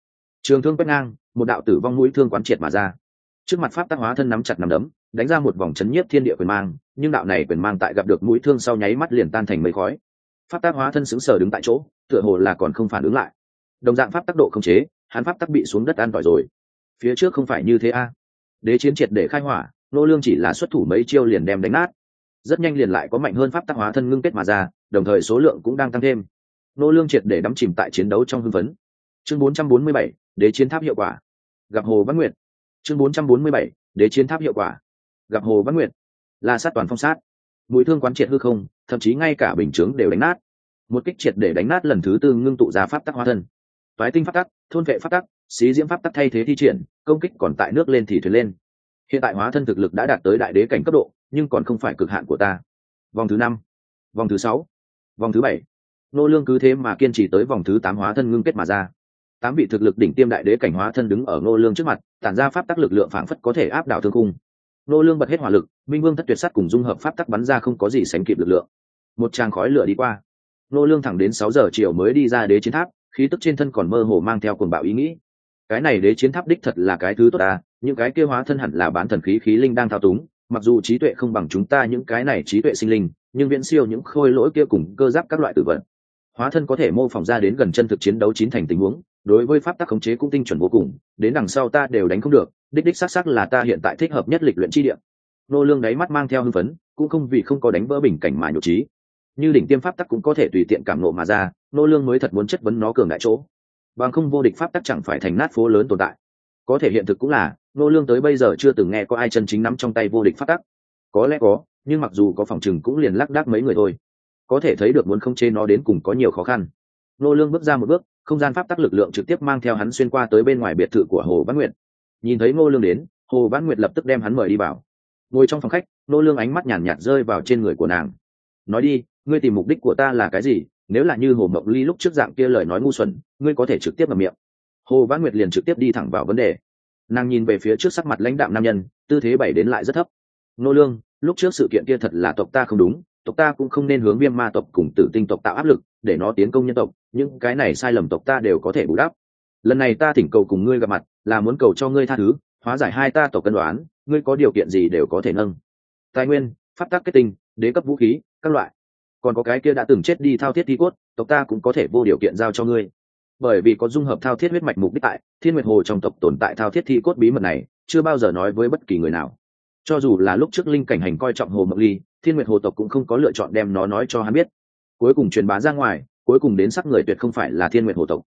Trường thương quét ngang một đạo tử vong mũi thương quán triệt mà ra. Trước mặt pháp tác hóa thân nắm chặt nắm đấm đánh ra một vòng chấn nhiếp thiên địa quyền mang nhưng đạo này quyền mang tại gặp được mũi thương sau nháy mắt liền tan thành mây khói. Pháp tác hóa thân xứng sở đứng tại chỗ tựa hồ là còn không phản ứng lại. Đồng dạng pháp tác độ không chế hắn pháp tác bị xuống đất an tỏi rồi. Phía trước không phải như thế a. Đế chiến triệt để khai hỏa nô lương chỉ là xuất thủ mấy chiêu liền đem đánh nát. Rất nhanh liền lại có mạnh hơn pháp tác hóa thân ngưng kết mà ra đồng thời số lượng cũng đang tăng thêm. Nô lương triệt để đắm chìm tại chiến đấu trong hưng phấn. Chương 447, đế chiến tháp hiệu quả. Gặp hồ văn nguyệt. Chương 447, đế chiến tháp hiệu quả. Gặp hồ văn nguyệt la sát toàn phong sát. Mũi thương quán triệt hư không, thậm chí ngay cả bình chướng đều đánh nát. Một kích triệt để đánh nát lần thứ tư ngưng tụ ra pháp tắc hóa thân. Toái tinh pháp tắc, thôn vệ pháp tắc, xí diễm pháp tắc thay thế thi triển, công kích còn tại nước lên thì thuyền lên. Hiện tại hóa thân thực lực đã đạt tới đại đế cảnh cấp độ, nhưng còn không phải cực hạn của ta. Vòng thứ năm, vòng thứ sáu, vòng thứ bảy. Nô lương cứ thế mà kiên trì tới vòng thứ tám hóa thân ngưng kết mà ra. Tám vị thực lực đỉnh tiêm đại đế cảnh hóa thân đứng ở nô lương trước mặt, tản ra pháp tắc lực lượng phảng phất có thể áp đảo thương cung nô lương bật hết hỏa lực, minh vương thất tuyệt sắt cùng dung hợp pháp tắc bắn ra không có gì sánh kịp lực lượng. Một tràng khói lửa đi qua. Nô lương thẳng đến sáu giờ chiều mới đi ra đế chiến tháp, khí tức trên thân còn mơ hồ mang theo cuồng bạo ý nghĩ. Cái này đế chiến tháp đích thật là cái thứ tốt à những cái kia hóa thân hẳn là bán thần khí khí linh đang thao túng, mặc dù trí tuệ không bằng chúng ta những cái này trí tuệ sinh linh, nhưng viễn siêu những khôi lỗi kia cùng cơ giáp các loại tử vận hóa thân có thể mô phỏng ra đến gần chân thực chiến đấu chín thành tình huống đối với pháp tắc khống chế cũng tinh chuẩn vô cùng, đến đằng sau ta đều đánh không được, đích đích xác xác là ta hiện tại thích hợp nhất lịch luyện chi địa. Nô lương đáy mắt mang theo hưng phấn, cũng không vì không có đánh vỡ bình cảnh mà nhục trí. Như đỉnh tiêm pháp tắc cũng có thể tùy tiện cảm nộ mà ra, nô lương mới thật muốn chất vấn nó cường đại chỗ. Bằng không vô địch pháp tắc chẳng phải thành nát phố lớn tồn tại. Có thể hiện thực cũng là, nô lương tới bây giờ chưa từng nghe có ai chân chính nắm trong tay vô địch pháp tắc. Có lẽ có, nhưng mặc dù có phòng trừng cũng liền lắc đắc mấy người thôi. Có thể thấy được muốn không chế nó đến cùng có nhiều khó khăn. Nô lương bước ra một bước không gian pháp tắc lực lượng trực tiếp mang theo hắn xuyên qua tới bên ngoài biệt thự của hồ văn nguyệt. Nhìn thấy ngô lương đến, hồ văn nguyệt lập tức đem hắn mời đi vào. Ngồi trong phòng khách, Ngô lương ánh mắt nhàn nhạt rơi vào trên người của nàng. Nói đi, ngươi tìm mục đích của ta là cái gì? Nếu là như hồ mộng ly lúc trước dạng kia lời nói ngu xuẩn, ngươi có thể trực tiếp mở miệng. Hồ văn nguyệt liền trực tiếp đi thẳng vào vấn đề. Nàng nhìn về phía trước sắc mặt lãnh đạm nam nhân, tư thế bảy đến lại rất thấp. Nô lương, lúc trước sự kiện kia thật là tộc ta không đúng tộc ta cũng không nên hướng viêm ma tộc cùng tử tinh tộc tạo áp lực, để nó tiến công nhân tộc, những cái này sai lầm tộc ta đều có thể bù đắp. Lần này ta thỉnh cầu cùng ngươi gặp mặt, là muốn cầu cho ngươi tha thứ, hóa giải hai ta tộc cân đoán, ngươi có điều kiện gì đều có thể nâng. Tài nguyên, pháp tắc kết tinh, đế cấp vũ khí, các loại. Còn có cái kia đã từng chết đi thao thiết thi cốt, tộc ta cũng có thể vô điều kiện giao cho ngươi. Bởi vì có dung hợp thao thiết huyết mạch mục đích tại, thiên nguyệt hồ trong tộc tồn tại thao thiết thi cốt bí mật này, chưa bao giờ nói với bất kỳ người nào cho dù là lúc trước linh cảnh hành coi trọng hồ mộng ly, thiên nguyệt hồ tộc cũng không có lựa chọn đem nó nói cho hắn biết. Cuối cùng truyền bá ra ngoài, cuối cùng đến sắc người tuyệt không phải là thiên nguyệt hồ tộc.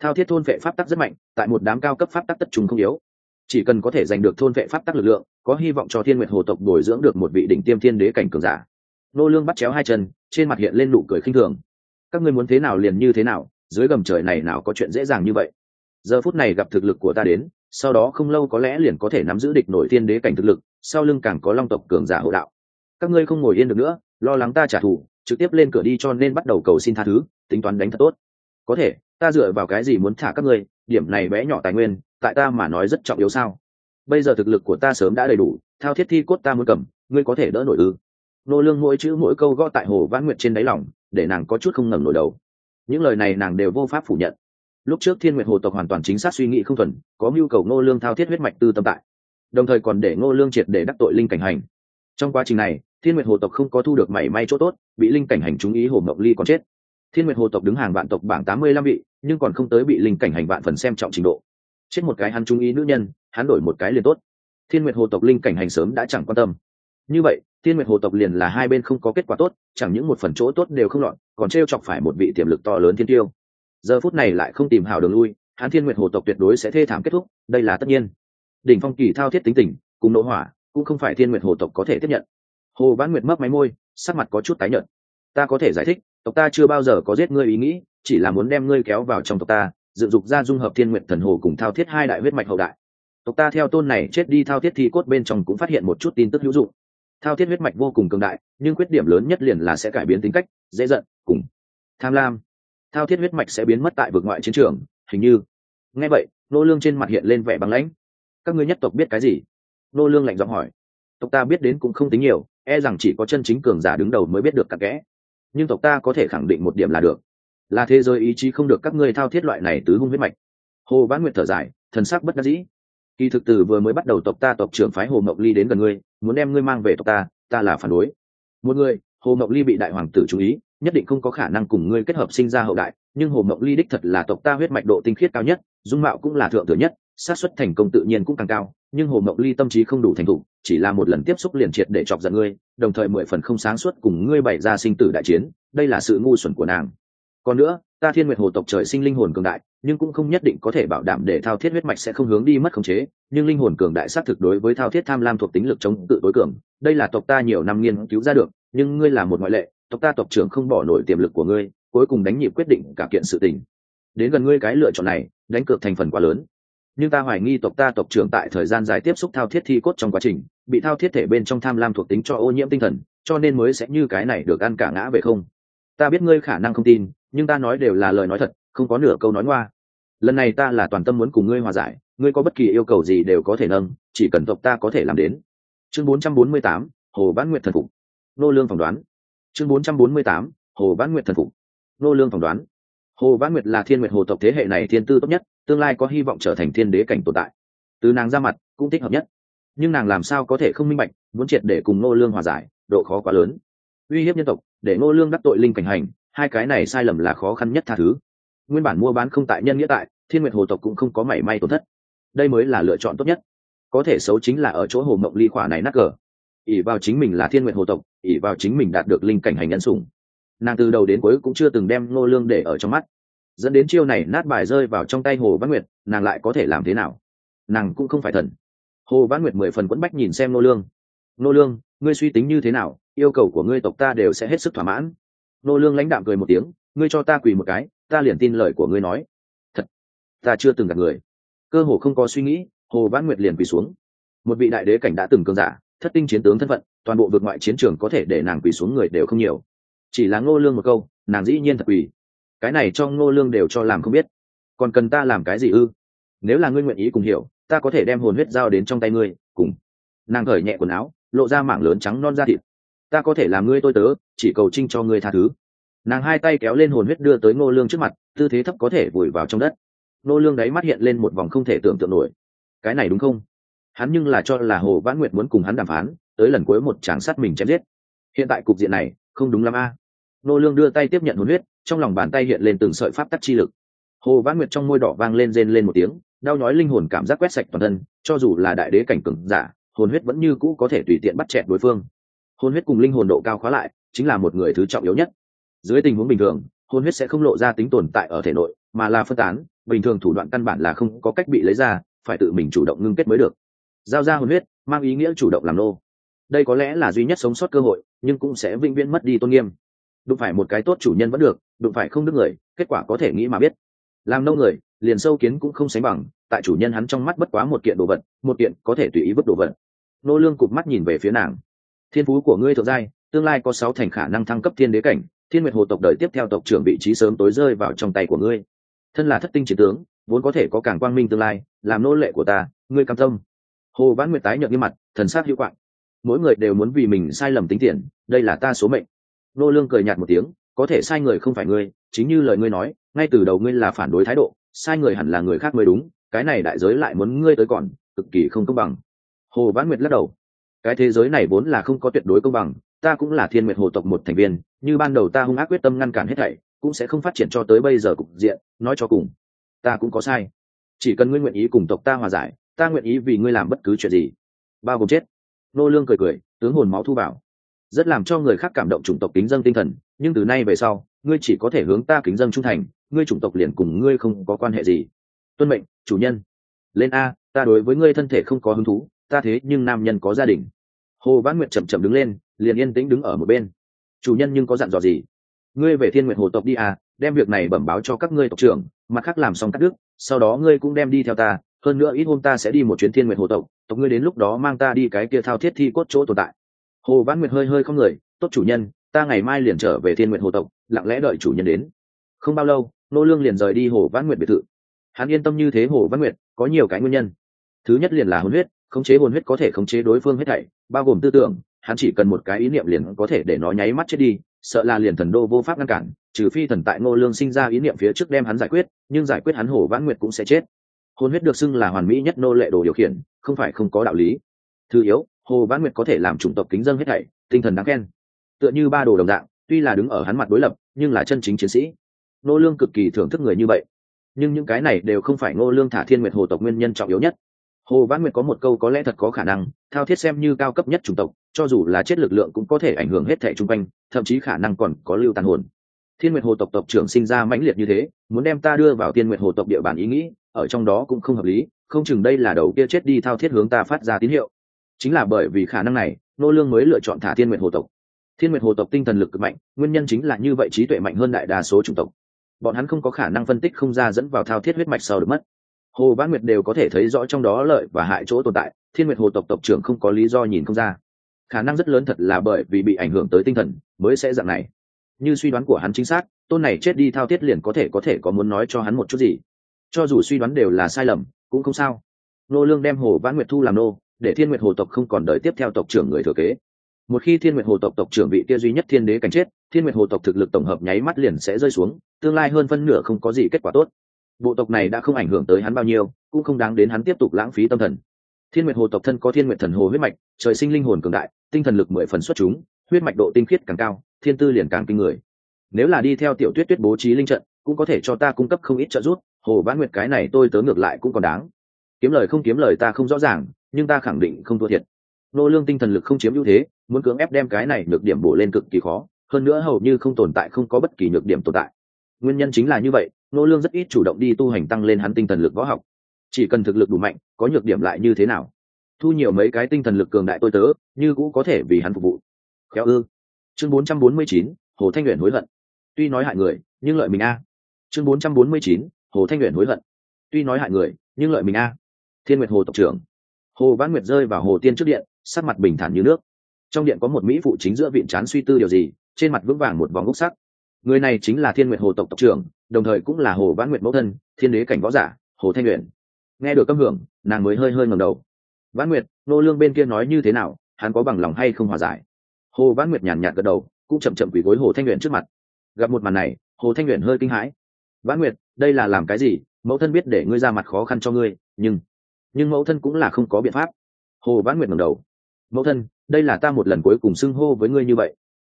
Thao thiết thôn vệ pháp tắc rất mạnh, tại một đám cao cấp pháp tắc tất trùng không yếu. Chỉ cần có thể giành được thôn vệ pháp tắc lực lượng, có hy vọng cho thiên nguyệt hồ tộc bồi dưỡng được một vị đỉnh tiêm thiên đế cảnh cường giả. Nô lương bắt chéo hai chân, trên mặt hiện lên nụ cười khinh thường. Các ngươi muốn thế nào liền như thế nào, dưới gầm trời này nào có chuyện dễ dàng như vậy. Giờ phút này gặp thực lực của ta đến, sau đó không lâu có lẽ liền có thể nắm giữ địch nổi thiên đế cảnh thực lực sau lưng càng có long tộc cường giả hộ đạo. Các ngươi không ngồi yên được nữa, lo lắng ta trả thù, trực tiếp lên cửa đi cho nên bắt đầu cầu xin tha thứ, tính toán đánh thật tốt. Có thể, ta dựa vào cái gì muốn thả các ngươi, điểm này bé nhỏ tài nguyên, tại ta mà nói rất trọng yếu sao? Bây giờ thực lực của ta sớm đã đầy đủ, thao thiết thi cốt ta muốn cầm, ngươi có thể đỡ nổi ư? Nô lương mỗi chữ mỗi câu gõ tại hồ vãn nguyệt trên đáy lòng, để nàng có chút không ngẩng nổi đầu. Những lời này nàng đều vô pháp phủ nhận. Lúc trước thiên nguyệt hồ tộc hoàn toàn chính xác suy nghĩ không thuần, có nhu cầu nô lương thao thiết huyết mạch tư tâm tại đồng thời còn để Ngô lương triệt để đắc tội linh cảnh hành. Trong quá trình này, thiên nguyệt hồ tộc không có thu được mảy may chỗ tốt, bị linh cảnh hành trúng ý hồ mộng ly còn chết. Thiên nguyệt hồ tộc đứng hàng vạn tộc bảng tám mươi lăm vị, nhưng còn không tới bị linh cảnh hành vạn phần xem trọng trình độ. Chết một cái hắn trúng ý nữ nhân, hắn đổi một cái liền tốt. Thiên nguyệt hồ tộc linh cảnh hành sớm đã chẳng quan tâm. Như vậy, thiên nguyệt hồ tộc liền là hai bên không có kết quả tốt, chẳng những một phần chỗ tốt đều không lọt, còn t r e o chọc phải một vị tiềm lực to lớn thiên tiêu. Giờ phút này lại không tìm hào đường lui, hắn thiên nguyệt hồ tộc tuyệt đối sẽ thê thảm kết thúc, đây là tất nhiên đỉnh phong kỳ thao thiết tính tình, cùng nỗ hỏa, cũng không phải thiên nguyệt hồ tộc có thể tiếp nhận. Hồ vãn nguyệt mấp máy môi, sắc mặt có chút tái nhợt. Ta có thể giải thích, tộc ta chưa bao giờ có giết ngươi ý nghĩ, chỉ là muốn đem ngươi kéo vào trong tộc ta, dựng dục ra dung hợp thiên nguyện thần hồ cùng thao thiết hai đại huyết mạch hậu đại. Tộc ta theo tôn này chết đi thao thiết thi cốt bên trong cũng phát hiện một chút tin tức hữu dụng. Thao thiết huyết mạch vô cùng cường đại, nhưng khuyết điểm lớn nhất liền là sẽ cải biến tính cách, dễ giận, cùng tham lam. Thao thiết huyết mạch sẽ biến mất tại vực ngoại chiến trường, hình như. Nghe vậy, nô lương trên mặt hiện lên vẻ băng lãnh các ngươi nhất tộc biết cái gì? Nô lương lạnh giọng hỏi. Tộc ta biết đến cũng không tính nhiều e rằng chỉ có chân chính cường giả đứng đầu mới biết được cả kẽ. Nhưng tộc ta có thể khẳng định một điểm là được. Là thế giới ý chí không được các ngươi thao thiết loại này tứ hung huyết mạch. Hồ vãn nguyệt thở dài, thần sắc bất đắc dĩ. Kỳ thực từ vừa mới bắt đầu tộc ta tộc trưởng phái hồ mộc ly đến gần ngươi, muốn đem ngươi mang về tộc ta ta là phản đối. Một người, hồ mộc ly bị đại hoàng tử chú ý, nhất định không có khả năng cùng ngươi kết hợp sinh ra hậu đại, nhưng hồ mộc ly đích thật là tộc ta huyết mạch độ tinh khiết cao nhất, dung mạo cũng là thượng thừa nhất xác suất thành công tự nhiên cũng càng cao, nhưng hồ mộng ly tâm trí không đủ thành thục, chỉ là một lần tiếp xúc liền triệt để chọc giận ngươi, đồng thời mười phần không sáng suốt cùng ngươi bày ra sinh tử đại chiến, đây là sự ngu xuẩn của nàng. Còn nữa, ta thiên nguyệt hồ tộc trời sinh linh hồn cường đại, nhưng cũng không nhất định có thể bảo đảm để thao thiết huyết mạch sẽ không hướng đi mất khống chế, nhưng linh hồn cường đại xác thực đối với thao thiết tham lam thuộc tính lực chống tự tối cường, đây là tộc ta nhiều năm nghiên cứu ra được, nhưng ngươi là một ngoại lệ, tộc ta tộc trưởng không bỏ nổi tiềm lực của ngươi, cuối cùng đánh nhịp quyết định cả kiện sự tình. Đến gần ngươi cái lựa chọn này, đánh cược thành phần quá lớn nhưng ta hoài nghi tộc ta tộc trưởng tại thời gian dài tiếp xúc thao thiết thi cốt trong quá trình bị thao thiết thể bên trong tham lam thuộc tính cho ô nhiễm tinh thần cho nên mới sẽ như cái này được ăn cả ngã về không. Ta biết ngươi khả năng không tin nhưng ta nói đều là lời nói thật không có nửa câu nói ngoa. Lần này ta là toàn tâm muốn cùng ngươi hòa giải ngươi có bất kỳ yêu cầu gì đều có thể nâng chỉ cần tộc ta có thể làm đến. Chương 448, hồ bán nguyệt thần phục. Nô lương phỏng đoán. Chương 448, hồ bán nguyệt thần phục. Nô lương phỏng đoán. Hồ bán nguyệt là thiên nguyệt hồ tộc thế hệ này thiên tư tốt nhất tương lai có hy vọng trở thành thiên đế cảnh tồn tại. Từ nàng ra mặt cũng thích hợp nhất. Nhưng nàng làm sao có thể không minh bạch, muốn triệt để cùng nô lương hòa giải, độ khó quá lớn. Uy hiếp nhân tộc, để nô lương đắc tội linh cảnh hành, hai cái này sai lầm là khó khăn nhất tha thứ. Nguyên bản mua bán không tại nhân nghĩa tại, thiên nguyệt hồ tộc cũng không có mảy may tổn thất. Đây mới là lựa chọn tốt nhất. Có thể xấu chính là ở chỗ hồ mộng ly khỏa này nát cờ. ỉ vào chính mình là thiên nguyệt hồ tộc ỉ vào chính mình đạt được linh cảnh hành nhân sủng. Nàng từ đầu đến cuối cũng chưa từng đem nô lương để ở trong mắt dẫn đến chiêu này nát bài rơi vào trong tay hồ văn nguyệt, nàng lại có thể làm thế nào? Nàng cũng không phải thần. Hồ văn nguyệt mười phần quẫn bách nhìn xem nô lương. Nô lương, ngươi suy tính như thế nào? Yêu cầu của ngươi tộc ta đều sẽ hết sức thỏa mãn. Nô lương lãnh đạm cười một tiếng, ngươi cho ta quỳ một cái, ta liền tin lời của ngươi nói. Thật, ta chưa từng gặp người. Cơ hồ không có suy nghĩ, hồ văn nguyệt liền quỳ xuống. Một vị đại đế cảnh đã từng cường giả, thất tinh chiến tướng thân phận, toàn bộ vượt ngoại chiến trường có thể để nàng quỳ xuống người đều không nhiều. Chỉ là ngô lương một câu, nàng dĩ nhiên thật quỳ cái này cho ngô lương đều cho làm không biết. Còn cần ta làm cái gì ư? Nếu là ngươi nguyện ý cùng hiểu, ta có thể đem hồn huyết giao đến trong tay ngươi, cùng. Nàng cởi nhẹ quần áo, lộ ra mảng lớn trắng non da thịt. Ta có thể làm ngươi tôi tớ, chỉ cầu trinh cho ngươi tha thứ. Nàng hai tay kéo lên hồn huyết đưa tới ngô lương trước mặt, tư thế thấp có thể vùi vào trong đất. Ngô lương đấy mắt hiện lên một vòng không thể tưởng tượng nổi. Cái này đúng không? Hắn nhưng là cho là hồ vãn nguyệt muốn cùng hắn đàm phán, tới lần cuối một tràng sát mình chém giết. Hiện tại cục diện này, không đúng lắm a. Ngô lương đưa tay tiếp nhận hồn huyết trong lòng bàn tay hiện lên từng sợi pháp tắc chi lực. Hồ vãn nguyệt trong môi đỏ vang lên rên lên một tiếng, đau nhói linh hồn cảm giác quét sạch toàn thân, cho dù là đại đế cảnh cường giả, hồn huyết vẫn như cũ có thể tùy tiện bắt chẹt đối phương. Hồn huyết cùng linh hồn độ cao khóa lại, chính là một người thứ trọng yếu nhất. Dưới tình huống bình thường, hồn huyết sẽ không lộ ra tính tồn tại ở thể nội, mà là phân tán, bình thường thủ đoạn căn bản là không có cách bị lấy ra, phải tự mình chủ động ngưng kết mới được. Giao ra hồn huyết, mang ý nghĩa chủ động làm nô. Đây có lẽ là duy nhất sống sót cơ hội, nhưng cũng sẽ vĩnh viễn mất đi tôn nghiêm. Đụng phải một cái tốt chủ nhân vẫn được đụng phải không đức người, kết quả có thể nghĩ mà biết. Làm nâu người, liền sâu kiến cũng không sánh bằng, tại chủ nhân hắn trong mắt bất quá một kiện đồ vật, một kiện có thể tùy ý vứt đồ vật. Nô lương cụp mắt nhìn về phía nàng. Thiên phú của ngươi thượng giai, tương lai có sáu thành khả năng thăng cấp thiên đế cảnh, thiên nguyệt hồ tộc đời tiếp theo tộc trưởng vị trí sớm tối rơi vào trong tay của ngươi. Thân là thất tinh chiến tướng, vốn có thể có càng quang minh tương lai, làm nô lệ của ta, ngươi cam tâm. Hồ vãn nguyệt tái nhợt như mặt, thần sát hữu quạng. Mỗi người đều muốn vì mình sai lầm tính tiền, đây là ta số mệnh. Nô lương cười nhạt một tiếng có thể sai người không phải ngươi, chính như lời ngươi nói, ngay từ đầu ngươi là phản đối thái độ, sai người hẳn là người khác mới đúng, cái này đại giới lại muốn ngươi tới còn, cực kỳ không công bằng. Hồ vãn nguyệt lắc đầu. Cái thế giới này vốn là không có tuyệt đối công bằng, ta cũng là thiên nguyệt hồ tộc một thành viên, như ban đầu ta hung ác quyết tâm ngăn cản hết thảy, cũng sẽ không phát triển cho tới bây giờ cục diện, nói cho cùng, ta cũng có sai. Chỉ cần ngươi nguyện ý cùng tộc ta hòa giải, ta nguyện ý vì ngươi làm bất cứ chuyện gì. Bao gồm chết. Nô lương cười cười, tướng hồn máu thu vào. Rất làm cho người khác cảm động chủng tộc kính dân tinh thần nhưng từ nay về sau, ngươi chỉ có thể hướng ta kính dân trung thành, ngươi chủng tộc liền cùng ngươi không có quan hệ gì. Tuân mệnh, chủ nhân. Lên a, ta đối với ngươi thân thể không có hứng thú, ta thế nhưng nam nhân có gia đình. Hồ vãn nguyệt chậm chậm đứng lên, liền yên tĩnh đứng ở một bên. Chủ nhân nhưng có dặn dò gì? Ngươi về thiên nguyện hồ tộc đi à đem việc này bẩm báo cho các ngươi tộc trưởng, mặt khác làm xong cắt đứt, sau đó ngươi cũng đem đi theo ta, hơn nữa ít hôm ta sẽ đi một chuyến thiên nguyện hồ tộc tộc ngươi đến lúc đó mang ta đi cái kia thao thiết thi cốt chỗ tồn tại. Hồ vãn nguyệt hơi hơi không người, tốt chủ nhân ta ngày mai liền trở về thiên nguyện hồ tộc, lặng lẽ đợi chủ nhân đến. Không bao lâu, nô lương liền rời đi hồ vãn nguyệt biệt thự. Hắn yên tâm như thế hồ vãn nguyệt, có nhiều cái nguyên nhân. Thứ nhất liền là hồn huyết, khống chế hồn huyết có thể khống chế đối phương hết thảy, bao gồm tư tưởng, hắn chỉ cần một cái ý niệm liền có thể để nó nháy mắt chết đi, sợ là liền thần đô vô pháp ngăn cản, trừ phi thần tại ngô lương sinh ra ý niệm phía trước đem hắn giải quyết, nhưng giải quyết hắn hồ vãn nguyệt cũng sẽ chết. Hồn huyết được xưng là hoàn mỹ nhất nô lệ đồ điều khiển, không phải không có đạo lý. Thứ yếu, hồ vãn nguyệt có thể làm chủng tộc kính dân hết thảy, tinh thần đáng khen tựa như ba đồ đồng dạng, tuy là đứng ở hắn mặt đối lập, nhưng là chân chính chiến sĩ. Nô lương cực kỳ thưởng thức người như vậy. Nhưng những cái này đều không phải ngô lương thả thiên nguyệt hồ tộc nguyên nhân trọng yếu nhất. Hồ vãn nguyệt có một câu có lẽ thật có khả năng, thao thiết xem như cao cấp nhất chủng tộc, cho dù là chết lực lượng cũng có thể ảnh hưởng hết thể chung quanh, thậm chí khả năng còn có lưu tàn hồn. Thiên nguyệt hồ tộc tộc trưởng sinh ra mãnh liệt như thế, muốn đem ta đưa vào thiên nguyệt hồ tộc địa bàn ý nghĩ, ở trong đó cũng không hợp lý, không chừng đây là đầu kia chết đi thao thiết hướng ta phát ra tín hiệu. Chính là bởi vì khả năng này, nô lương mới lựa chọn thả thiên nguyệt hồ tộc thiên nguyệt hồ tộc tinh thần lực cực mạnh, nguyên nhân chính là như vậy trí tuệ mạnh hơn đại đa số chủng tộc. Bọn hắn không có khả năng phân tích không ra dẫn vào thao thiết huyết mạch sau được mất. Hồ bá nguyệt đều có thể thấy rõ trong đó lợi và hại chỗ tồn tại, thiên nguyệt hồ tộc tộc trưởng không có lý do nhìn không ra. Khả năng rất lớn thật là bởi vì bị ảnh hưởng tới tinh thần, mới sẽ dạng này. Như suy đoán của hắn chính xác, tôn này chết đi thao thiết liền có thể có thể có muốn nói cho hắn một chút gì. Cho dù suy đoán đều là sai lầm, cũng không sao. Nô lương đem hồ vãn nguyệt thu làm nô, để thiên nguyệt hồ tộc không còn đợi tiếp theo tộc trưởng người thừa kế một khi thiên nguyệt hồ tộc tộc trưởng vị kia duy nhất thiên đế cảnh chết, thiên nguyệt hồ tộc thực lực tổng hợp nháy mắt liền sẽ rơi xuống, tương lai hơn phân nửa không có gì kết quả tốt. Bộ tộc này đã không ảnh hưởng tới hắn bao nhiêu, cũng không đáng đến hắn tiếp tục lãng phí tâm thần. Thiên nguyệt hồ tộc thân có thiên nguyệt thần hồ huyết mạch, trời sinh linh hồn cường đại, tinh thần lực mười phần xuất chúng, huyết mạch độ tinh khiết càng cao, thiên tư liền càng kinh người. Nếu là đi theo tiểu tuyết tuyết bố trí linh trận, cũng có thể cho ta cung cấp không ít trợ giúp, hồ vãn nguyệt cái này tôi tớ ngược lại cũng còn đáng. Kiếm lời không kiếm lời ta không rõ ràng, nhưng ta khẳng định không thua thiệt. Nô lương tinh thần lực không chiếm ưu thế muốn cưỡng ép đem cái này nhược điểm bổ lên cực kỳ khó hơn nữa hầu như không tồn tại không có bất kỳ nhược điểm tồn tại. Nguyên nhân chính là như vậy nô lương rất ít chủ động đi tu hành tăng lên hắn tinh thần lực võ học. Chỉ cần thực lực đủ mạnh có nhược điểm lại như thế nào? Thu nhiều mấy cái tinh thần lực cường đại tôi tớ như cũng có thể vì hắn phục vụ. Khéo ư. Chương 449, hồ thanh luyện hối hận. Tuy nói hại người nhưng lợi mình a. Chương 449, hồ thanh luyện hối hận. Tuy nói hại người nhưng lợi mình a. Thiên nguyệt hồ tộc trưởng. Hồ vãn nguyệt rơi vào hồ tiên trước điện sắc mặt bình thản như nước trong điện có một mỹ phụ chính giữa viện chán suy tư điều gì, trên mặt vững vàng một vòng gốc sắc. Người này chính là thiên nguyệt hồ tộc tộc trưởng, đồng thời cũng là hồ vãn nguyệt mẫu thân, thiên đế cảnh võ giả, hồ thanh nguyện nghe được câm hưởng, nàng mới hơi hơi ngầm đầu. Vãn nguyệt, nô lương bên kia nói như thế nào, hắn có bằng lòng hay không hòa giải? Hồ vãn nguyệt nhàn nhạt gật đầu, cũng chậm chậm quỳ gối hồ thanh nguyện trước mặt. Gặp một màn này, hồ thanh nguyện hơi kinh hãi. Vãn nguyệt, đây là làm cái gì? Mẫu thân biết để ngươi ra mặt khó khăn cho ngươi, nhưng nhưng mẫu thân cũng là không có biện pháp. Hồ vãn nguyệt ngẩng đầu. Mẫu thân đây là ta một lần cuối cùng xưng hô với ngươi như vậy.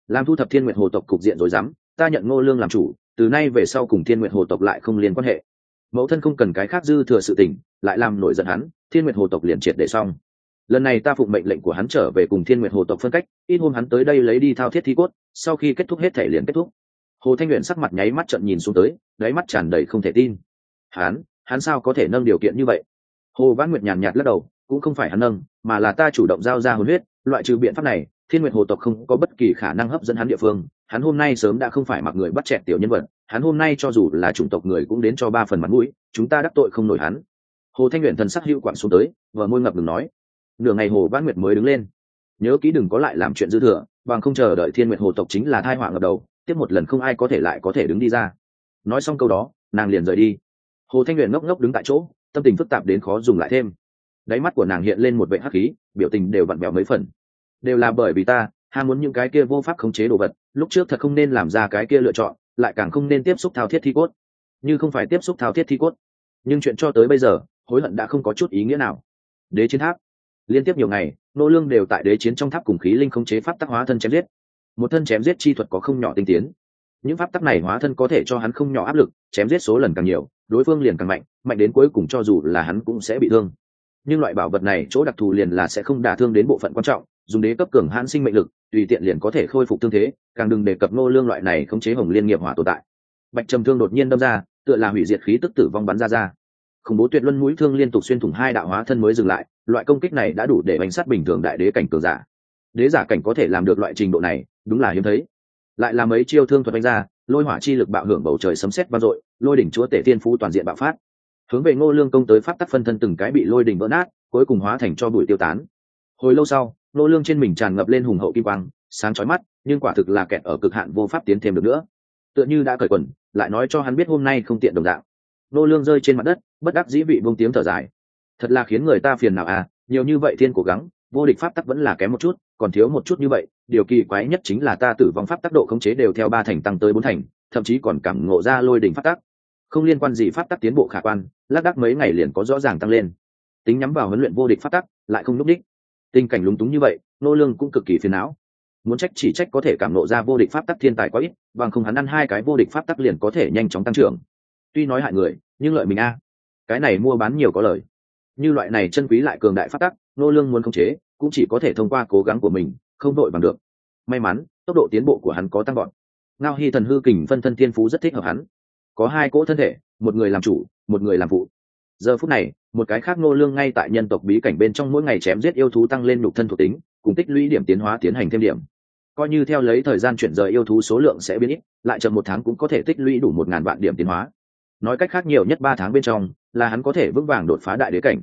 Làm thu thập thiên nguyện hồ tộc cục diện rồi dám, ta nhận ngô lương làm chủ, từ nay về sau cùng thiên nguyện hồ tộc lại không liên quan hệ. Mẫu thân không cần cái khác dư thừa sự tình, lại làm nổi giận hắn, thiên nguyện hồ tộc liền triệt để xong. Lần này ta phụng mệnh lệnh của hắn trở về cùng thiên nguyện hồ tộc phân cách, ít hôm hắn tới đây lấy đi thao thiết thi cốt, sau khi kết thúc hết thể liền kết thúc. Hồ thanh nguyện sắc mặt nháy mắt trận nhìn xuống tới, đáy mắt tràn đầy không thể tin. Hắn hắn sao có thể nâng điều kiện như vậy? Hồ văn nguyệt nhàn nhạt lắc đầu, cũng không phải hắn nâng, mà là ta chủ động giao ra hồn huyết loại trừ biện pháp này, thiên nguyệt hồ tộc không có bất kỳ khả năng hấp dẫn hắn địa phương. Hắn hôm nay sớm đã không phải mặc người bắt chẹt tiểu nhân vật. Hắn hôm nay cho dù là chủng tộc người cũng đến cho ba phần mặt mũi, chúng ta đắc tội không nổi hắn. Hồ thanh nguyện thần sắc hữu quảng xuống tới, và môi ngập ngừng nói, nửa ngày hồ văn nguyệt mới đứng lên. Nhớ kỹ đừng có lại làm chuyện dư thừa, bằng không chờ đợi thiên nguyệt hồ tộc chính là thai họa ngập đầu, tiếp một lần không ai có thể lại có thể đứng đi ra. Nói xong câu đó, nàng liền rời đi. Hồ thanh nguyện ngốc ngốc đứng tại chỗ, tâm tình phức tạp đến khó dùng lại thêm. Đáy mắt của nàng hiện lên một vệ hắc khí biểu tình đều vặn vẹo mấy phần. Đều là bởi vì ta ham muốn những cái kia vô pháp khống chế đồ vật, lúc trước thật không nên làm ra cái kia lựa chọn, lại càng không nên tiếp xúc thao thiết thi cốt. Như không phải tiếp xúc thao thiết thi cốt. Nhưng chuyện cho tới bây giờ, hối hận đã không có chút ý nghĩa nào. Đế chiến tháp. Liên tiếp nhiều ngày, nô lương đều tại đế chiến trong tháp cùng khí linh khống chế pháp tắc hóa thân chém giết. Một thân chém giết chi thuật có không nhỏ tinh tiến. Những pháp tắc này hóa thân có thể cho hắn không nhỏ áp lực, chém giết số lần càng nhiều, đối phương liền càng mạnh mạnh đến cuối cùng cho dù là hắn cũng sẽ bị thương nhưng loại bảo vật này chỗ đặc thù liền là sẽ không đả thương đến bộ phận quan trọng, dùng đế cấp cường hãn sinh mệnh lực, tùy tiện liền có thể khôi phục thương thế, càng đừng đề cập nô lương loại này khống chế hồng liên nghiệp hỏa tồn tại. Bạch trầm thương đột nhiên đâm ra, tựa là hủy diệt khí tức tử vong bắn ra ra. Khủng bố tuyệt luân mũi thương liên tục xuyên thủng hai đạo hóa thân mới dừng lại, loại công kích này đã đủ để bánh sát bình thường đại đế cảnh cường giả. Đế giả cảnh có thể làm được loại trình độ này, đúng là hiếm thấy. Lại là mấy chiêu thương thuật đánh ra, lôi hỏa chi lực bạo hưởng bầu trời sấm sét vang dội, lôi đỉnh chúa tể tiên phú toàn diện bạo phát hướng về ngô lương công tới pháp tắc phân thân từng cái bị lôi đỉnh vỡ nát, cuối cùng hóa thành cho bụi tiêu tán. Hồi lâu sau, ngô lương trên mình tràn ngập lên hùng hậu kim quang, sáng chói mắt, nhưng quả thực là kẹt ở cực hạn vô pháp tiến thêm được nữa. Tựa như đã cởi quần, lại nói cho hắn biết hôm nay không tiện đồng đạo ngô lương rơi trên mặt đất, bất đắc dĩ vị buông tiếng thở dài. Thật là khiến người ta phiền nào à nhiều như vậy thiên cố gắng, vô địch pháp tắc vẫn là kém một chút, còn thiếu một chút như vậy, điều kỳ quái nhất chính là ta tử vong pháp tác độ khống chế đều theo ba thành tăng tới bốn thành, thậm chí còn cảm ngộ ra lôi đỉnh pháp tắc không liên quan gì pháp tắc tiến bộ khả quan, lác đác mấy ngày liền có rõ ràng tăng lên. Tính nhắm vào huấn luyện vô địch pháp tắc, lại không núp đích. Tình cảnh lúng túng như vậy, nô lương cũng cực kỳ phiền não. Muốn trách chỉ trách có thể cảm nộ ra vô địch pháp tắc thiên tài quá ít, bằng không hắn ăn hai cái vô địch pháp tắc liền có thể nhanh chóng tăng trưởng. Tuy nói hại người, nhưng lợi mình a. Cái này mua bán nhiều có lời như loại này chân quý lại cường đại pháp tắc, nô lương muốn khống chế, cũng chỉ có thể thông qua cố gắng của mình, không đội bằng được. May mắn, tốc độ tiến bộ của hắn có tăng gọn ngao hy thần hư kình phân thân thiên phú rất thích hợp hắn có hai cỗ thân thể, một người làm chủ, một người làm phụ. Giờ phút này, một cái khác nô lương ngay tại nhân tộc bí cảnh bên trong mỗi ngày chém giết yêu thú tăng lên nhục thân thuộc tính, cùng tích lũy điểm tiến hóa tiến hành thêm điểm. Coi như theo lấy thời gian chuyển rời yêu thú số lượng sẽ biến ít, lại chậm một tháng cũng có thể tích lũy đủ một ngàn vạn điểm tiến hóa. Nói cách khác nhiều nhất ba tháng bên trong, là hắn có thể vững vàng đột phá đại đế cảnh.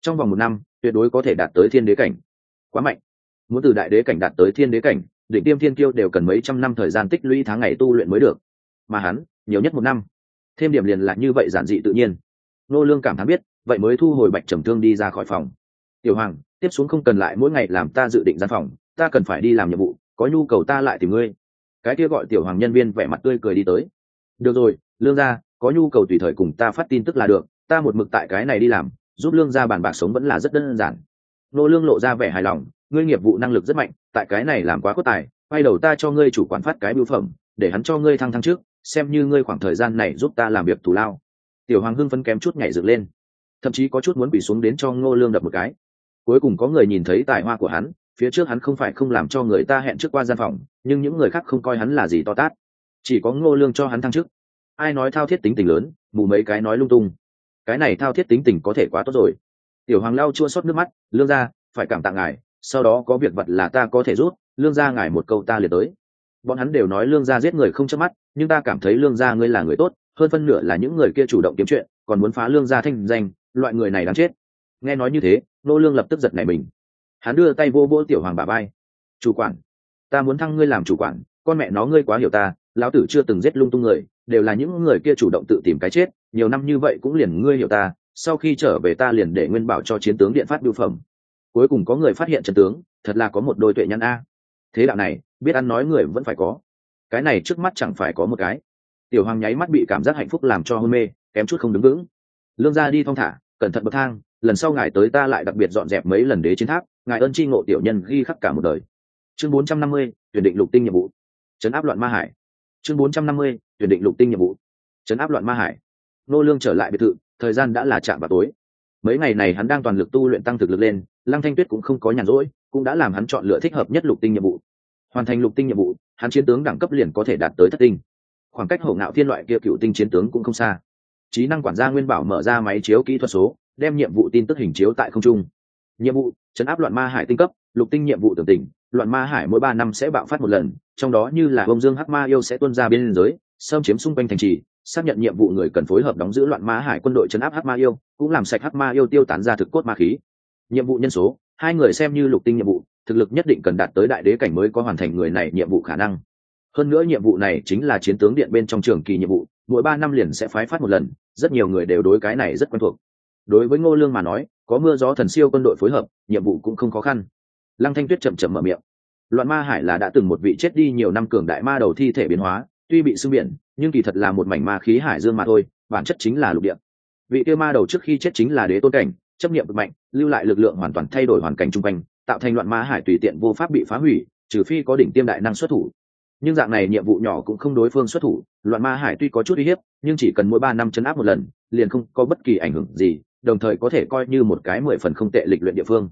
Trong vòng một năm, tuyệt đối có thể đạt tới thiên đế cảnh. Quá mạnh. Muốn từ đại đế cảnh đạt tới thiên đế cảnh định tiêm thiên kiêu đều cần mấy trăm năm thời gian tích lũy tháng ngày tu luyện mới được. Mà hắn nhiều nhất một năm. Thêm điểm liền là như vậy giản dị tự nhiên. Nô lương cảm thán biết, vậy mới thu hồi bạch trầm thương đi ra khỏi phòng. Tiểu hoàng, tiếp xuống không cần lại mỗi ngày làm ta dự định gian phòng, ta cần phải đi làm nhiệm vụ, có nhu cầu ta lại tìm ngươi. Cái kia gọi tiểu hoàng nhân viên vẻ mặt tươi cười đi tới. Được rồi, lương gia, có nhu cầu tùy thời cùng ta phát tin tức là được, ta một mực tại cái này đi làm, giúp lương gia bàn bạc sống vẫn là rất đơn giản. Nô lương lộ ra vẻ hài lòng, ngươi nghiệp vụ năng lực rất mạnh, tại cái này làm quá cốt tài, quay đầu ta cho ngươi chủ quản phát cái bưu phẩm, để hắn cho ngươi thăng thăng trước xem như ngươi khoảng thời gian này giúp ta làm việc thù lao. Tiểu hoàng hưng phấn kém chút nhảy dựng lên, thậm chí có chút muốn bị xuống đến cho ngô lương đập một cái. Cuối cùng có người nhìn thấy tài hoa của hắn, phía trước hắn không phải không làm cho người ta hẹn trước qua gian phòng, nhưng những người khác không coi hắn là gì to tát. Chỉ có ngô lương cho hắn thăng chức. Ai nói thao thiết tính tình lớn, mù mấy cái nói lung tung. Cái này thao thiết tính tình có thể quá tốt rồi. Tiểu hoàng lao chua xót nước mắt, lương ra phải cảm tạ ngài, sau đó có việc vật là ta có thể rút lương gia ngài một câu ta liền tới bọn hắn đều nói lương gia giết người không chớp mắt, nhưng ta cảm thấy lương gia ngươi là người tốt, hơn phân nửa là những người kia chủ động kiếm chuyện, còn muốn phá lương gia thanh danh, loại người này đáng chết. Nghe nói như thế, nô lương lập tức giật nảy mình. Hắn đưa tay vô vỗ tiểu hoàng bà bay chủ quản, ta muốn thăng ngươi làm chủ quản, con mẹ nó ngươi quá hiểu ta, lão tử chưa từng giết lung tung người, đều là những người kia chủ động tự tìm cái chết, nhiều năm như vậy cũng liền ngươi hiểu ta, sau khi trở về ta liền để nguyên bảo cho chiến tướng điện phát biểu phẩm. Cuối cùng có người phát hiện trận tướng, thật là có một đôi tuệ nhân a. Thế đạo này biết ăn nói người vẫn phải có. Cái này trước mắt chẳng phải có một cái. Tiểu hoàng nháy mắt bị cảm giác hạnh phúc làm cho hôn mê kém chút không đứng vững. Lương gia đi thong thả cẩn thận bậc thang lần sau ngài tới ta lại đặc biệt dọn dẹp mấy lần đế chiến tháp ngài ơn tri ngộ tiểu nhân ghi khắc cả một đời. Chương 450, tuyển định lục tinh nhiệm vụ. Chấn áp loạn ma hải. Chương 450, tuyển định lục tinh nhiệm vụ. Chấn áp loạn ma hải. Nô lương trở lại biệt thự thời gian đã là chạm vào tối. Mấy ngày này hắn đang toàn lực tu luyện tăng thực lực lên lăng thanh tuyết cũng không có nhàn rỗi cũng đã làm hắn chọn lựa thích hợp nhất lục tinh nhiệm vụ hoàn thành lục tinh nhiệm vụ, hắn chiến tướng đẳng cấp liền có thể đạt tới thất tinh. Khoảng cách hậu ngạo thiên loại kia cựu tinh chiến tướng cũng không xa. Trí năng quản gia nguyên bảo mở ra máy chiếu kỹ thuật số, đem nhiệm vụ tin tức hình chiếu tại không trung. Nhiệm vụ, chấn áp loạn ma hải tinh cấp, lục tinh nhiệm vụ tưởng tỉnh, loạn ma hải mỗi ba năm sẽ bạo phát một lần, trong đó như là bông dương hắc ma yêu sẽ tuân ra biên giới, xâm chiếm xung quanh thành trì, xác nhận nhiệm vụ người cần phối hợp đóng giữ loạn ma hải quân đội chấn áp hắc ma yêu, cũng làm sạch hắc ma yêu tiêu tán ra thực cốt ma khí. Nhiệm vụ nhân số, hai người xem như lục tinh nhiệm vụ thực lực nhất định cần đạt tới đại đế cảnh mới có hoàn thành người này nhiệm vụ khả năng. Hơn nữa nhiệm vụ này chính là chiến tướng điện bên trong trường kỳ nhiệm vụ, mỗi ba năm liền sẽ phái phát một lần, rất nhiều người đều đối cái này rất quen thuộc. Đối với ngô lương mà nói, có mưa gió thần siêu quân đội phối hợp, nhiệm vụ cũng không khó khăn. Lăng thanh tuyết chậm chậm mở miệng. Loạn ma hải là đã từng một vị chết đi nhiều năm cường đại ma đầu thi thể biến hóa, tuy bị xưng biển, nhưng kỳ thật là một mảnh ma khí hải dương mà thôi, bản chất chính là lục địa. Vị tiêu ma đầu trước khi chết chính là đế tôn cảnh, chấp niệm mạnh, lưu lại lực lượng hoàn toàn thay đổi hoàn cảnh chung quanh tạo thành loạn ma hải tùy tiện vô pháp bị phá hủy, trừ phi có đỉnh tiêm đại năng xuất thủ. Nhưng dạng này nhiệm vụ nhỏ cũng không đối phương xuất thủ, loạn ma hải tuy có chút uy hiếp, nhưng chỉ cần mỗi ba năm chấn áp một lần, liền không có bất kỳ ảnh hưởng gì, đồng thời có thể coi như một cái mười phần không tệ lịch luyện địa phương.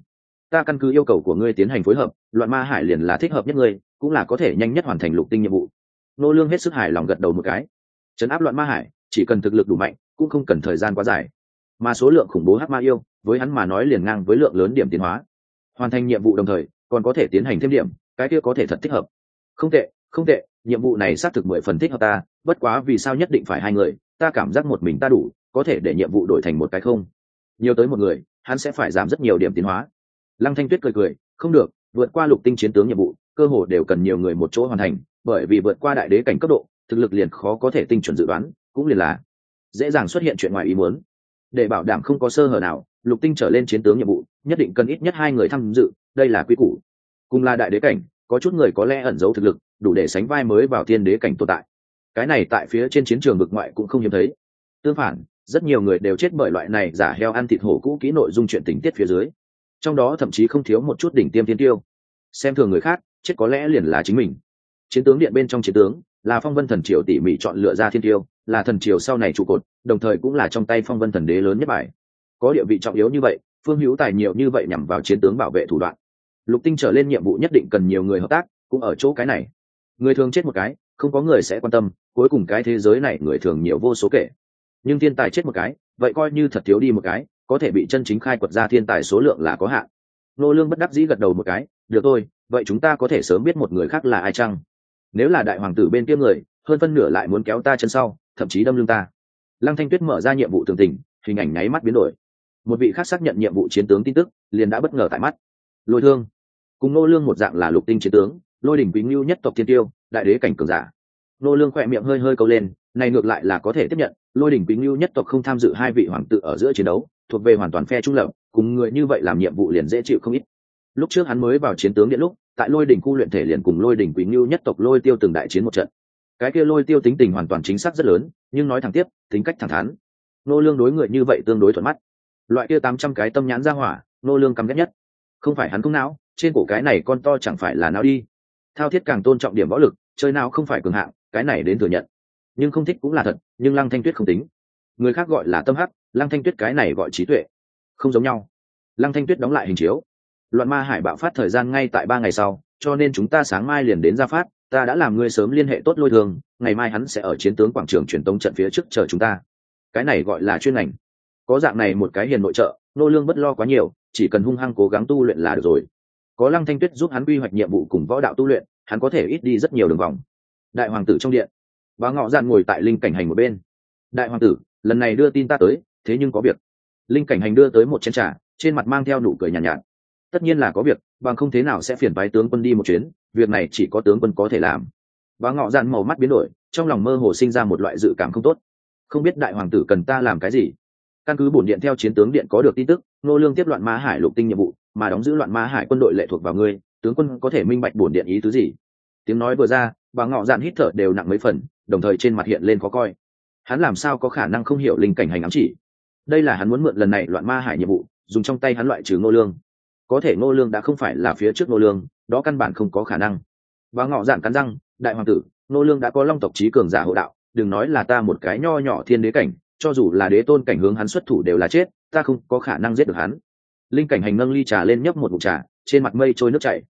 Ta căn cứ yêu cầu của ngươi tiến hành phối hợp, loạn ma hải liền là thích hợp nhất ngươi, cũng là có thể nhanh nhất hoàn thành lục tinh nhiệm vụ. Nô lương hết sức hài lòng gật đầu một cái. Chấn áp loạn ma hải, chỉ cần thực lực đủ mạnh, cũng không cần thời gian quá dài. Mà số lượng khủng bố hắc ma yêu, với hắn mà nói liền ngang với lượng lớn điểm tiến hóa hoàn thành nhiệm vụ đồng thời, còn có thể tiến hành thêm điểm, cái kia có thể thật thích hợp. Không tệ không tệ, nhiệm vụ này xác thực mười phần thích hợp ta, bất quá vì sao nhất định phải hai người, ta cảm giác một mình ta đủ, có thể để nhiệm vụ đổi thành một cái không? Nhiều tới một người, hắn sẽ phải giảm rất nhiều điểm tiến hóa. Lăng thanh tuyết cười cười, không được, vượt qua lục tinh chiến tướng nhiệm vụ, cơ hồ đều cần nhiều người một chỗ hoàn thành, bởi vì vượt qua đại đế cảnh cấp độ, thực lực liền khó có thể tinh chuẩn dự đoán, cũng liền là dễ dàng xuất hiện chuyện ngoài ý muốn. Để bảo đảm không có sơ hở nào, lục tinh trở lên chiến tướng nhiệm vụ nhất định cần ít nhất hai người tham dự, đây là quy củ. Cùng là đại đế cảnh, có chút người có lẽ ẩn giấu thực lực, đủ để sánh vai mới vào thiên đế cảnh tồn tại. Cái này tại phía trên chiến trường vực ngoại cũng không hiếm thấy. Tương phản, rất nhiều người đều chết bởi loại này giả heo ăn thịt hổ cũ kỹ nội dung chuyện tình tiết phía dưới. Trong đó thậm chí không thiếu một chút đỉnh tiêm Thiên tiêu. Xem thường người khác, chết có lẽ liền là chính mình. Chiến tướng điện bên trong chiến tướng, là phong vân thần triều tỉ mỉ chọn lựa ra thiên tiêu, là thần triều sau này trụ cột, đồng thời cũng là trong tay phong vân thần đế lớn nhất bài. Có địa vị trọng yếu như vậy phương hữu tài nhiều như vậy nhằm vào chiến tướng bảo vệ thủ đoạn. Lục tinh trở lên nhiệm vụ nhất định cần nhiều người hợp tác, cũng ở chỗ cái này. Người thường chết một cái, không có người sẽ quan tâm, cuối cùng cái thế giới này người thường nhiều vô số kể. Nhưng thiên tài chết một cái, vậy coi như thật thiếu đi một cái, có thể bị chân chính khai quật ra thiên tài số lượng là có hạn. Nô lương bất đắc dĩ gật đầu một cái, được thôi, vậy chúng ta có thể sớm biết một người khác là ai chăng? Nếu là đại hoàng tử bên kia người, hơn phân nửa lại muốn kéo ta chân sau, thậm chí đâm lưng ta. Lăng thanh tuyết mở ra nhiệm vụ tường tình, hình ảnh nháy mắt biến đổi một vị khác xác nhận nhiệm vụ chiến tướng tin tức, liền đã bất ngờ tại mắt. Lôi thương. Cùng nô lương một dạng là lục tinh chiến tướng, lôi đỉnh quý ngưu nhất tộc thiên tiêu, đại đế cảnh cường giả. Nô lương khỏe miệng hơi hơi câu lên, này ngược lại là có thể tiếp nhận, lôi đỉnh quý ngưu nhất tộc không tham dự hai vị hoàng tử ở giữa chiến đấu, thuộc về hoàn toàn phe trung lập, cùng người như vậy làm nhiệm vụ liền dễ chịu không ít. Lúc trước hắn mới vào chiến tướng điện lúc, tại lôi đỉnh khu luyện thể liền cùng lôi đỉnh quý ngưu nhất tộc lôi tiêu từng đại chiến một trận. Cái kia lôi tiêu tính tình hoàn toàn chính xác rất lớn, nhưng nói thẳng tiếp, tính cách thẳng thắn. Nô lương đối người như vậy tương đối thuận mắt loại kia tám trăm cái tâm nhãn ra hỏa, nô lương căm ghét nhất. Không phải hắn không não, trên cổ cái này con to chẳng phải là não đi. Thao thiết càng tôn trọng điểm võ lực, chơi nào không phải cường hạng, cái này đến thừa nhận. Nhưng không thích cũng là thật, nhưng lăng thanh tuyết không tính. Người khác gọi là tâm hắc, lăng thanh tuyết cái này gọi trí tuệ. Không giống nhau. Lăng thanh tuyết đóng lại hình chiếu. Loạn ma hải bạo phát thời gian ngay tại ba ngày sau, cho nên chúng ta sáng mai liền đến ra phát, ta đã làm ngươi sớm liên hệ tốt lôi thường, ngày mai hắn sẽ ở chiến tướng quảng trường truyền tống trận phía trước chờ chúng ta. Cái này gọi là chuyên ngành có dạng này một cái hiền nội trợ nô lương bất lo quá nhiều chỉ cần hung hăng cố gắng tu luyện là được rồi. Có lăng thanh tuyết giúp hắn quy hoạch nhiệm vụ cùng võ đạo tu luyện hắn có thể ít đi rất nhiều đường vòng. Đại hoàng tử trong điện bà ngọ dạn ngồi tại linh cảnh hành một bên. Đại hoàng tử lần này đưa tin ta tới thế nhưng có việc. Linh cảnh hành đưa tới một chén trà trên mặt mang theo nụ cười nhàn nhạt, nhạt. Tất nhiên là có việc bằng không thế nào sẽ phiền phái tướng quân đi một chuyến việc này chỉ có tướng quân có thể làm. Bà ngọ dạn màu mắt biến đổi trong lòng mơ hồ sinh ra một loại dự cảm không tốt. Không biết đại hoàng tử cần ta làm cái gì? Căn cứ bổn điện theo chiến tướng điện có được tin tức, nô lương tiếp loạn ma hải lục tinh nhiệm vụ, mà đóng giữ loạn ma hải quân đội lệ thuộc vào ngươi, tướng quân có thể minh bạch bổn điện ý tứ gì? Tiếng nói vừa ra, bà ngọ dạn hít thở đều nặng mấy phần, đồng thời trên mặt hiện lên khó coi. Hắn làm sao có khả năng không hiểu linh cảnh hành ám chỉ? Đây là hắn muốn mượn lần này loạn ma hải nhiệm vụ, dùng trong tay hắn loại trừ ngô lương. Có thể ngô lương đã không phải là phía trước ngô lương, đó căn bản không có khả năng. Bà ngọ dạn cắn răng, đại hoàng tử ngô lương đã có long tộc trí cường giả hộ đạo, đừng nói là ta một cái nho nhỏ thiên đế cảnh cho dù là đế tôn cảnh hướng hắn xuất thủ đều là chết, ta không có khả năng giết được hắn. Linh cảnh hành nâng ly trà lên nhấp một mục trà, trên mặt mây trôi nước chảy.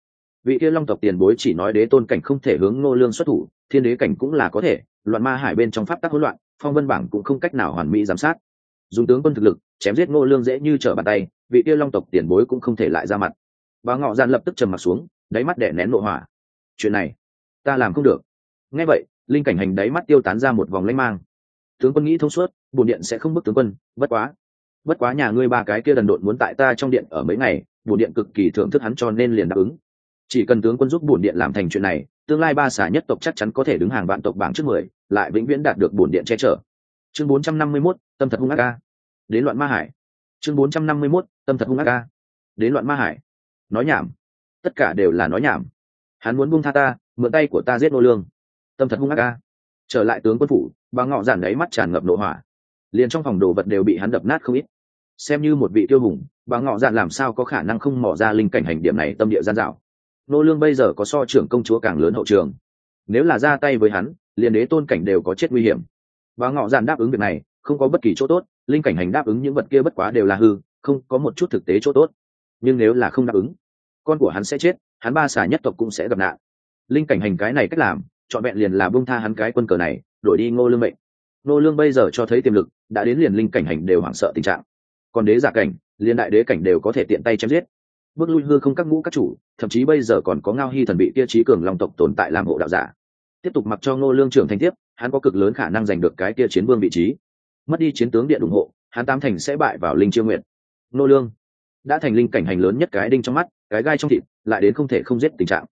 Vị kia long tộc tiền bối chỉ nói đế tôn cảnh không thể hướng ngô lương xuất thủ, thiên đế cảnh cũng là có thể, loạn ma hải bên trong pháp tắc hỗn loạn, phong vân bảng cũng không cách nào hoàn mỹ giám sát. Dùng tướng quân thực lực, chém giết ngô lương dễ như trở bàn tay, vị kia long tộc tiền bối cũng không thể lại ra mặt. Bà ngọ gian lập tức trầm mặt xuống, đáy mắt đẻ nén nội hỏa. Chuyện này, ta làm không được. Nghe vậy, linh cảnh hành đáy mắt tiêu tán ra một vòng lanh mang tướng quân nghĩ thông suốt bổn điện sẽ không bức tướng quân bất quá. Bất quá nhà ngươi ba cái kia đần độn muốn tại ta trong điện ở mấy ngày bổn điện cực kỳ thưởng thức hắn cho nên liền đáp ứng. Chỉ cần tướng quân giúp bổn điện làm thành chuyện này tương lai ba xả nhất tộc chắc chắn có thể đứng hàng vạn tộc bảng trước mười lại vĩnh viễn đạt được bổn điện che chở. Chương bốn trăm năm mươi 451, tâm thật hung ác ca. Đến loạn ma hải. Chương bốn trăm năm mươi 451, tâm thật hung ác ca. Đến loạn ma hải. Nói nhảm. Tất cả đều là nói nhảm. Hắn muốn buông tha ta mượn tay của ta giết nô lương. Tâm thật hung ác ca trở lại tướng quân phủ, bà ngọ giản đấy mắt tràn ngập nội hỏa. Liền trong phòng đồ vật đều bị hắn đập nát không ít. Xem như một vị tiêu hùng, bà ngọ giản làm sao có khả năng không mỏ ra linh cảnh hành điểm này tâm địa gian dạo? Nô lương bây giờ có so trưởng công chúa càng lớn hậu trường. Nếu là ra tay với hắn, liền đế tôn cảnh đều có chết nguy hiểm. Bà ngọ giản đáp ứng việc này, không có bất kỳ chỗ tốt, linh cảnh hành đáp ứng những vật kia bất quá đều là hư, không có một chút thực tế chỗ tốt. Nhưng nếu là không đáp ứng, con của hắn sẽ chết, hắn ba xả nhất tộc cũng sẽ gặp nạn. Linh cảnh hành cái này cách làm chọn vẹn liền là bông tha hắn cái quân cờ này, đổi đi ngô lương mệnh. Ngô lương bây giờ cho thấy tiềm lực, đã đến liền linh cảnh hành đều hoảng sợ tình trạng. Còn đế giả cảnh liên đại đế cảnh đều có thể tiện tay chém giết. Bước lui hư không các ngũ các chủ, thậm chí bây giờ còn có ngao hy thần bị kia trí cường long tộc tồn tại làm hộ đạo giả. Tiếp tục mặc cho ngô lương trưởng thành tiếp, hắn có cực lớn khả năng giành được cái kia chiến vương vị trí. Mất đi chiến tướng điện ủng hộ, hắn tam thành sẽ bại vào linh chiêu nguyện ngô lương đã thành linh cảnh hành lớn nhất cái đinh trong mắt, cái gai trong thịt, lại đến không thể không giết tình trạng.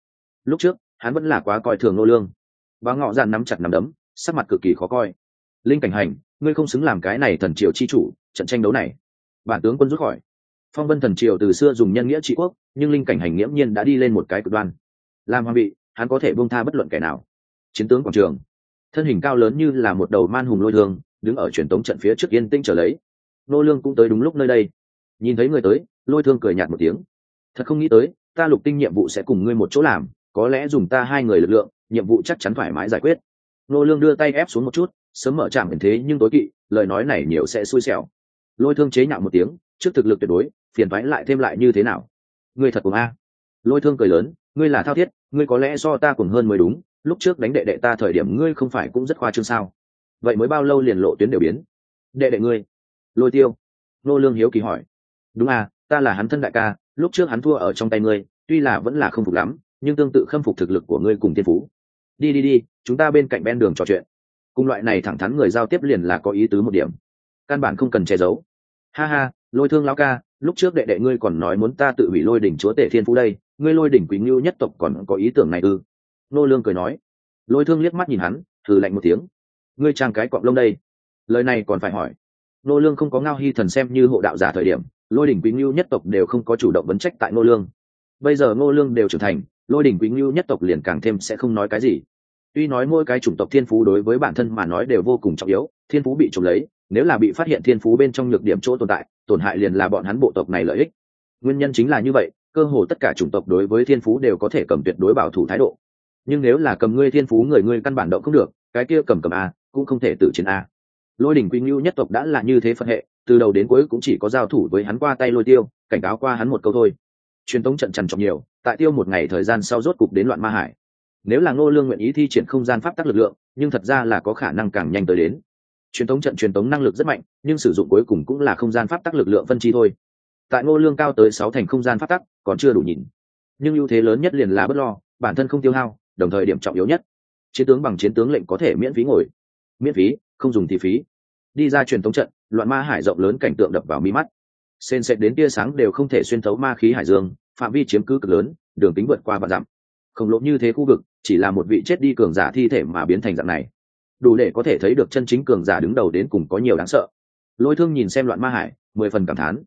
Lúc trước, hắn vẫn là quá coi thường ngô lương và ngọ dàn nắm chặt nắm đấm, sắc mặt cực kỳ khó coi. Linh cảnh hành, ngươi không xứng làm cái này thần triều chi chủ, trận tranh đấu này. Bản tướng quân rút khỏi. Phong vân thần triều từ xưa dùng nhân nghĩa trị quốc, nhưng linh cảnh hành nghiễm nhiên đã đi lên một cái cực đoan. Làm hoàng bị hắn có thể buông tha bất luận kẻ nào. Chiến tướng quảng trường. Thân hình cao lớn như là một đầu man hùng lôi thương, đứng ở truyền tống trận phía trước yên tĩnh trở lấy. Nô lương cũng tới đúng lúc nơi đây. Nhìn thấy người tới, lôi thương cười nhạt một tiếng. Thật không nghĩ tới, ta lục tinh nhiệm vụ sẽ cùng ngươi một chỗ làm, có lẽ dùng ta hai người lực lượng nhiệm vụ chắc chắn thoải mái giải quyết. Nô lương đưa tay ép xuống một chút, sớm mở trạm thế nhưng tối kỵ, lời nói này nhiều sẽ xui xẻo. Lôi thương chế nhạo một tiếng, trước thực lực tuyệt đối, phiền vãi lại thêm lại như thế nào? Ngươi thật cùng a. Lôi thương cười lớn, ngươi là thao thiết, ngươi có lẽ do ta cùng hơn mới đúng, lúc trước đánh đệ đệ ta thời điểm ngươi không phải cũng rất khoa trương sao? Vậy mới bao lâu liền lộ tuyến đều biến? Đệ đệ ngươi. Lôi tiêu. Nô lương hiếu kỳ hỏi. Đúng à ta là hắn thân đại ca, lúc trước hắn thua ở trong tay ngươi, tuy là vẫn là không phục lắm, nhưng tương tự khâm phục thực lực của ngươi cùng thiên phú đi đi đi, chúng ta bên cạnh bên đường trò chuyện. Cùng loại này thẳng thắn người giao tiếp liền là có ý tứ một điểm. Căn bản không cần che giấu. Ha ha, lôi thương lão ca, lúc trước đệ đệ ngươi còn nói muốn ta tự hủy lôi đỉnh chúa tể thiên phú đây, ngươi lôi đỉnh quý ngưu nhất tộc còn có ý tưởng này ư? Nô lương cười nói. Lôi thương liếc mắt nhìn hắn, thử lạnh một tiếng. Ngươi trang cái cọp lông đây. Lời này còn phải hỏi. Nô lương không có ngao hy thần xem như hộ đạo giả thời điểm, lôi đỉnh quý ngưu nhất tộc đều không có chủ động vấn trách tại nô lương. Bây giờ nô lương đều trưởng thành lôi đỉnh quý ngưu nhất tộc liền càng thêm sẽ không nói cái gì. Tuy nói mỗi cái chủng tộc thiên phú đối với bản thân mà nói đều vô cùng trọng yếu, thiên phú bị trộm lấy, nếu là bị phát hiện thiên phú bên trong nhược điểm chỗ tồn tại, tổn hại liền là bọn hắn bộ tộc này lợi ích. Nguyên nhân chính là như vậy, cơ hồ tất cả chủng tộc đối với thiên phú đều có thể cầm tuyệt đối bảo thủ thái độ. Nhưng nếu là cầm ngươi thiên phú người ngươi căn bản động không được, cái kia cầm cầm a, cũng không thể tự chiến a. Lôi đỉnh quy ngưu nhất tộc đã là như thế phân hệ, từ đầu đến cuối cũng chỉ có giao thủ với hắn qua tay lôi tiêu, cảnh cáo qua hắn một câu thôi truyền tống trận trằn trọc nhiều, tại tiêu một ngày thời gian sau rốt cục đến loạn ma hải. Nếu là ngô lương nguyện ý thi triển không gian pháp tắc lực lượng, nhưng thật ra là có khả năng càng nhanh tới đến. Truyền tống trận truyền tống năng lực rất mạnh, nhưng sử dụng cuối cùng cũng là không gian pháp tắc lực lượng phân chi thôi. Tại ngô lương cao tới sáu thành không gian pháp tắc, còn chưa đủ nhìn. Nhưng ưu thế lớn nhất liền là bất lo, bản thân không tiêu hao, đồng thời điểm trọng yếu nhất, chiến tướng bằng chiến tướng lệnh có thể miễn phí ngồi. Miễn phí, không dùng thì phí. Đi ra truyền tống trận, loạn ma hải rộng lớn cảnh tượng đập vào mi mắt sền sệt đến tia sáng đều không thể xuyên thấu ma khí hải dương, phạm vi chiếm cứ cực lớn, đường tính vượt qua và dặm. Khổng lồ như thế khu vực, chỉ là một vị chết đi cường giả thi thể mà biến thành dạng này. Đủ để có thể thấy được chân chính cường giả đứng đầu đến cùng có nhiều đáng sợ. Lôi thương nhìn xem loạn ma hải, mười phần cảm thán.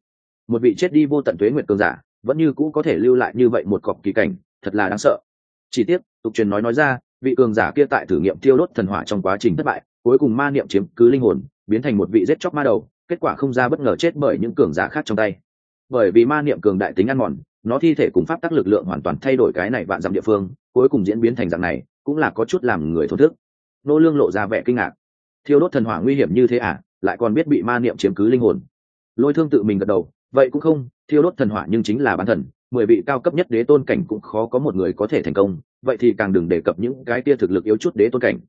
Một vị chết đi vô tận tuế nguyệt cường giả, vẫn như cũ có thể lưu lại như vậy một cọc kỳ cảnh, thật là đáng sợ. Chỉ tiếc, tục truyền nói nói ra, vị cường giả kia tại thử nghiệm tiêu đốt thần hỏa trong quá trình thất bại, cuối cùng ma niệm chiếm cứ linh hồn, biến thành một vị giết chóc ma đầu kết quả không ra bất ngờ chết bởi những cường giả khác trong tay. Bởi vì ma niệm cường đại tính ăn mòn, nó thi thể cùng pháp tắc lực lượng hoàn toàn thay đổi cái này vạn dặm địa phương, cuối cùng diễn biến thành dạng này, cũng là có chút làm người thổn thức. Nô lương lộ ra vẻ kinh ngạc. Thiêu đốt thần hỏa nguy hiểm như thế à? Lại còn biết bị ma niệm chiếm cứ linh hồn. Lôi thương tự mình gật đầu. Vậy cũng không, thiêu đốt thần hỏa nhưng chính là bán thần, mười vị cao cấp nhất đế tôn cảnh cũng khó có một người có thể thành công. Vậy thì càng đừng đề cập những cái tia thực lực yếu chút đế tôn cảnh.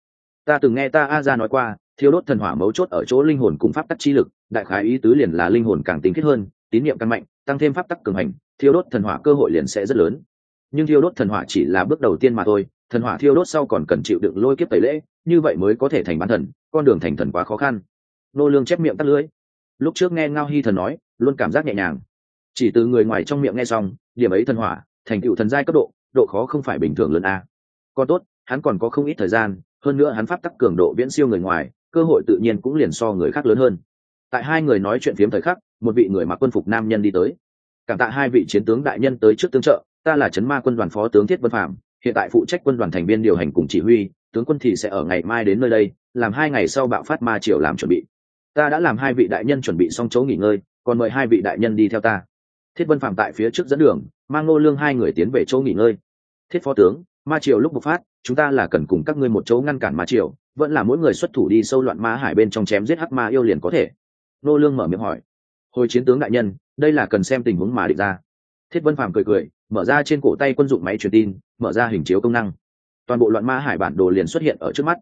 Ta từng nghe ta a ra nói qua thiêu đốt thần hỏa mấu chốt ở chỗ linh hồn cùng pháp tắc chi lực, đại khái ý tứ liền là linh hồn càng tinh khiết hơn, tín nhiệm càng mạnh, tăng thêm pháp tắc cường hành, thiêu đốt thần hỏa cơ hội liền sẽ rất lớn. Nhưng thiêu đốt thần hỏa chỉ là bước đầu tiên mà thôi, thần hỏa thiêu đốt sau còn cần chịu đựng lôi kiếp tẩy lễ, như vậy mới có thể thành bán thần, con đường thành thần quá khó khăn. Nô lương chép miệng tắt lưỡi. Lúc trước nghe ngao hy thần nói, luôn cảm giác nhẹ nhàng. Chỉ từ người ngoài trong miệng nghe xong, điểm ấy thần hỏa, thành tựu thần giai cấp độ độ khó không phải bình thường lớn a. Còn tốt, hắn còn có không ít thời gian, hơn nữa hắn pháp tắc cường độ viễn siêu người ngoài cơ hội tự nhiên cũng liền so người khác lớn hơn. Tại hai người nói chuyện phiếm thời khắc, một vị người mặc quân phục nam nhân đi tới. Cảm tạ hai vị chiến tướng đại nhân tới trước tương trợ, ta là trấn ma quân đoàn phó tướng thiết vân phạm hiện tại phụ trách quân đoàn thành viên điều hành cùng chỉ huy, tướng quân thì sẽ ở ngày mai đến nơi đây, làm hai ngày sau bạo phát ma triều làm chuẩn bị. Ta đã làm hai vị đại nhân chuẩn bị xong chỗ nghỉ ngơi, còn mời hai vị đại nhân đi theo ta. Thiết vân phạm tại phía trước dẫn đường, mang ngô lương hai người tiến về chỗ nghỉ ngơi. Thiết phó tướng, ma triều lúc bộc phát, chúng ta là cần cùng các ngươi một chỗ ngăn cản ma triều vẫn là mỗi người xuất thủ đi sâu loạn ma hải bên trong chém giết hắc ma yêu liền có thể. Nô lương mở miệng hỏi. Hồi chiến tướng đại nhân, đây là cần xem tình huống mà định ra. Thiết vân phàm cười cười, mở ra trên cổ tay quân dụng máy truyền tin, mở ra hình chiếu công năng. Toàn bộ loạn ma hải bản đồ liền xuất hiện ở trước mắt.